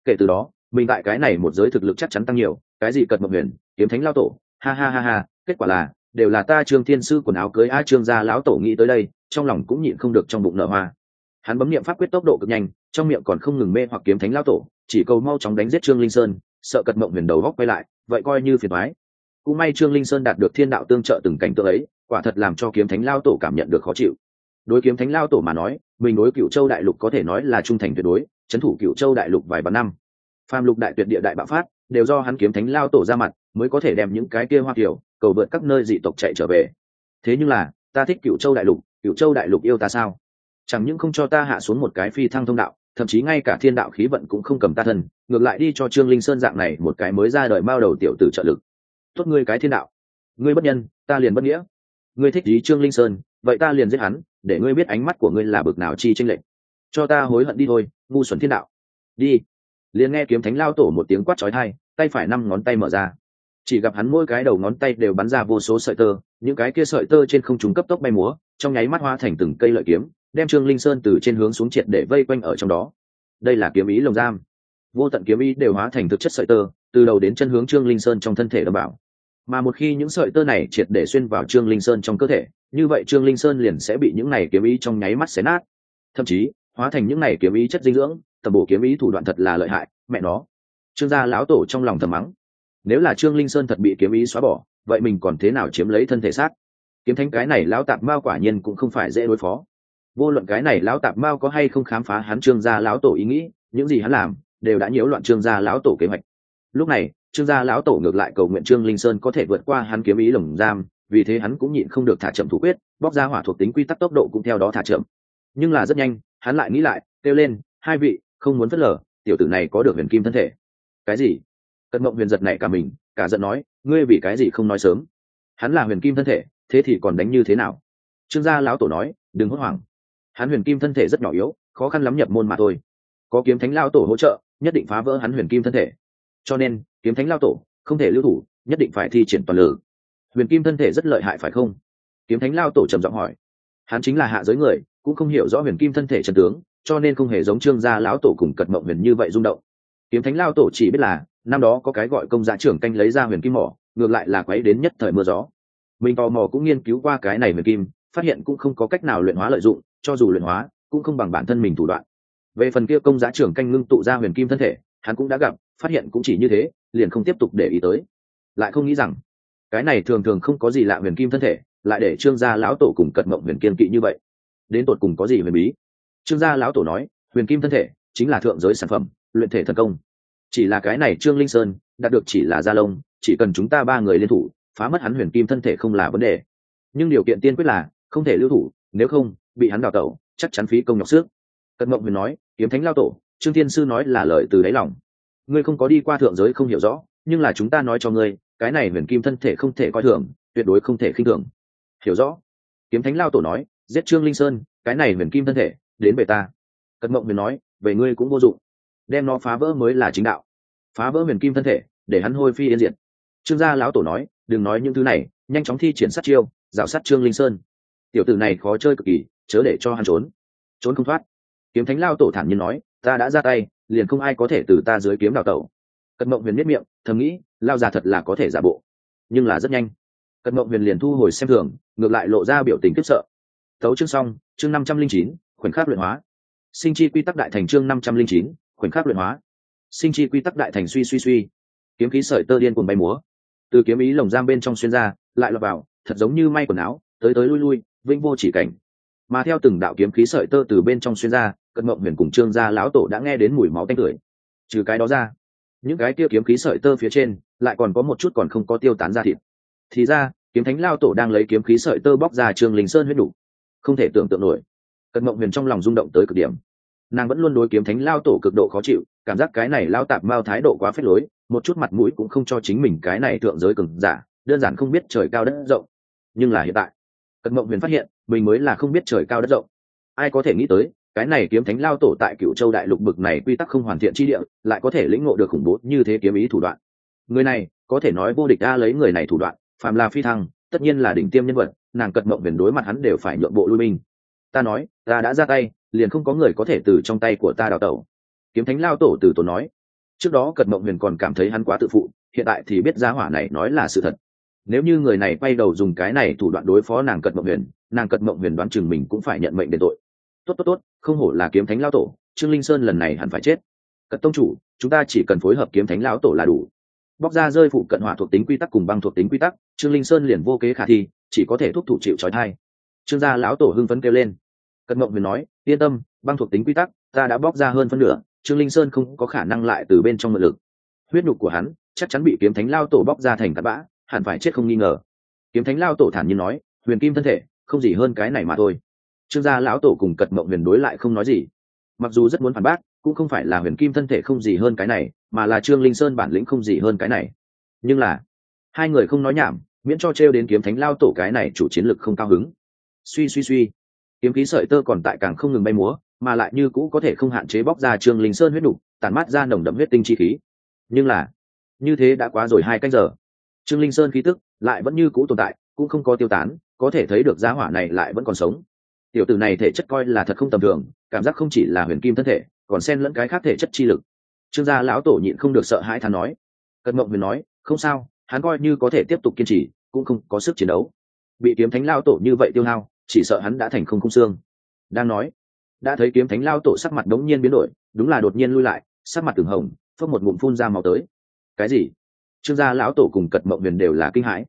S1: Kể từ đó, mình tại cái này một giới thực lực chắc chắn tăng nhiều, cái gì cật mộng huyền, kiếm thánh lao tổ, ha ha ha ha, kết quả là, đều là ta trương thiên sư quần áo cưới a trương gia lão tổ nghĩ tới đây, trong lòng cũng nhịn không được trong bụng nở hoa. Hắn bấm niệm pháp quyết tốc độ cực nhanh, trong miệng còn không ngừng mê hoặc kiếm thánh lao tổ, chỉ cầu mau chóng đánh giết trương linh sơn sợ cật mộng huyền đầu góc quay lại, vậy coi như phiền thoái cũng may trương linh sơn đạt được thiên đạo tương trợ từng cảnh tượng ấy, quả thật làm cho kiếm thánh lao tổ cảm nhận được khó chịu. Đối kiếm thánh lao tổ mà nói, mình đối cựu châu đại lục có thể nói là trung thành tuyệt đối trấn thủ cựu châu đại lục vài ba năm. Phàm lục đại tuyệt địa đại bạo phát, đều do hắn kiếm thánh lao tổ ra mặt, mới có thể đem những cái kia hoa kiểu cầu vượt các nơi dị tộc chạy trở về. Thế nhưng là, ta thích cựu châu đại lục cựu châu đại lục yêu ta sao? Chẳng những không cho ta hạ xuống một cái phi thăng thông đạo thậm chí ngay cả thiên đạo khí vận cũng không cầm ta thân, ngược lại đi cho trương linh sơn dạng này một cái mới ra đời bao đầu tiểu tử trợ lực. Tốt ngươi cái thiên đạo. Ngươi bất nhân, ta liền bất nghĩa. Ngươi thích ý trương linh sơn, vậy ta liền giết hắn, để ngươi biết ánh mắt của ngươi là bực nào chi tranh lệch. Cho ta hối hận đi thôi, ngu xuẩn thiên đạo. Đi. Liền nghe kiếm thánh lao tổ một tiếng quát trói thai tay phải năm ngón tay mở ra. Chỉ gặp hắn mỗi cái đầu ngón tay đều bắn ra vô số sợi tơ, những cái kia sợi tơ trên không trung cấp tốc bay múa, trong nháy mắt hoa thành từng cây lợi kiếm đem trương linh sơn từ trên hướng xuống triệt để vây quanh ở trong đó. Đây là kiếm ý lồng giam. Vô tận kiếm ý đều hóa thành thực chất sợi tơ, từ đầu đến chân hướng trương linh sơn trong thân thể đảm bảo mà một khi những sợi tơ này triệt để xuyên vào trương linh sơn trong cơ thể, như vậy trương linh sơn liền sẽ bị những này kiếm ý trong nháy mắt xé nát. Thậm chí, hóa thành những này kiếm ý chất dinh dưỡng, tầm bổ kiếm ý thủ đoạn thật là lợi hại, mẹ nó. Trương gia lão tổ trong lòng thầm mắng. Nếu là trương linh sơn thật bị kiếm ý xóa bỏ, vậy mình còn thế nào chiếm lấy thân thể sát kiếm thánh cái này lão tạp mao quả nhiên cũng không phải dễ đối phó vô luận cái này lão tạp mao có hay không khám phá hắn trương gia lão tổ ý nghĩ, những gì hắn làm, đều đã nhiễu loạn trương gia lão tổ kế hoạch. Lúc này, trương gia lão tổ ngược lại cầu nguyện trương linh sơn có thể vượt qua hắn kiếm ý lồng giam, vì thế hắn cũng nhịn không được thả chậm thủ quyết, bóc ra hỏa thuộc tính quy tắc tốc độ cũng theo đó thả chậm. Nhưng là rất nhanh, hắn lại nghĩ lại, kêu lên, hai vị, không muốn phớt lờ, tiểu tử này có được huyền kim thân thể. Cái gì? Cận mộng huyền giật này cả mình, cả giận nói, ngươi vì cái gì không nói sớm? Hắn là huyền kim thân thể, thế thì còn đánh như thế nào? Trương gia lão tổ nói, đừng hốt hoảng hắn huyền kim thân thể rất nhỏ yếu, khó khăn lắm nhập môn mà thôi. Có kiếm thánh lao tổ hỗ trợ, nhất định phá vỡ hắn huyền kim thân thể. Cho nên, kiếm thánh lao tổ không thể lưu thủ, nhất định phải thi triển toàn lực huyền kim thân thể rất lợi hại phải không? Kiếm thánh lao tổ trầm giọng hỏi. Hắn chính là hạ giới người, cũng không hiểu rõ huyền kim thân thể trần tướng, cho nên không hề giống trương gia lão tổ cùng cật mộng huyền như vậy rung động. Kiếm thánh lao tổ chỉ biết là, năm đó có cái gọi công giá trưởng canh lấy ra huyền kim mỏ, ngược lại là quấy đến nhất thời mưa gió. Mình tò mò cũng nghiên cứu qua cái này huyền kim phát hiện cũng không có cách nào luyện hóa lợi dụng, cho dù luyện hóa, cũng không bằng bản thân mình thủ đoạn. Về phần kia công giá trưởng canh ngưng tụ ra huyền kim thân thể, hắn cũng đã gặp, phát hiện cũng chỉ như thế, liền không tiếp tục để ý tới. Lại không nghĩ rằng, cái này thường thường không có gì lạ huyền kim thân thể, lại để trương gia lão tổ cùng cật mộng huyền kiên kỵ như vậy. Đến tột cùng có gì huyền bí? Trương gia lão tổ nói, huyền kim thân thể chính là thượng giới sản phẩm, luyện thể thần công. Chỉ là cái này trương linh sơn, đạt được chỉ là gia lông, chỉ cần chúng ta ba người liên thủ, phá mất hắn huyền kim thân thể không là vấn đề. Nhưng điều kiện tiên quyết là không thể lưu thủ, nếu không, bị hắn đào tẩu, chắc chắn phí công nhọc xước. Cận mộng huyền nói, kiếm thánh lao tổ, trương thiên sư nói là lời từ đáy lòng. Ngươi không có đi qua thượng giới không hiểu rõ, nhưng là chúng ta nói cho ngươi, cái này huyền kim thân thể không thể coi thường, tuyệt đối không thể khinh thường. Hiểu rõ. Kiếm thánh lao tổ nói, giết trương linh sơn, cái này huyền kim thân thể, đến về ta. Cận mộng huyền nói, về ngươi cũng vô dụng. Đem nó phá vỡ mới là chính đạo. Phá vỡ huyền kim thân thể, để hắn hôi phi yên diệt. Trương gia lão tổ nói, đừng nói những thứ này, nhanh chóng thi triển sát chiêu, rào sát trương linh sơn tiểu tử này khó chơi cực kỳ, chớ để cho hắn trốn. Trốn không thoát. Kiếm thánh lao tổ thản nhiên nói, ta đã ra tay, liền không ai có thể từ ta dưới kiếm đào tẩu. Cận mộng huyền miết miệng, thầm nghĩ, lao già thật là có thể giả bộ, nhưng là rất nhanh. Cận mộng huyền liền thu hồi xem thường, ngược lại lộ ra biểu tình khiếp sợ. Thấu chương xong, chương năm trăm linh chín, khoảnh khắc luyện hóa. Sinh chi quy tắc đại thành chương năm trăm linh chín, khoảnh khắc luyện hóa. Sinh chi quy tắc đại thành suy suy suy. Kiếm khí sợi tơ điên cuồng bay múa. Từ kiếm ý lồng giam bên trong xuyên ra, lại lọt vào, thật giống như may quần áo, tới tới lui lui vĩnh vô chỉ cảnh. Mà theo từng đạo kiếm khí sợi tơ từ bên trong xuyên ra, cận mộng huyền cùng trương gia lão tổ đã nghe đến mùi máu tanh tưởi. Trừ cái đó ra, những cái kia kiếm khí sợi tơ phía trên lại còn có một chút còn không có tiêu tán ra thịt. Thì ra, kiếm thánh lao tổ đang lấy kiếm khí sợi tơ bóc ra trương linh sơn huyết đủ. Không thể tưởng tượng nổi. Cận mộng huyền trong lòng rung động tới cực điểm. Nàng vẫn luôn đối kiếm thánh lao tổ cực độ khó chịu, cảm giác cái này lao tạp mao thái độ quá phết lối, một chút mặt mũi cũng không cho chính mình cái này thượng giới cường giả, đơn giản không biết trời cao đất rộng. Nhưng là hiện tại cận mộng huyền phát hiện, mình mới là không biết trời cao đất rộng. Ai có thể nghĩ tới, cái này kiếm thánh lao tổ tại cựu châu đại lục bực này quy tắc không hoàn thiện chi địa, lại có thể lĩnh ngộ được khủng bố như thế kiếm ý thủ đoạn. Người này, có thể nói vô địch a lấy người này thủ đoạn, phàm là phi thăng, tất nhiên là đỉnh tiêm nhân vật, nàng Cận mộng huyền đối mặt hắn đều phải nhượng bộ lui binh ta nói, ta đã ra tay, liền không có người có thể từ trong tay của ta đào tẩu. Kiếm thánh lao tổ từ tổ nói. Trước đó Cận mộng huyền còn cảm thấy hắn quá tự phụ, hiện tại thì biết giá hỏa này nói là sự thật nếu như người này quay đầu dùng cái này thủ đoạn đối phó nàng cật mộng huyền, nàng cật mộng huyền đoán chừng mình cũng phải nhận mệnh đền tội. Tốt tốt tốt, không hổ là kiếm thánh lao tổ, trương linh sơn lần này hẳn phải chết. Cật tông chủ, chúng ta chỉ cần phối hợp kiếm thánh lão tổ là đủ. Bóc ra rơi phụ cận hỏa thuộc tính quy tắc cùng băng thuộc tính quy tắc, trương linh sơn liền vô kế khả thi, chỉ có thể thúc thủ chịu trói thai. Trương gia lão tổ hưng phấn kêu lên. Cật mộng huyền nói, yên tâm, băng thuộc tính quy tắc, ta đã bóc ra hơn phân nửa, trương linh sơn không có khả năng lại từ bên trong ngự lực. Huyết nhục của hắn, chắc chắn bị kiếm thánh lao tổ bóc ra thành cắt bã hẳn phải chết không nghi ngờ. Kiếm thánh lao tổ thản nhiên nói, huyền kim thân thể, không gì hơn cái này mà thôi. Trương gia lão tổ cùng cật mộng huyền đối lại không nói gì. Mặc dù rất muốn phản bác, cũng không phải là huyền kim thân thể không gì hơn cái này, mà là trương linh sơn bản lĩnh không gì hơn cái này. Nhưng là, hai người không nói nhảm, miễn cho t đến kiếm thánh lao tổ cái này chủ chiến lực không cao hứng. Suy suy suy. Kiếm khí sợi tơ còn tại càng không ngừng bay múa, mà lại như cũ có thể không hạn chế bóc ra trương linh sơn huyết đục tản mát ra nồng đậm huyết tinh chi khí. Nhưng là, như thế đã quá rồi hai canh giờ trương linh sơn khí tức lại vẫn như cũ tồn tại, cũng không có tiêu tán, có thể thấy được giá hỏa này lại vẫn còn sống. Tiểu tử này thể chất coi là thật không tầm thường, cảm giác không chỉ là huyền kim thân thể, còn xen lẫn cái khác thể chất chi lực. Trương gia lão tổ nhịn không được sợ hãi thán nói. Cận mộng huyền nói, không sao, hắn coi như có thể tiếp tục kiên trì, cũng không có sức chiến đấu. Bị kiếm thánh lao tổ như vậy tiêu hao, chỉ sợ hắn đã thành không không xương. Đang nói, đã thấy kiếm thánh lao tổ sắc mặt đống nhiên biến đổi, đúng là đột nhiên lui lại, sắc mặt từng hồng phớt một ngụm phun ra màu tới. Cái gì? Trương gia lão tổ cùng cật mộng huyền đều là kinh hãi.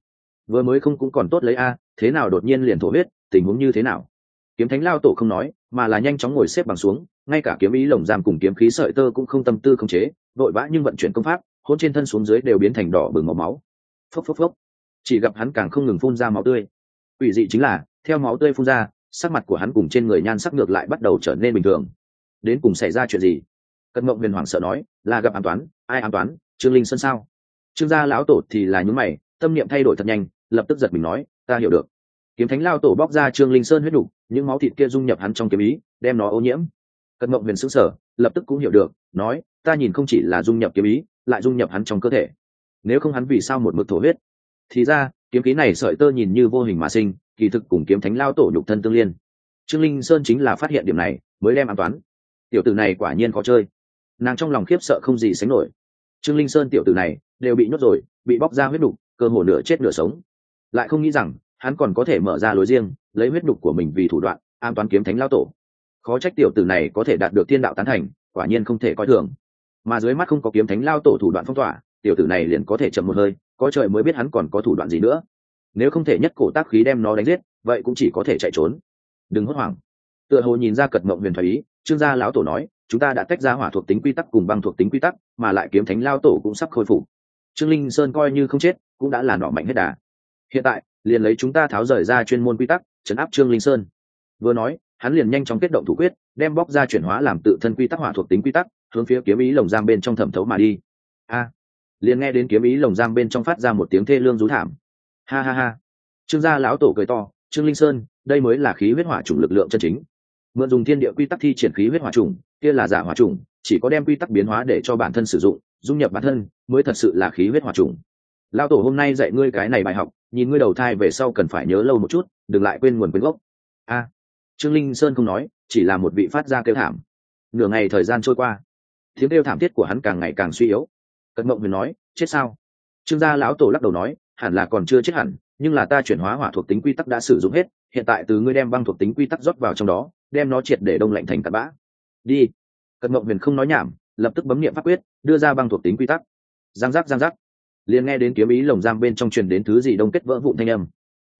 S1: Vừa mới không cũng còn tốt lấy a, thế nào đột nhiên liền thổ huyết, tình huống như thế nào? Kiếm thánh lao tổ không nói, mà là nhanh chóng ngồi xếp bằng xuống, ngay cả kiếm ý lồng giam cùng kiếm khí sợi tơ cũng không tâm tư không chế vội vã nhưng vận chuyển công pháp, hôn trên thân xuống dưới đều biến thành đỏ bừng màu máu. Phốc phốc phốc. Chỉ gặp hắn càng không ngừng phun ra máu tươi. Ủy dị chính là, theo máu tươi phun ra, sắc mặt của hắn cùng trên người nhan sắc ngược lại bắt đầu trở nên bình thường. Đến cùng xảy ra chuyện gì? Cận mộng huyền hoảng sợ nói, là gặp an toán, ai an toán, trương linh sơn sao? Trương gia lão tổ thì là nhún mày, tâm niệm thay đổi thật nhanh, lập tức giật mình nói, ta hiểu được. Kiếm thánh lao tổ bóc ra trương linh sơn huyết đủ, những máu thịt kia dung nhập hắn trong kiếm ý, đem nó ô nhiễm. Cận mộng huyền xứng sở lập tức cũng hiểu được, nói, ta nhìn không chỉ là dung nhập kiếm ý, lại dung nhập hắn trong cơ thể. Nếu không hắn vì sao một mực thổ huyết? Thì ra, kiếm khí này sợi tơ nhìn như vô hình mà sinh, kỳ thực cùng kiếm thánh lao tổ nhục thân tương liên. Trương linh sơn chính là phát hiện điểm này, mới đem an toán tiểu tử này quả nhiên khó chơi. Nàng trong lòng khiếp sợ không gì sánh nổi. Trương linh sơn tiểu tử này đều bị nhốt rồi, bị bóc ra huyết đục, cơ hồ nửa chết nửa sống. Lại không nghĩ rằng, hắn còn có thể mở ra lối riêng, lấy huyết đục của mình vì thủ đoạn, an toán kiếm thánh lao tổ. Khó trách tiểu tử này có thể đạt được thiên đạo tán thành, quả nhiên không thể coi thường. Mà dưới mắt không có kiếm thánh lao tổ thủ đoạn phong tỏa, tiểu tử này liền có thể chậm một hơi, có trời mới biết hắn còn có thủ đoạn gì nữa. Nếu không thể nhất cổ tác khí đem nó đánh giết, vậy cũng chỉ có thể chạy trốn. Đừng hốt hoảng. Tựa hồ nhìn ra cật mộng huyền thoái ý, trương gia lão tổ nói, chúng ta đã tách ra hỏa thuộc tính quy tắc cùng băng thuộc tính quy tắc, mà lại kiếm thánh lao tổ cũng sắp khôi phục trương linh sơn coi như không chết, cũng đã là nọ mạnh hết đà. Hiện tại, liền lấy chúng ta tháo rời ra chuyên môn quy tắc chấn áp trương linh sơn. Vừa nói, hắn liền nhanh chóng kết động thủ quyết, đem bóc ra chuyển hóa làm tự thân quy tắc hỏa thuộc tính quy tắc, hướng phía kiếm ý lồng giam bên trong thẩm thấu mà đi. A. Liền nghe đến kiếm ý lồng giam bên trong phát ra một tiếng thê lương rú thảm. Ha ha ha. Trương gia lão tổ cười to, trương linh sơn, đây mới là khí huyết hỏa chủng lực lượng chân chính. Mượn dùng thiên địa quy tắc thi triển khí huyết hỏa trùng kia là giả hỏa trùng chỉ có đem quy tắc biến hóa để cho bản thân sử dụng dung nhập bản thân, mới thật sự là khí huyết hòa trùng. Lao tổ hôm nay dạy ngươi cái này bài học, nhìn ngươi đầu thai về sau cần phải nhớ lâu một chút, đừng lại quên nguồn quyến gốc. A, trương linh sơn không nói, chỉ là một vị phát ra kêu thảm. Nửa ngày thời gian trôi qua, tiếng kêu thảm thiết của hắn càng ngày càng suy yếu. Cận mộng huyền nói, chết sao? Trương gia lão tổ lắc đầu nói, hẳn là còn chưa chết hẳn, nhưng là ta chuyển hóa hỏa thuộc tính quy tắc đã sử dụng hết, hiện tại từ ngươi đem băng thuộc tính quy tắc rót vào trong đó, đem nó triệt để đông lạnh thành tạt bã. Đi. Cận mộng huyền không nói nhảm lập tức bấm nghiệm pháp quyết, đưa ra băng thuộc tính quy tắc. Giang giác giang giác. Liền nghe đến kiếm ý lồng giam bên trong truyền đến thứ gì đông kết vỡ vụn thanh âm.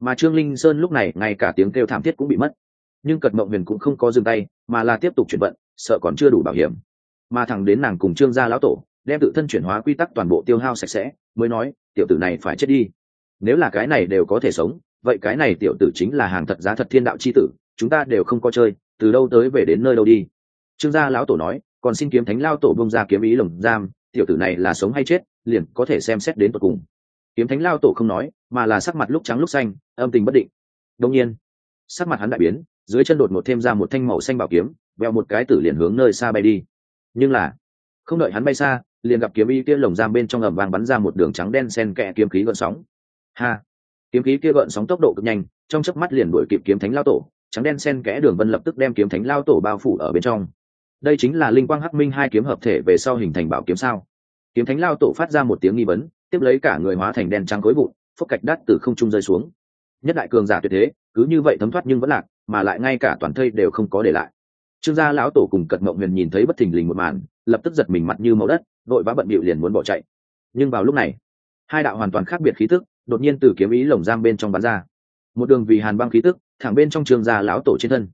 S1: Mà trương linh sơn lúc này, ngay cả tiếng kêu thảm thiết cũng bị mất. Nhưng cật mộng huyền cũng không có dừng tay, mà là tiếp tục chuyển vận, sợ còn chưa đủ bảo hiểm. Mà thẳng đến nàng cùng trương gia lão tổ, đem tự thân chuyển hóa quy tắc toàn bộ tiêu hao sạch sẽ, mới nói, tiểu tử này phải chết đi. Nếu là cái này đều có thể sống, vậy cái này tiểu tử chính là hàng thật giá thật thiên đạo c h i tử, chúng ta đều không có chơi, từ đâu tới về đến nơi đâu đi. Trương gia lão tổ nói còn xin kiếm thánh lao tổ bông ra kiếm ý lồng giam, tiểu tử này là sống hay chết, liền có thể xem xét đến tột cùng. Kiếm thánh lao tổ không nói, mà là sắc mặt lúc trắng lúc xanh, âm tình bất định. Đông nhiên, sắc mặt hắn đại biến, dưới chân đột ngột thêm ra một thanh màu xanh bảo kiếm, veo một cái tử liền hướng nơi xa bay đi. Nhưng là, không đợi hắn bay xa, liền gặp kiếm ý kia lồng giam bên trong ẩm vàng bắn ra một đường trắng đen sen kẽ kiếm khí gợn sóng. Ha! Kiếm khí kia gợn sóng tốc độ cực nhanh, trong chớp mắt liền đuổi kịp kiếm thánh lao tổ, trắng đen sen kẽ đường vân lập tức đem kiếm thánh lao tổ bao phủ ở bên trong đây chính là linh quang hắc minh hai kiếm hợp thể về sau hình thành bảo kiếm sao? Kiếm thánh lao tổ phát ra một tiếng nghi vấn, tiếp lấy cả người hóa thành đen trắng khối vụn phúc cạch đắt từ không trung rơi xuống. Nhất đại cường giả tuyệt thế, cứ như vậy thấm thoát nhưng vẫn lạc, mà lại ngay cả toàn thây đều không có để lại. Trương gia lão tổ cùng cật mộng huyền nhìn thấy bất thình lình một màn, lập tức giật mình mặt như màu đất vội vã bận bịu liền muốn bỏ chạy. Nhưng vào lúc này, hai đạo hoàn toàn khác biệt khí tức đột nhiên từ kiếm ý lồng giam bên trong bắn ra. Một đường vì hàn băng khí tức thẳng bên trong trường gia lão tổ trên thân.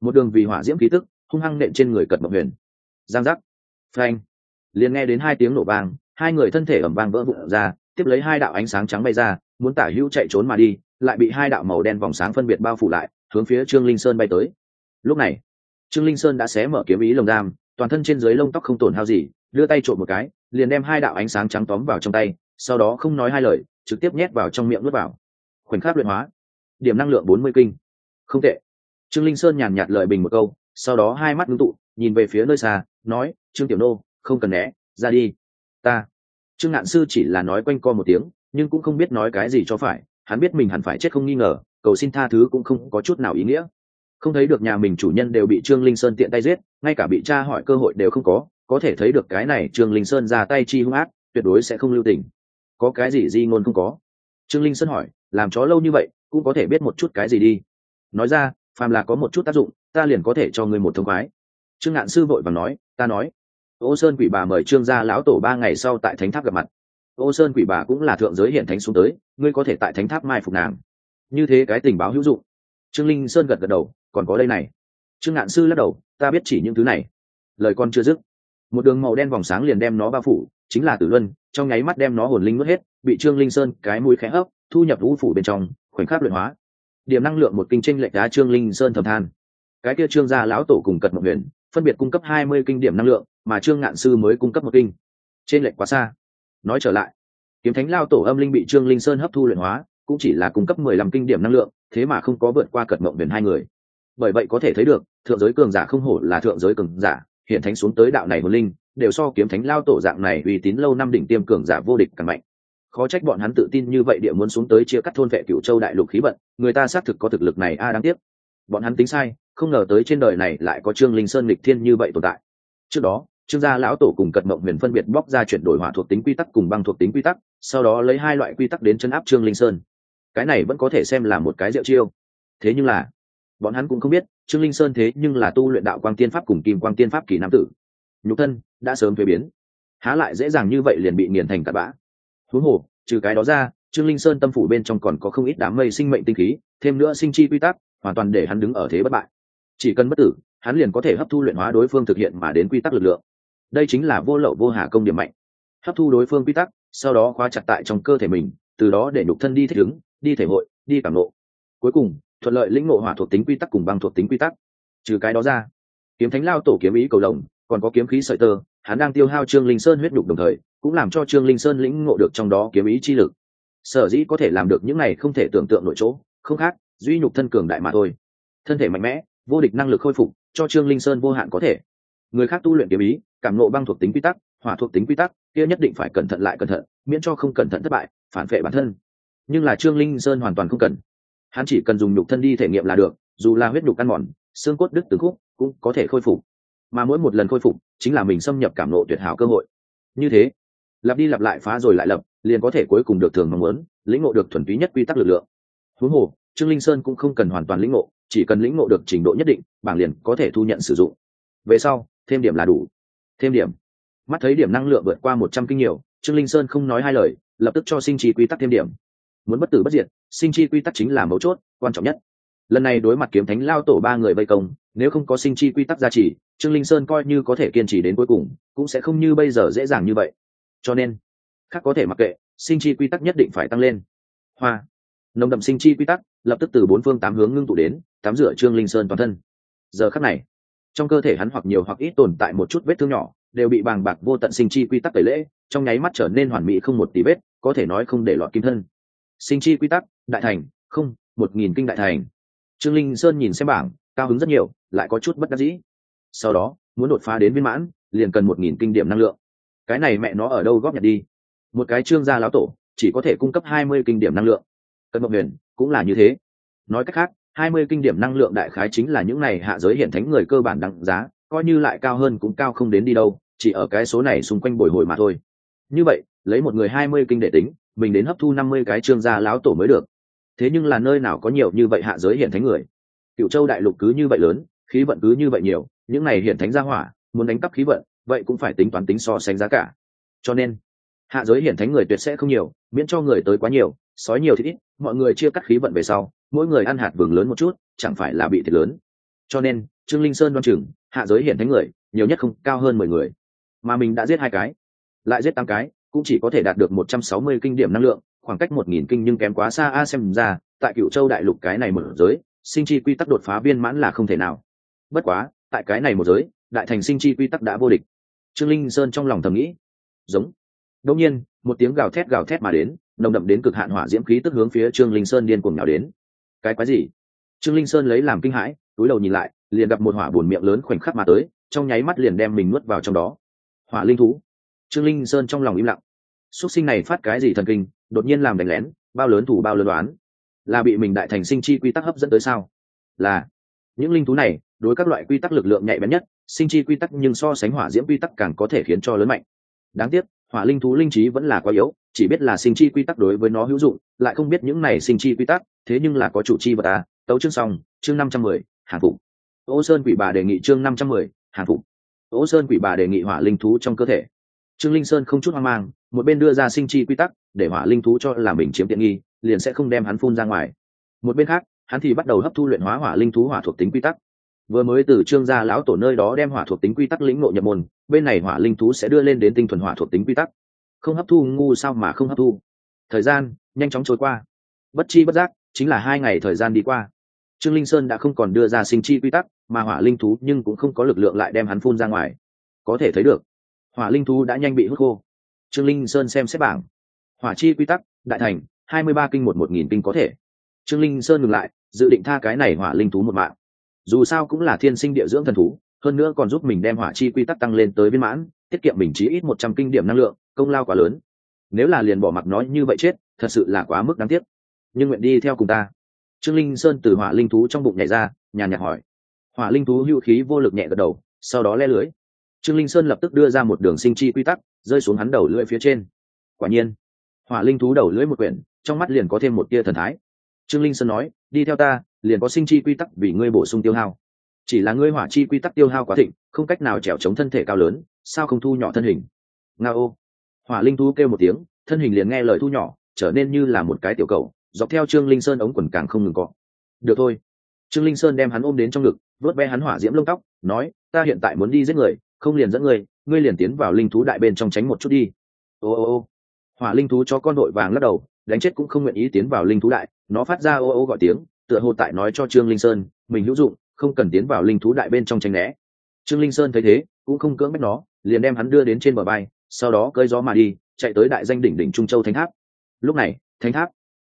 S1: Một đường vì hỏa diễm khí tức hung hăng nện trên người cật mộng huyền. Giang giác. Phanh. Liền nghe đến hai tiếng nổ vang, hai người thân thể ẩm vang vỡ vụn ra, tiếp lấy hai đạo ánh sáng trắng bay ra, muốn tả hữu chạy trốn mà đi, lại bị hai đạo màu đen vòng sáng phân biệt bao phủ lại, hướng phía trương linh sơn bay tới. Lúc này, trương linh sơn đã xé mở kiếm ý lồng giam, toàn thân trên dưới lông tóc không tổn hao gì, đưa tay trộm một cái, liền đem hai đạo ánh sáng trắng tóm vào trong tay, sau đó không nói hai lời, trực tiếp nhét vào trong miệng nuốt vào. Khoảnh khắc luyện hóa. Điểm năng lượng bốn mươi kinh. Không tệ. Trương linh sơn nhàn nhạt lời bình một câu sau đó hai mắt ngưng tụ, nhìn về phía nơi xa, nói, trương tiểu nô, không cần né, ra đi. Ta. Trương ngạn sư chỉ là nói quanh co một tiếng, nhưng cũng không biết nói cái gì cho phải, hắn biết mình hẳn phải chết không nghi ngờ, cầu xin tha thứ cũng không có chút nào ý nghĩa. Không thấy được nhà mình chủ nhân đều bị trương linh sơn tiện tay giết, ngay cả bị cha hỏi cơ hội đều không có có thể thấy được cái này trương linh sơn ra tay chi hung ác, tuyệt đối sẽ không lưu tình. Có cái gì di ngôn không có? Trương linh sơn hỏi, làm chó lâu như vậy, cũng có thể biết một chút cái gì đi? Nói ra, phàm là có một chút tác dụng ta liền có thể cho ngươi một thông khoái. Trương ngạn sư vội và nói, ta nói. Ô sơn quỷ bà mời trương gia lão tổ ba ngày sau tại thánh tháp gặp mặt. Ô sơn quỷ bà cũng là thượng giới hiện thánh xuống tới, ngươi có thể tại thánh tháp mai phục nàng. Như thế cái tình báo hữu dụng. Trương linh sơn gật gật đầu, còn có đây này. Trương ngạn sư lắc đầu, ta biết chỉ những thứ này. Lời con chưa dứt. Một đường màu đen vòng sáng liền đem nó bao phủ, chính là tử luân, trong nháy mắt đem nó hồn linh nuốt hết, bị trương linh sơn cái mũi khẽ hấp, thu nhập vũ phủ bên trong, khoảnh khắc luyện hóa. Điểm năng lượng một kinh tranh lệch đá trương linh sơn thầm than cái kia trương gia lão tổ cùng cật mộng huyền, phân biệt cung cấp hai mươi kinh điểm năng lượng, mà trương ngạn sư mới cung cấp một kinh. Trên lệch quá xa. Nói trở lại, kiếm thánh lao tổ âm linh bị trương linh sơn hấp thu luyện hóa, cũng chỉ là cung cấp mười lăm kinh điểm năng lượng, thế mà không có vượt qua cật mộng huyền hai người. Bởi vậy có thể thấy được, thượng giới cường giả không hổ là thượng giới cường giả, hiện thánh xuống tới đạo này hồn linh, đều so kiếm thánh lao tổ dạng này uy tín lâu năm đỉnh tiêm cường giả vô địch càng mạnh. Khó trách bọn hắn tự tin như vậy địa muốn xuống tới chia cắt thôn vệ cựu châu đại lục khí vận, người ta xác thực có thực lực này a, đáng tiếc. Bọn hắn tính sai không ngờ tới trên đời này lại có trương linh sơn lịch thiên như vậy tồn tại. Trước đó, trương gia lão tổ cùng cật mộng huyền phân biệt bóc ra chuyển đổi hỏa thuộc tính quy tắc cùng băng thuộc tính quy tắc, sau đó lấy hai loại quy tắc đến chấn áp trương linh sơn. Cái này vẫn có thể xem là một cái diệu chiêu. Thế nhưng là, bọn hắn cũng không biết, trương linh sơn thế nhưng là tu luyện đạo quang tiên pháp cùng kim quang tiên pháp kỳ nam tử. Nhục thân đã sớm thuế biến. Há lại dễ dàng như vậy liền bị nghiền thành tạt bã. Huống hồ, trừ cái đó ra, trương linh sơn tâm phủ bên trong còn có không ít đám mây sinh mệnh tinh khí, thêm nữa sinh chi quy tắc, hoàn toàn để hắn đứng ở thế bất bại chỉ cần bất tử, hắn liền có thể hấp thu luyện hóa đối phương thực hiện mà đến quy tắc lực lượng. Đây chính là vô lậu vô hà công điểm mạnh. Hấp thu đối phương quy tắc, sau đó khóa chặt tại trong cơ thể mình, từ đó để nhục thân đi thích ứng, đi thể hội, đi cảm lộ cuối cùng, thuận lợi lĩnh ngộ hỏa thuộc tính quy tắc cùng băng thuộc tính quy tắc. Trừ cái đó ra, kiếm thánh lao tổ kiếm ý cầu lồng, còn có kiếm khí sợi tơ, hắn đang tiêu hao trương linh sơn huyết đục đồng thời, cũng làm cho trương linh sơn lĩnh ngộ được trong đó kiếm ý chi lực. Sở dĩ có thể làm được những này không thể tưởng tượng nội chỗ, không khác, duy nhục thân cường đại mà thôi. Thân thể mạnh mẽ vô địch năng lực khôi phục, cho trương linh sơn vô hạn có thể. Người khác tu luyện kiếm ý, cảm nộ băng thuộc tính quy tắc, hỏa thuộc tính quy tắc, kia nhất định phải cẩn thận lại cẩn thận, miễn cho không cẩn thận thất bại, phản vệ bản thân. Nhưng là trương linh sơn hoàn toàn không cần. Hắn chỉ cần dùng nhục thân đi thể nghiệm là được, dù là huyết nhục ăn mòn, xương cốt đứt từng khúc, cũng có thể khôi phục. Mà mỗi một lần khôi phục, chính là mình xâm nhập cảm nộ tuyệt hảo cơ hội. Như thế, lặp đi lặp lại phá rồi lại lập, liền có thể cuối cùng được thường mong muốn, lĩnh ngộ được thuần túy nhất quy tắc lực lượng. Huống hồ, trương linh sơn cũng không cần hoàn toàn lĩnh ngộ chỉ cần lĩnh ngộ được trình độ nhất định, bảng liền có thể thu nhận sử dụng. Về sau, thêm điểm là đủ. Thêm điểm. Mắt thấy điểm năng lượng vượt qua một trăm kinh nhiều, trương linh sơn không nói hai lời, lập tức cho sinh chi quy tắc thêm điểm. Muốn bất tử bất diệt, sinh chi quy tắc chính là mấu chốt, quan trọng nhất. Lần này đối mặt kiếm thánh lao tổ ba người vây công, nếu không có sinh chi quy tắc gia trì, trương linh sơn coi như có thể kiên trì đến cuối cùng, cũng sẽ không như bây giờ dễ dàng như vậy. Cho nên, khác có thể mặc kệ, sinh chi quy tắc nhất định phải tăng lên. Hoa nồng đậm sinh chi quy tắc, lập tức từ bốn phương tám hướng ngưng tụ đến tám rửa trương linh sơn toàn thân. Giờ khắc này, trong cơ thể hắn hoặc nhiều hoặc ít tồn tại một chút vết thương nhỏ, đều bị bàng bạc vô tận sinh chi quy tắc tẩy lễ, trong nháy mắt trở nên hoàn mỹ không một tí vết, có thể nói không để lọt kim thân. Sinh chi quy tắc, đại thành, không, một nghìn kinh đại thành. Trương linh sơn nhìn xem bảng, cao hứng rất nhiều, lại có chút bất đắc dĩ. Sau đó, muốn đột phá đến viên mãn, liền cần một nghìn kinh điểm năng lượng. Cái này mẹ nó ở đâu góp nhặt đi? Một cái trương gia lão tổ, chỉ có thể cung cấp hai mươi kinh điểm năng lượng cân mộng huyền, cũng là như thế. Nói cách khác, hai mươi kinh điểm năng lượng đại khái chính là những này hạ giới hiện thánh người cơ bản đăng giá, coi như lại cao hơn cũng cao không đến đi đâu, chỉ ở cái số này xung quanh bồi hồi mà thôi. Như vậy, lấy một người hai mươi kinh để tính, mình đến hấp thu năm mươi cái trương gia lão tổ mới được. Thế nhưng là nơi nào có nhiều như vậy hạ giới hiện thánh người? Cựu châu đại lục cứ như vậy lớn, khí vận cứ như vậy nhiều, những này hiện thánh gia hỏa, muốn đánh cắp khí vận, vậy cũng phải tính toán tính so sánh giá cả. Cho nên, hạ giới hiện thánh người tuyệt sẽ không nhiều, miễn cho người tới quá nhiều sói nhiều thì ít, mọi người chia cắt khí vận về sau, mỗi người ăn hạt vừng lớn một chút, chẳng phải là bị thiệt lớn. Cho nên, trương linh sơn đoan chừng, hạ giới hiện thánh người, nhiều nhất không cao hơn mười người. Mà mình đã giết hai cái. Lại giết tám cái, cũng chỉ có thể đạt được một trăm sáu mươi kinh điểm năng lượng, khoảng cách một nghìn kinh nhưng kém quá xa a xem ra, tại cựu châu đại lục cái này mở giới, sinh chi quy tắc đột phá viên mãn là không thể nào. Bất quá, tại cái này một giới, đại thành sinh chi quy tắc đã vô địch. Trương linh sơn trong lòng thầm nghĩ. Giống. Đông nhiên, một tiếng gào thét gào thét mà đến nồng đậm đến cực hạn hỏa diễm khí tức hướng phía trương linh sơn điên cuồng nào đến. Cái quái gì? Trương linh sơn lấy làm kinh hãi, túi đầu nhìn lại, liền gặp một hỏa buồn miệng lớn khoảnh khắc mà tới, trong nháy mắt liền đem mình nuốt vào trong đó. Hỏa linh thú. Trương linh sơn trong lòng im lặng. Xuất sinh này phát cái gì thần kinh, đột nhiên làm đánh lén, bao lớn thủ bao lớn đoán. Là bị mình đại thành sinh chi quy tắc hấp dẫn tới sao? Là. Những linh thú này, đối các loại quy tắc lực lượng nhạy bén nhất, sinh chi quy tắc nhưng so sánh hỏa diễm quy tắc càng có thể khiến cho lớn mạnh. Đáng tiếc hỏa linh thú linh trí vẫn là quá yếu, chỉ biết là sinh chi quy tắc đối với nó hữu dụng, lại không biết những này sinh chi quy tắc, thế nhưng là có chủ chi vật à. Tấu chương xong, chương năm trăm mười, hàng phục. Ô sơn quỷ bà đề nghị chương năm trăm mười, hàng phục. Ô sơn quỷ bà đề nghị hỏa linh thú trong cơ thể. Trương linh sơn không chút hoang mang, một bên đưa ra sinh chi quy tắc, để hỏa linh thú cho là mình chiếm tiện nghi, liền sẽ không đem hắn phun ra ngoài. Một bên khác, hắn thì bắt đầu hấp thu luyện hóa hỏa linh thú hỏa thuộc tính quy tắc vừa mới từ trương gia lão tổ nơi đó đem hỏa thuộc tính quy tắc lĩnh ngộ nhập môn, bên này hỏa linh thú sẽ đưa lên đến tinh thuần hỏa thuộc tính quy tắc. Không hấp thu ngu sao mà không hấp thu? Thời gian, nhanh chóng trôi qua. Bất chi bất giác, chính là hai ngày thời gian đi qua. Trương linh sơn đã không còn đưa ra sinh chi quy tắc, mà hỏa linh thú nhưng cũng không có lực lượng lại đem hắn phun ra ngoài. Có thể thấy được, hỏa linh thú đã nhanh bị hút khô. Trương linh sơn xem xét bảng. Hỏa chi quy tắc, đại thành, hai mươi ba kinh một một nghìn kinh có thể. Trương linh sơn ngừng lại, dự định tha cái này hỏa linh thú một mạng dù sao cũng là thiên sinh địa dưỡng thần thú, hơn nữa còn giúp mình đem hỏa chi quy tắc tăng lên tới viên mãn, tiết kiệm mình chí ít một trăm kinh điểm năng lượng, công lao quá lớn. Nếu là liền bỏ mặc nói như vậy chết, thật sự là quá mức đáng tiếc. Nhưng nguyện đi theo cùng ta. Trương linh sơn từ hỏa linh thú trong bụng nhảy ra, nhàn nhạt hỏi. Hỏa linh thú hữu khí vô lực nhẹ gật đầu, sau đó le lưới. Trương linh sơn lập tức đưa ra một đường sinh chi quy tắc, rơi xuống hắn đầu lưỡi phía trên. Quả nhiên, hỏa linh thú đầu lưỡi một quyển, trong mắt liền có thêm một tia thần thái. Trương linh sơn nói, đi theo ta liền có sinh chi quy tắc vì ngươi bổ sung tiêu hao. Chỉ là ngươi hỏa chi quy tắc tiêu hao quá thịnh, không cách nào trèo chống thân thể cao lớn, sao không thu nhỏ thân hình? Nga ô. Hỏa linh thú kêu một tiếng, thân hình liền nghe lời thu nhỏ, trở nên như là một cái tiểu cầu, dọc theo trương linh sơn ống quần càng không ngừng cọ. Được thôi. Trương linh sơn đem hắn ôm đến trong ngực, vớt ve hắn hỏa diễm lông tóc, nói, ta hiện tại muốn đi giết người, không liền dẫn người, ngươi liền tiến vào linh thú đại bên trong tránh một chút đi. Ô ô ô. Hỏa linh thú cho con đội vàng lắc đầu, đánh chết cũng không nguyện ý tiến vào linh thú đại, nó phát ra ô ô gọi tiếng tựa hồ tại nói cho trương linh sơn, mình hữu dụng, không cần tiến vào linh thú đại bên trong tranh né. Trương linh sơn thấy thế, cũng không cưỡng bách nó, liền đem hắn đưa đến trên bờ bay sau đó cơi gió mà đi, chạy tới đại danh đỉnh đỉnh trung châu thánh tháp. Lúc này, thánh tháp,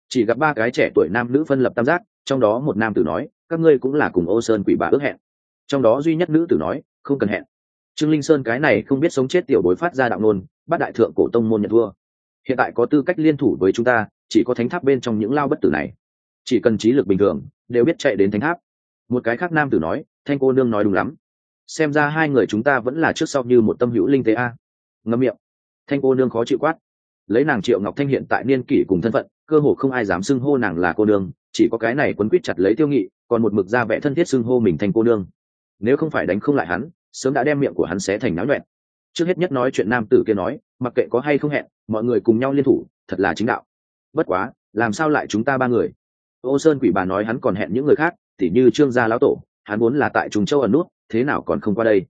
S1: chỉ gặp ba cái trẻ tuổi nam nữ phân lập tam giác, trong đó một nam tử nói, các ngươi cũng là cùng ô sơn quỷ bà ước hẹn. Trong đó duy nhất nữ tử nói, không cần hẹn. Trương linh sơn cái này không biết sống chết tiểu bối phát ra đạo nôn bắt đại thượng cổ tông môn nhận thua. Hiện tại có tư cách liên thủ với chúng ta, chỉ có thánh tháp bên trong những lao bất tử này chỉ cần trí lực bình thường, đều biết chạy đến thánh tháp. Một cái khác nam tử nói, thanh cô nương nói đúng lắm. Xem ra hai người chúng ta vẫn là trước sau như một tâm hữu linh tế a. Ngâm miệng. Thanh cô nương khó chịu quát. Lấy nàng triệu ngọc thanh hiện tại niên kỷ cùng thân phận, cơ hồ không ai dám xưng hô nàng là cô nương, chỉ có cái này quấn quýt chặt lấy tiêu nghị, còn một mực ra vẻ thân thiết xưng hô mình thành cô nương. Nếu không phải đánh không lại hắn, sớm đã đem miệng của hắn xé thành náo nhuẹn. Trước hết nhất nói chuyện nam tử kia nói, mặc kệ có hay không hẹn, mọi người cùng nhau liên thủ, thật là chính đạo. Bất quá, làm sao lại chúng ta ba người? Ô sơn quỷ bà nói hắn còn hẹn những người khác, tỉ như trương gia lão tổ, hắn muốn là tại trùng châu ẩn nút, thế nào còn không qua đây?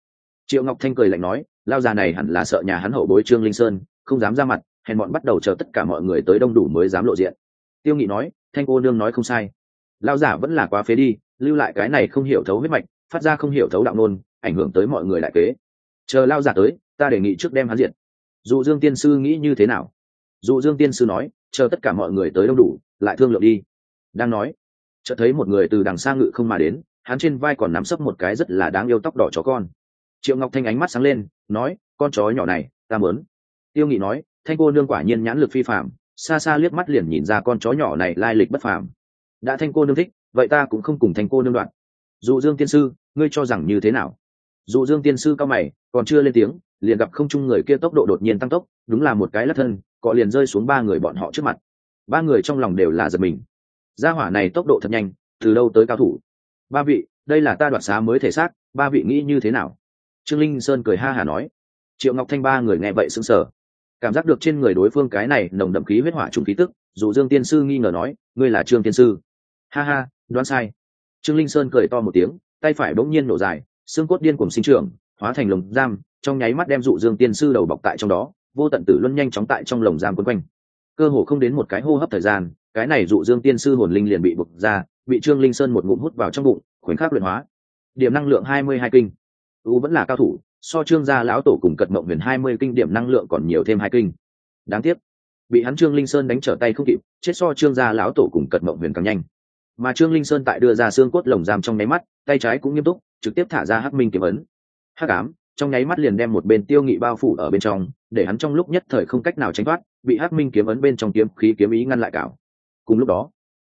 S1: Triệu ngọc thanh cười lạnh nói lao già này hẳn là sợ nhà hắn hậu bối trương linh sơn, không dám ra mặt hẹn bọn bắt đầu chờ tất cả mọi người tới đông đủ mới dám lộ diện. Tiêu nghị nói, thanh cô nương nói không sai. Lao giả vẫn là quá phế đi, lưu lại cái này không hiểu thấu huyết mạch, phát ra không hiểu thấu đạo nôn ảnh hưởng tới mọi người lại kế. Chờ lao giả tới, ta đề nghị trước đem hắn diện dụ dương tiên sư nghĩ như thế nào? Dụ dương tiên sư nói, chờ tất cả mọi người tới đông đủ, lại thương lượng đi đang nói. Chợt thấy một người từ đằng xa ngự không mà đến, hắn trên vai còn nắm sấp một cái rất là đáng yêu tóc đỏ chó con. Triệu ngọc thanh ánh mắt sáng lên, nói, con chó nhỏ này, ta mớn tiêu nghị nói, thanh cô nương quả nhiên nhãn lực phi phạm xa xa liếc mắt liền nhìn ra con chó nhỏ này lai lịch bất phàm. Đã thanh cô nương thích, vậy ta cũng không cùng thanh cô nương đoạn. Dụ dương tiên sư, ngươi cho rằng như thế nào? Dụ dương tiên sư cao mày, còn chưa lên tiếng, liền gặp không chung người kia tốc độ đột nhiên tăng tốc, đúng là một cái lắc thân, cọ liền rơi xuống ba người bọn họ trước mặt. Ba người trong lòng đều là giật mình gia hỏa này tốc độ thật nhanh, từ đâu tới cao thủ? Ba vị, đây là ta đoạt xá mới thể xác, ba vị nghĩ như thế nào? Trương linh sơn cười ha hả nói. Triệu ngọc thanh ba người nghe vậy sững sờ. Cảm giác được trên người đối phương cái này nồng đậm khí huyết hỏa trùng khí tức, dù dương tiên sư nghi ngờ nói, ngươi là trương tiên sư? Ha ha, đoán sai. Trương linh sơn cười to một tiếng, tay phải bỗng nhiên nổ dài, xương cốt điên cùng sinh trưởng, hóa thành lồng giam, trong nháy mắt đem dụ dương tiên sư đầu bọc tại trong đó, vô tận tử luân nhanh chóng tại trong lồng giam quấn quanh cơ hồ không đến một cái hô hấp thời gian, cái này dụ dương tiên sư hồn linh liền bị bực ra, bị trương linh sơn một ngụm hút vào trong bụng, khoảnh khắc luyện hóa. Điểm năng lượng hai mươi hai kinh. U vẫn là cao thủ, so trương gia lão tổ cùng cật mộng huyền hai mươi kinh điểm năng lượng còn nhiều thêm hai kinh. Đáng tiếc, bị hắn trương linh sơn đánh trở tay không kịp, chết so trương gia lão tổ cùng cật mộng huyền càng nhanh. Mà trương linh sơn tại đưa ra xương cốt lồng giam trong nháy mắt, tay trái cũng nghiêm túc, trực tiếp thả ra hắc minh kiếm ấn. Hắc ám trong nháy mắt liền đem một bên tiêu nghị bao phủ ở bên trong, để hắn trong lúc nhất thời không cách nào tránh thoát, bị hắc minh kiếm ấn bên trong kiếm khí kiếm ý ngăn lại cảo. Cùng lúc đó,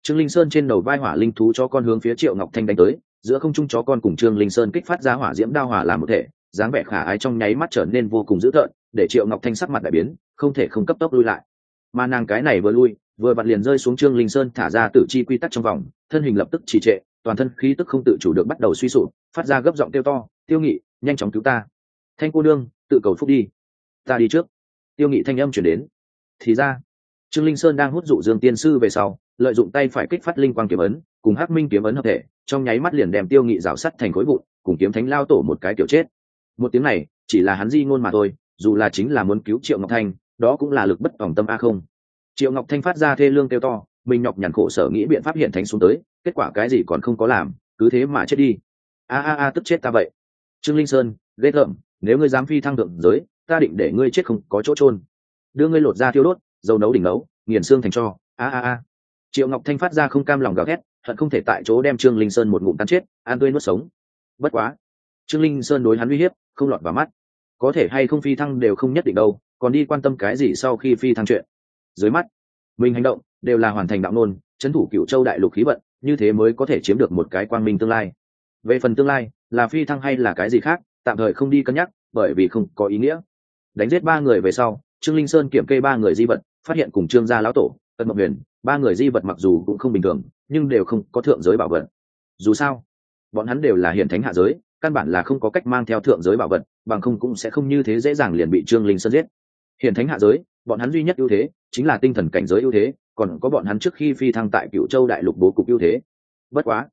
S1: trương linh sơn trên đầu vai hỏa linh thú cho con hướng phía triệu ngọc thanh đánh tới, giữa không trung chó con cùng trương linh sơn kích phát ra hỏa diễm đao hỏa làm một thể, dáng vẻ khả ái trong nháy mắt trở nên vô cùng dữ tợn, để triệu ngọc thanh sắc mặt đại biến, không thể không cấp tốc lui lại. Mà nàng cái này vừa lui, vừa vặn liền rơi xuống trương linh sơn thả ra tử chi quy tắc trong vòng, thân hình lập tức trì trệ, toàn thân khí tức không tự chủ được bắt đầu suy sụp, phát ra gấp giọng tiêu to, tiêu nghị, nhanh chóng cứu ta thanh cô nương, tự cầu phúc đi. Ta đi trước. Tiêu nghị thanh âm chuyển đến. Thì ra, trương linh sơn đang hút dụ dương tiên sư về sau, lợi dụng tay phải kích phát linh quang kiếm ấn, cùng hắc minh kiếm ấn hợp thể, trong nháy mắt liền đem tiêu nghị rào sắt thành khối vụn, cùng kiếm thánh lao tổ một cái kiểu chết. Một tiếng này, chỉ là hắn di ngôn mà thôi, dù là chính là muốn cứu triệu ngọc thanh, đó cũng là lực bất vòng tâm a không. Triệu ngọc thanh phát ra thê lương kêu to, mình nhọc nhằn khổ sở nghĩ biện pháp hiện thánh xuống tới, kết quả cái gì còn không có làm, cứ thế mà chết đi. A a a, tức chết ta vậy. Trương linh sơn, ghê tởm nếu ngươi dám phi thăng thượng giới, ta định để ngươi chết không có chỗ trôn đưa ngươi lột ra thiêu đốt, dầu nấu đỉnh nấu, nghiền xương thành cho. A a a. Triệu ngọc thanh phát ra không cam lòng gào ghét hận không thể tại chỗ đem trương linh sơn một ngụm tan chết, an tươi nuốt sống. Bất quá, trương linh sơn đối hắn uy hiếp, không lọt vào mắt. Có thể hay không phi thăng đều không nhất định đâu, còn đi quan tâm cái gì sau khi phi thăng chuyện. Dưới mắt, mình hành động đều là hoàn thành đạo nôn trấn thủ cựu châu đại lục khí vận, như thế mới có thể chiếm được một cái quang minh tương lai. Về phần tương lai, là phi thăng hay là cái gì khác tạm thời không đi cân nhắc, bởi vì không có ý nghĩa. Đánh giết ba người về sau, trương linh sơn kiểm kê ba người di vật, phát hiện cùng trương gia lão tổ tân mộc huyền, ba người di vật mặc dù cũng không bình thường, nhưng đều không có thượng giới bảo vật. Dù sao, bọn hắn đều là hiện thánh hạ giới, căn bản là không có cách mang theo thượng giới bảo vật, bằng không cũng sẽ không như thế dễ dàng liền bị trương linh sơn giết. Hiện thánh hạ giới, bọn hắn duy nhất ưu thế, chính là tinh thần cảnh giới ưu thế, còn có bọn hắn trước khi phi thăng tại cựu châu đại lục bố cục ưu thế. Bất quá,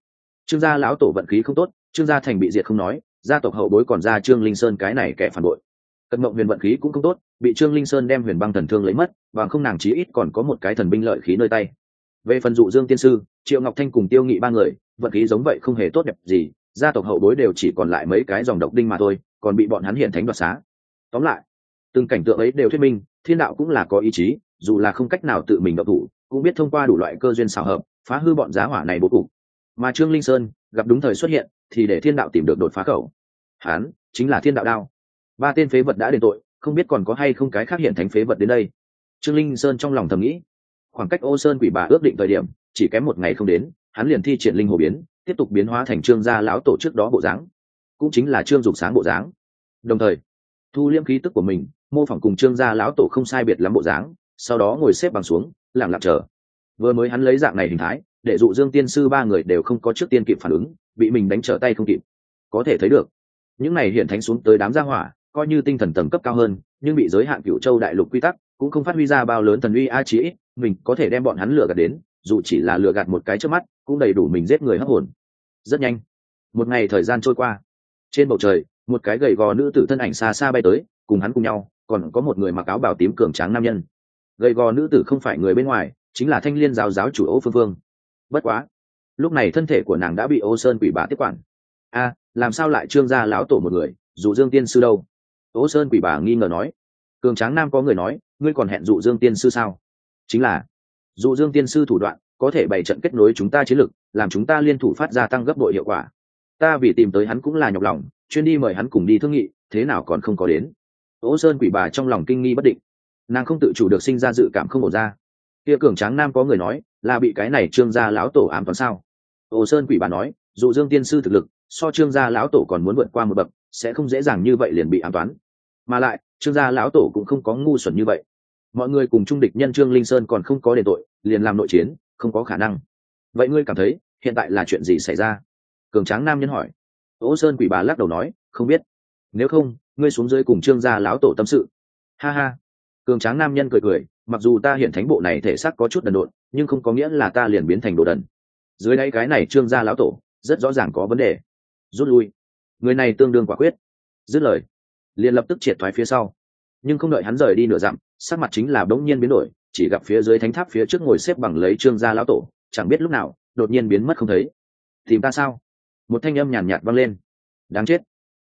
S1: trương gia lão tổ vận khí không tốt, trương gia thành bị diệt không nói gia tộc hậu bối còn ra trương linh sơn cái này kẻ phản bội. Cận mộng huyền vận khí cũng không tốt, bị trương linh sơn đem huyền băng thần thương lấy mất, và không nàng chí ít còn có một cái thần binh lợi khí nơi tay. Về phần dụ dương tiên sư, triệu ngọc thanh cùng tiêu nghị ba người, vận khí giống vậy không hề tốt đẹp gì, gia tộc hậu bối đều chỉ còn lại mấy cái dòng độc đinh mà thôi, còn bị bọn hắn hiện thánh đoạt xá. Tóm lại, từng cảnh tượng ấy đều thuyết minh, thiên đạo cũng là có ý chí, dù là không cách nào tự mình độc thủ, cũng biết thông qua đủ loại cơ duyên xảo hợp, phá hư bọn giá hỏa này bố cục. Mà trương linh sơn, gặp đúng thời xuất hiện, thì để thiên đạo tìm được đột phá khẩu hán, chính là thiên đạo đao. Ba tên phế vật đã đền tội, không biết còn có hay không cái khác hiện thánh phế vật đến đây. Trương linh sơn trong lòng thầm nghĩ. Khoảng cách ô sơn quỷ bà ước định thời điểm, chỉ kém một ngày không đến, hắn liền thi triển linh hồ biến, tiếp tục biến hóa thành trương gia lão tổ trước đó bộ dáng. Cũng chính là trương dục sáng bộ dáng. Đồng thời, thu liễm khí tức của mình, mô phỏng cùng trương gia lão tổ không sai biệt lắm bộ dáng, sau đó ngồi xếp bằng xuống, lặng lặng chờ. Vừa mới hắn lấy dạng này hình thái, để dụ dương tiên sư ba người đều không có trước tiên kịp phản ứng, bị mình đánh trở tay không kịp. Có thể thấy được những này hiện thánh xuống tới đám gia hỏa, coi như tinh thần tầng cấp cao hơn, nhưng bị giới hạn cựu châu đại lục quy tắc, cũng không phát huy ra bao lớn thần uy a chí mình có thể đem bọn hắn lừa gạt đến, dù chỉ là lừa gạt một cái trước mắt, cũng đầy đủ mình giết người hấp hồn. Rất nhanh, một ngày thời gian trôi qua. Trên bầu trời, một cái gầy gò nữ tử thân ảnh xa xa bay tới, cùng hắn cùng nhau, còn có một người mặc áo bào tím cường tráng nam nhân. Gầy gò nữ tử không phải người bên ngoài, chính là thanh liên giáo giáo chủ ô phương phương. Bất quá, lúc này thân thể của nàng đã bị ô sơn quỷ bá tiếp quản a làm sao lại trương gia lão tổ một người, dụ dương tiên sư đâu? Tố sơn quỷ bà nghi ngờ nói. Cường tráng nam có người nói, ngươi còn hẹn dụ dương tiên sư sao? Chính là, dụ dương tiên sư thủ đoạn, có thể bày trận kết nối chúng ta chiến lực, làm chúng ta liên thủ phát ra tăng gấp đội hiệu quả. Ta vì tìm tới hắn cũng là nhọc lòng, chuyên đi mời hắn cùng đi thương nghị, thế nào còn không có đến. Tố sơn quỷ bà trong lòng kinh nghi bất định. Nàng không tự chủ được sinh ra dự cảm không ổn ra. Kia cường tráng nam có người nói, là bị cái này trương gia lão tổ ám toán sao? Ô sơn quỷ bà nói, dụ dương tiên sư thực lực so trương gia lão tổ còn muốn vượt qua một bậc, sẽ không dễ dàng như vậy liền bị an toán. Mà lại, trương gia lão tổ cũng không có ngu xuẩn như vậy. Mọi người cùng trung địch nhân trương linh sơn còn không có đền tội, liền làm nội chiến, không có khả năng. Vậy ngươi cảm thấy, hiện tại là chuyện gì xảy ra? Cường tráng nam nhân hỏi. Ô sơn quỷ bà lắc đầu nói, không biết. Nếu không, ngươi xuống dưới cùng trương gia lão tổ tâm sự. Ha ha. Cường tráng nam nhân cười cười, mặc dù ta hiện thánh bộ này thể xác có chút đần độn, nhưng không có nghĩa là ta liền biến thành đồ đần. Dưới đây cái này trương gia lão tổ, rất rõ ràng có vấn đề rút lui. Người này tương đương quả quyết. Dứt lời, liền lập tức triệt thoái phía sau. Nhưng không đợi hắn rời đi nửa dặm, sắc mặt chính là bỗng nhiên biến đổi, chỉ gặp phía dưới thánh tháp phía trước ngồi xếp bằng lấy trương gia lão tổ, chẳng biết lúc nào, đột nhiên biến mất không thấy. Tìm ta sao? Một thanh âm nhàn nhạt vang lên. Đáng chết.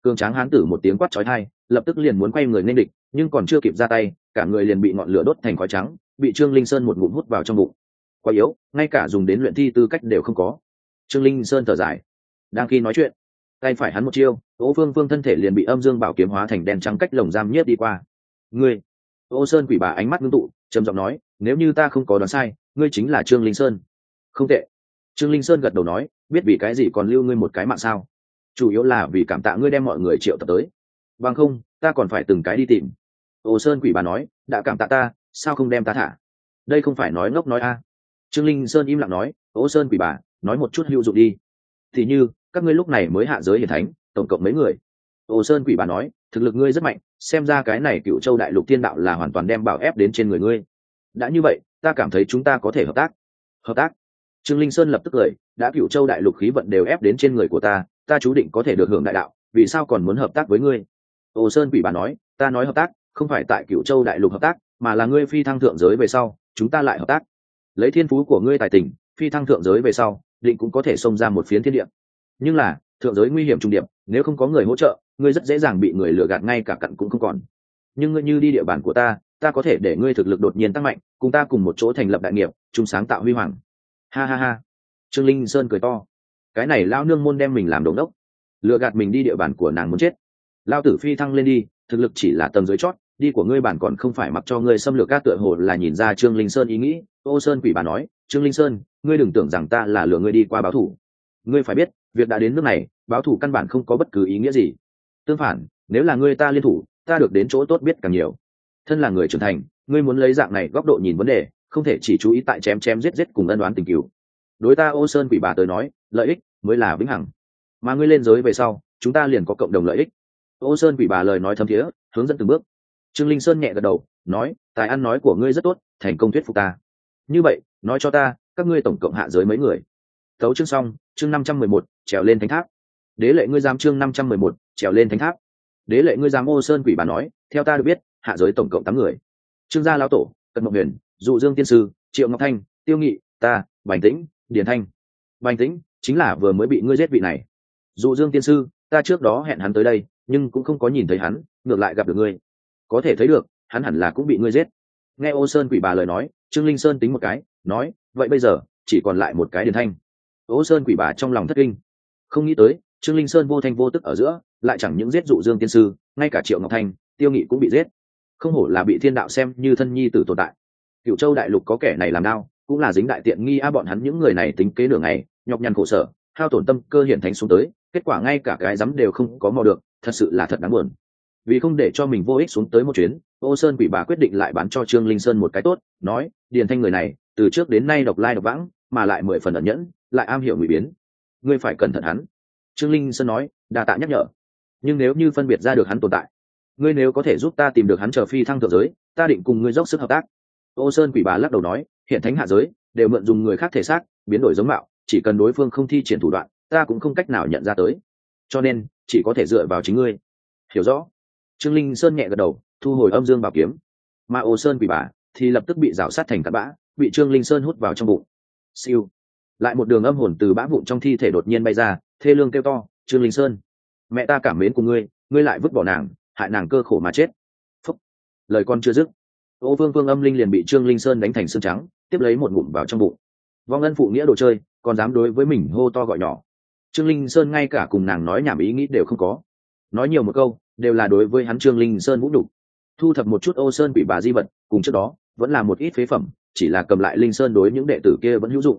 S1: Cường tráng hán tử một tiếng quát trói thai lập tức liền muốn quay người nên địch, nhưng còn chưa kịp ra tay, cả người liền bị ngọn lửa đốt thành khói trắng, bị trương linh sơn một ngụm hút vào trong bụng. Quá yếu, ngay cả dùng đến luyện thi tư cách đều không có. Trương linh sơn thở dài. Đang khi nói chuyện tay phải hắn một chiêu, ô phương phương thân thể liền bị âm dương bảo kiếm hóa thành đèn trắng cách lồng giam nhiếp đi qua. Ngươi! Ô sơn quỷ bà ánh mắt ngưng tụ, trầm giọng nói, nếu như ta không có đoán sai, ngươi chính là trương linh sơn. Không tệ. Trương linh sơn gật đầu nói, biết vì cái gì còn lưu ngươi một cái mạng sao? Chủ yếu là vì cảm tạ ngươi đem mọi người triệu tập tới. Bằng không, ta còn phải từng cái đi tìm. Ô sơn quỷ bà nói, đã cảm tạ ta, sao không đem ta thả? Đây không phải nói ngốc nói a. Trương linh sơn im lặng nói, ô sơn quỷ bà, nói một chút hữu dụng đi. Thì như các ngươi lúc này mới hạ giới hiển thánh, tổng cộng mấy người? Ô sơn quỷ bà nói, thực lực ngươi rất mạnh, xem ra cái này cựu châu đại lục thiên đạo là hoàn toàn đem bảo ép đến trên người ngươi. Đã như vậy, ta cảm thấy chúng ta có thể hợp tác. Hợp tác? Trương linh sơn lập tức cười, đã cựu châu đại lục khí vận đều ép đến trên người của ta ta chú định có thể được hưởng đại đạo, vì sao còn muốn hợp tác với ngươi? Ô sơn quỷ bà nói, ta nói hợp tác, không phải tại cựu châu đại lục hợp tác, mà là ngươi phi thăng thượng giới về sau, chúng ta lại hợp tác. Lấy thiên phú của ngươi tài tình, phi thăng thượng giới về sau, định cũng có thể xông ra một phiến thiên địa nhưng là, thượng giới nguy hiểm trung điệp, nếu không có người hỗ trợ, ngươi rất dễ dàng bị người lừa gạt ngay cả cặn cũng không còn. Nhưng ngươi như đi địa bàn của ta ta có thể để ngươi thực lực đột nhiên tăng mạnh, cùng ta cùng một chỗ thành lập đại nghiệp, chung sáng tạo huy hoàng. Ha ha ha. Trương linh sơn cười to. Cái này lao nương môn đem mình làm đống đốc. Lừa gạt mình đi địa bàn của nàng muốn chết. Lao tử phi thăng lên đi, thực lực chỉ là tầng dưới chót, đi của ngươi bản còn không phải mặc cho ngươi xâm lược các tựa hồ là nhìn ra trương linh sơn ý nghĩ. Ô sơn quỷ bà nói, trương linh sơn, ngươi đừng tưởng rằng ta là lừa ngươi đi qua báo thủ. Ngươi phải biết việc đã đến nước này, báo thủ căn bản không có bất cứ ý nghĩa gì. Tương phản, nếu là ngươi ta liên thủ, ta được đến chỗ tốt biết càng nhiều. Thân là người trưởng thành, ngươi muốn lấy dạng này góc độ nhìn vấn đề, không thể chỉ chú ý tại chém chém giết giết cùng ân đoán tình cứu đối ta ô sơn quỷ bà tới nói, lợi ích mới là vĩnh hằng. Mà ngươi lên giới về sau, chúng ta liền có cộng đồng lợi ích. Ô sơn quỷ bà lời nói thấm thiế, hướng dẫn từng bước. Trương linh sơn nhẹ gật đầu, nói, tài ăn nói của ngươi rất tốt, thành công thuyết phục ta. Như vậy, nói cho ta, các ngươi tổng cộng hạ giới mấy người? Thấu chương xong chương năm trăm mười một, trèo lên thánh tháp. Đế lệ ngươi giam chương năm trăm mười một, trèo lên thánh tháp. Đế lệ ngươi giam ô sơn quỷ bà nói, theo ta được biết, hạ giới tổng cộng tám người. Trương gia lão tổ, cận mộng huyền, dụ dương tiên sư, triệu ngọc thanh, tiêu nghị, ta, bành tĩnh, điền thanh. Bành tĩnh chính là vừa mới bị ngươi giết vị này. Dụ dương tiên sư, ta trước đó hẹn hắn tới đây, nhưng cũng không có nhìn thấy hắn, ngược lại gặp được ngươi. Có thể thấy được, hắn hẳn là cũng bị ngươi giết. Nghe ô sơn quỷ bà lời nói, trương linh sơn tính một cái, nói, vậy bây giờ, chỉ còn lại một cái điền thanh ô sơn quỷ bà trong lòng thất kinh. Không nghĩ tới, trương linh sơn vô thanh vô tức ở giữa, lại chẳng những giết dụ dương tiên sư, ngay cả triệu ngọc thanh, tiêu nghị cũng bị giết. Không hổ là bị thiên đạo xem như thân nhi tử tồn tại. Cựu châu đại lục có kẻ này làm đau, cũng là dính đại tiện nghi a bọn hắn những người này tính kế nửa ngày, nhọc nhằn khổ sở, hao tổn tâm cơ hiển thánh xuống tới, kết quả ngay cả cái dám đều không có mò được, thật sự là thật đáng buồn. Vì không để cho mình vô ích xuống tới một chuyến, ô sơn quỷ bà quyết định lại bán cho trương linh sơn một cái tốt, nói, điền thanh người này, từ trước đến nay độc lai độc vãng, mà lại mười phần ẩn nhẫn lại am hiểu ngụy biến. Ngươi phải cẩn thận hắn. Trương linh sơn nói, đa tạ nhắc nhở. Nhưng nếu như phân biệt ra được hắn tồn tại, ngươi nếu có thể giúp ta tìm được hắn chờ phi thăng thượng giới, ta định cùng ngươi dốc sức hợp tác. Ô sơn quỷ bà lắc đầu nói, hiện thánh hạ giới, đều mượn dùng người khác thể xác, biến đổi giống mạo, chỉ cần đối phương không thi triển thủ đoạn, ta cũng không cách nào nhận ra tới. Cho nên, chỉ có thể dựa vào chính ngươi. Hiểu rõ. Trương linh sơn nhẹ gật đầu, thu hồi âm dương bảo kiếm. Mà ô sơn quỷ bà thì lập tức bị rào sát thành cát bã, bị trương linh sơn hút vào trong bụng. Siêu lại một đường âm hồn từ bã vụn trong thi thể đột nhiên bay ra, thê lương kêu to, trương linh sơn, mẹ ta cảm mến của ngươi ngươi lại vứt bỏ nàng, hại nàng cơ khổ mà chết. Phúc. Lời con chưa dứt, ô vương vương âm linh liền bị trương linh sơn đánh thành xương trắng, tiếp lấy một ngụm vào trong bụng. Vong ân phụ nghĩa đồ chơi, còn dám đối với mình hô to gọi nhỏ. Trương linh sơn ngay cả cùng nàng nói nhảm ý nghĩ đều không có. Nói nhiều một câu, đều là đối với hắn trương linh sơn vũ đủ thu thập một chút ô sơn bị bà di vật, cùng trước đó, vẫn là một ít phế phẩm, chỉ là cầm lại linh sơn đối những đệ tử kia vẫn hữu dụng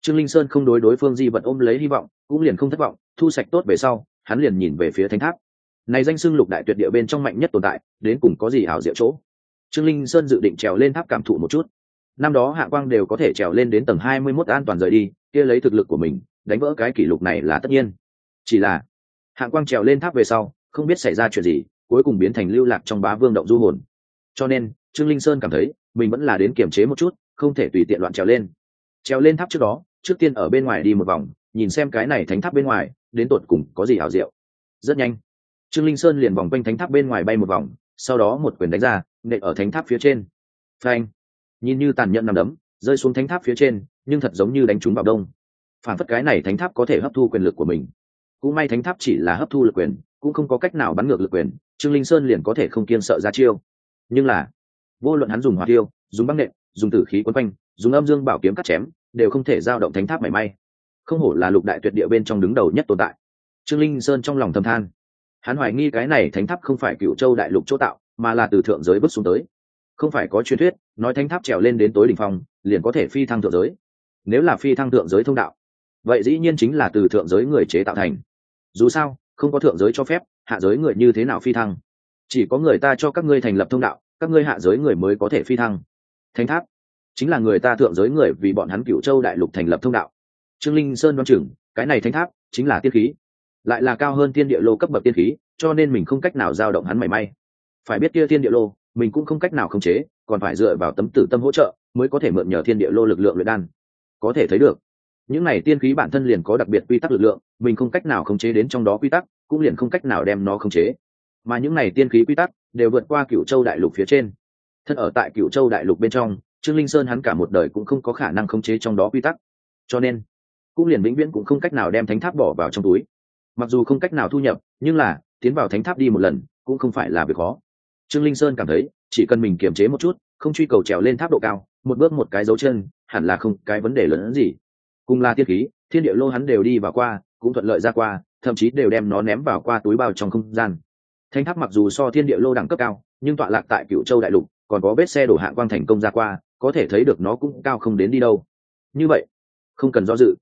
S1: trương linh sơn không đối đối phương di vật ôm lấy hy vọng, cũng liền không thất vọng, thu sạch tốt về sau, hắn liền nhìn về phía thánh tháp. Này danh xưng lục đại tuyệt địa bên trong mạnh nhất tồn tại, đến cùng có gì ảo diệu chỗ? Trương linh sơn dự định trèo lên tháp cảm thụ một chút. Năm đó hạ quang đều có thể trèo lên đến tầng hai mươi mốt an toàn rời đi, kia lấy thực lực của mình, đánh vỡ cái kỷ lục này là tất nhiên. Chỉ là, hạ quang trèo lên tháp về sau, không biết xảy ra chuyện gì, cuối cùng biến thành lưu lạc trong bá vương động du hồn. Cho nên, trương linh sơn cảm thấy, mình vẫn là đến kiềm chế một chút, không thể tùy tiện loạn trèo lên. Trèo lên tháp trước đó trước tiên ở bên ngoài đi một vòng, nhìn xem cái này thánh tháp bên ngoài, đến tột cùng có gì hảo diệu. Rất nhanh, trương linh sơn liền vòng quanh thánh tháp bên ngoài bay một vòng, sau đó một quyền đánh ra nệ ở thánh tháp phía trên. Phanh! Nhìn như tàn nhẫn nằm đấm, rơi xuống thánh tháp phía trên, nhưng thật giống như đánh trúng vào đông. Phản phất cái này thánh tháp có thể hấp thu quyền lực của mình. Cũng may thánh tháp chỉ là hấp thu lực quyền, cũng không có cách nào bắn ngược lực quyền, trương linh sơn liền có thể không kiên sợ ra chiêu. Nhưng là, vô luận hắn dùng hỏa tiêu dùng băng nện, dùng tử khí quấn quanh, dùng âm dương bảo kiếm cắt chém đều không thể giao động thánh tháp mảy may. Không hổ là lục đại tuyệt địa bên trong đứng đầu nhất tồn tại. Trương linh sơn trong lòng thầm than. Hắn hoài nghi cái này thánh tháp không phải cựu châu đại lục chỗ tạo, mà là từ thượng giới bước xuống tới. Không phải có truyền thuyết, nói thánh tháp trèo lên đến tối đỉnh phong, liền có thể phi thăng thượng giới. Nếu là phi thăng thượng giới thông đạo, vậy dĩ nhiên chính là từ thượng giới người chế tạo thành. Dù sao, không có thượng giới cho phép, hạ giới người như thế nào phi thăng? Chỉ có người ta cho các ngươi thành lập thông đạo, các ngươi hạ giới người mới có thể phi thăng. Thánh tháp chính là người ta thượng giới người vì bọn hắn cựu châu đại lục thành lập thông đạo. Trương linh sơn đoan chừng, cái này thánh tháp chính là tiên khí, lại là cao hơn tiên địa lô cấp bậc tiên khí, cho nên mình không cách nào giao động hắn mảy may. Phải biết kia tiên địa lô, mình cũng không cách nào khống chế, còn phải dựa vào tấm tử tâm hỗ trợ mới có thể mượn nhờ thiên địa lô lực lượng luyện đan. Có thể thấy được, những này tiên khí bản thân liền có đặc biệt quy tắc lực lượng, mình không cách nào khống chế đến trong đó quy tắc, cũng liền không cách nào đem nó khống chế. Mà những này tiên khí quy tắc đều vượt qua cựu châu đại lục phía trên. Thân ở tại cựu châu đại lục bên trong trương linh sơn hắn cả một đời cũng không có khả năng khống chế trong đó quy tắc. Cho nên, cũng liền vĩnh viễn cũng không cách nào đem thánh tháp bỏ vào trong túi. Mặc dù không cách nào thu nhập, nhưng là, tiến vào thánh tháp đi một lần, cũng không phải là việc khó. Trương linh sơn cảm thấy, chỉ cần mình kiềm chế một chút, không truy cầu trèo lên tháp độ cao, một bước một cái dấu chân, hẳn là không cái vấn đề lớn hơn gì. Cùng là tiết khí, thiên địa lô hắn đều đi vào qua, cũng thuận lợi ra qua, thậm chí đều đem nó ném vào qua túi bao trong không gian. Thanh tháp mặc dù so thiên địa lô đẳng cấp cao, nhưng tọa lạc tại cựu châu đại lục còn có vết xe đổ hạ quang thành công ra qua, có thể thấy được nó cũng cao không đến đi đâu. Như vậy, không cần do dự.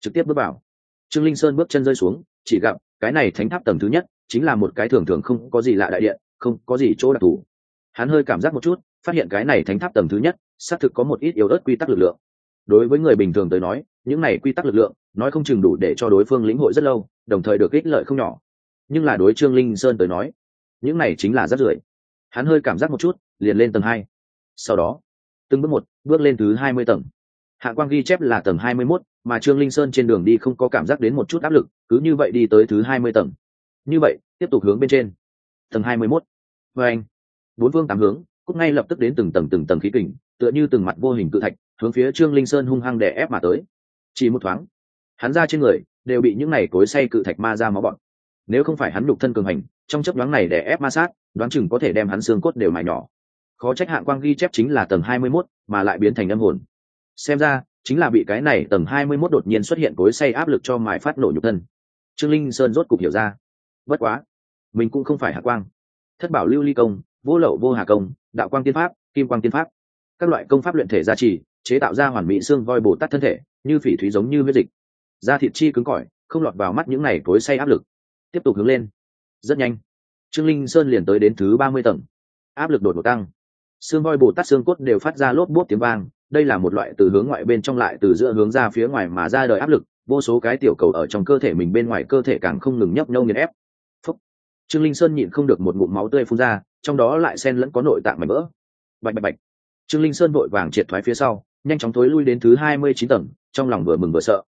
S1: Trực tiếp bước vào. Trương linh sơn bước chân rơi xuống, chỉ gặp cái này thánh tháp tầng thứ nhất chính là một cái thường thường không có gì lạ đại điện, không có gì chỗ đặc thù. Hắn hơi cảm giác một chút, phát hiện cái này thánh tháp tầng thứ nhất, xác thực có một ít yếu ớt quy tắc lực lượng. Đối với người bình thường tới nói, những này quy tắc lực lượng, nói không chừng đủ để cho đối phương lĩnh hội rất lâu, đồng thời được ích lợi không nhỏ. Nhưng là đối trương linh sơn tới nói, những này chính là rất rưởi hắn hơi cảm giác một chút, liền lên tầng hai. Sau đó, từng bước một, bước lên thứ hai mươi tầng. Hạ quang ghi chép là tầng hai mươi mốt, mà trương linh sơn trên đường đi không có cảm giác đến một chút áp lực, cứ như vậy đi tới thứ hai mươi tầng. Như vậy, tiếp tục hướng bên trên. Tầng hai mươi mốt. Vê anh, bốn phương tám hướng cúc ngay lập tức đến từng tầng từng tầng khí kình, tựa như từng mặt vô hình cự thạch, hướng phía trương linh sơn hung hăng đè ép mà tới. Chỉ một thoáng, hắn ra trên người đều bị những này cối say cự thạch ma ra máu bọn nếu không phải hắn đục thân cường hành, trong chấp đoán này đè ép ma sát đoán chừng có thể đem hắn xương cốt đều mài nhỏ. Khó trách hạng quang ghi chép chính là tầng hai mươi 21, mà lại biến thành âm hồn. Xem ra chính là bị cái này tầng hai mươi 21 đột nhiên xuất hiện cối say áp lực cho mài phát nổ nhục thân. Trương linh sơn rốt cục hiểu ra. Bất quá mình cũng không phải hạ quang. Thất bảo lưu ly công vô lậu vô hà công đạo quang tiên pháp kim quang tiên pháp. Các loại công pháp luyện thể gia trì chế tạo ra hoàn mỹ xương voi bồ tát thân thể như phỉ thúy giống như huyết dịch. Da thịt chi cứng cỏi không lọt vào mắt những này cối say áp lực. Tiếp tục hướng lên. Rất nhanh trương linh sơn liền tới đến thứ ba mươi tầng. Áp lực đột ngột tăng. Xương voi bồ tát xương cốt đều phát ra lốp bốt tiếng vang, đây là một loại từ hướng ngoại bên trong lại từ giữa hướng ra phía ngoài mà ra đời áp lực, vô số cái tiểu cầu ở trong cơ thể mình bên ngoài cơ thể càng không ngừng nhấp nhâu nghiền ép. Phúc. trương linh sơn nhịn không được một ngụm máu tươi phun ra, trong đó lại xen lẫn có nội tạng mảnh vỡ. Bạch bạch bạch. Trương linh sơn vội vàng triệt thoái phía sau, nhanh chóng thối lui đến thứ hai mươi chín tầng, trong lòng vừa mừng vừa sợ.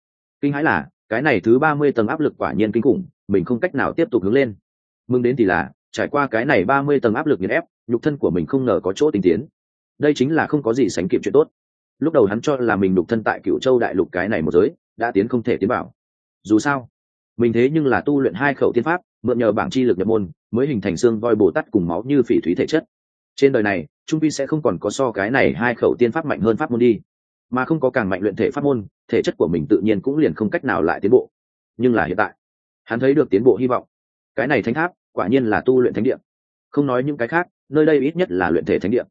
S1: Kinh hãi là, cái này thứ ba mươi tầng áp lực quả nhiên kinh khủng, mình không cách nào tiếp tục hướng lên mừng đến thì là, trải qua cái này ba mươi tầng áp lực nghiền ép, nhục thân của mình không ngờ có chỗ tinh tiến. Đây chính là không có gì sánh kịp chuyện tốt. Lúc đầu hắn cho là mình nhục thân tại cựu châu đại lục cái này một giới, đã tiến không thể tiến bảo dù sao, mình thế nhưng là tu luyện hai khẩu tiên pháp, mượn nhờ bảng chi lực nhập môn, mới hình thành xương voi bồ tát cùng máu như phỉ thúy thể chất. Trên đời này, trung pi sẽ không còn có so cái này hai khẩu tiên pháp mạnh hơn pháp môn đi. Mà không có càng mạnh luyện thể pháp môn, thể chất của mình tự nhiên cũng liền không cách nào lại tiến bộ. Nhưng là hiện tại, hắn thấy được tiến bộ hy vọng cái này thánh tháp, quả nhiên là tu luyện thánh địa. Không nói những cái khác, nơi đây ít nhất là luyện thể thánh địa.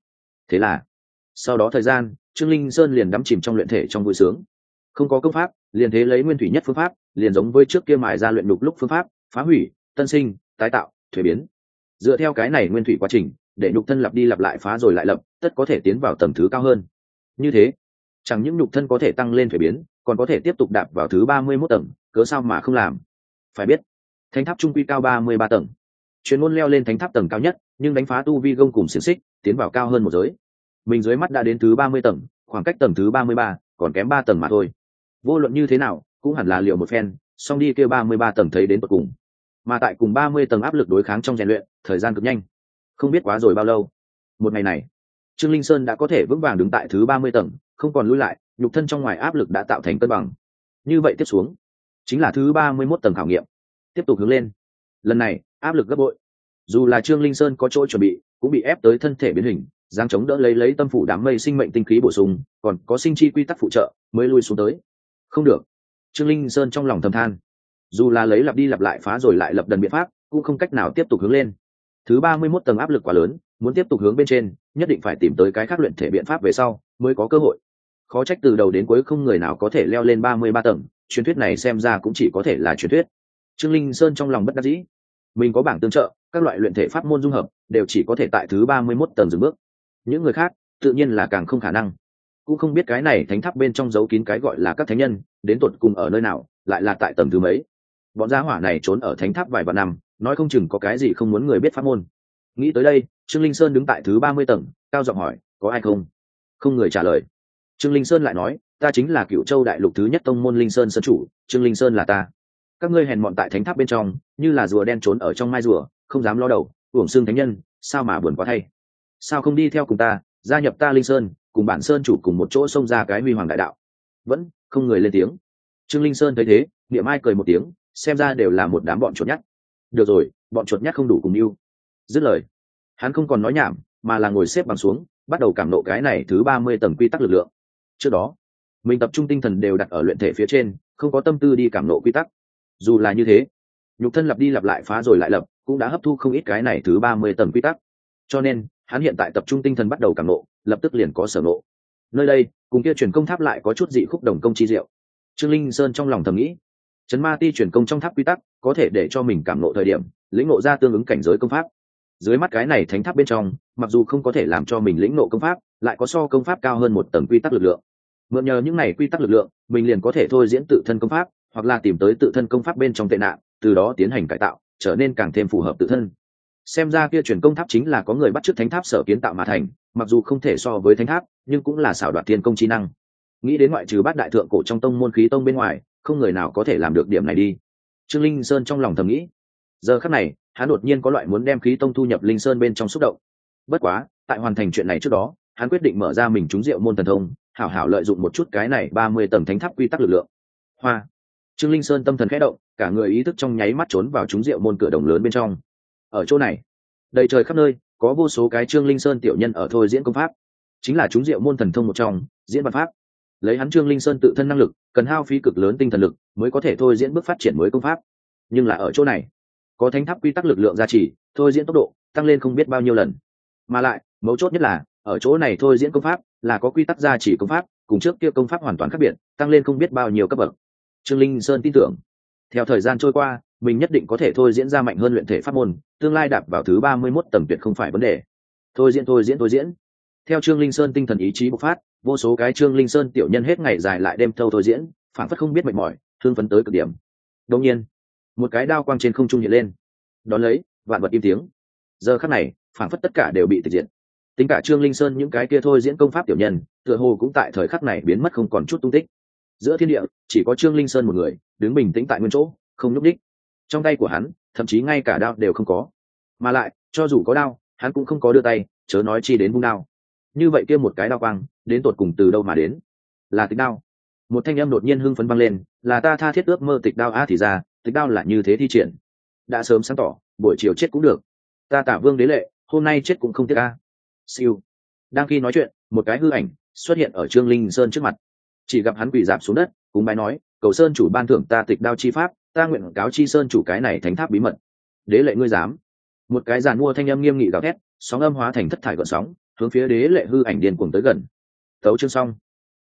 S1: Thế là, sau đó thời gian, trương linh sơn liền đắm chìm trong luyện thể trong vui sướng. Không có công pháp, liền thế lấy nguyên thủy nhất phương pháp, liền giống với trước kia mài ra luyện đục lúc phương pháp, phá hủy, tân sinh, tái tạo, thuế biến. Dựa theo cái này nguyên thủy quá trình, để nhục thân lặp đi lặp lại phá rồi lại lập, tất có thể tiến vào tầm thứ cao hơn. Như thế, chẳng những nhục thân có thể tăng lên thuế biến, còn có thể tiếp tục đạp vào thứ ba mươi mốt tầng, cớ sao mà không làm? Phải biết thánh tháp trung quy cao ba mươi ba tầng. Chuyên môn leo lên thánh tháp tầng cao nhất, nhưng đánh phá tu vi gông cùng xiềng xích, tiến vào cao hơn một giới. Mình dưới mắt đã đến thứ ba mươi tầng, khoảng cách tầng thứ ba mươi ba còn kém ba tầng mà thôi. Vô luận như thế nào, cũng hẳn là liệu một phen, song đi kêu ba mươi ba tầng thấy đến tận cùng. Mà tại cùng ba mươi tầng áp lực đối kháng trong rèn luyện, thời gian cực nhanh. Không biết quá rồi bao lâu. Một ngày này, trương linh sơn đã có thể vững vàng đứng tại thứ ba mươi tầng, không còn lui lại, nhục thân trong ngoài áp lực đã tạo thành cân bằng. Như vậy tiếp xuống, chính là thứ ba mươi mốt tầng khảo nghiệm tiếp tục hướng lên. Lần này, áp lực gấp bội. Dù là trương linh sơn có chỗ chuẩn bị, cũng bị ép tới thân thể biến hình giang chống đỡ lấy lấy tâm phủ đám mây sinh mệnh tinh khí bổ sung, còn có sinh chi quy tắc phụ trợ, mới lui xuống tới. Không được. Trương linh sơn trong lòng thầm than. Dù là lấy lặp đi lặp lại phá rồi lại lập đần biện pháp, cũng không cách nào tiếp tục hướng lên. Thứ ba mươi mốt tầng áp lực quá lớn, muốn tiếp tục hướng bên trên, nhất định phải tìm tới cái khác luyện thể biện pháp về sau, mới có cơ hội. Khó trách từ đầu đến cuối không người nào có thể leo lên ba mươi ba tầng, truyền thuyết này xem ra cũng chỉ có thể là truyền thuyết trương linh sơn trong lòng bất đắc dĩ. Mình có bảng tương trợ, các loại luyện thể pháp môn dung hợp, đều chỉ có thể tại thứ ba mươi mốt tầng dừng bước. Những người khác, tự nhiên là càng không khả năng. Cũng không biết cái này thánh tháp bên trong giấu kín cái gọi là các thánh nhân, đến tột cùng ở nơi nào, lại là tại tầng thứ mấy. Bọn gia hỏa này trốn ở thánh tháp vài vạn năm, nói không chừng có cái gì không muốn người biết pháp môn. Nghĩ tới đây, trương linh sơn đứng tại thứ ba mươi tầng, cao giọng hỏi, có ai không? Không người trả lời. Trương linh sơn lại nói, ta chính là cựu châu đại lục thứ nhất tông môn linh sơn sơn chủ, trương linh sơn là ta các ngươi hèn mọn tại thánh tháp bên trong, như là rùa đen trốn ở trong mai rùa, không dám lo đầu, uổng xương thánh nhân, sao mà buồn quá thay? Sao không đi theo cùng ta, gia nhập ta linh sơn, cùng bản sơn chủ cùng một chỗ xông ra cái huy hoàng đại đạo? Vẫn không người lên tiếng. Trương linh sơn thấy thế, niệm ai cười một tiếng, xem ra đều là một đám bọn chuột nhắt được rồi, bọn chuột nhắt không đủ cùng yêu. Dứt lời, hắn không còn nói nhảm, mà là ngồi xếp bằng xuống, bắt đầu cảm nộ cái này thứ ba mươi tầng quy tắc lực lượng. Trước đó, mình tập trung tinh thần đều đặt ở luyện thể phía trên, không có tâm tư đi cảm nộ quy tắc dù là như thế, nhục thân lặp đi lặp lại phá rồi lại lập, cũng đã hấp thu không ít cái này thứ ba mươi tầng quy tắc. Cho nên, hắn hiện tại tập trung tinh thần bắt đầu cảm nộ lập tức liền có sở nộ nơi đây, cùng kia truyền công tháp lại có chút dị khúc đồng công chi diệu. Trương linh sơn trong lòng thầm nghĩ, chấn ma ti truyền công trong tháp quy tắc, có thể để cho mình cảm nộ thời điểm, lĩnh ngộ ra tương ứng cảnh giới công pháp. Dưới mắt cái này thánh tháp bên trong, mặc dù không có thể làm cho mình lĩnh ngộ công pháp, lại có so công pháp cao hơn một tầng quy tắc lực lượng. Mượn nhờ những này quy tắc lực lượng, mình liền có thể thôi diễn tự thân công pháp hoặc là tìm tới tự thân công pháp bên trong tệ nạn, từ đó tiến hành cải tạo, trở nên càng thêm phù hợp tự thân. Xem ra kia truyền công tháp chính là có người bắt chước thánh tháp sở kiến tạo mà thành, mặc dù không thể so với thánh tháp, nhưng cũng là xảo đoạt thiên công trí năng. Nghĩ đến ngoại trừ bát đại thượng cổ trong tông môn khí tông bên ngoài, không người nào có thể làm được điểm này đi. Trương linh sơn trong lòng thầm nghĩ. Giờ khắc này, hắn đột nhiên có loại muốn đem khí tông thu nhập linh sơn bên trong xúc động. Bất quá, tại hoàn thành chuyện này trước đó, hắn quyết định mở ra mình trúng rượu môn thần thông, hảo hảo lợi dụng một chút cái này ba mươi tầng thánh tháp quy tắc lực lượng. Hoa trương linh sơn tâm thần khẽ động, cả người ý thức trong nháy mắt trốn vào trúng rượu môn cửa đồng lớn bên trong. Ở chỗ này, đầy trời khắp nơi, có vô số cái trương linh sơn tiểu nhân ở thôi diễn công pháp. Chính là trúng diệu môn thần thông một trong, diễn văn pháp. Lấy hắn trương linh sơn tự thân năng lực, cần hao phí cực lớn tinh thần lực, mới có thể thôi diễn bước phát triển mới công pháp. Nhưng là ở chỗ này, có thánh tháp quy tắc lực lượng gia trì, thôi diễn tốc độ tăng lên không biết bao nhiêu lần. Mà lại, mấu chốt nhất là, ở chỗ này thôi diễn công pháp là có quy tắc gia trì công pháp, cùng trước kia công pháp hoàn toàn khác biệt, tăng lên không biết bao nhiêu cấp bậc trương linh sơn tin tưởng. Theo thời gian trôi qua, mình nhất định có thể thôi diễn ra mạnh hơn luyện thể pháp môn, tương lai đạp vào thứ ba mươi mốt tầng tuyệt không phải vấn đề. Thôi diễn thôi diễn thôi diễn. Theo trương linh sơn tinh thần ý chí bộc phát, vô số cái trương linh sơn tiểu nhân hết ngày dài lại đêm thâu thôi diễn phản phất không biết mệt mỏi, thương phấn tới cực điểm. Đông nhiên, một cái đao quang trên không trung hiện lên. Đón lấy, vạn vật im tiếng. Giờ khắc này phản phất tất cả đều bị tịch diện tính cả trương linh sơn những cái kia thôi diễn công pháp tiểu nhân, tựa hồ cũng tại thời khắc này biến mất không còn chút tung tích giữa thiên địa, chỉ có trương linh sơn một người, đứng bình tĩnh tại nguyên chỗ, không nhúc đích trong tay của hắn, thậm chí ngay cả đao đều không có. Mà lại, cho dù có đao, hắn cũng không có đưa tay, chớ nói chi đến vung đao. Như vậy kia một cái đao quang, đến tột cùng từ đâu mà đến? Là tịch đao. Một thanh âm đột nhiên hưng phấn vang lên, là ta tha thiết ước mơ tịch đao a thì ra, tịch đao là như thế thi triển. Đã sớm sáng tỏ, buổi chiều chết cũng được. Ta tả vương đế lệ, hôm nay chết cũng không tiếc a. Siêu. Đang khi nói chuyện, một cái hư ảnh xuất hiện ở trương linh sơn trước mặt chỉ gặp hắn quỳ dạp xuống đất cùng bái nói, cầu sơn chủ ban thưởng ta tịch đao chi pháp, ta nguyện cáo chi sơn chủ cái này thánh tháp bí mật. Đế lệ ngươi dám. Một cái giàn mua thanh âm nghiêm nghị gào thét, sóng âm hóa thành thất thải gợn sóng, hướng phía đế lệ hư ảnh điên cuồng tới gần. Tấu chương xong.